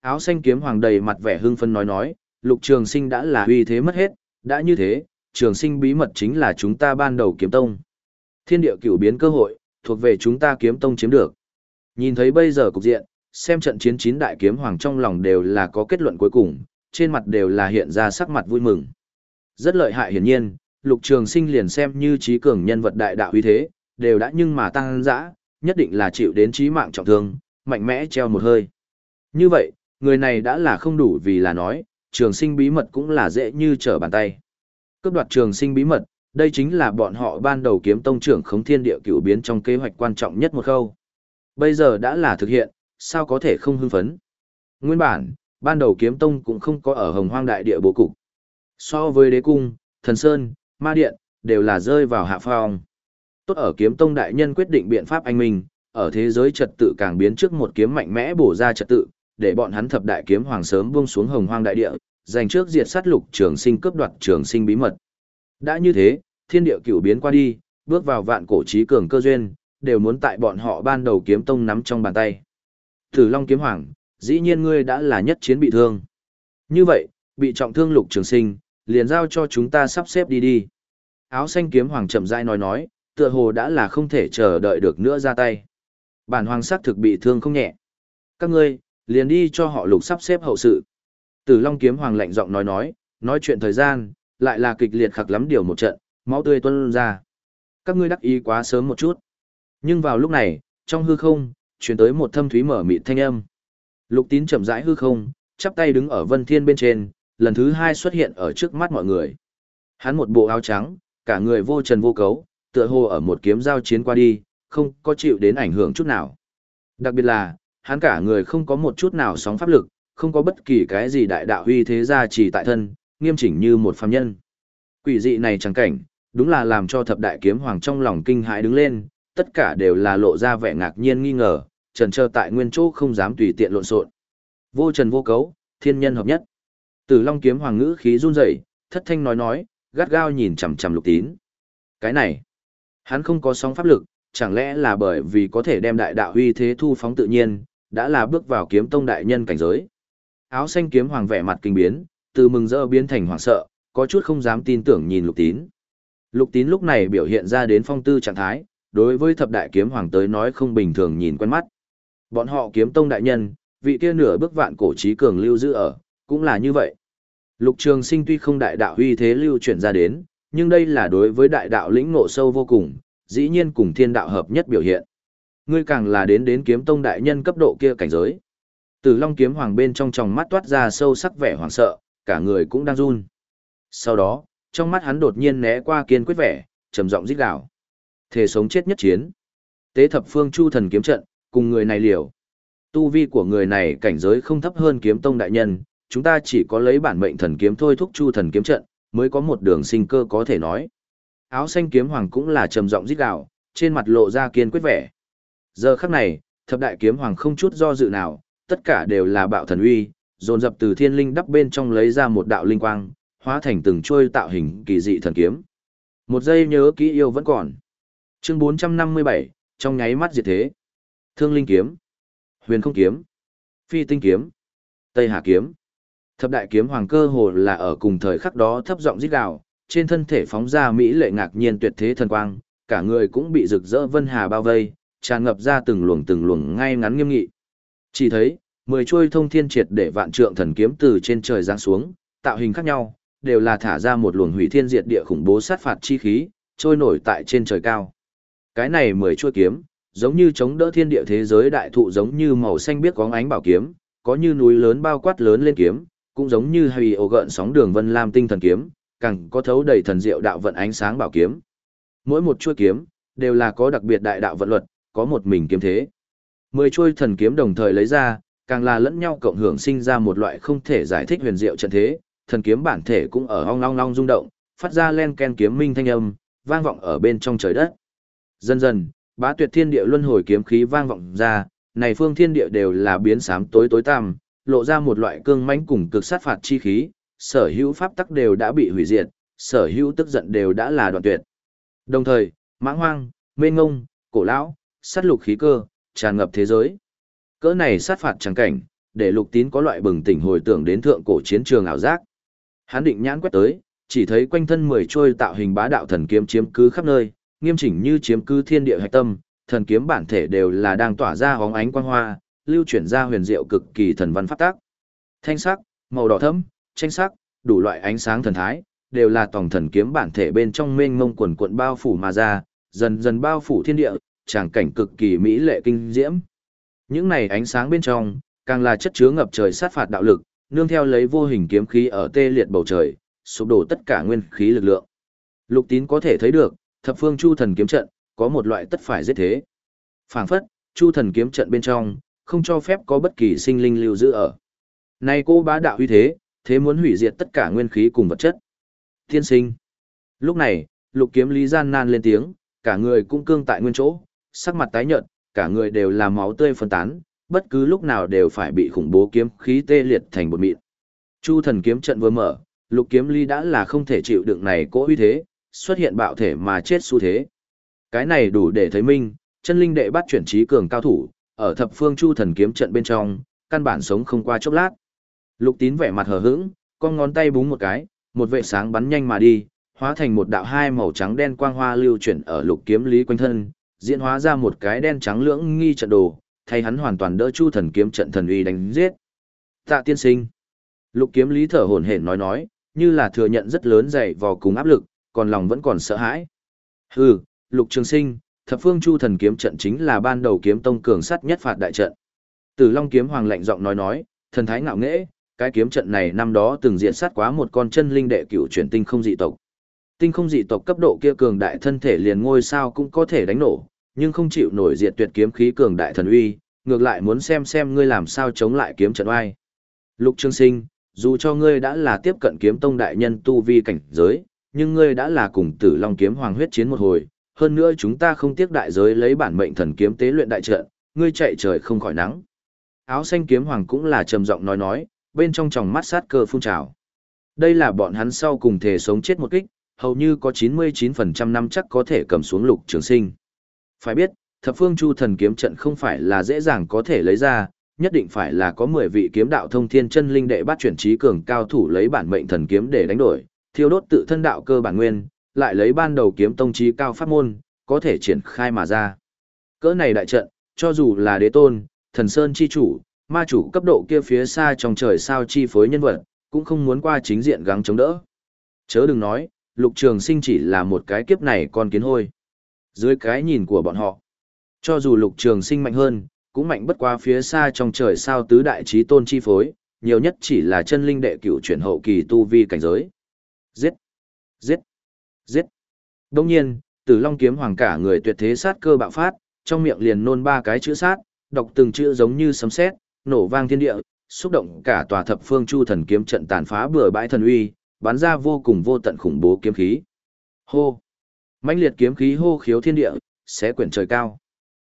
Áo xanh kiếm hoàng đầy mặt vẻ hưng phân nói nói, lục trường sinh đã là uy thế mất hết, đã như thế, trường sinh bí mật chính là chúng ta ban đầu kiếm tông. Thiên địa cửu biến cơ hội, thuộc về chúng ta kiếm tông chiếm được. Nhìn thấy bây giờ cục diện, xem trận chiến chín đại kiếm hoàng trong lòng đều là có kết luận cuối cùng, trên mặt đều là hiện ra sắc mặt vui mừng. Rất lợi hại hiển nhiên, Lục Trường Sinh liền xem như trí cường nhân vật đại đạo uy thế, đều đã nhưng mà tăng dã, nhất định là chịu đến chí mạng trọng thương, mạnh mẽ treo một hơi. Như vậy, người này đã là không đủ vì là nói, trường sinh bí mật cũng là dễ như trở bàn tay. Cướp đoạt trường sinh bí mật, đây chính là bọn họ ban đầu kiếm tông trưởng khống thiên địa cửu biến trong kế hoạch quan trọng nhất một khâu. Bây giờ đã là thực hiện, sao có thể không hưng phấn. Nguyên bản, ban đầu kiếm tông cũng không có ở hồng hoang đại địa bố cục. So với đế cung, thần sơn, ma điện, đều là rơi vào hạ phong. Tốt ở kiếm tông đại nhân quyết định biện pháp anh minh, ở thế giới trật tự càng biến trước một kiếm mạnh mẽ bổ ra trật tự, để bọn hắn thập đại kiếm hoàng sớm buông xuống hồng hoang đại địa, giành trước diệt sát lục trường sinh cướp đoạt trường sinh bí mật. Đã như thế, thiên địa cửu biến qua đi, bước vào vạn cổ trí cường cơ duyên, đều muốn tại bọn họ ban đầu kiếm tông nắm trong bàn tay. Tử Long kiếm hoàng, dĩ nhiên ngươi đã là nhất chiến bị thương. Như vậy, bị trọng thương lục trường sinh, liền giao cho chúng ta sắp xếp đi đi. Áo xanh kiếm hoàng chậm rãi nói nói, tựa hồ đã là không thể chờ đợi được nữa ra tay. Bản hoàng sắc thực bị thương không nhẹ. Các ngươi, liền đi cho họ lục sắp xếp hậu sự. Tử Long kiếm hoàng lạnh giọng nói nói, nói chuyện thời gian, lại là kịch liệt khắc lắm điều một trận, máu tươi tuôn ra. Các ngươi đắc ý quá sớm một chút. Nhưng vào lúc này, trong hư không, truyền tới một thâm thúy mở mịt thanh âm. Lục tín chậm rãi hư không, chắp tay đứng ở vân thiên bên trên, lần thứ hai xuất hiện ở trước mắt mọi người. Hắn một bộ áo trắng, cả người vô trần vô cấu, tựa hồ ở một kiếm giao chiến qua đi, không có chịu đến ảnh hưởng chút nào. Đặc biệt là, hắn cả người không có một chút nào sóng pháp lực, không có bất kỳ cái gì đại đạo huy thế ra chỉ tại thân, nghiêm chỉnh như một phàm nhân. Quỷ dị này chẳng cảnh, đúng là làm cho thập đại kiếm hoàng trong lòng kinh hãi đứng lên, tất cả đều là lộ ra vẻ ngạc nhiên nghi ngờ, trần trơ tại nguyên chỗ không dám tùy tiện lộn xộn. Vô trần vô cấu, thiên nhân hợp nhất. Tử Long kiếm hoàng ngữ khí run rẩy, thất thanh nói nói, gắt gao nhìn chằm chằm Lục Tín. Cái này, hắn không có sóng pháp lực, chẳng lẽ là bởi vì có thể đem đại đạo huy thế thu phóng tự nhiên, đã là bước vào kiếm tông đại nhân cảnh giới. Áo xanh kiếm hoàng vẻ mặt kinh biến, từ mừng rỡ biến thành hoảng sợ, có chút không dám tin tưởng nhìn Lục Tín. Lục Tín lúc này biểu hiện ra đến phong tư trạng thái, đối với thập đại kiếm hoàng tới nói không bình thường nhìn quen mắt. Bọn họ kiếm tông đại nhân, vị kia nửa bước vạn cổ trí cường lưu giữ ở, cũng là như vậy. Lục Trường Sinh tuy không đại đạo huy thế lưu chuyển ra đến, nhưng đây là đối với đại đạo lĩnh ngộ sâu vô cùng, dĩ nhiên cùng thiên đạo hợp nhất biểu hiện. Ngươi càng là đến đến kiếm tông đại nhân cấp độ kia cảnh giới. Tử Long kiếm hoàng bên trong tròng mắt toát ra sâu sắc vẻ hoảng sợ, cả người cũng đang run. Sau đó, trong mắt hắn đột nhiên né qua kiên quyết vẻ, trầm giọng rít gào. Thể sống chết nhất chiến. Tế thập phương chu thần kiếm trận, cùng người này liều. Tu vi của người này cảnh giới không thấp hơn kiếm tông đại nhân, chúng ta chỉ có lấy bản mệnh thần kiếm thôi thúc chu thần kiếm trận, mới có một đường sinh cơ có thể nói. Áo xanh kiếm hoàng cũng là trầm giọng rít gào, trên mặt lộ ra kiên quyết vẻ. Giờ khắc này, thập đại kiếm hoàng không chút do dự nào, tất cả đều là bạo thần uy, dồn dập từ thiên linh đắp bên trong lấy ra một đạo linh quang, hóa thành từng trôi tạo hình kỳ dị thần kiếm. Một giây nhớ kỹ yêu vẫn còn. Chương 457, trong nháy mắt diệt thế. Thương linh kiếm, huyền không kiếm, phi tinh kiếm, tây hà kiếm. Thập đại kiếm hoàng cơ hồ là ở cùng thời khắc đó thấp giọng rít gào, trên thân thể phóng ra mỹ lệ ngạc nhiên tuyệt thế thần quang, cả người cũng bị rực rỡ vân hà bao vây, tràn ngập ra từng luồng từng luồng ngay ngắn nghiêm nghị. Chỉ thấy, mười chuôi thông thiên triệt để vạn trượng thần kiếm từ trên trời giáng xuống, tạo hình khác nhau, đều là thả ra một luồng hủy thiên diệt địa khủng bố sát phạt chi khí, trôi nổi tại trên trời cao. Cái này mười chuôi kiếm, giống như chống đỡ thiên địa thế giới đại thụ giống như màu xanh biếc có ánh bảo kiếm, có như núi lớn bao quát lớn lên kiếm, cũng giống như hay ổ gợn sóng đường vân lam tinh thần kiếm, càng có thấu đầy thần diệu đạo vận ánh sáng bảo kiếm. Mỗi một chuôi kiếm đều là có đặc biệt đại đạo vận luật, có một mình kiếm thế. Mười chuôi thần kiếm đồng thời lấy ra, càng là lẫn nhau cộng hưởng sinh ra một loại không thể giải thích huyền diệu trận thế, thần kiếm bản thể cũng ở ong long long rung động, phát ra len ken kiếm minh thanh âm, vang vọng ở bên trong trời đất. Dần dần, bá tuyệt thiên địa luân hồi kiếm khí vang vọng ra, này phương thiên địa đều là biến sám tối tối tăm, lộ ra một loại cương mãnh cùng cực sát phạt chi khí, sở hữu pháp tắc đều đã bị hủy diệt, sở hữu tức giận đều đã là đoạn tuyệt. Đồng thời, mãng hoang, mê ngông, cổ lão, sát lục khí cơ, tràn ngập thế giới. Cỡ này sát phạt chẳng cảnh, để lục tín có loại bừng tỉnh hồi tưởng đến thượng cổ chiến trường ảo giác. Hắn định nhãn quét tới, chỉ thấy quanh thân mười trôi tạo hình bá đạo thần kiếm chiếm cứ khắp nơi, nghiêm chỉnh như chiếm cứ thiên địa hạch tâm, thần kiếm bản thể đều là đang tỏa ra hóng ánh quang hoa, lưu chuyển ra huyền diệu cực kỳ thần văn pháp tác. Thanh sắc, màu đỏ thẫm, tranh sắc, đủ loại ánh sáng thần thái, đều là tổng thần kiếm bản thể bên trong mênh mông quần cuộn bao phủ mà ra, dần dần bao phủ thiên địa, tràng cảnh cực kỳ mỹ lệ kinh diễm. Những này ánh sáng bên trong, càng là chất chứa ngập trời sát phạt đạo lực, nương theo lấy vô hình kiếm khí ở tê liệt bầu trời, sụp đổ tất cả nguyên khí lực lượng. Lục Tín có thể thấy được, thập phương chu thần kiếm trận, có một loại tất phải giết thế. Phảng phất, chu thần kiếm trận bên trong, không cho phép có bất kỳ sinh linh lưu giữ ở. Nay cô bá đạo uy thế, thế muốn hủy diệt tất cả nguyên khí cùng vật chất. Thiên sinh. Lúc này, lục kiếm lý gian nan lên tiếng, cả người cũng cương tại nguyên chỗ, sắc mặt tái nhợt, cả người đều là máu tươi phân tán, bất cứ lúc nào đều phải bị khủng bố kiếm khí tê liệt thành bột mịn. Chu thần kiếm trận vừa mở, lục kiếm ly đã là không thể chịu đựng này cố uy thế, xuất hiện bạo thể mà chết xu thế. Cái này đủ để thấy minh, chân linh đệ bắt chuyển trí cường cao thủ, ở thập phương chu thần kiếm trận bên trong, căn bản sống không qua chốc lát. Lục tín vẻ mặt hờ hững, con ngón tay búng một cái, một vệ sáng bắn nhanh mà đi, hóa thành một đạo hai màu trắng đen quang hoa lưu chuyển ở lục kiếm lý quanh thân, diễn hóa ra một cái đen trắng lưỡng nghi trận đồ, thay hắn hoàn toàn đỡ chu thần kiếm trận thần uy đánh giết. Tạ tiên sinh. Lục kiếm lý thở hổn hển nói nói, như là thừa nhận rất lớn dày vò cùng áp lực, còn lòng vẫn còn sợ hãi. Hừ, lục trường sinh, thập phương chu thần kiếm trận chính là ban đầu kiếm tông cường sắt nhất phạt đại trận. Tử Long kiếm hoàng lạnh giọng nói nói, thần thái ngạo nghễ, cái kiếm trận này năm đó từng diện sát quá một con chân linh đệ cửu chuyển tinh không dị tộc. Tinh không dị tộc cấp độ kia cường đại thân thể liền ngôi sao cũng có thể đánh nổ, nhưng không chịu nổi diệt tuyệt kiếm khí cường đại thần uy, ngược lại muốn xem xem ngươi làm sao chống lại kiếm trận oai. Lục trường Sinh, dù cho ngươi đã là tiếp cận kiếm tông đại nhân tu vi cảnh giới, nhưng ngươi đã là cùng Tử Long kiếm hoàng huyết chiến một hồi, hơn nữa chúng ta không tiếc đại giới lấy bản mệnh thần kiếm tế luyện đại trận, ngươi chạy trời không khỏi nắng. Áo xanh kiếm hoàng cũng là trầm giọng nói nói, bên trong tròng mắt sát cơ phun trào. Đây là bọn hắn sau cùng thể sống chết một kích, hầu như có 99% năm chắc có thể cầm xuống lục trường sinh. Phải biết, thập phương chu thần kiếm trận không phải là dễ dàng có thể lấy ra, nhất định phải là có 10 vị kiếm đạo thông thiên chân linh đệ bắt chuyển trí cường cao thủ lấy bản mệnh thần kiếm để đánh đổi, thiêu đốt tự thân đạo cơ bản nguyên, lại lấy ban đầu kiếm tông chí cao pháp môn, có thể triển khai mà ra. Cỡ này đại trận, cho dù là đế tôn, thần sơn chi chủ, ma chủ cấp độ kia phía xa trong trời sao chi phối nhân vật, cũng không muốn qua chính diện gắng chống đỡ. Chớ đừng nói, lục trường sinh chỉ là một cái kiếp này con kiến hôi. Dưới cái nhìn của bọn họ, cho dù lục trường sinh mạnh hơn, cũng mạnh bất qua phía xa trong trời sao tứ đại trí tôn chi phối, nhiều nhất chỉ là chân linh đệ cửu chuyển hậu kỳ tu vi cảnh giới. Giết! Giết! Giết! Đông nhiên, tử long kiếm hoàng cả người tuyệt thế sát cơ bạo phát, trong miệng liền nôn ba cái chữ sát, đọc từng chữ giống như sấm sét, nổ vang thiên địa, xúc động cả tòa thập phương chu thần kiếm trận tàn phá bừa bãi thần uy, bắn ra vô cùng vô tận khủng bố kiếm khí. Hô! mãnh liệt kiếm khí hô khiếu thiên địa, xé quyển trời cao.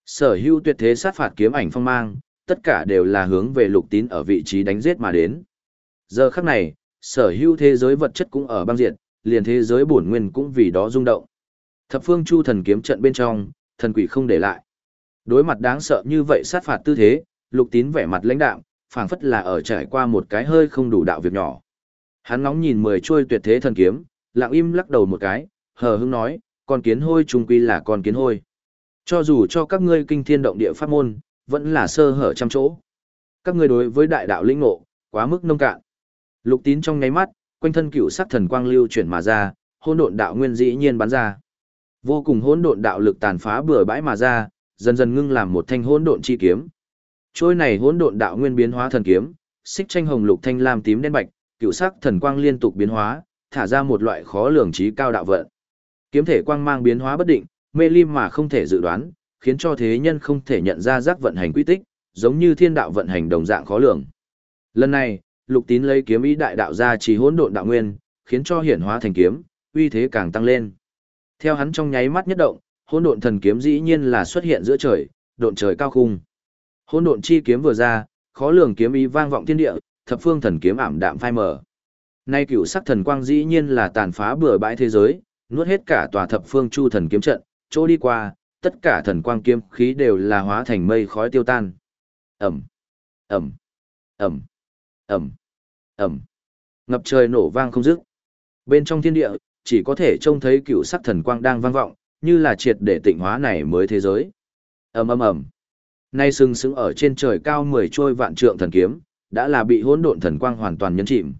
Sở hữu tuyệt thế sát phạt kiếm ảnh phong mang, tất cả đều là hướng về lục tín ở vị trí đánh giết mà đến. Giờ khắc này, sở hữu thế giới vật chất cũng ở băng diệt, liền thế giới bổn nguyên cũng vì đó rung động. Thập phương chu thần kiếm trận bên trong, thần quỷ không để lại. Đối mặt đáng sợ như vậy sát phạt tư thế, lục tín vẻ mặt lãnh đạm, phảng phất là ở trải qua một cái hơi không đủ đạo việc nhỏ. Hắn ngóng nhìn mười chuôi tuyệt thế thần kiếm, lặng im lắc đầu một cái, hờ hững nói, con kiến hôi trung quy là con kiến hôi. Cho dù cho các ngươi kinh thiên động địa pháp môn, vẫn là sơ hở trăm chỗ. Các ngươi đối với đại đạo linh ngộ, quá mức nông cạn. Lục tín trong nháy mắt, quanh thân cựu sắc thần quang lưu chuyển mà ra, hỗn độn đạo nguyên dĩ nhiên bắn ra. Vô cùng hỗn độn đạo lực tàn phá bừa bãi mà ra, dần dần ngưng làm một thanh hỗn độn chi kiếm. Trôi này hỗn độn đạo nguyên biến hóa thần kiếm, xích tranh hồng lục thanh lam tím đen bạch, cựu sắc thần quang liên tục biến hóa, thả ra một loại khó lường trí cao đạo vận. Kiếm thể quang mang biến hóa bất định, mê lim mà không thể dự đoán, khiến cho thế nhân không thể nhận ra giác vận hành quy tích, giống như thiên đạo vận hành đồng dạng khó lường. Lần này, Lục Tín lấy kiếm ý đại đạo ra chỉ hỗn độn đạo nguyên, khiến cho hiển hóa thành kiếm, uy thế càng tăng lên. Theo hắn trong nháy mắt nhất động, hỗn độn thần kiếm dĩ nhiên là xuất hiện giữa trời, độn trời cao khung. Hỗn độn chi kiếm vừa ra, khó lường kiếm ý vang vọng thiên địa, thập phương thần kiếm ảm đạm phai mờ. Nay cựu sắc thần quang dĩ nhiên là tàn phá bừa bãi thế giới, nuốt hết cả tòa thập phương chu thần kiếm trận, chỗ đi qua, tất cả thần quang kiếm khí đều là hóa thành mây khói tiêu tan. Ẩm, Ẩm, Ẩm, Ẩm, Ẩm. Ngập trời nổ vang không dứt. Bên trong thiên địa, chỉ có thể trông thấy cựu sắc thần quang đang vang vọng, như là triệt để tịnh hóa này mới thế giới. Ầm ầm ầm. Nay sừng sững ở trên trời cao mười trôi vạn trượng thần kiếm, đã là bị hỗn độn thần quang hoàn toàn nhấn chìm.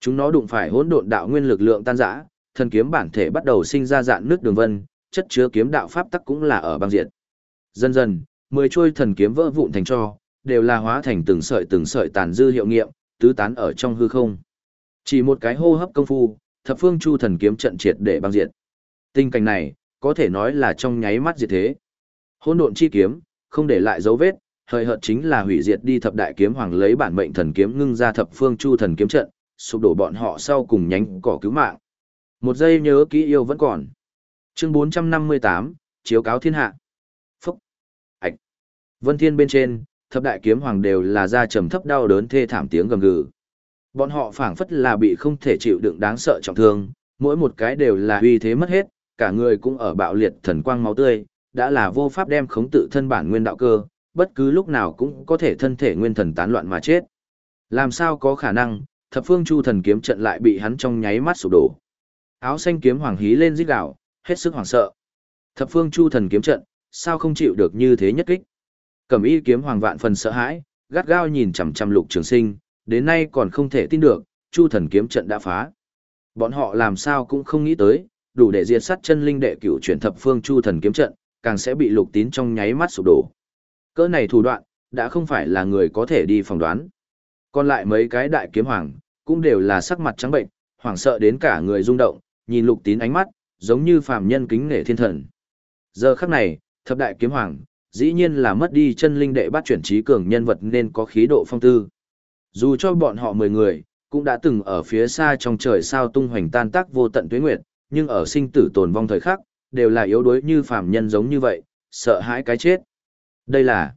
Chúng nó đụng phải hỗn độn đạo nguyên lực lượng tan rã, thần kiếm bản thể bắt đầu sinh ra dạn nước đường vân, chất chứa kiếm đạo pháp tắc cũng là ở băng diện. Dần dần, mười trôi thần kiếm vỡ vụn thành cho, đều là hóa thành từng sợi từng sợi tàn dư hiệu nghiệm, tứ tán ở trong hư không. Chỉ một cái hô hấp công phu, thập phương chu thần kiếm trận triệt để băng diện. Tình cảnh này, có thể nói là trong nháy mắt diệt thế. Hỗn độn chi kiếm, không để lại dấu vết, hời hợt chính là hủy diệt đi thập đại kiếm hoàng lấy bản mệnh thần kiếm ngưng ra thập phương chu thần kiếm trận, sụp đổ bọn họ sau cùng nhánh cỏ cứu mạng. Một giây nhớ kỹ yêu vẫn còn. Chương 458, chiếu cáo thiên hạ. Phúc. Ảch. Vân Thiên bên trên, thập đại kiếm hoàng đều là da trầm thấp đau đớn thê thảm tiếng gầm gừ. Bọn họ phảng phất là bị không thể chịu đựng đáng sợ trọng thương, mỗi một cái đều là uy thế mất hết, cả người cũng ở bạo liệt thần quang máu tươi, đã là vô pháp đem khống tự thân bản nguyên đạo cơ, bất cứ lúc nào cũng có thể thân thể nguyên thần tán loạn mà chết. Làm sao có khả năng, thập phương chu thần kiếm trận lại bị hắn trong nháy mắt sụp đổ. Áo xanh kiếm hoàng hí lên rít gào, hết sức hoảng sợ. Thập phương chu thần kiếm trận, sao không chịu được như thế nhất kích? Cẩm y kiếm hoàng vạn phần sợ hãi, gắt gao nhìn chằm chằm lục trường sinh, đến nay còn không thể tin được, chu thần kiếm trận đã phá. Bọn họ làm sao cũng không nghĩ tới, đủ để diệt sát chân linh đệ cửu chuyển thập phương chu thần kiếm trận, càng sẽ bị lục tín trong nháy mắt sụp đổ. Cỡ này thủ đoạn, đã không phải là người có thể đi phỏng đoán. Còn lại mấy cái đại kiếm hoàng, cũng đều là sắc mặt trắng bệnh, hoảng sợ đến cả người rung động, nhìn lục tín ánh mắt, giống như phàm nhân kính nể thiên thần. Giờ khắc này, thập đại kiếm hoàng, dĩ nhiên là mất đi chân linh đệ bắt chuyển trí cường nhân vật nên có khí độ phong tư. Dù cho bọn họ mười người, cũng đã từng ở phía xa trong trời sao tung hoành tan tác vô tận tuế nguyệt, nhưng ở sinh tử tồn vong thời khắc, đều là yếu đuối như phàm nhân giống như vậy, sợ hãi cái chết. Đây là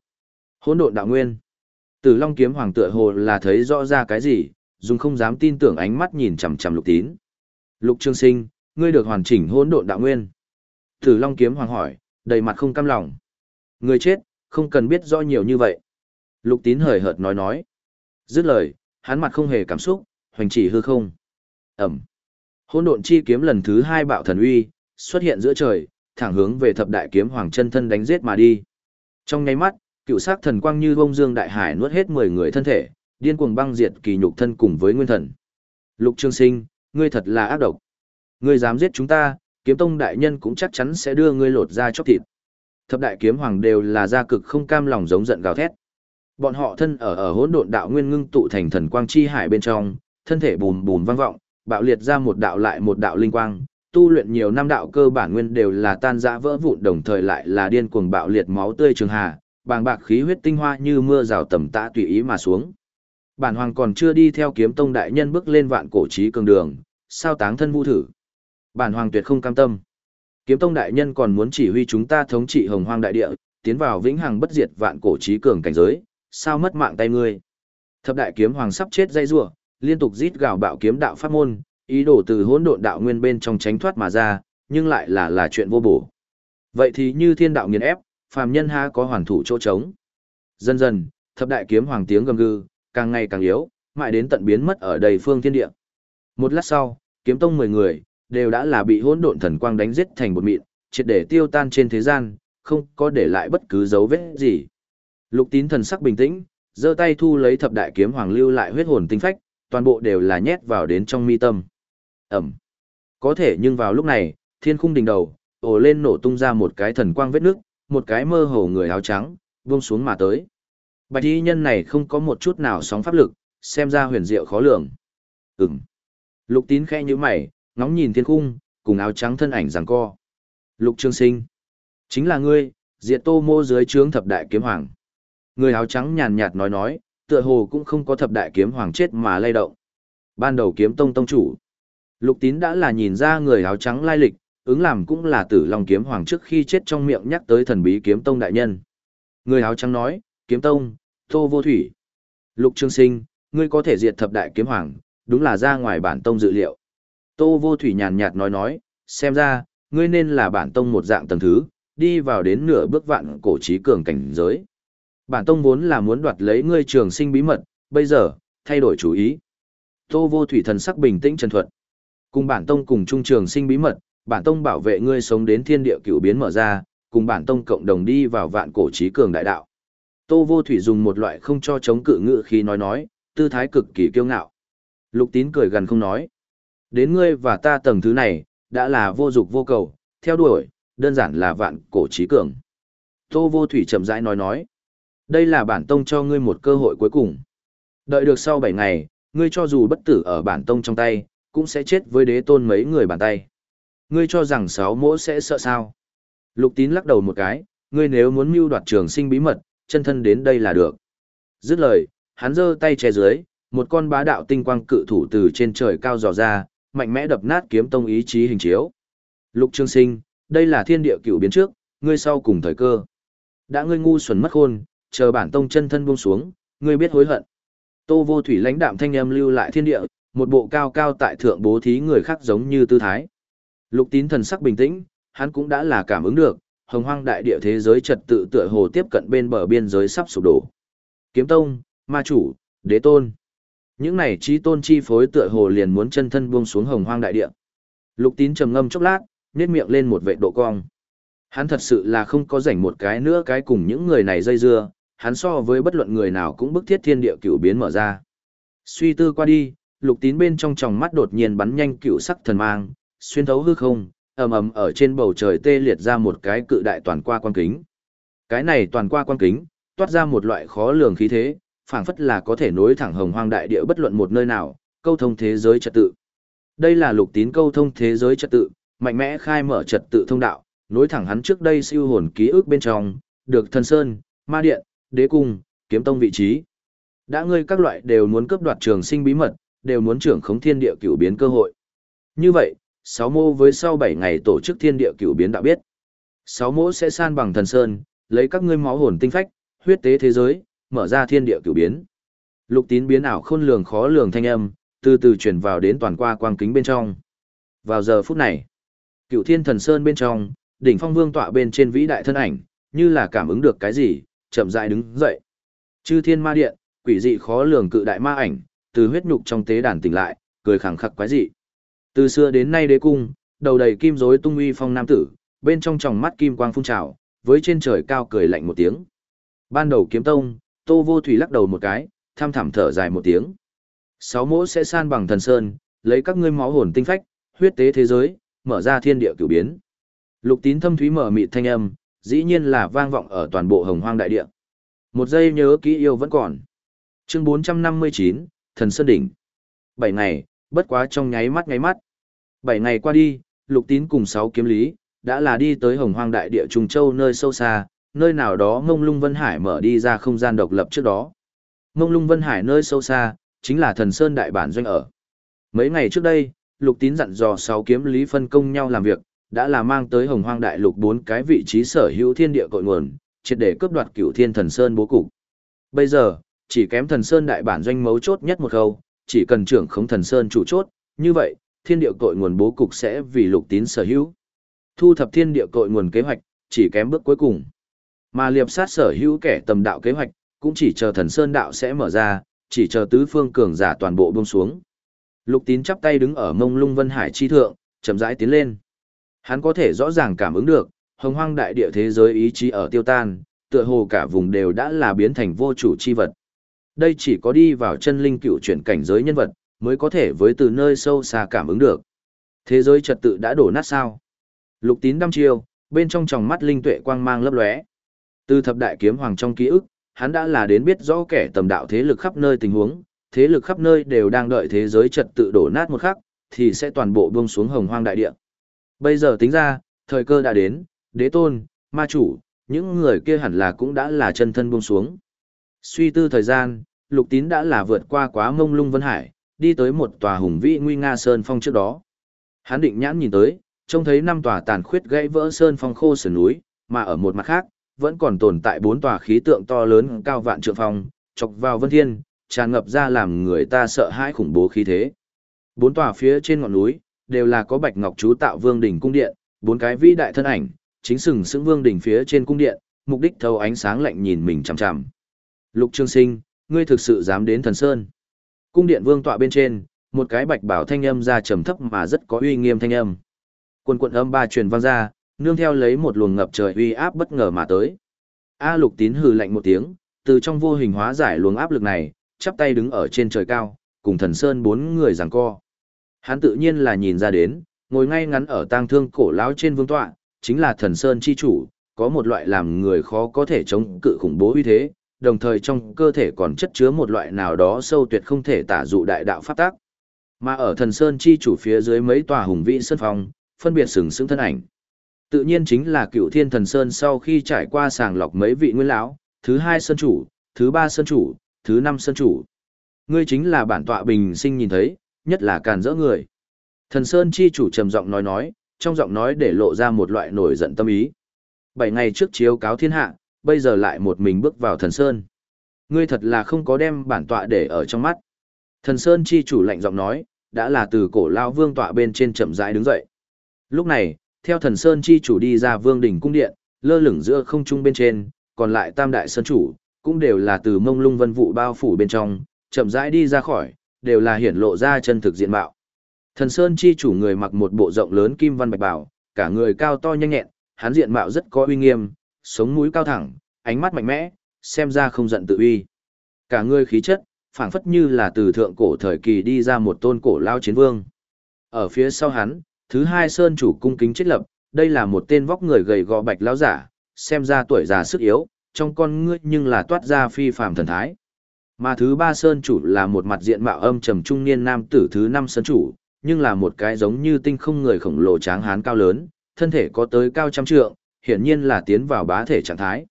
hỗn độn đạo nguyên. Tử Long kiếm hoàng tựa hồ là thấy rõ ra cái gì, dùng không dám tin tưởng ánh mắt nhìn chằm chằm Lục Tín. Lục Trương Sinh, ngươi được hoàn chỉnh hỗn độn đạo nguyên. Tử Long kiếm hoàng hỏi, đầy mặt không cam lòng. Người chết, không cần biết rõ nhiều như vậy. Lục Tín hời hợt nói nói. Dứt lời, hắn mặt không hề cảm xúc, hoành chỉ hư không. Ẩm. Hỗn độn chi kiếm lần thứ hai bạo thần uy, xuất hiện giữa trời, thẳng hướng về thập đại kiếm hoàng chân thân đánh giết mà đi. Trong nháy mắt, cựu sắc thần quang như bông dương đại hải nuốt hết 10 người thân thể, điên cuồng băng diệt kỳ nhục thân cùng với nguyên thần. Lục Trương Sinh, ngươi thật là ác độc. Ngươi dám giết chúng ta, kiếm tông đại nhân cũng chắc chắn sẽ đưa ngươi lột ra chóc thịt. Thập đại kiếm hoàng đều là gia cực không cam lòng giống giận gào thét. Bọn họ thân ở ở hỗn độn đạo nguyên ngưng tụ thành thần quang chi hải bên trong, thân thể bùn bùn vang vọng, bạo liệt ra một đạo lại một đạo linh quang, tu luyện nhiều năm đạo cơ bản nguyên đều là tan rã vỡ vụn đồng thời lại là điên cuồng bạo liệt máu tươi trường hà, bàng bạc khí huyết tinh hoa như mưa rào tầm tã tùy ý mà xuống. Bản hoàng còn chưa đi theo kiếm tông đại nhân bước lên vạn cổ chí cường đường, sao táng thân vũ thử. Bản hoàng tuyệt không cam tâm. Kiếm tông đại nhân còn muốn chỉ huy chúng ta thống trị hồng hoang đại địa, tiến vào vĩnh hằng bất diệt vạn cổ trí cường cảnh giới, sao mất mạng tay ngươi. Thập đại kiếm hoàng sắp chết dây rủa, liên tục rít gào bạo kiếm đạo pháp môn, ý đồ từ hỗn độn đạo nguyên bên trong tránh thoát mà ra, nhưng lại là là chuyện vô bổ. Vậy thì như thiên đạo nghiền ép, phàm nhân ha có hoàn thủ chỗ trống. Dần dần, thập đại kiếm hoàng tiếng gầm gừ, càng ngày càng yếu, mãi đến tận biến mất ở đầy phương thiên địa. Một lát sau, kiếm tông 10 người, đều đã là bị hỗn độn thần quang đánh giết thành một mịn, triệt để tiêu tan trên thế gian, không có để lại bất cứ dấu vết gì. Lục tín thần sắc bình tĩnh, giơ tay thu lấy thập đại kiếm hoàng lưu lại huyết hồn tinh phách, toàn bộ đều là nhét vào đến trong mi tâm. Ẩm. Có thể nhưng vào lúc này, thiên khung đỉnh đầu, ồ lên nổ tung ra một cái thần quang vết nước, một cái mơ hồ người áo trắng, buông xuống mà tới. Bạch y nhân này không có một chút nào sóng pháp lực, xem ra huyền diệu khó lường. Ừm. Lục tín khẽ như mày, ngóng nhìn thiên khung, cùng áo trắng thân ảnh giằng co. Lục trương sinh. Chính là ngươi, diệt tô mô dưới trướng thập đại kiếm hoàng. Người áo trắng nhàn nhạt nói nói, tựa hồ cũng không có thập đại kiếm hoàng chết mà lay động. Ban đầu kiếm tông tông chủ. Lục tín đã là nhìn ra người áo trắng lai lịch, ứng làm cũng là tử long kiếm hoàng trước khi chết trong miệng nhắc tới thần bí kiếm tông đại nhân. Người áo trắng nói, kiếm tông, tô vô thủy. Lục trương sinh, ngươi có thể diệt thập đại kiếm hoàng, đúng là ra ngoài bản tông dự liệu. Tô vô thủy nhàn nhạt nói nói, xem ra, ngươi nên là bản tông một dạng tầng thứ, đi vào đến nửa bước vạn cổ trí cường cảnh giới. Bản tông vốn là muốn đoạt lấy ngươi trường sinh bí mật, bây giờ, thay đổi chủ ý. Tô vô thủy thần sắc bình tĩnh trần thuật. Cùng bản tông cùng trung trường sinh bí mật, bản tông bảo vệ ngươi sống đến thiên địa cửu biến mở ra, cùng bản tông cộng đồng đi vào vạn cổ trí cường đại đạo. Tô vô thủy dùng một loại không cho chống cự ngữ khi nói nói, tư thái cực kỳ kiêu ngạo. Lục tín cười gần không nói. Đến ngươi và ta tầng thứ này, đã là vô dục vô cầu, theo đuổi, đơn giản là vạn cổ trí cường. Tô vô thủy chậm rãi nói nói. Đây là bản tông cho ngươi một cơ hội cuối cùng. Đợi được sau 7 ngày, ngươi cho dù bất tử ở bản tông trong tay, cũng sẽ chết với đế tôn mấy người bàn tay. Ngươi cho rằng sáu mỗ sẽ sợ sao? Lục tín lắc đầu một cái, ngươi nếu muốn mưu đoạt trường sinh bí mật, chân thân đến đây là được. Dứt lời, hắn giơ tay che dưới, một con bá đạo tinh quang cự thủ từ trên trời cao dò ra, mạnh mẽ đập nát kiếm tông ý chí hình chiếu. Lục Trường Sinh, đây là thiên địa cựu biến trước, ngươi sau cùng thời cơ. Đã ngươi ngu xuẩn mất khôn, chờ bản tông chân thân buông xuống, ngươi biết hối hận. Tô Vô Thủy lãnh đạm thanh âm lưu lại thiên địa, một bộ cao cao tại thượng bố thí người khác giống như tư thái. Lục Tín thần sắc bình tĩnh, hắn cũng đã là cảm ứng được, hồng hoang đại địa thế giới trật tự tựa hồ tiếp cận bên bờ biên giới sắp sụp đổ. Kiếm tông, ma chủ, đế tôn. Những này trí tôn chi phối tựa hồ liền muốn chân thân buông xuống hồng hoang đại địa. Lục tín trầm ngâm chốc lát, nhét miệng lên một vệ độ cong. Hắn thật sự là không có rảnh một cái nữa cái cùng những người này dây dưa, hắn so với bất luận người nào cũng bức thiết thiên địa cửu biến mở ra. Suy tư qua đi, lục tín bên trong tròng mắt đột nhiên bắn nhanh cửu sắc thần mang, xuyên thấu hư không, ầm ầm ở trên bầu trời tê liệt ra một cái cự đại toàn qua quan kính. Cái này toàn qua quan kính, toát ra một loại khó lường khí thế, phảng phất là có thể nối thẳng hồng hoang đại địa bất luận một nơi nào, câu thông thế giới trật tự. Đây là lục tín câu thông thế giới trật tự, mạnh mẽ khai mở trật tự thông đạo, nối thẳng hắn trước đây siêu hồn ký ức bên trong, được thần sơn, ma điện, đế cung, kiếm tông vị trí. Đã ngươi các loại đều muốn cướp đoạt trường sinh bí mật, đều muốn trưởng khống thiên địa cửu biến cơ hội. Như vậy, sáu mô với sau bảy ngày tổ chức thiên địa cửu biến đã biết. Sáu mô sẽ san bằng thần sơn, lấy các ngươi máu hồn tinh phách, huyết tế thế giới, mở ra thiên địa cửu biến. Lục tín biến ảo khôn lường khó lường thanh âm, từ từ truyền vào đến toàn qua quang kính bên trong. Vào giờ phút này, cửu thiên thần sơn bên trong, đỉnh phong vương tọa bên trên vĩ đại thân ảnh, như là cảm ứng được cái gì, chậm rãi đứng dậy. Chư thiên ma điện, quỷ dị khó lường cự đại ma ảnh, từ huyết nhục trong tế đàn tỉnh lại, cười khẳng khắc quái dị. Từ xưa đến nay đế cung, đầu đầy kim rối tung uy phong nam tử, bên trong tròng mắt kim quang phun trào, với trên trời cao cười lạnh một tiếng. Ban đầu kiếm tông, Tô Vô Thủy lắc đầu một cái, tham thảm thở dài một tiếng. Sáu mỗ sẽ san bằng thần sơn, lấy các ngươi máu hồn tinh phách, huyết tế thế giới, mở ra thiên địa cửu biến. Lục tín thâm thúy mở mịt thanh âm, dĩ nhiên là vang vọng ở toàn bộ hồng hoang đại địa. Một giây nhớ kỹ yêu vẫn còn. Chương 459, Thần Sơn Đỉnh. Bảy ngày, bất quá trong nháy mắt nháy mắt. Bảy ngày qua đi, lục tín cùng sáu kiếm lý, đã là đi tới hồng hoang đại địa Trung Châu nơi sâu xa, nơi nào đó ngông lung Vân Hải mở đi ra không gian độc lập trước đó. Ngông lung Vân Hải nơi sâu xa, chính là thần Sơn Đại Bản Doanh ở. Mấy ngày trước đây, lục tín dặn dò sáu kiếm lý phân công nhau làm việc, đã là mang tới hồng hoang đại lục bốn cái vị trí sở hữu thiên địa cội nguồn, triệt để cướp đoạt cửu thiên thần Sơn bố cục. Bây giờ, chỉ kém thần Sơn Đại Bản Doanh mấu chốt nhất một khâu, chỉ cần trưởng khống thần Sơn chủ chốt, như vậy, thiên địa cội nguồn bố cục sẽ vì lục tín sở hữu. Thu thập thiên địa cội nguồn kế hoạch, chỉ kém bước cuối cùng. Mà liệp sát sở hữu kẻ tầm đạo kế hoạch, cũng chỉ chờ thần sơn đạo sẽ mở ra, chỉ chờ tứ phương cường giả toàn bộ buông xuống. Lục tín chắp tay đứng ở mông lung vân hải chi thượng, chậm rãi tiến lên. Hắn có thể rõ ràng cảm ứng được, hồng hoang đại địa thế giới ý chí ở tiêu tan, tựa hồ cả vùng đều đã là biến thành vô chủ chi vật. Đây chỉ có đi vào chân linh cựu chuyển cảnh giới nhân vật, mới có thể với từ nơi sâu xa cảm ứng được. Thế giới trật tự đã đổ nát sao? Lục tín đăm chiêu, bên trong tròng mắt linh tuệ quang mang lấp lóe. Từ thập đại kiếm hoàng trong ký ức, hắn đã là đến biết rõ kẻ tầm đạo thế lực khắp nơi tình huống, thế lực khắp nơi đều đang đợi thế giới trật tự đổ nát một khắc, thì sẽ toàn bộ buông xuống hồng hoang đại địa. Bây giờ tính ra, thời cơ đã đến, đế tôn, ma chủ, những người kia hẳn là cũng đã là chân thân buông xuống. Suy tư thời gian, lục tín đã là vượt qua quá mông lung vân hải, đi tới một tòa hùng vĩ nguy nga sơn phong trước đó. Hắn định nhãn nhìn tới, trông thấy năm tòa tàn khuyết gãy vỡ sơn phong khô sườn núi, mà ở một mặt khác, vẫn còn tồn tại bốn tòa khí tượng to lớn cao vạn trượng phong, chọc vào vân thiên, tràn ngập ra làm người ta sợ hãi khủng bố khí thế. Bốn tòa phía trên ngọn núi, đều là có bạch ngọc chú tạo vương đỉnh cung điện, bốn cái vĩ đại thân ảnh, chính sừng sững vương đỉnh phía trên cung điện, mục đích thâu ánh sáng lạnh nhìn mình chằm chằm. Lục Trương Sinh, ngươi thực sự dám đến thần sơn? Cung điện vương tọa bên trên, một cái bạch bảo thanh âm ra trầm thấp mà rất có uy nghiêm thanh âm. Quân quận âm ba truyền vang ra, nương theo lấy một luồng ngập trời uy áp bất ngờ mà tới. A Lục Tín hừ lạnh một tiếng, từ trong vô hình hóa giải luồng áp lực này, chắp tay đứng ở trên trời cao, cùng thần sơn bốn người giằng co. Hắn tự nhiên là nhìn ra đến, ngồi ngay ngắn ở tang thương cổ lão trên vương tọa, chính là thần sơn chi chủ, có một loại làm người khó có thể chống cự khủng bố uy thế, đồng thời trong cơ thể còn chất chứa một loại nào đó sâu tuyệt không thể tả dụ đại đạo pháp tác. Mà ở thần sơn chi chủ phía dưới mấy tòa hùng vĩ sơn phong, phân biệt sừng sững thân ảnh. Tự nhiên chính là cựu thiên thần sơn sau khi trải qua sàng lọc mấy vị nguyên lão, thứ hai sơn chủ, thứ ba sơn chủ, thứ năm sơn chủ. Ngươi chính là bản tọa bình sinh nhìn thấy, nhất là càn rỡ người. Thần sơn chi chủ trầm giọng nói nói, trong giọng nói để lộ ra một loại nổi giận tâm ý. Bảy ngày trước chiếu cáo thiên hạ, bây giờ lại một mình bước vào thần sơn. Ngươi thật là không có đem bản tọa để ở trong mắt. Thần sơn chi chủ lạnh giọng nói, đã là từ cổ lao vương tọa bên trên chậm rãi đứng dậy. Lúc này, theo thần sơn chi chủ đi ra vương đỉnh cung điện, lơ lửng giữa không trung bên trên, còn lại tam đại sơn chủ, cũng đều là từ mông lung vân vụ bao phủ bên trong, chậm rãi đi ra khỏi, đều là hiển lộ ra chân thực diện mạo. Thần sơn chi chủ người mặc một bộ rộng lớn kim văn bạch bảo, cả người cao to nhanh nhẹn, hắn diện mạo rất có uy nghiêm, sống mũi cao thẳng, ánh mắt mạnh mẽ, xem ra không giận tự uy. Cả người khí chất, phảng phất như là từ thượng cổ thời kỳ đi ra một tôn cổ lao chiến vương. Ở phía sau hắn, thứ hai sơn chủ cung kính chết lập, đây là một tên vóc người gầy gò bạch lão giả, xem ra tuổi già sức yếu, trong con ngươi nhưng là toát ra phi phàm thần thái. Mà thứ ba sơn chủ là một mặt diện mạo âm trầm trung niên nam tử thứ năm sơn chủ, nhưng là một cái giống như tinh không người khổng lồ tráng hán cao lớn, thân thể có tới cao trăm trượng, hiển nhiên là tiến vào bá thể trạng thái.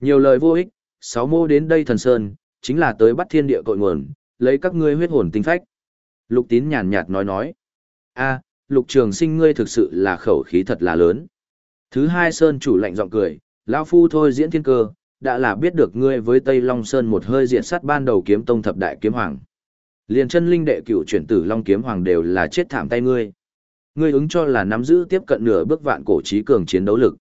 Nhiều lời vô ích, sáu mô đến đây thần sơn, chính là tới bắt thiên địa cội nguồn, lấy các ngươi huyết hồn tinh phách. Lục tín nhàn nhạt nói nói. a lục trường sinh ngươi thực sự là khẩu khí thật là lớn. Thứ hai sơn chủ lạnh giọng cười, lão phu thôi diễn thiên cơ, đã là biết được ngươi với Tây Long Sơn một hơi diện sát ban đầu kiếm tông thập đại kiếm hoàng. Liền chân linh đệ cửu chuyển tử Long kiếm hoàng đều là chết thảm tay ngươi. Ngươi ứng cho là nắm giữ tiếp cận nửa bước vạn cổ trí cường chiến đấu lực.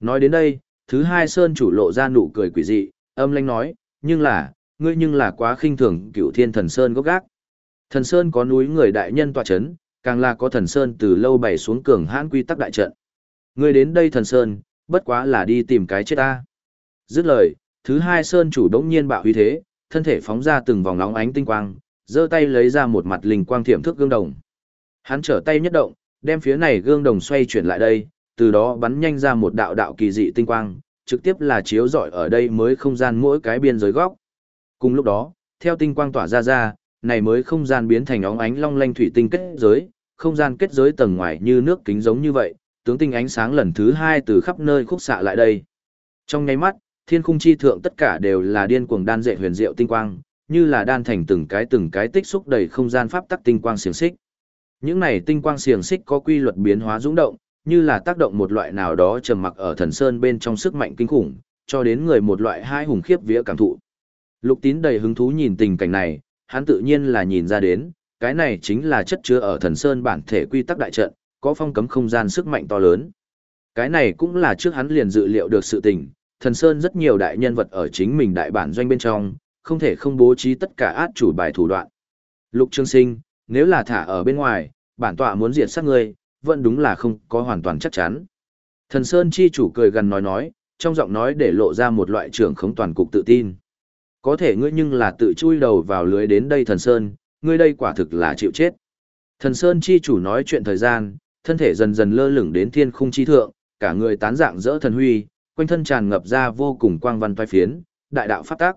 Nói đến đây, thứ hai sơn chủ lộ ra nụ cười quỷ dị, âm lãnh nói, nhưng là, ngươi nhưng là quá khinh thường cửu thiên thần sơn gốc gác. Thần sơn có núi người đại nhân tọa chấn, càng là có thần sơn từ lâu bày xuống cường hãn quy tắc đại trận. Ngươi đến đây thần sơn, bất quá là đi tìm cái chết ta. Dứt lời, thứ hai sơn chủ đống nhiên bạo huy thế, thân thể phóng ra từng vòng nóng ánh tinh quang, giơ tay lấy ra một mặt linh quang thiểm thước gương đồng. Hắn trở tay nhất động, đem phía này gương đồng xoay chuyển lại đây, từ đó bắn nhanh ra một đạo đạo kỳ dị tinh quang, trực tiếp là chiếu rọi ở đây mới không gian mỗi cái biên giới góc. Cùng lúc đó, theo tinh quang tỏa ra ra, này mới không gian biến thành óng ánh long lanh thủy tinh kết giới, không gian kết giới tầng ngoài như nước kính giống như vậy, tướng tinh ánh sáng lần thứ hai từ khắp nơi khúc xạ lại đây. Trong nháy mắt, thiên khung chi thượng tất cả đều là điên cuồng đan dệt huyền diệu tinh quang, như là đan thành từng cái từng cái tích xúc đầy không gian pháp tắc tinh quang xiềng xích. Những này tinh quang xiềng xích có quy luật biến hóa dũng động, như là tác động một loại nào đó trầm mặc ở thần sơn bên trong sức mạnh kinh khủng, cho đến người một loại hai hùng khiếp vía cảm thụ. Lục tín đầy hứng thú nhìn tình cảnh này, hắn tự nhiên là nhìn ra đến, cái này chính là chất chứa ở thần sơn bản thể quy tắc đại trận, có phong cấm không gian sức mạnh to lớn. Cái này cũng là trước hắn liền dự liệu được sự tình, thần sơn rất nhiều đại nhân vật ở chính mình đại bản doanh bên trong, không thể không bố trí tất cả át chủ bài thủ đoạn. Lục Trương Sinh, nếu là thả ở bên ngoài, bản tọa muốn diệt sát ngươi, vẫn đúng là không có hoàn toàn chắc chắn. Thần Sơn chi chủ cười gần nói nói, trong giọng nói để lộ ra một loại trưởng khống toàn cục tự tin. Có thể ngươi nhưng là tự chui đầu vào lưới đến đây thần Sơn, ngươi đây quả thực là chịu chết. Thần Sơn chi chủ nói chuyện thời gian, thân thể dần dần lơ lửng đến thiên khung chi thượng, cả người tán dạng dỡ thần huy, quanh thân tràn ngập ra vô cùng quang văn toái phiến, đại đạo phát tác.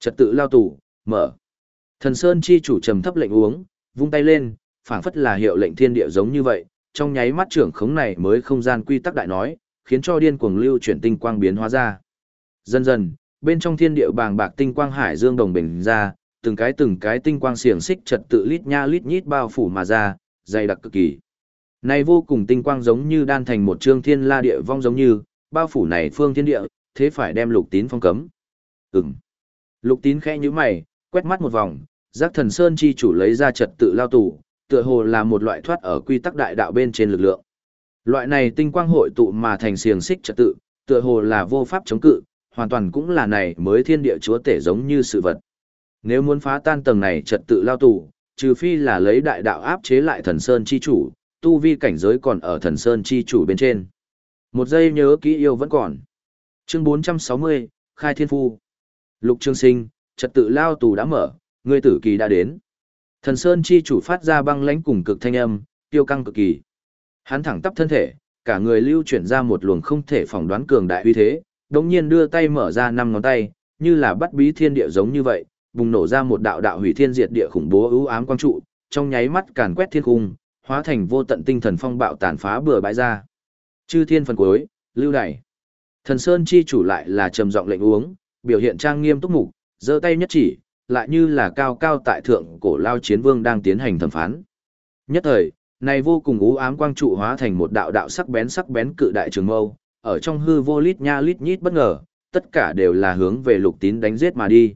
Trật tự lao tủ, mở. Thần Sơn chi chủ trầm thấp lệnh uống, vung tay lên, phảng phất là hiệu lệnh thiên địa giống như vậy, trong nháy mắt trưởng khống này mới không gian quy tắc đại nói, khiến cho điên cuồng lưu chuyển tinh quang biến hóa ra. Dần dần, bên trong thiên địa bàng bạc tinh quang hải dương đồng bình ra, từng cái từng cái tinh quang xiềng xích trật tự lít nha lít nhít bao phủ mà ra, dày đặc cực kỳ. Này vô cùng tinh quang giống như đan thành một trương thiên la địa vong giống như, bao phủ này phương thiên địa, thế phải đem lục tín phong cấm. Ừm. Lục tín khẽ như mày, quét mắt một vòng, giác thần sơn chi chủ lấy ra trật tự lao tù, tựa hồ là một loại thoát ở quy tắc đại đạo bên trên lực lượng. Loại này tinh quang hội tụ mà thành xiềng xích trật tự, tựa hồ là vô pháp chống cự, hoàn toàn cũng là này mới thiên địa chúa tể giống như sự vật. Nếu muốn phá tan tầng này trật tự lao tù, trừ phi là lấy đại đạo áp chế lại thần sơn chi chủ, tu vi cảnh giới còn ở thần sơn chi chủ bên trên. Một giây nhớ kỹ yêu vẫn còn. Chương 460, Khai Thiên Phu. Lục Trương Sinh, trật tự lao tù đã mở, ngươi tử kỳ đã đến. Thần Sơn chi chủ phát ra băng lãnh cùng cực thanh âm, tiêu căng cực kỳ. Hắn thẳng tắp thân thể, cả người lưu chuyển ra một luồng không thể phỏng đoán cường đại uy thế, đống nhiên đưa tay mở ra năm ngón tay, như là bắt bí thiên địa giống như vậy, bùng nổ ra một đạo đạo hủy thiên diệt địa khủng bố ưu ám quang trụ, trong nháy mắt càn quét thiên cung, hóa thành vô tận tinh thần phong bạo tàn phá bừa bãi ra. Chư thiên phần cuối, lưu đẩy. Thần Sơn chi chủ lại là trầm giọng lệnh uống, biểu hiện trang nghiêm túc mục, giơ tay nhất chỉ, lại như là cao cao tại thượng cổ lao chiến vương đang tiến hành thẩm phán. Nhất thời, này vô cùng u ám quang trụ hóa thành một đạo đạo sắc bén sắc bén cự đại trường mâu, ở trong hư vô lít nha lít nhít bất ngờ, tất cả đều là hướng về lục tín đánh giết mà đi.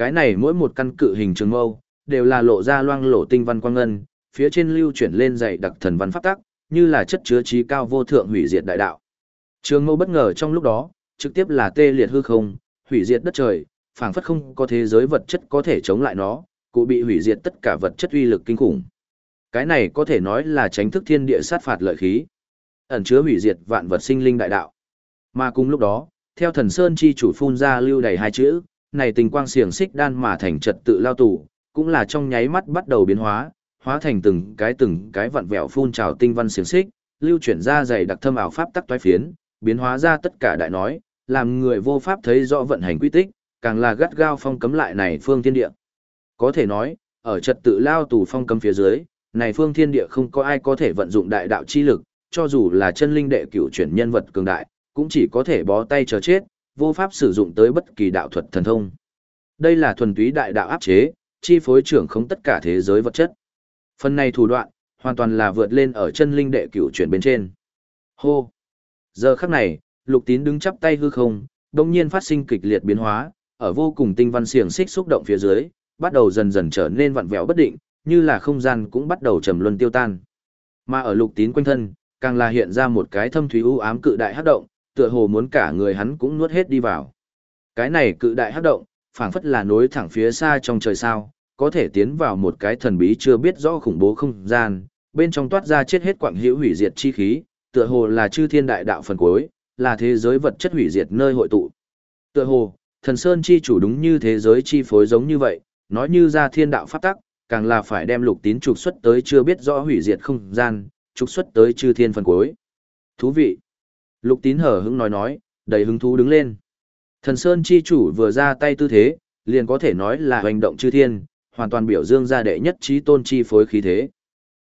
Cái này mỗi một căn cự hình trường mâu, đều là lộ ra loang lộ tinh văn quang ngân, phía trên lưu chuyển lên dày đặc thần văn pháp tắc, như là chất chứa trí cao vô thượng hủy diệt đại đạo. Trường mâu bất ngờ trong lúc đó, trực tiếp là tê liệt hư không, hủy diệt đất trời, phảng phất không có thế giới vật chất có thể chống lại nó, cụ bị hủy diệt tất cả vật chất uy lực kinh khủng. Cái này có thể nói là tránh thức thiên địa sát phạt lợi khí, ẩn chứa hủy diệt vạn vật sinh linh đại đạo. Mà cùng lúc đó, theo thần sơn chi chủ phun ra lưu đầy hai chữ, này tình quang xiềng xích đan mà thành trật tự lao tù, cũng là trong nháy mắt bắt đầu biến hóa, hóa thành từng cái từng cái vặn vẹo phun trào tinh văn xiềng xích, lưu chuyển ra dày đặc thâm ảo pháp tắc toái phiến, biến hóa ra tất cả đại nói, làm người vô pháp thấy rõ vận hành quy tích, càng là gắt gao phong cấm lại này phương thiên địa. Có thể nói, ở trật tự lao tù phong cấm phía dưới, này phương thiên địa không có ai có thể vận dụng đại đạo chi lực, cho dù là chân linh đệ cửu chuyển nhân vật cường đại, cũng chỉ có thể bó tay chờ chết, vô pháp sử dụng tới bất kỳ đạo thuật thần thông. Đây là thuần túy đại đạo áp chế, chi phối trưởng không tất cả thế giới vật chất. Phần này thủ đoạn, hoàn toàn là vượt lên ở chân linh đệ cửu chuyển bên trên. Hô! Giờ khắc này, lục tín đứng chắp tay hư không, đồng nhiên phát sinh kịch liệt biến hóa, ở vô cùng tinh văn xiềng xích xúc động phía dưới, bắt đầu dần dần trở nên vặn vẹo bất định, như là không gian cũng bắt đầu trầm luân tiêu tan. Mà ở lục tín quanh thân, càng là hiện ra một cái thâm thúy u ám cự đại hắc động, tựa hồ muốn cả người hắn cũng nuốt hết đi vào. Cái này cự đại hấp động, phảng phất là nối thẳng phía xa trong trời sao, có thể tiến vào một cái thần bí chưa biết rõ khủng bố không gian, bên trong toát ra chết hết quặng hữu hủy diệt chi khí, tựa hồ là chư thiên đại đạo phần cuối, là thế giới vật chất hủy diệt nơi hội tụ. Tựa hồ, thần sơn chi chủ đúng như thế giới chi phối giống như vậy, nói như ra thiên đạo pháp tắc, càng là phải đem lục tín trục xuất tới chưa biết rõ hủy diệt không gian, trục xuất tới chư thiên phần cuối. Thú vị. Lục tín hở hứng nói nói, đầy hứng thú đứng lên. Thần Sơn chi chủ vừa ra tay tư thế, liền có thể nói là hành động chư thiên, hoàn toàn biểu dương ra đệ nhất trí tôn chi phối khí thế.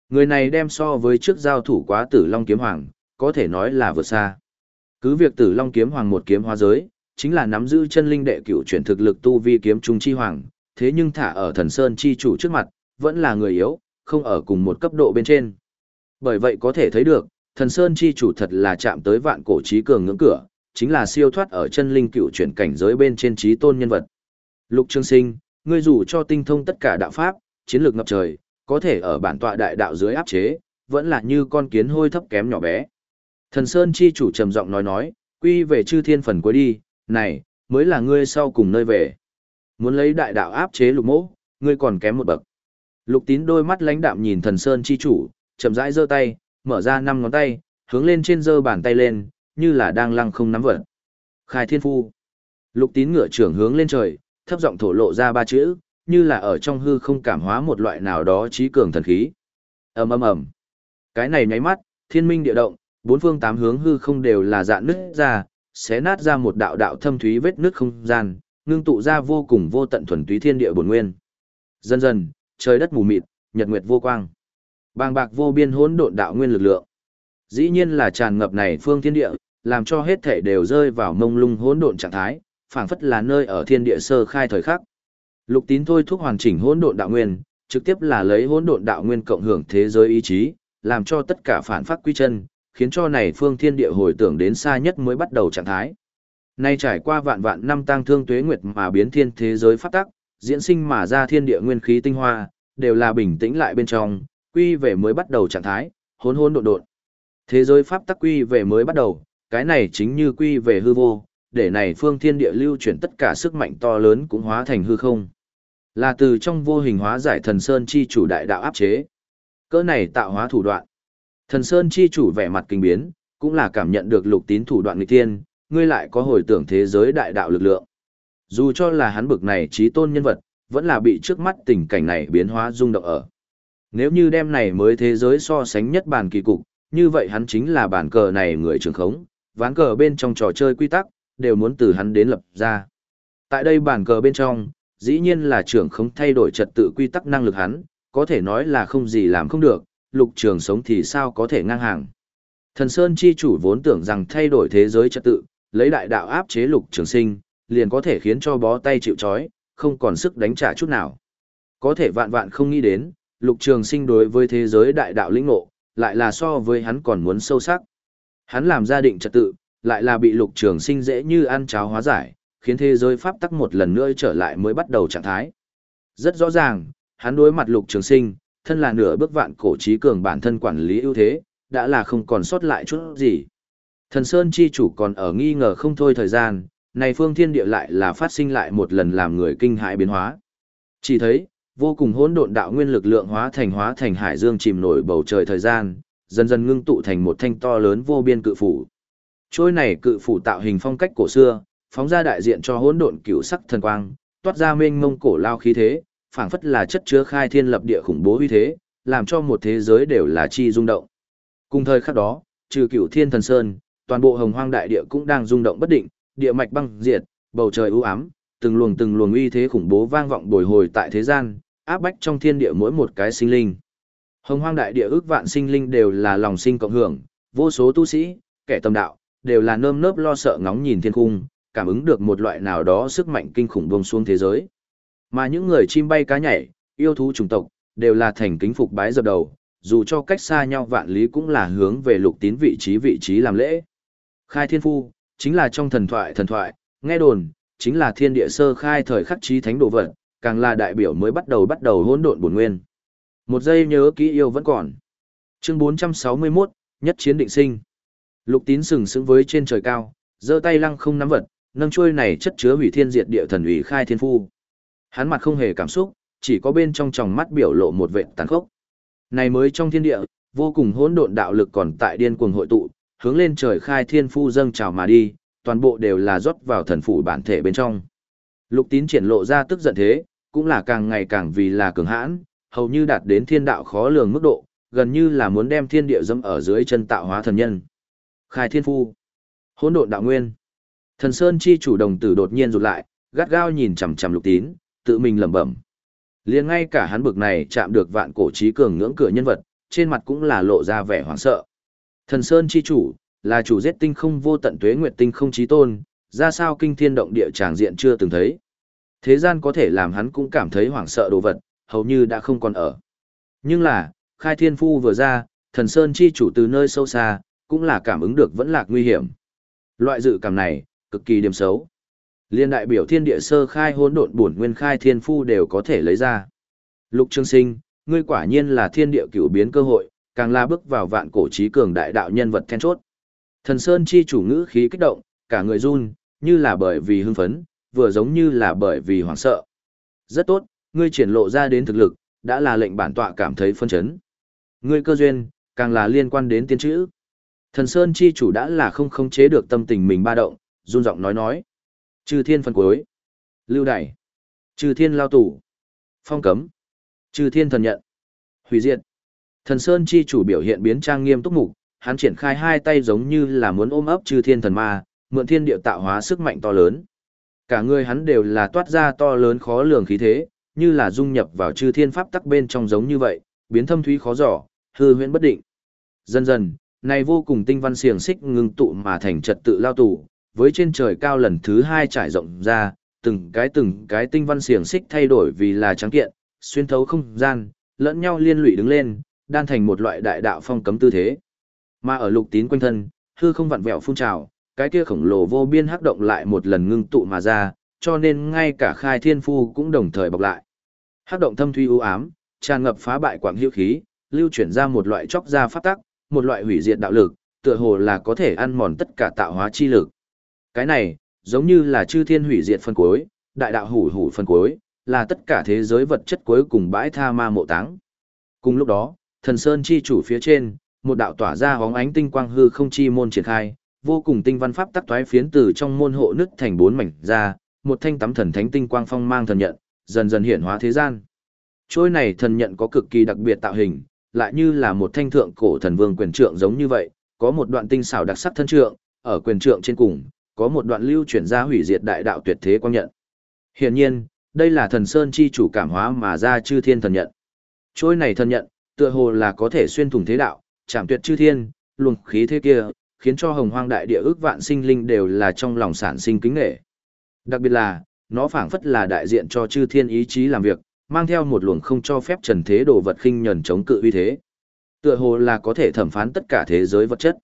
Người này đem so với trước giao thủ quá tử Long Kiếm Hoàng, có thể nói là vượt xa. Cứ việc tử Long Kiếm Hoàng một kiếm hóa giới, chính là nắm giữ chân linh đệ cửu chuyển thực lực tu vi kiếm trung chi hoàng, thế nhưng thả ở thần Sơn chi chủ trước mặt, vẫn là người yếu, không ở cùng một cấp độ bên trên. Bởi vậy có thể thấy được, thần Sơn chi chủ thật là chạm tới vạn cổ trí cường ngưỡng cửa, chính là siêu thoát ở chân linh cựu chuyển cảnh giới bên trên trí tôn nhân vật. Lục Trương Sinh, ngươi dù cho tinh thông tất cả đạo pháp, chiến lược ngập trời, có thể ở bản tọa đại đạo dưới áp chế, vẫn là như con kiến hôi thấp kém nhỏ bé. Thần Sơn chi chủ trầm giọng nói nói, quy về chư thiên phần cuối đi, này, mới là ngươi sau cùng nơi về. Muốn lấy đại đạo áp chế lục mỗ, ngươi còn kém một bậc. Lục tín đôi mắt lãnh đạm nhìn thần Sơn chi chủ, chậm rãi giơ tay, mở ra năm ngón tay, hướng lên trên giơ bàn tay lên, như là đang lăng không nắm vật. Khai thiên phu. Lục tín ngựa trưởng hướng lên trời, thấp giọng thổ lộ ra ba chữ, như là ở trong hư không cảm hóa một loại nào đó trí cường thần khí. ầm ầm ầm. Cái này nháy mắt, thiên minh địa động, bốn phương tám hướng hư không đều là dạn nứt ra, xé nát ra một đạo đạo thâm thúy vết nứt không gian, ngưng tụ ra vô cùng vô tận thuần túy thiên địa bổn nguyên. Dần dần, trời đất mù mịt, nhật nguyệt vô quang. Bàng bạc vô biên hỗn độn đạo nguyên lực lượng. Dĩ nhiên là tràn ngập này phương thiên địa, làm cho hết thể đều rơi vào mông lung hỗn độn trạng thái, phảng phất là nơi ở thiên địa sơ khai thời khắc. Lục Tín thôi thúc hoàn chỉnh hỗn độn đạo nguyên, trực tiếp là lấy hỗn độn đạo nguyên cộng hưởng thế giới ý chí, làm cho tất cả phản phát quy chân, khiến cho này phương thiên địa hồi tưởng đến xa nhất mới bắt đầu trạng thái. Nay trải qua vạn vạn năm tăng thương tuế nguyệt mà biến thiên thế giới phát tắc, diễn sinh mà ra thiên địa nguyên khí tinh hoa, đều là bình tĩnh lại bên trong, quy về mới bắt đầu trạng thái, hỗn hỗn độn độn. Thế giới pháp tắc quy về mới bắt đầu, cái này chính như quy về hư vô, để này phương thiên địa lưu chuyển tất cả sức mạnh to lớn cũng hóa thành hư không. Là từ trong vô hình hóa giải thần sơn chi chủ đại đạo áp chế. Cỡ này tạo hóa thủ đoạn. Thần sơn chi chủ vẻ mặt kinh biến, cũng là cảm nhận được lục tín thủ đoạn nghịch tiên, ngươi lại có hồi tưởng thế giới đại đạo lực lượng. Dù cho là hắn bực này trí tôn nhân vật, vẫn là bị trước mắt tình cảnh này biến hóa rung động ở. Nếu như đem này mới thế giới so sánh nhất bản kỳ cục, như vậy hắn chính là bản cờ này người trưởng khống, ván cờ bên trong trò chơi quy tắc, đều muốn từ hắn đến lập ra. Tại đây bản cờ bên trong, dĩ nhiên là trưởng không thay đổi trật tự quy tắc năng lực hắn, có thể nói là không gì làm không được, lục trường sống thì sao có thể ngang hàng. Thần Sơn chi chủ vốn tưởng rằng thay đổi thế giới trật tự, lấy đại đạo áp chế lục trường sinh, liền có thể khiến cho bó tay chịu chói, không còn sức đánh trả chút nào. Có thể vạn vạn không nghĩ đến, lục trường sinh đối với thế giới đại đạo lĩnh ngộ, lại là so với hắn còn muốn sâu sắc. Hắn làm gia định trật tự, lại là bị lục trường sinh dễ như ăn cháo hóa giải, khiến thế giới pháp tắc một lần nữa trở lại mới bắt đầu trạng thái. Rất rõ ràng, hắn đối mặt lục trường sinh, thân là nửa bước vạn cổ trí cường bản thân quản lý ưu thế, đã là không còn sót lại chút gì. Thần Sơn chi chủ còn ở nghi ngờ không thôi thời gian, này phương thiên địa lại là phát sinh lại một lần làm người kinh hãi biến hóa. Chỉ thấy, vô cùng hỗn độn đạo nguyên lực lượng hóa thành hóa thành hải dương chìm nổi bầu trời thời gian, dần dần ngưng tụ thành một thanh to lớn vô biên cự phủ. Trôi này cự phủ tạo hình phong cách cổ xưa, phóng ra đại diện cho hỗn độn cửu sắc thần quang, toát ra mênh mông cổ lao khí thế, phảng phất là chất chứa khai thiên lập địa khủng bố uy thế, làm cho một thế giới đều là chi rung động. Cùng thời khắc đó, trừ cửu thiên thần sơn, toàn bộ hồng hoang đại địa cũng đang rung động bất định, địa mạch băng diệt, bầu trời u ám, từng luồng từng luồng uy thế khủng bố vang vọng bồi hồi tại thế gian, áp bách trong thiên địa mỗi một cái sinh linh. Hồng hoang đại địa ước vạn sinh linh đều là lòng sinh cộng hưởng, vô số tu sĩ, kẻ tâm đạo, đều là nơm nớp lo sợ ngóng nhìn thiên cung, cảm ứng được một loại nào đó sức mạnh kinh khủng bông xuống thế giới. Mà những người chim bay cá nhảy, yêu thú chủng tộc, đều là thành kính phục bái dập đầu, dù cho cách xa nhau vạn lý cũng là hướng về lục tín vị trí vị trí làm lễ. Khai thiên phu, chính là trong thần thoại thần thoại, nghe đồn, chính là thiên địa sơ khai thời khắc trí thánh đồ vật, càng là đại biểu mới bắt đầu bắt đầu hỗn độn bổn nguyên. Một giây nhớ kỹ yêu vẫn còn. Chương 461, nhất chiến định sinh. Lục tín sừng sững với trên trời cao, giơ tay lăng không nắm vật, nâng chuôi này chất chứa hủy thiên diệt địa thần ủy khai thiên phu. Hắn mặt không hề cảm xúc, chỉ có bên trong tròng mắt biểu lộ một vẻ tàn khốc. Này mới trong thiên địa, vô cùng hỗn độn đạo lực còn tại điên cuồng hội tụ, hướng lên trời khai thiên phu dâng trào mà đi, toàn bộ đều là rót vào thần phủ bản thể bên trong. Lục tín triển lộ ra tức giận thế, cũng là càng ngày càng vì là cường hãn, hầu như đạt đến thiên đạo khó lường mức độ, gần như là muốn đem thiên địa dẫm ở dưới chân tạo hóa thần nhân. Khai thiên phu, hỗn độn đạo nguyên. Thần Sơn chi chủ đồng tử đột nhiên rụt lại, gắt gao nhìn chằm chằm Lục Tín, tự mình lẩm bẩm. Liền ngay cả hắn bực này chạm được vạn cổ trí cường ngưỡng cửa nhân vật, trên mặt cũng là lộ ra vẻ hoảng sợ. Thần Sơn chi chủ, là chủ giết tinh không vô tận tuế nguyệt tinh không trí tôn, ra sao kinh thiên động địa tràng diện chưa từng thấy. Thế gian có thể làm hắn cũng cảm thấy hoảng sợ đồ vật, hầu như đã không còn ở. Nhưng là, khai thiên phu vừa ra, thần Sơn chi chủ từ nơi sâu xa, cũng là cảm ứng được vẫn lạc nguy hiểm. Loại dự cảm này, cực kỳ điểm xấu. Liên đại biểu thiên địa sơ khai hỗn độn bổn nguyên khai thiên phu đều có thể lấy ra. Lục Trương Sinh, ngươi quả nhiên là thiên địa cửu biến cơ hội, càng là bước vào vạn cổ trí cường đại đạo nhân vật then chốt. Thần Sơn chi chủ ngữ khí kích động, cả người run, như là bởi vì hưng phấn, vừa giống như là bởi vì hoảng sợ. Rất tốt, ngươi triển lộ ra đến thực lực, đã là lệnh bản tọa cảm thấy phân chấn. Ngươi cơ duyên, càng là liên quan đến tiên chữ. Thần Sơn chi chủ đã là không khống chế được tâm tình mình ba động, run giọng nói nói. Trừ thiên phân cuối. Lưu đẩy. Trừ thiên lao tủ. Phong cấm. Trừ thiên thần nhận. Hủy diệt. Thần Sơn chi chủ biểu hiện biến trang nghiêm túc mục, hắn triển khai hai tay giống như là muốn ôm ấp trừ thiên thần ma, mượn thiên địa tạo hóa sức mạnh to lớn. Cả người hắn đều là toát ra to lớn khó lường khí thế, như là dung nhập vào chư thiên pháp tắc bên trong giống như vậy, biến thâm thúy khó dò, hư huyễn bất định. Dần dần, này vô cùng tinh văn xiềng xích ngưng tụ mà thành trật tự lao tù, với trên trời cao lần thứ hai trải rộng ra, từng cái từng cái tinh văn xiềng xích thay đổi vì là trắng kiện, xuyên thấu không gian, lẫn nhau liên lụy đứng lên, đan thành một loại đại đạo phong cấm tư thế. Mà ở lục tín quanh thân, hư không vặn vẹo phun trào, cái kia khổng lồ vô biên hắc động lại một lần ngưng tụ mà ra, cho nên ngay cả khai thiên phu cũng đồng thời bọc lại. Hắc động thâm thuy u ám, tràn ngập phá bại quảng hữu khí, lưu chuyển ra một loại chóc ra pháp tắc, một loại hủy diệt đạo lực, tựa hồ là có thể ăn mòn tất cả tạo hóa chi lực. Cái này, giống như là chư thiên hủy diệt phân cuối, đại đạo hủ hủ phân cuối, là tất cả thế giới vật chất cuối cùng bãi tha ma mộ táng. Cùng lúc đó, thần sơn chi chủ phía trên, một đạo tỏa ra hóng ánh tinh quang hư không chi môn triển khai, vô cùng tinh văn pháp tắc toái phiến từ trong môn hộ nứt thành bốn mảnh ra, một thanh tắm thần thánh tinh quang phong mang thần nhận, dần dần hiển hóa thế gian. Trôi này thần nhận có cực kỳ đặc biệt tạo hình, lại như là một thanh thượng cổ thần vương quyền trượng giống như vậy, có một đoạn tinh xảo đặc sắc thân trượng, ở quyền trượng trên cùng, có một đoạn lưu chuyển ra hủy diệt đại đạo tuyệt thế quang nhận. Hiển nhiên, đây là thần sơn chi chủ cảm hóa mà ra chư thiên thần nhận. Trôi này thần nhận, tựa hồ là có thể xuyên thủng thế đạo, chạm tuyệt chư thiên, luồng khí thế kia, khiến cho hồng hoang đại địa ước vạn sinh linh đều là trong lòng sản sinh kính nghệ. Đặc biệt là, nó phảng phất là đại diện cho chư thiên ý chí làm việc, mang theo một luồng không cho phép trần thế đồ vật khinh nhẫn chống cự uy thế. Tựa hồ là có thể thẩm phán tất cả thế giới vật chất.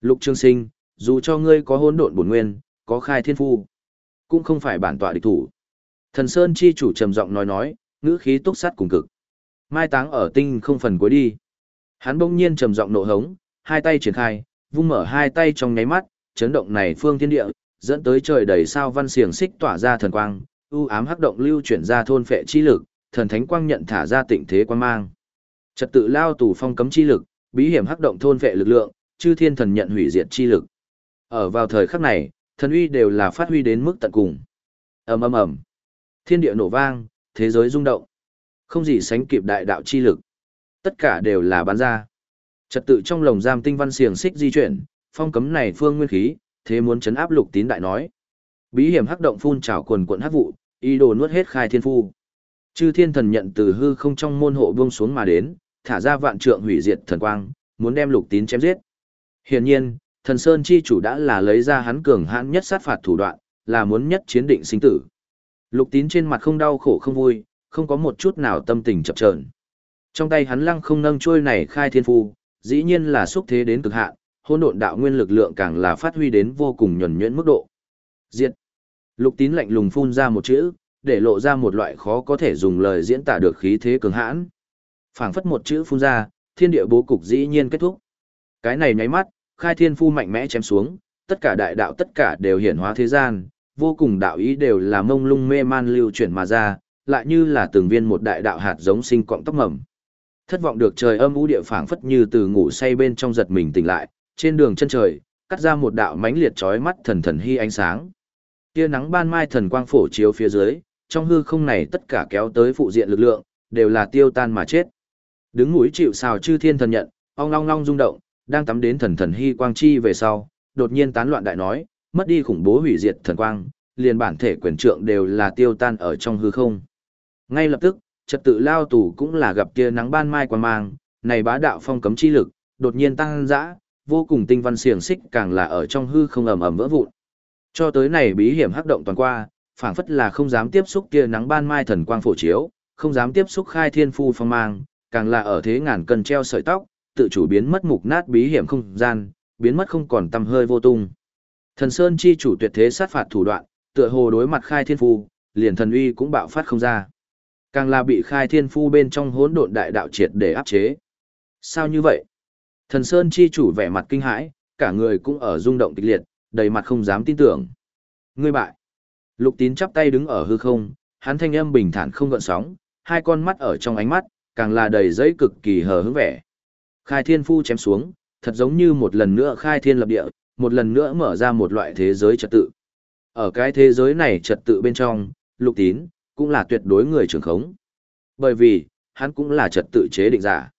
Lục Trương Sinh, dù cho ngươi có hỗn độn bổn nguyên, có khai thiên phu, cũng không phải bản tọa địch thủ. Thần Sơn chi chủ trầm giọng nói nói, ngữ khí túc sát cùng cực. Mai táng ở tinh không phần cuối đi. Hắn bỗng nhiên trầm giọng nộ hống, hai tay triển khai, vung mở hai tay trong nháy mắt, chấn động này phương thiên địa, dẫn tới trời đầy sao văn xiềng xích tỏa ra thần quang, u ám hắc động lưu chuyển ra thôn phệ chi lực, thần thánh quang nhận thả ra tịnh thế quang mang. Trật tự lao tù phong cấm chi lực, bí hiểm hắc động thôn phệ lực lượng, chư thiên thần nhận hủy diệt chi lực. Ở vào thời khắc này, thần uy đều là phát huy đến mức tận cùng. Ầm ầm ầm. Thiên địa nổ vang, thế giới rung động. Không gì sánh kịp đại đạo chi lực. Tất cả đều là bán ra. Trật tự trong lồng giam tinh văn xiềng xích di chuyển, phong cấm này phương nguyên khí, thế muốn chấn áp lục tín đại nói. Bí hiểm hắc động phun trào quần quận hắc vụ, ý đồ nuốt hết khai thiên phu. Chư thiên thần nhận từ hư không trong môn hộ buông xuống mà đến, thả ra vạn trượng hủy diệt thần quang, muốn đem lục tín chém giết. Hiển nhiên, thần sơn chi chủ đã là lấy ra hắn cường hãn nhất sát phạt thủ đoạn, là muốn nhất chiến định sinh tử. Lục tín trên mặt không đau khổ không vui, không có một chút nào tâm tình chập chờn. Trong tay hắn lăng không nâng trôi này khai thiên phu, dĩ nhiên là xúc thế đến cực hạn, hỗn độn đạo nguyên lực lượng càng là phát huy đến vô cùng nhuần nhuyễn mức độ. Diệt. Lục tín lạnh lùng phun ra một chữ, để lộ ra một loại khó có thể dùng lời diễn tả được khí thế cường hãn. phảng phất một chữ phun ra, thiên địa bố cục dĩ nhiên kết thúc. Cái này nháy mắt, khai thiên phu mạnh mẽ chém xuống, tất cả đại đạo tất cả đều hiển hóa thế gian, vô cùng đạo ý đều là mông lung mê man lưu chuyển mà ra, lại như là từng viên một đại đạo hạt giống sinh cọng tóc mầm. Thất vọng được trời âm u địa phảng phất như từ ngủ say bên trong giật mình tỉnh lại, trên đường chân trời, cắt ra một đạo mánh liệt chói mắt thần thần hy ánh sáng. Tia nắng ban mai thần quang phổ chiếu phía dưới, trong hư không này tất cả kéo tới phụ diện lực lượng, đều là tiêu tan mà chết. Đứng mũi chịu sào chư thiên thần nhận, ong long long rung động, đang tắm đến thần thần hy quang chi về sau, đột nhiên tán loạn đại nói, mất đi khủng bố hủy diệt thần quang, liền bản thể quyền trượng đều là tiêu tan ở trong hư không. Ngay lập tức, trật tự lao tù cũng là gặp kia nắng ban mai quan mang, này bá đạo phong cấm chi lực, đột nhiên tăng dã, vô cùng tinh văn xiềng xích càng là ở trong hư không ầm ầm vỡ vụn. Cho tới này bí hiểm hắc động toàn qua, phảng phất là không dám tiếp xúc kia nắng ban mai thần quang phổ chiếu, không dám tiếp xúc khai thiên phu phong mang, càng là ở thế ngàn cân treo sợi tóc, tự chủ biến mất mục nát bí hiểm không gian, biến mất không còn tăm hơi vô tung. Thần Sơn chi chủ tuyệt thế sát phạt thủ đoạn, tựa hồ đối mặt khai thiên phu, liền thần uy cũng bạo phát không ra. Càng là bị khai thiên phu bên trong hỗn độn đại đạo triệt để áp chế. Sao như vậy? Thần Sơn chi chủ vẻ mặt kinh hãi, cả người cũng ở rung động kịch liệt, đầy mặt không dám tin tưởng. Ngươi bại. Lục tín chắp tay đứng ở hư không, hắn thanh âm bình thản không gợn sóng, hai con mắt ở trong ánh mắt, càng là đầy giấy cực kỳ hờ hững vẻ. Khai thiên phu chém xuống, thật giống như một lần nữa khai thiên lập địa, một lần nữa mở ra một loại thế giới trật tự. Ở cái thế giới này trật tự bên trong, lục tín, cũng là tuyệt đối người trưởng khống. Bởi vì, hắn cũng là trật tự chế định giả.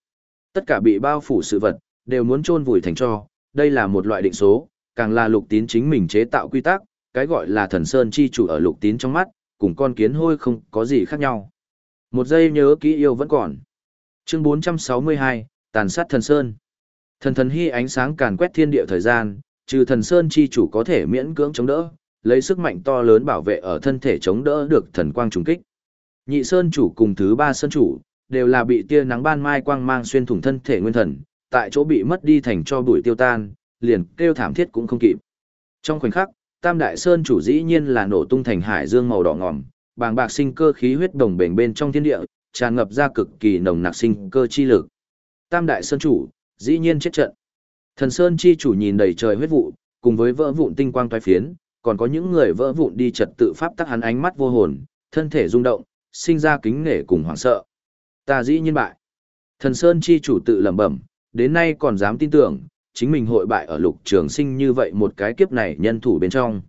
Tất cả bị bao phủ sự vật, đều muốn chôn vùi thành cho, đây là một loại định số, càng là lục tín chính mình chế tạo quy tắc, cái gọi là thần sơn chi chủ ở lục tín trong mắt, cùng con kiến hôi không có gì khác nhau. Một giây nhớ kỹ yêu vẫn còn. Chương 462, Tàn sát thần sơn. Thần thần hy ánh sáng càn quét thiên địa thời gian, trừ thần sơn chi chủ có thể miễn cưỡng chống đỡ, lấy sức mạnh to lớn bảo vệ ở thân thể chống đỡ được thần quang trùng kích. Nhị sơn chủ cùng thứ ba sơn chủ, đều là bị tia nắng ban mai quang mang xuyên thủng thân thể nguyên thần, tại chỗ bị mất đi thành cho bụi tiêu tan, liền kêu thảm thiết cũng không kịp. Trong khoảnh khắc, Tam Đại Sơn chủ dĩ nhiên là nổ tung thành hải dương màu đỏ ngòm, bàng bạc sinh cơ khí huyết đồng bền bên trong thiên địa, tràn ngập ra cực kỳ nồng nặc sinh cơ chi lực. Tam Đại Sơn chủ, dĩ nhiên chết trận. Thần Sơn chi chủ nhìn đầy trời huyết vụ, cùng với vỡ vụn tinh quang toái phiến, còn có những người vỡ vụn đi trật tự pháp tắc hắn ánh mắt vô hồn, thân thể rung động, sinh ra kính nể cùng hoảng sợ. Ta dĩ nhiên bại. Thần Sơn chi chủ tự lẩm bẩm, đến nay còn dám tin tưởng, chính mình hội bại ở lục trường sinh như vậy một cái kiếp này nhân thủ bên trong.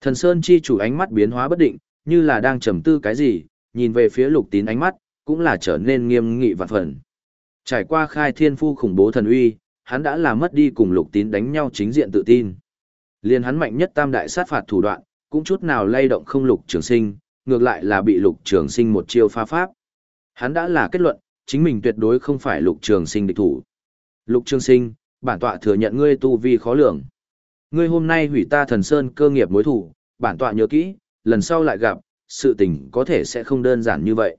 Thần Sơn chi chủ ánh mắt biến hóa bất định, như là đang trầm tư cái gì, nhìn về phía lục tín ánh mắt, cũng là trở nên nghiêm nghị vạn phần. Trải qua khai thiên phu khủng bố thần uy, hắn đã làm mất đi cùng lục tín đánh nhau chính diện tự tin. Liên hắn mạnh nhất tam đại sát phạt thủ đoạn, cũng chút nào lay động không lục trường sinh, ngược lại là bị lục trường sinh một chiêu pha pháp. Hắn đã là kết luận, chính mình tuyệt đối không phải lục trường sinh địch thủ. Lục trường sinh, bản tọa thừa nhận ngươi tu vi khó lường. Ngươi hôm nay hủy ta thần sơn cơ nghiệp mối thủ, bản tọa nhớ kỹ, lần sau lại gặp, sự tình có thể sẽ không đơn giản như vậy.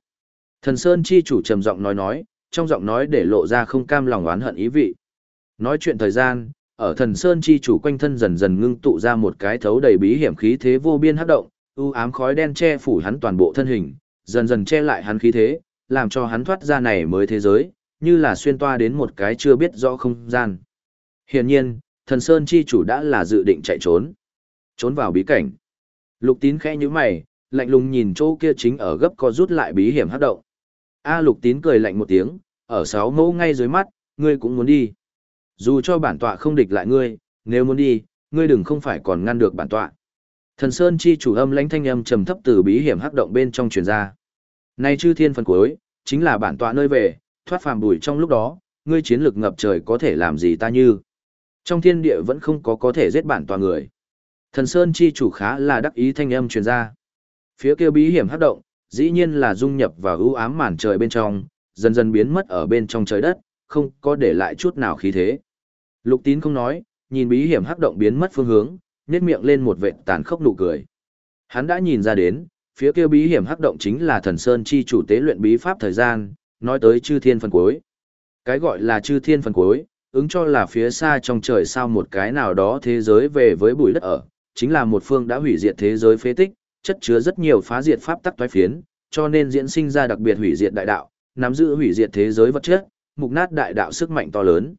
Thần sơn chi chủ trầm giọng nói nói, trong giọng nói để lộ ra không cam lòng oán hận ý vị. Nói chuyện thời gian, ở thần sơn chi chủ quanh thân dần dần ngưng tụ ra một cái thấu đầy bí hiểm khí thế vô biên hấp động, u ám khói đen che phủ hắn toàn bộ thân hình, dần dần che lại hắn khí thế, làm cho hắn thoát ra này mới thế giới, như là xuyên toa đến một cái chưa biết rõ không gian. Hiển nhiên, thần sơn chi chủ đã là dự định chạy trốn. Trốn vào bí cảnh. Lục tín khẽ như mày, lạnh lùng nhìn chỗ kia chính ở gấp co rút lại bí hiểm hấp động. A lục tín cười lạnh một tiếng, ở sáu mẫu ngay dưới mắt, ngươi cũng muốn đi. Dù cho bản tọa không địch lại ngươi, nếu muốn đi, ngươi đừng không phải còn ngăn được bản tọa. Thần Sơn chi chủ âm lãnh thanh âm trầm thấp từ bí hiểm hắc động bên trong truyền ra. Nay chư thiên phần cuối, chính là bản tọa nơi về, thoát phàm bùi trong lúc đó, ngươi chiến lực ngập trời có thể làm gì ta như. Trong thiên địa vẫn không có có thể giết bản tọa người. Thần Sơn chi chủ khá là đắc ý thanh âm truyền ra. Phía kia bí hiểm hắc động, dĩ nhiên là dung nhập vào ưu ám màn trời bên trong, dần dần biến mất ở bên trong trời đất, không có để lại chút nào khí thế. Lục tín không nói, nhìn bí hiểm hắc động biến mất phương hướng, nét miệng lên một vệt tàn khốc nụ cười. Hắn đã nhìn ra đến, phía kia bí hiểm hắc động chính là thần sơn chi chủ tế luyện bí pháp thời gian, nói tới chư thiên phần cuối. Cái gọi là chư thiên phần cuối, ứng cho là phía xa trong trời sao một cái nào đó thế giới về với bụi đất ở, chính là một phương đã hủy diệt thế giới phế tích, chất chứa rất nhiều phá diệt pháp tắc toái phiến, cho nên diễn sinh ra đặc biệt hủy diệt đại đạo, nắm giữ hủy diệt thế giới vật chất, mục nát đại đạo sức mạnh to lớn.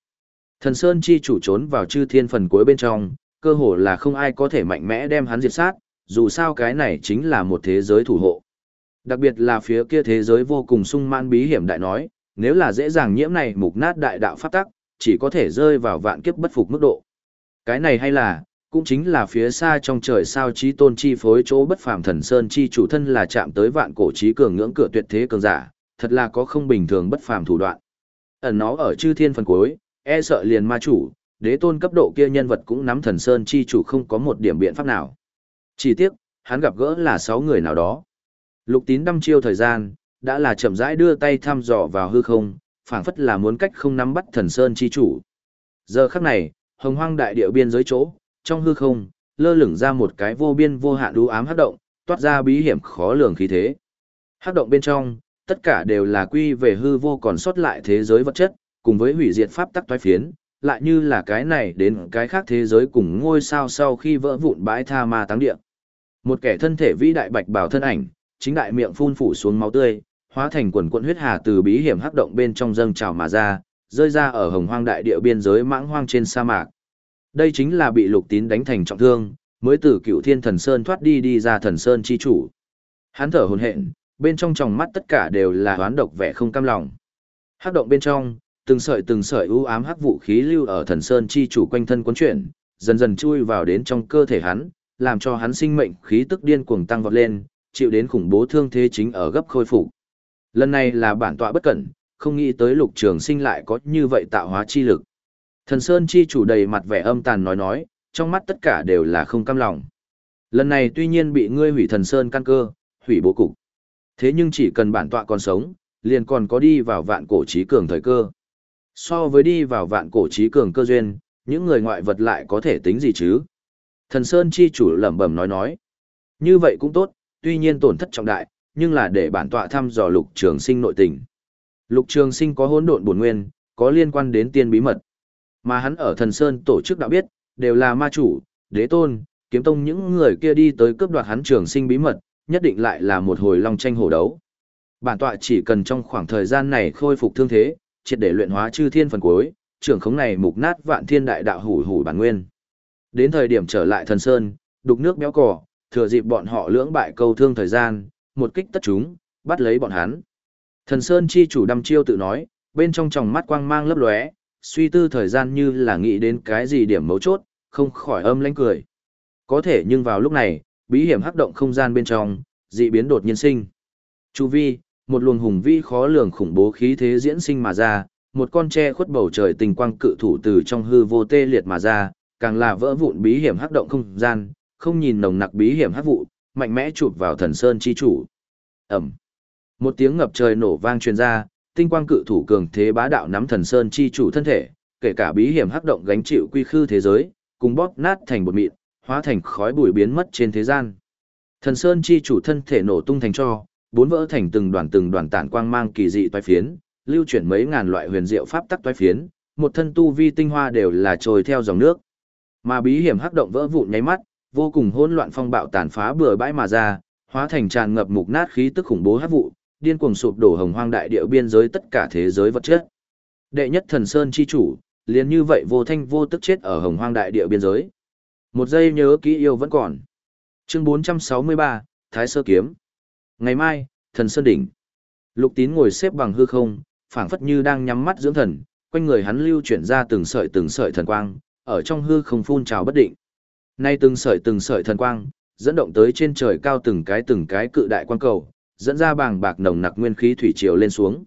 Thần Sơn chi chủ trốn vào chư thiên phần cuối bên trong, cơ hồ là không ai có thể mạnh mẽ đem hắn diệt sát, dù sao cái này chính là một thế giới thủ hộ. Đặc biệt là phía kia thế giới vô cùng sung man bí hiểm đại nói, nếu là dễ dàng nhiễm này mục nát đại đạo pháp tắc, chỉ có thể rơi vào vạn kiếp bất phục mức độ. Cái này hay là, cũng chính là phía xa trong trời sao trí tôn chi phối chỗ bất phàm thần sơn chi chủ thân là chạm tới vạn cổ trí cường ngưỡng cửa tuyệt thế cường giả, thật là có không bình thường bất phàm thủ đoạn. Ẩn nó ở chư thiên phần cuối, e sợ liền ma chủ, đế tôn cấp độ kia nhân vật cũng nắm thần sơn chi chủ không có một điểm biện pháp nào. Chỉ tiếc, hắn gặp gỡ là sáu người nào đó. Lục tín đăm chiêu thời gian, đã là chậm rãi đưa tay thăm dò vào hư không, phảng phất là muốn cách không nắm bắt thần sơn chi chủ. Giờ khắc này, hồng hoang đại địa biên giới chỗ, trong hư không, lơ lửng ra một cái vô biên vô hạn đú ám hắc động, toát ra bí hiểm khó lường khí thế. Hắc động bên trong, tất cả đều là quy về hư vô còn sót lại thế giới vật chất, cùng với hủy diệt pháp tắc toái phiến, lại như là cái này đến cái khác thế giới cùng ngôi sao sau khi vỡ vụn bãi tha ma táng địa. Một kẻ thân thể vĩ đại bạch bảo thân ảnh, chính đại miệng phun phủ xuống máu tươi, hóa thành quần quận huyết hà từ bí hiểm hắc động bên trong dâng trào mà ra, rơi ra ở hồng hoang đại địa biên giới mãng hoang trên sa mạc. Đây chính là bị lục tín đánh thành trọng thương, mới từ cựu thiên thần sơn thoát đi đi ra thần sơn chi chủ. Hắn thở hồn hện, bên trong tròng mắt tất cả đều là hoán độc vẻ không cam lòng. Hắc động bên trong, từng sợi từng sợi u ám hắc vũ khí lưu ở thần sơn chi chủ quanh thân cuốn chuyển, dần dần chui vào đến trong cơ thể hắn, làm cho hắn sinh mệnh khí tức điên cuồng tăng vọt lên, chịu đến khủng bố thương thế chính ở gấp khôi phục. Lần này là bản tọa bất cẩn, không nghĩ tới lục trường sinh lại có như vậy tạo hóa chi lực. Thần Sơn chi chủ đầy mặt vẻ âm tàn nói nói, trong mắt tất cả đều là không cam lòng. Lần này tuy nhiên bị ngươi hủy thần Sơn căn cơ, hủy bố cục. Thế nhưng chỉ cần bản tọa còn sống, liền còn có đi vào vạn cổ chí cường thời cơ. So với đi vào vạn cổ trí cường cơ duyên, những người ngoại vật lại có thể tính gì chứ? Thần Sơn chi chủ lẩm bẩm nói nói. Như vậy cũng tốt, tuy nhiên tổn thất trọng đại, nhưng là để bản tọa thăm dò lục trường sinh nội tình. Lục trường sinh có hỗn độn bổn nguyên, có liên quan đến tiên bí mật. Mà hắn ở thần Sơn tổ chức đã biết, đều là ma chủ, đế tôn, kiếm tông những người kia đi tới cướp đoạt hắn trường sinh bí mật, nhất định lại là một hồi long tranh hổ đấu. Bản tọa chỉ cần trong khoảng thời gian này khôi phục thương thế, triệt để luyện hóa chư thiên phần cuối, trưởng khống này mục nát vạn thiên đại đạo hủ hủ bản nguyên. Đến thời điểm trở lại thần sơn, đục nước béo cỏ, thừa dịp bọn họ lưỡng bại câu thương thời gian, một kích tất chúng, bắt lấy bọn hắn. Thần sơn chi chủ đăm chiêu tự nói, bên trong tròng mắt quang mang lấp lóe, suy tư thời gian như là nghĩ đến cái gì điểm mấu chốt, không khỏi âm lãnh cười. Có thể nhưng vào lúc này, bí hiểm hắc động không gian bên trong, dị biến đột nhiên sinh. Chu vi, một luồng hùng vĩ khó lường khủng bố khí thế diễn sinh mà ra, một con tre khuất bầu trời tình quang cự thủ từ trong hư vô tê liệt mà ra, càng là vỡ vụn bí hiểm hắc động không gian, không nhìn nồng nặc bí hiểm hắc vụ, mạnh mẽ chụp vào thần sơn chi chủ. ầm, Một tiếng ngập trời nổ vang truyền ra, tinh quang cự thủ cường thế bá đạo nắm thần sơn chi chủ thân thể, kể cả bí hiểm hắc động gánh chịu quy khư thế giới, cùng bóp nát thành bột mịn, hóa thành khói bụi biến mất trên thế gian. Thần sơn chi chủ thân thể nổ tung thành cho, bốn vỡ thành từng đoàn từng đoàn tản quang mang kỳ dị toái phiến, lưu chuyển mấy ngàn loại huyền diệu pháp tắc toái phiến, một thân tu vi tinh hoa đều là trôi theo dòng nước. Mà bí hiểm hắc động vỡ vụn nháy mắt, vô cùng hỗn loạn phong bạo tàn phá bừa bãi mà ra, hóa thành tràn ngập mục nát khí tức khủng bố hắc vụ, điên cuồng sụp đổ hồng hoang đại địa biên giới tất cả thế giới vật chất. Đệ nhất thần sơn chi chủ, liền như vậy vô thanh vô tức chết ở hồng hoang đại địa biên giới. Một giây nhớ kỹ yêu vẫn còn. Chương 463, Thái Sơ Kiếm. Ngày mai, thần sơn đỉnh. Lục tín ngồi xếp bằng hư không, phảng phất như đang nhắm mắt dưỡng thần, quanh người hắn lưu chuyển ra từng sợi từng sợi thần quang, ở trong hư không phun trào bất định. Nay từng sợi từng sợi thần quang, dẫn động tới trên trời cao từng cái từng cái cự đại quang cầu, dẫn ra bàng bạc nồng nặc nguyên khí thủy triều lên xuống.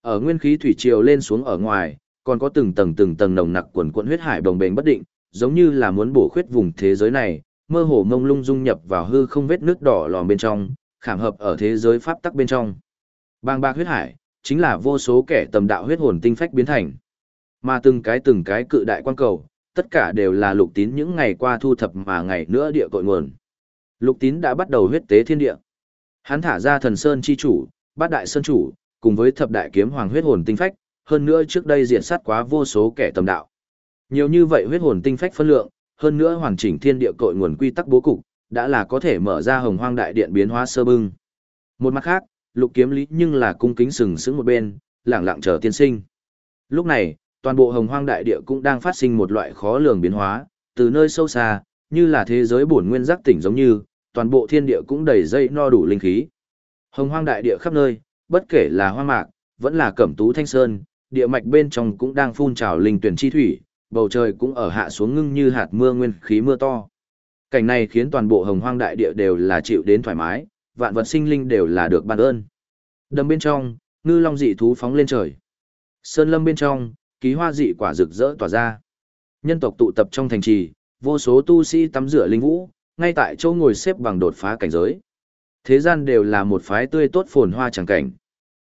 Ở nguyên khí thủy triều lên xuống ở ngoài, còn có từng tầng từng tầng nồng nặc quần quần huyết hải đồng bền bất định, giống như là muốn bổ khuyết vùng thế giới này, mơ hồ mông lung dung nhập vào hư không vết nước đỏ lòm bên trong, khảm hợp ở thế giới pháp tắc bên trong. Bàng bạc huyết hải, chính là vô số kẻ tầm đạo huyết hồn tinh phách biến thành. Mà từng cái từng cái cự đại quan cầu, tất cả đều là lục tín những ngày qua thu thập mà ngày nữa địa cội nguồn. Lục tín đã bắt đầu huyết tế thiên địa. Hắn thả ra thần sơn chi chủ, bát đại sơn chủ, cùng với thập đại kiếm hoàng huyết hồn tinh phách, hơn nữa trước đây diện sát quá vô số kẻ tầm đạo. Nhiều như vậy huyết hồn tinh phách phân lượng, hơn nữa hoàn chỉnh thiên địa cội nguồn quy tắc bố cục, đã là có thể mở ra hồng hoang đại điện biến hóa sơ bưng. Một mặt khác, lục kiếm lý nhưng là cung kính sừng sững một bên, lẳng lặng chờ tiên sinh. Lúc này, toàn bộ hồng hoang đại địa cũng đang phát sinh một loại khó lường biến hóa, từ nơi sâu xa, như là thế giới bổn nguyên giác tỉnh giống như, toàn bộ thiên địa cũng đầy dây no đủ linh khí. Hồng hoang đại địa khắp nơi, bất kể là hoa mạc, vẫn là cẩm tú thanh sơn, địa mạch bên trong cũng đang phun trào linh tuyển chi thủy, bầu trời cũng ở hạ xuống ngưng như hạt mưa nguyên khí mưa to. Cảnh này khiến toàn bộ hồng hoang đại địa đều là chịu đến thoải mái, vạn vật sinh linh đều là được ban ơn. Đầm bên trong, ngư long dị thú phóng lên trời. Sơn lâm bên trong, ký hoa dị quả rực rỡ tỏa ra. Nhân tộc tụ tập trong thành trì, vô số tu sĩ tắm rửa linh vũ, ngay tại chỗ ngồi xếp bằng đột phá cảnh giới. Thế gian đều là một phái tươi tốt phồn hoa chẳng cảnh.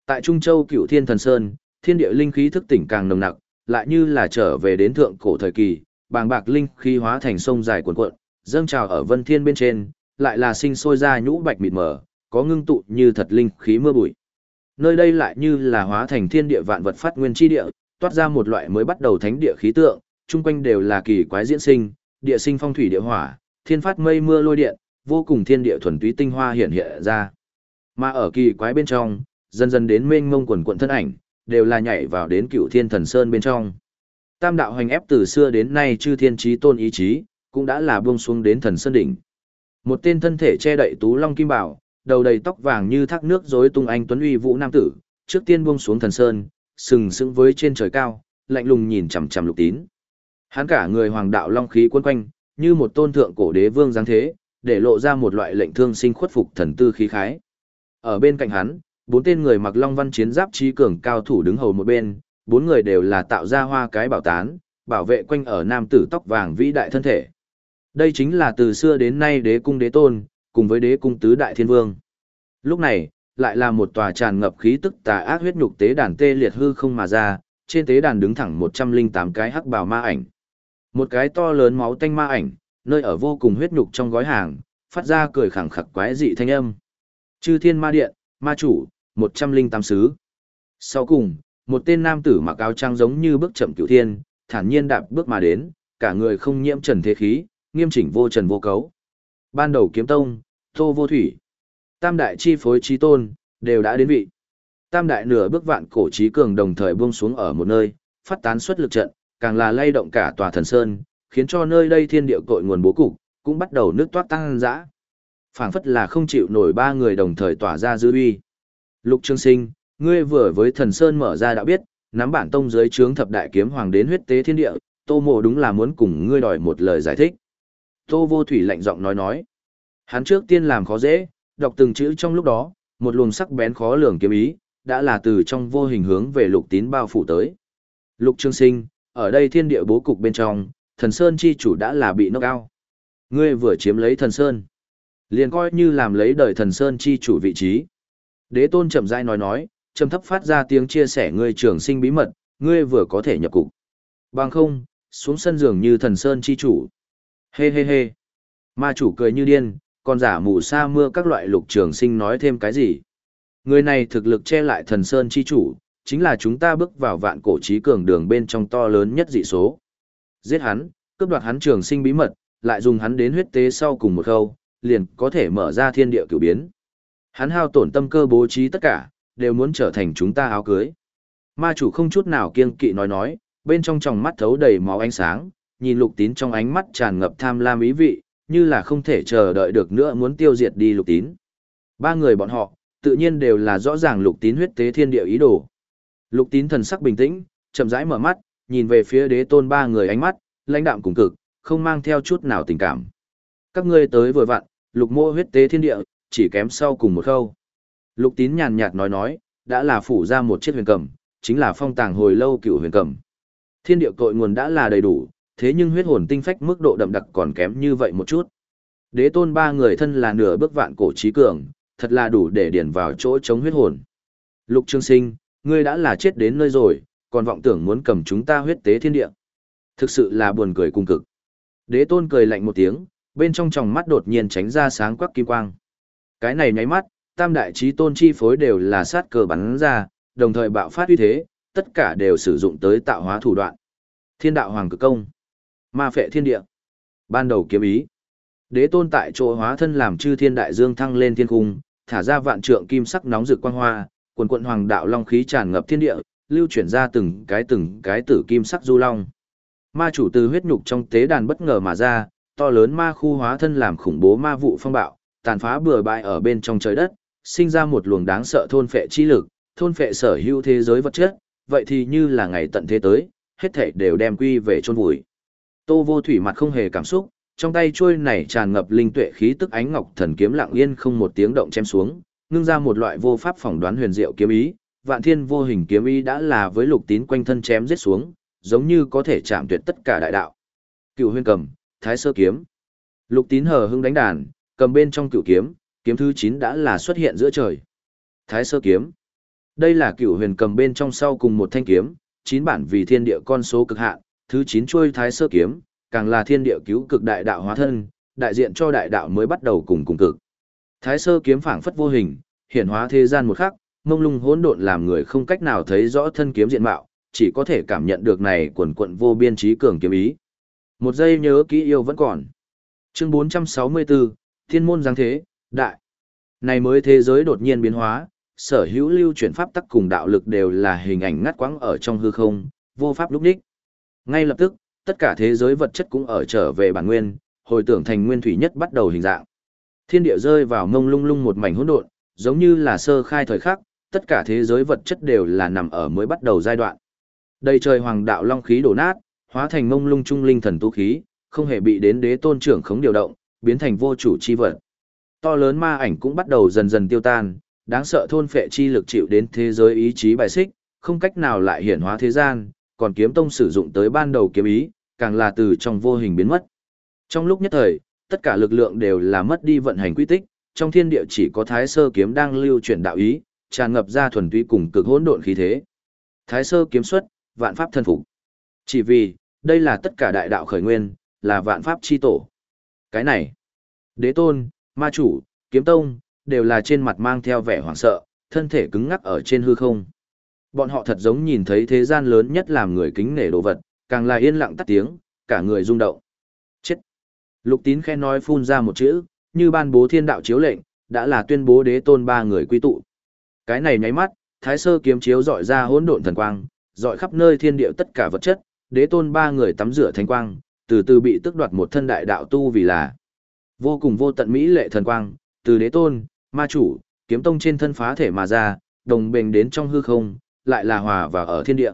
Tại Trung Châu Cựu Thiên Thần Sơn, thiên địa linh khí thức tỉnh càng nồng nặc, lại như là trở về đến thượng cổ thời kỳ, bàng bạc linh khí hóa thành sông dài cuồn cuộn, dâng trào ở vân thiên bên trên, lại là sinh sôi ra nhũ bạch mịt mờ, có ngưng tụ như thật linh khí mưa bụi. Nơi đây lại như là hóa thành thiên địa vạn vật phát nguyên chi địa, toát ra một loại mới bắt đầu thánh địa khí tượng, chung quanh đều là kỳ quái diễn sinh, địa sinh phong thủy địa hỏa, thiên phát mây mưa lôi điện, vô cùng thiên địa thuần túy tinh hoa hiện hiện ra. Mà ở kỳ quái bên trong, dần dần đến mênh mông quần quận thân ảnh, đều là nhảy vào đến cựu thiên thần sơn bên trong. Tam đạo hành ép từ xưa đến nay chư thiên trí tôn ý chí, cũng đã là buông xuống đến thần sơn đỉnh. Một tên thân thể che đậy tú long kim bảo, đầu đầy tóc vàng như thác nước rối tung anh tuấn uy vũ nam tử, trước tiên buông xuống thần sơn, sừng sững với trên trời cao, lạnh lùng nhìn chằm chằm lục tín. Hắn cả người hoàng đạo long khí quấn quanh, như một tôn thượng cổ đế vương dáng thế, để lộ ra một loại lệnh thương sinh khuất phục thần tư khí khái. Ở bên cạnh hắn, bốn tên người mặc long văn chiến giáp trí cường cao thủ đứng hầu một bên, bốn người đều là tạo ra hoa cái bảo tán, bảo vệ quanh ở nam tử tóc vàng vĩ đại thân thể. Đây chính là từ xưa đến nay đế cung đế tôn, cùng với đế cung tứ đại thiên vương. Lúc này, lại là một tòa tràn ngập khí tức tà ác huyết nhục tế đàn tê liệt hư không mà ra, trên tế đàn đứng thẳng 108 cái hắc bào ma ảnh. Một cái to lớn máu tanh ma ảnh, nơi ở vô cùng huyết nhục trong gói hàng, phát ra cười khẳng khặc quái dị thanh âm. Chư thiên ma điện, ma chủ, 108 sứ. Sau cùng, một tên nam tử mặc áo trang giống như bước chậm cửu thiên, thản nhiên đạp bước mà đến, cả người không nhiễm trần thế khí, nghiêm chỉnh vô trần vô cấu. Ban đầu kiếm tông, tô vô thủy, tam đại chi phối trí tôn, đều đã đến vị. Tam đại nửa bước vạn cổ trí cường đồng thời buông xuống ở một nơi, phát tán xuất lực trận, càng là lay động cả tòa thần sơn, khiến cho nơi đây thiên địa cội nguồn bố cục, cũng bắt đầu nước toát tăng dã. phảng phất là không chịu nổi ba người đồng thời tỏa ra dư uy. Lục Trương Sinh, ngươi vừa với thần sơn mở ra đã biết, nắm bản tông dưới trướng thập đại kiếm hoàng đến huyết tế thiên địa, Tô Mộ đúng là muốn cùng ngươi đòi một lời giải thích. Tô Vô Thủy lạnh giọng nói nói. Hắn trước tiên làm khó dễ, đọc từng chữ trong lúc đó, một luồng sắc bén khó lường kiếm ý, đã là từ trong vô hình hướng về lục tín bao phủ tới. Lục Trương Sinh, ở đây thiên địa bố cục bên trong, thần Sơn chi chủ đã là bị knock out. Ngươi vừa chiếm lấy thần Sơn. liền coi như làm lấy đời thần Sơn chi chủ vị trí. Đế tôn chậm rãi nói nói, trầm thấp phát ra tiếng chia sẻ ngươi trường sinh bí mật, ngươi vừa có thể nhập cục. Bằng không, xuống sân giường như thần Sơn chi chủ. Hê hê hê. Ma chủ cười như điên, còn giả mù sa mưa các loại lục trường sinh nói thêm cái gì. Người này thực lực che lại thần Sơn chi chủ, chính là chúng ta bước vào vạn cổ trí cường đường bên trong to lớn nhất dị số. Giết hắn, cướp đoạt hắn trường sinh bí mật, lại dùng hắn đến huyết tế sau cùng một khâu, liền có thể mở ra thiên địa cửu biến. Hắn hao tổn tâm cơ bố trí tất cả, đều muốn trở thành chúng ta áo cưới. Ma chủ không chút nào kiêng kỵ nói nói, bên trong tròng mắt thấu đầy máu ánh sáng, nhìn lục tín trong ánh mắt tràn ngập tham lam ý vị, như là không thể chờ đợi được nữa muốn tiêu diệt đi lục tín. Ba người bọn họ, tự nhiên đều là rõ ràng lục tín huyết tế thiên địa ý đồ. Lục tín thần sắc bình tĩnh, chậm rãi mở mắt, nhìn về phía đế tôn ba người ánh mắt, lãnh đạm cùng cực, không mang theo chút nào tình cảm. Các ngươi tới vừa vặn, lục mô huyết tế thiên địa, chỉ kém sau cùng một khâu. Lục tín nhàn nhạt nói nói, đã là phủ ra một chiếc huyền cầm, chính là phong tàng hồi lâu cựu huyền cầm. Thiên địa cội nguồn đã là đầy đủ, thế nhưng huyết hồn tinh phách mức độ đậm đặc còn kém như vậy một chút. Đế tôn ba người thân là nửa bước vạn cổ trí cường, thật là đủ để điển vào chỗ chống huyết hồn. Lục Trương Sinh, ngươi đã là chết đến nơi rồi, còn vọng tưởng muốn cầm chúng ta huyết tế thiên địa. Thực sự là buồn cười cung cực. Đế tôn cười lạnh một tiếng, bên trong tròng mắt đột nhiên tránh ra sáng quắc kim quang. Cái này nháy mắt, tam đại trí tôn chi phối đều là sát cờ bắn ra, đồng thời bạo phát uy thế, tất cả đều sử dụng tới tạo hóa thủ đoạn. Thiên đạo hoàng cực công, ma phệ thiên địa, ban đầu kiếm ý. Đế tôn tại chỗ hóa thân làm chư thiên đại dương thăng lên thiên cung, thả ra vạn trượng kim sắc nóng rực quang hoa, quần quận hoàng đạo long khí tràn ngập thiên địa, lưu chuyển ra từng cái từng cái tử kim sắc du long. Ma chủ từ huyết nhục trong tế đàn bất ngờ mà ra, to lớn ma khu hóa thân làm khủng bố ma vụ phong bạo, tàn phá bừa bãi ở bên trong trời đất, sinh ra một luồng đáng sợ thôn phệ chi lực, thôn phệ sở hữu thế giới vật chất, vậy thì như là ngày tận thế tới, hết thảy đều đem quy về chôn vùi. Tô Vô Thủy mặt không hề cảm xúc, trong tay chuôi này tràn ngập linh tuệ khí tức ánh ngọc thần kiếm lặng yên không một tiếng động chém xuống, ngưng ra một loại vô pháp phỏng đoán huyền diệu kiếm ý, vạn thiên vô hình kiếm ý đã là với lục tín quanh thân chém giết xuống, giống như có thể chạm tuyệt tất cả đại đạo. Cựu huyền cầm, thái sơ kiếm. Lục tín hờ hững đánh đàn, cầm bên trong cựu kiếm, kiếm thứ 9 đã là xuất hiện giữa trời. Thái sơ kiếm. Đây là cựu huyền cầm bên trong sau cùng một thanh kiếm, chín bản vì thiên địa con số cực hạn, thứ chín chuôi thái sơ kiếm, càng là thiên địa cứu cực đại đạo hóa thân, đại diện cho đại đạo mới bắt đầu cùng cùng cực. Thái sơ kiếm phảng phất vô hình, hiển hóa thế gian một khắc, mông lung hỗn độn làm người không cách nào thấy rõ thân kiếm diện mạo, chỉ có thể cảm nhận được này quần quận vô biên trí cường kiếm ý. Một giây nhớ kỹ yêu vẫn còn. Chương 464, Thiên môn giáng thế, đại. Này mới thế giới đột nhiên biến hóa, sở hữu lưu chuyển pháp tắc cùng đạo lực đều là hình ảnh ngắt quãng ở trong hư không, vô pháp lúc đích. Ngay lập tức, tất cả thế giới vật chất cũng ở trở về bản nguyên, hồi tưởng thành nguyên thủy nhất bắt đầu hình dạng. Thiên địa rơi vào mông lung lung một mảnh hỗn độn, giống như là sơ khai thời khắc, tất cả thế giới vật chất đều là nằm ở mới bắt đầu giai đoạn. Đây trời hoàng đạo long khí đổ nát, hóa thành mông lung trung linh thần tu khí, không hề bị đến đế tôn trưởng khống điều động, biến thành vô chủ chi vật. To lớn ma ảnh cũng bắt đầu dần dần tiêu tan, đáng sợ thôn phệ chi lực chịu đến thế giới ý chí bài xích, không cách nào lại hiển hóa thế gian, còn kiếm tông sử dụng tới ban đầu kiếm ý, càng là từ trong vô hình biến mất. Trong lúc nhất thời, tất cả lực lượng đều là mất đi vận hành quy tích, trong thiên địa chỉ có Thái Sơ kiếm đang lưu chuyển đạo ý, tràn ngập ra thuần túy cùng cực hỗn độn khí thế. Thái Sơ kiếm xuất, vạn pháp thân phục. Chỉ vì, đây là tất cả đại đạo khởi nguyên, là vạn pháp chi tổ. Cái này, đế tôn, ma chủ, kiếm tông, đều là trên mặt mang theo vẻ hoảng sợ, thân thể cứng ngắc ở trên hư không. Bọn họ thật giống nhìn thấy thế gian lớn nhất làm người kính nể đồ vật, càng là yên lặng tắt tiếng, cả người rung động. Chết! Lục tín khen nói phun ra một chữ, như ban bố thiên đạo chiếu lệnh, đã là tuyên bố đế tôn ba người quy tụ. Cái này nháy mắt, thái sơ kiếm chiếu dọi ra hỗn độn thần quang, dọi khắp nơi thiên địa tất cả vật chất, đế tôn ba người tắm rửa thánh quang, từ từ bị tức đoạt một thân đại đạo tu vì là vô cùng vô tận mỹ lệ thần quang, từ đế tôn, ma chủ, kiếm tông trên thân phá thể mà ra, đồng bền đến trong hư không, lại là hòa và ở thiên địa.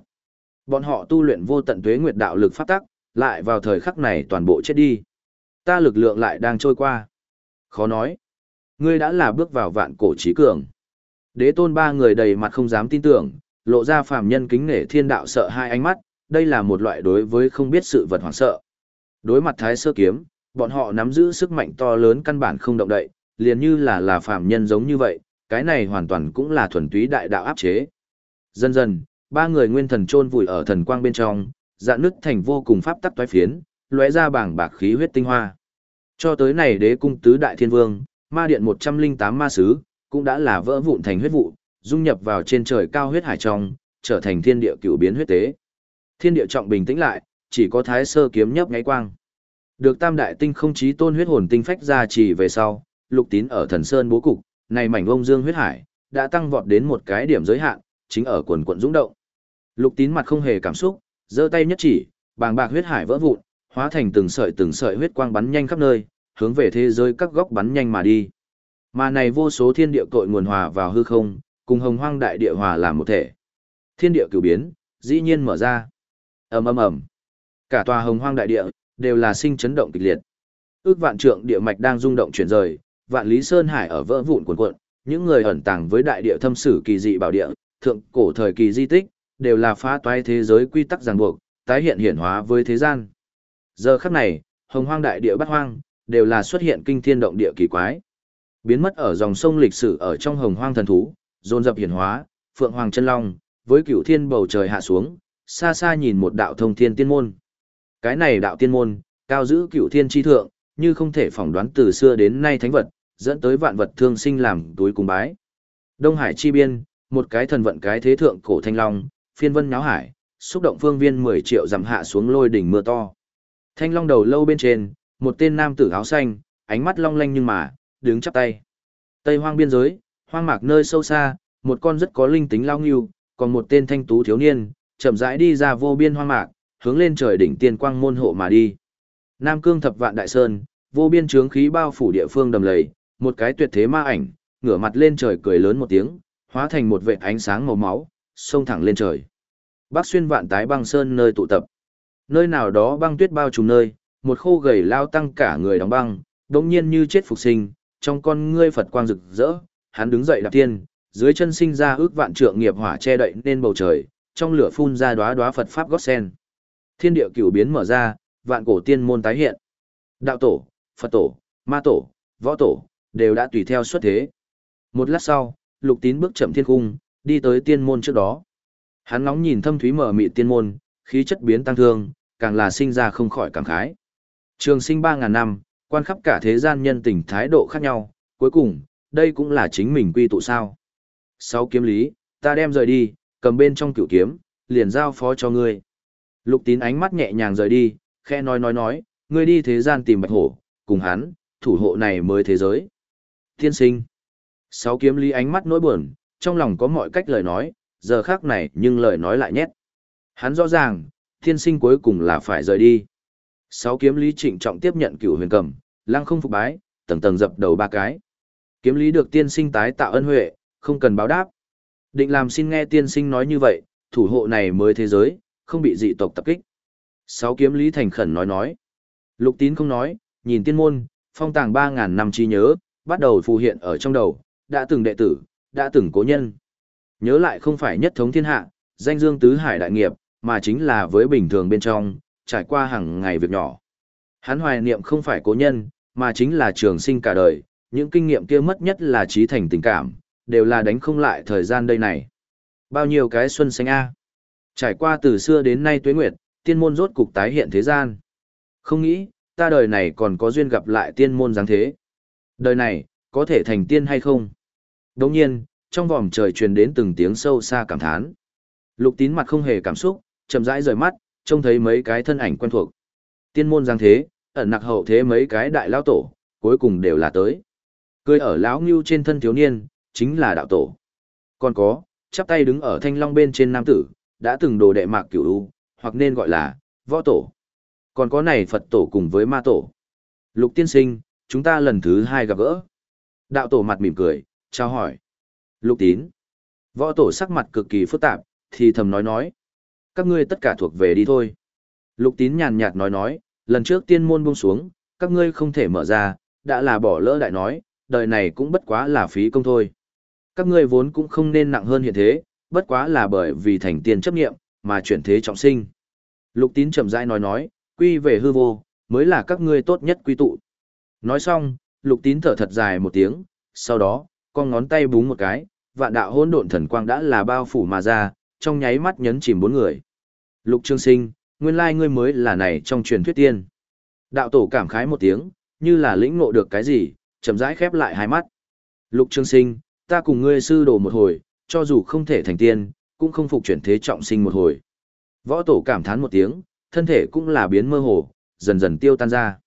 Bọn họ tu luyện vô tận tuế nguyệt đạo lực pháp tắc, lại vào thời khắc này toàn bộ chết đi. Ta lực lượng lại đang trôi qua. Khó nói. Ngươi đã là bước vào vạn cổ trí cường. Đế tôn ba người đầy mặt không dám tin tưởng, lộ ra phàm nhân kính nể thiên đạo sợ hai ánh mắt, đây là một loại đối với không biết sự vật hoảng sợ. Đối mặt thái sơ kiếm, bọn họ nắm giữ sức mạnh to lớn căn bản không động đậy, liền như là là phàm nhân giống như vậy, cái này hoàn toàn cũng là thuần túy đại đạo áp chế. Dần dần, ba người nguyên thần chôn vùi ở thần quang bên trong, dạn nứt thành vô cùng pháp tắc toái phiến, lóe ra bảng bạc khí huyết tinh hoa. Cho tới này đế cung tứ đại thiên vương, ma điện 108 ma sứ, cũng đã là vỡ vụn thành huyết vụ, dung nhập vào trên trời cao huyết hải trong, trở thành thiên địa cửu biến huyết tế. Thiên địa trọng bình tĩnh lại, chỉ có thái sơ kiếm nhấp nháy quang. Được tam đại tinh không chí tôn huyết hồn tinh phách ra chỉ về sau, lục tín ở thần sơn bố cục, này mảnh ông dương huyết hải, đã tăng vọt đến một cái điểm giới hạn, chính ở quần quận dũng động. Lục tín mặt không hề cảm xúc, giơ tay nhất chỉ, bàng bạc huyết hải vỡ vụn, hóa thành từng sợi từng sợi huyết quang bắn nhanh khắp nơi, hướng về thế giới các góc bắn nhanh mà đi. Mà này vô số thiên địa cội nguồn hòa vào hư không, cùng hồng hoang đại địa hòa làm một thể. Thiên địa cửu biến, dĩ nhiên mở ra. ầm ầm ầm, cả tòa hồng hoang đại địa đều là sinh chấn động kịch liệt. Ước vạn trượng địa mạch đang rung động chuyển rời, vạn lý sơn hải ở vỡ vụn cuộn cuộn, những người ẩn tàng với đại địa thâm sử kỳ dị bảo địa, thượng cổ thời kỳ di tích, đều là phá toái thế giới quy tắc ràng buộc, tái hiện hiển hóa với thế gian. Giờ khắc này, hồng hoang đại địa bát hoang, đều là xuất hiện kinh thiên động địa kỳ quái. Biến mất ở dòng sông lịch sử ở trong hồng hoang thần thú, dồn dập hiển hóa, phượng hoàng chân long, với cửu thiên bầu trời hạ xuống, xa xa nhìn một đạo thông thiên tiên môn. Cái này đạo tiên môn, cao giữ cửu thiên chi thượng, như không thể phỏng đoán từ xưa đến nay thánh vật, dẫn tới vạn vật thương sinh làm túi cung bái. Đông Hải chi biên, một cái thần vận cái thế thượng cổ thanh long, phiên vân nháo hải, xúc động phương viên 10 triệu dặm hạ xuống lôi đỉnh mưa to. Thanh long đầu lâu bên trên, một tên nam tử áo xanh, ánh mắt long lanh nhưng mà, đứng chắp tay. Tây hoang biên giới, hoang mạc nơi sâu xa, một con rất có linh tính lao ngưu, còn một tên thanh tú thiếu niên, chậm rãi đi ra vô biên hoang mạc, hướng lên trời đỉnh tiên quang môn hộ mà đi. Nam cương thập vạn đại sơn, vô biên trướng khí bao phủ địa phương đầm lầy, một cái tuyệt thế ma ảnh, ngửa mặt lên trời cười lớn một tiếng, hóa thành một vệ ánh sáng màu máu, xông thẳng lên trời. Bắc xuyên vạn tái băng sơn nơi tụ tập. Nơi nào đó băng tuyết bao trùm nơi, một khô gầy lao tăng cả người đóng băng, đống nhiên như chết phục sinh, trong con ngươi Phật quang rực rỡ, hắn đứng dậy đạp tiên, dưới chân sinh ra ước vạn trượng nghiệp hỏa che đậy nên bầu trời, trong lửa phun ra đóa đóa Phật pháp gót sen. Thiên địa cửu biến mở ra, vạn cổ tiên môn tái hiện. Đạo tổ, Phật tổ, Ma tổ, Võ tổ, đều đã tùy theo xuất thế. Một lát sau, Lục Tín bước chậm thiên cung, đi tới tiên môn trước đó. Hắn ngóng nhìn thâm thúy mở mị tiên môn, khí chất biến tăng thương, càng là sinh ra không khỏi cảm khái. Trường sinh 3.000 năm, quan khắp cả thế gian nhân tình thái độ khác nhau, cuối cùng, đây cũng là chính mình quy tụ sao. Sau kiếm lý, ta đem rời đi, cầm bên trong cửu kiếm, liền giao phó cho ngươi. Lục tín ánh mắt nhẹ nhàng rời đi, khe nói nói nói, ngươi đi thế gian tìm bạch hổ, cùng hắn, thủ hộ này mới thế giới. Thiên sinh. Sáu kiếm lý ánh mắt nỗi buồn, trong lòng có mọi cách lời nói, giờ khác này nhưng lời nói lại nhét. Hắn rõ ràng, thiên sinh cuối cùng là phải rời đi. Sáu kiếm lý trịnh trọng tiếp nhận cửu huyền cầm, lăng không phục bái, tầng tầng dập đầu ba cái. Kiếm lý được tiên sinh tái tạo ân huệ, không cần báo đáp. Định làm xin nghe tiên sinh nói như vậy, thủ hộ này mới thế giới, không bị dị tộc tập kích. Sáu kiếm lý thành khẩn nói nói. Lục tín không nói, nhìn tiên môn, phong tàng ba ngàn năm trí nhớ, bắt đầu phù hiện ở trong đầu, đã từng đệ tử, đã từng cố nhân. Nhớ lại không phải nhất thống thiên hạ, danh dương tứ hải đại nghiệp, mà chính là với bình thường bên trong, trải qua hàng ngày việc nhỏ. Hắn hoài niệm không phải cố nhân, mà chính là trường sinh cả đời, những kinh nghiệm kia mất nhất là trí thành tình cảm, đều là đánh không lại thời gian đây này. Bao nhiêu cái xuân xanh A. Trải qua từ xưa đến nay tuế nguyệt, tiên môn rốt cục tái hiện thế gian. Không nghĩ, ta đời này còn có duyên gặp lại tiên môn dáng thế. Đời này, có thể thành tiên hay không? Đồng nhiên, trong vòng trời truyền đến từng tiếng sâu xa cảm thán. Lục tín mặt không hề cảm xúc, chậm rãi rời mắt, trông thấy mấy cái thân ảnh quen thuộc. Tiên môn giang thế, ẩn nặc hậu thế mấy cái đại lao tổ, cuối cùng đều là tới. Cười ở lão ngưu trên thân thiếu niên, chính là đạo tổ. Còn có, chắp tay đứng ở thanh long bên trên nam tử, đã từng đồ đệ mạc cửu u, hoặc nên gọi là, võ tổ. Còn có này Phật tổ cùng với ma tổ. Lục tiên sinh, chúng ta lần thứ hai gặp gỡ. Đạo tổ mặt mỉm cười, trao hỏi. Lục tín. Võ tổ sắc mặt cực kỳ phức tạp, thì thầm nói nói. Các ngươi tất cả thuộc về đi thôi. Lục tín nhàn nhạt nói nói, lần trước tiên môn buông xuống, các ngươi không thể mở ra, đã là bỏ lỡ đại nói, đời này cũng bất quá là phí công thôi. Các ngươi vốn cũng không nên nặng hơn hiện thế, bất quá là bởi vì thành tiên chấp nghiệm, mà chuyển thế trọng sinh. Lục tín chậm rãi nói nói, quy về hư vô, mới là các ngươi tốt nhất quy tụ. Nói xong, lục tín thở thật dài một tiếng, sau đó, con ngón tay búng một cái, vạn đạo hỗn độn thần quang đã là bao phủ mà ra, trong nháy mắt nhấn chìm bốn người. Lục Trương Sinh, nguyên lai ngươi mới là này trong truyền thuyết tiên. Đạo tổ cảm khái một tiếng, như là lĩnh ngộ được cái gì, chậm rãi khép lại hai mắt. Lục Trương Sinh, ta cùng ngươi sư đồ một hồi, cho dù không thể thành tiên, cũng không phục chuyển thế trọng sinh một hồi. Võ tổ cảm thán một tiếng, thân thể cũng là biến mơ hồ, dần dần tiêu tan ra.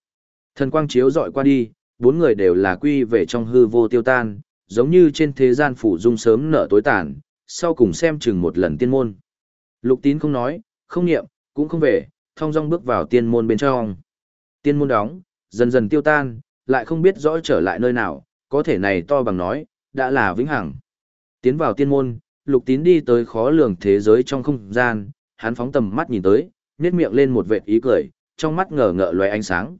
Thần quang chiếu dọi qua đi, bốn người đều là quy về trong hư vô tiêu tan, giống như trên thế gian phủ dung sớm nở tối tàn, sau cùng xem chừng một lần tiên môn. Lục tín không nói, không nghiệm, cũng không về, thong dong bước vào tiên môn bên trong. Tiên môn đóng, dần dần tiêu tan, lại không biết rõ trở lại nơi nào, có thể này to bằng nói, đã là vĩnh hằng. Tiến vào tiên môn, lục tín đi tới khó lường thế giới trong không gian, hắn phóng tầm mắt nhìn tới, nét miệng lên một vệt ý cười, trong mắt ngờ ngợ loài ánh sáng.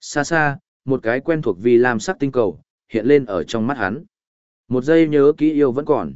Xa xa, một cái quen thuộc vì lam sắc tinh cầu, hiện lên ở trong mắt hắn. Một giây nhớ kỹ yêu vẫn còn.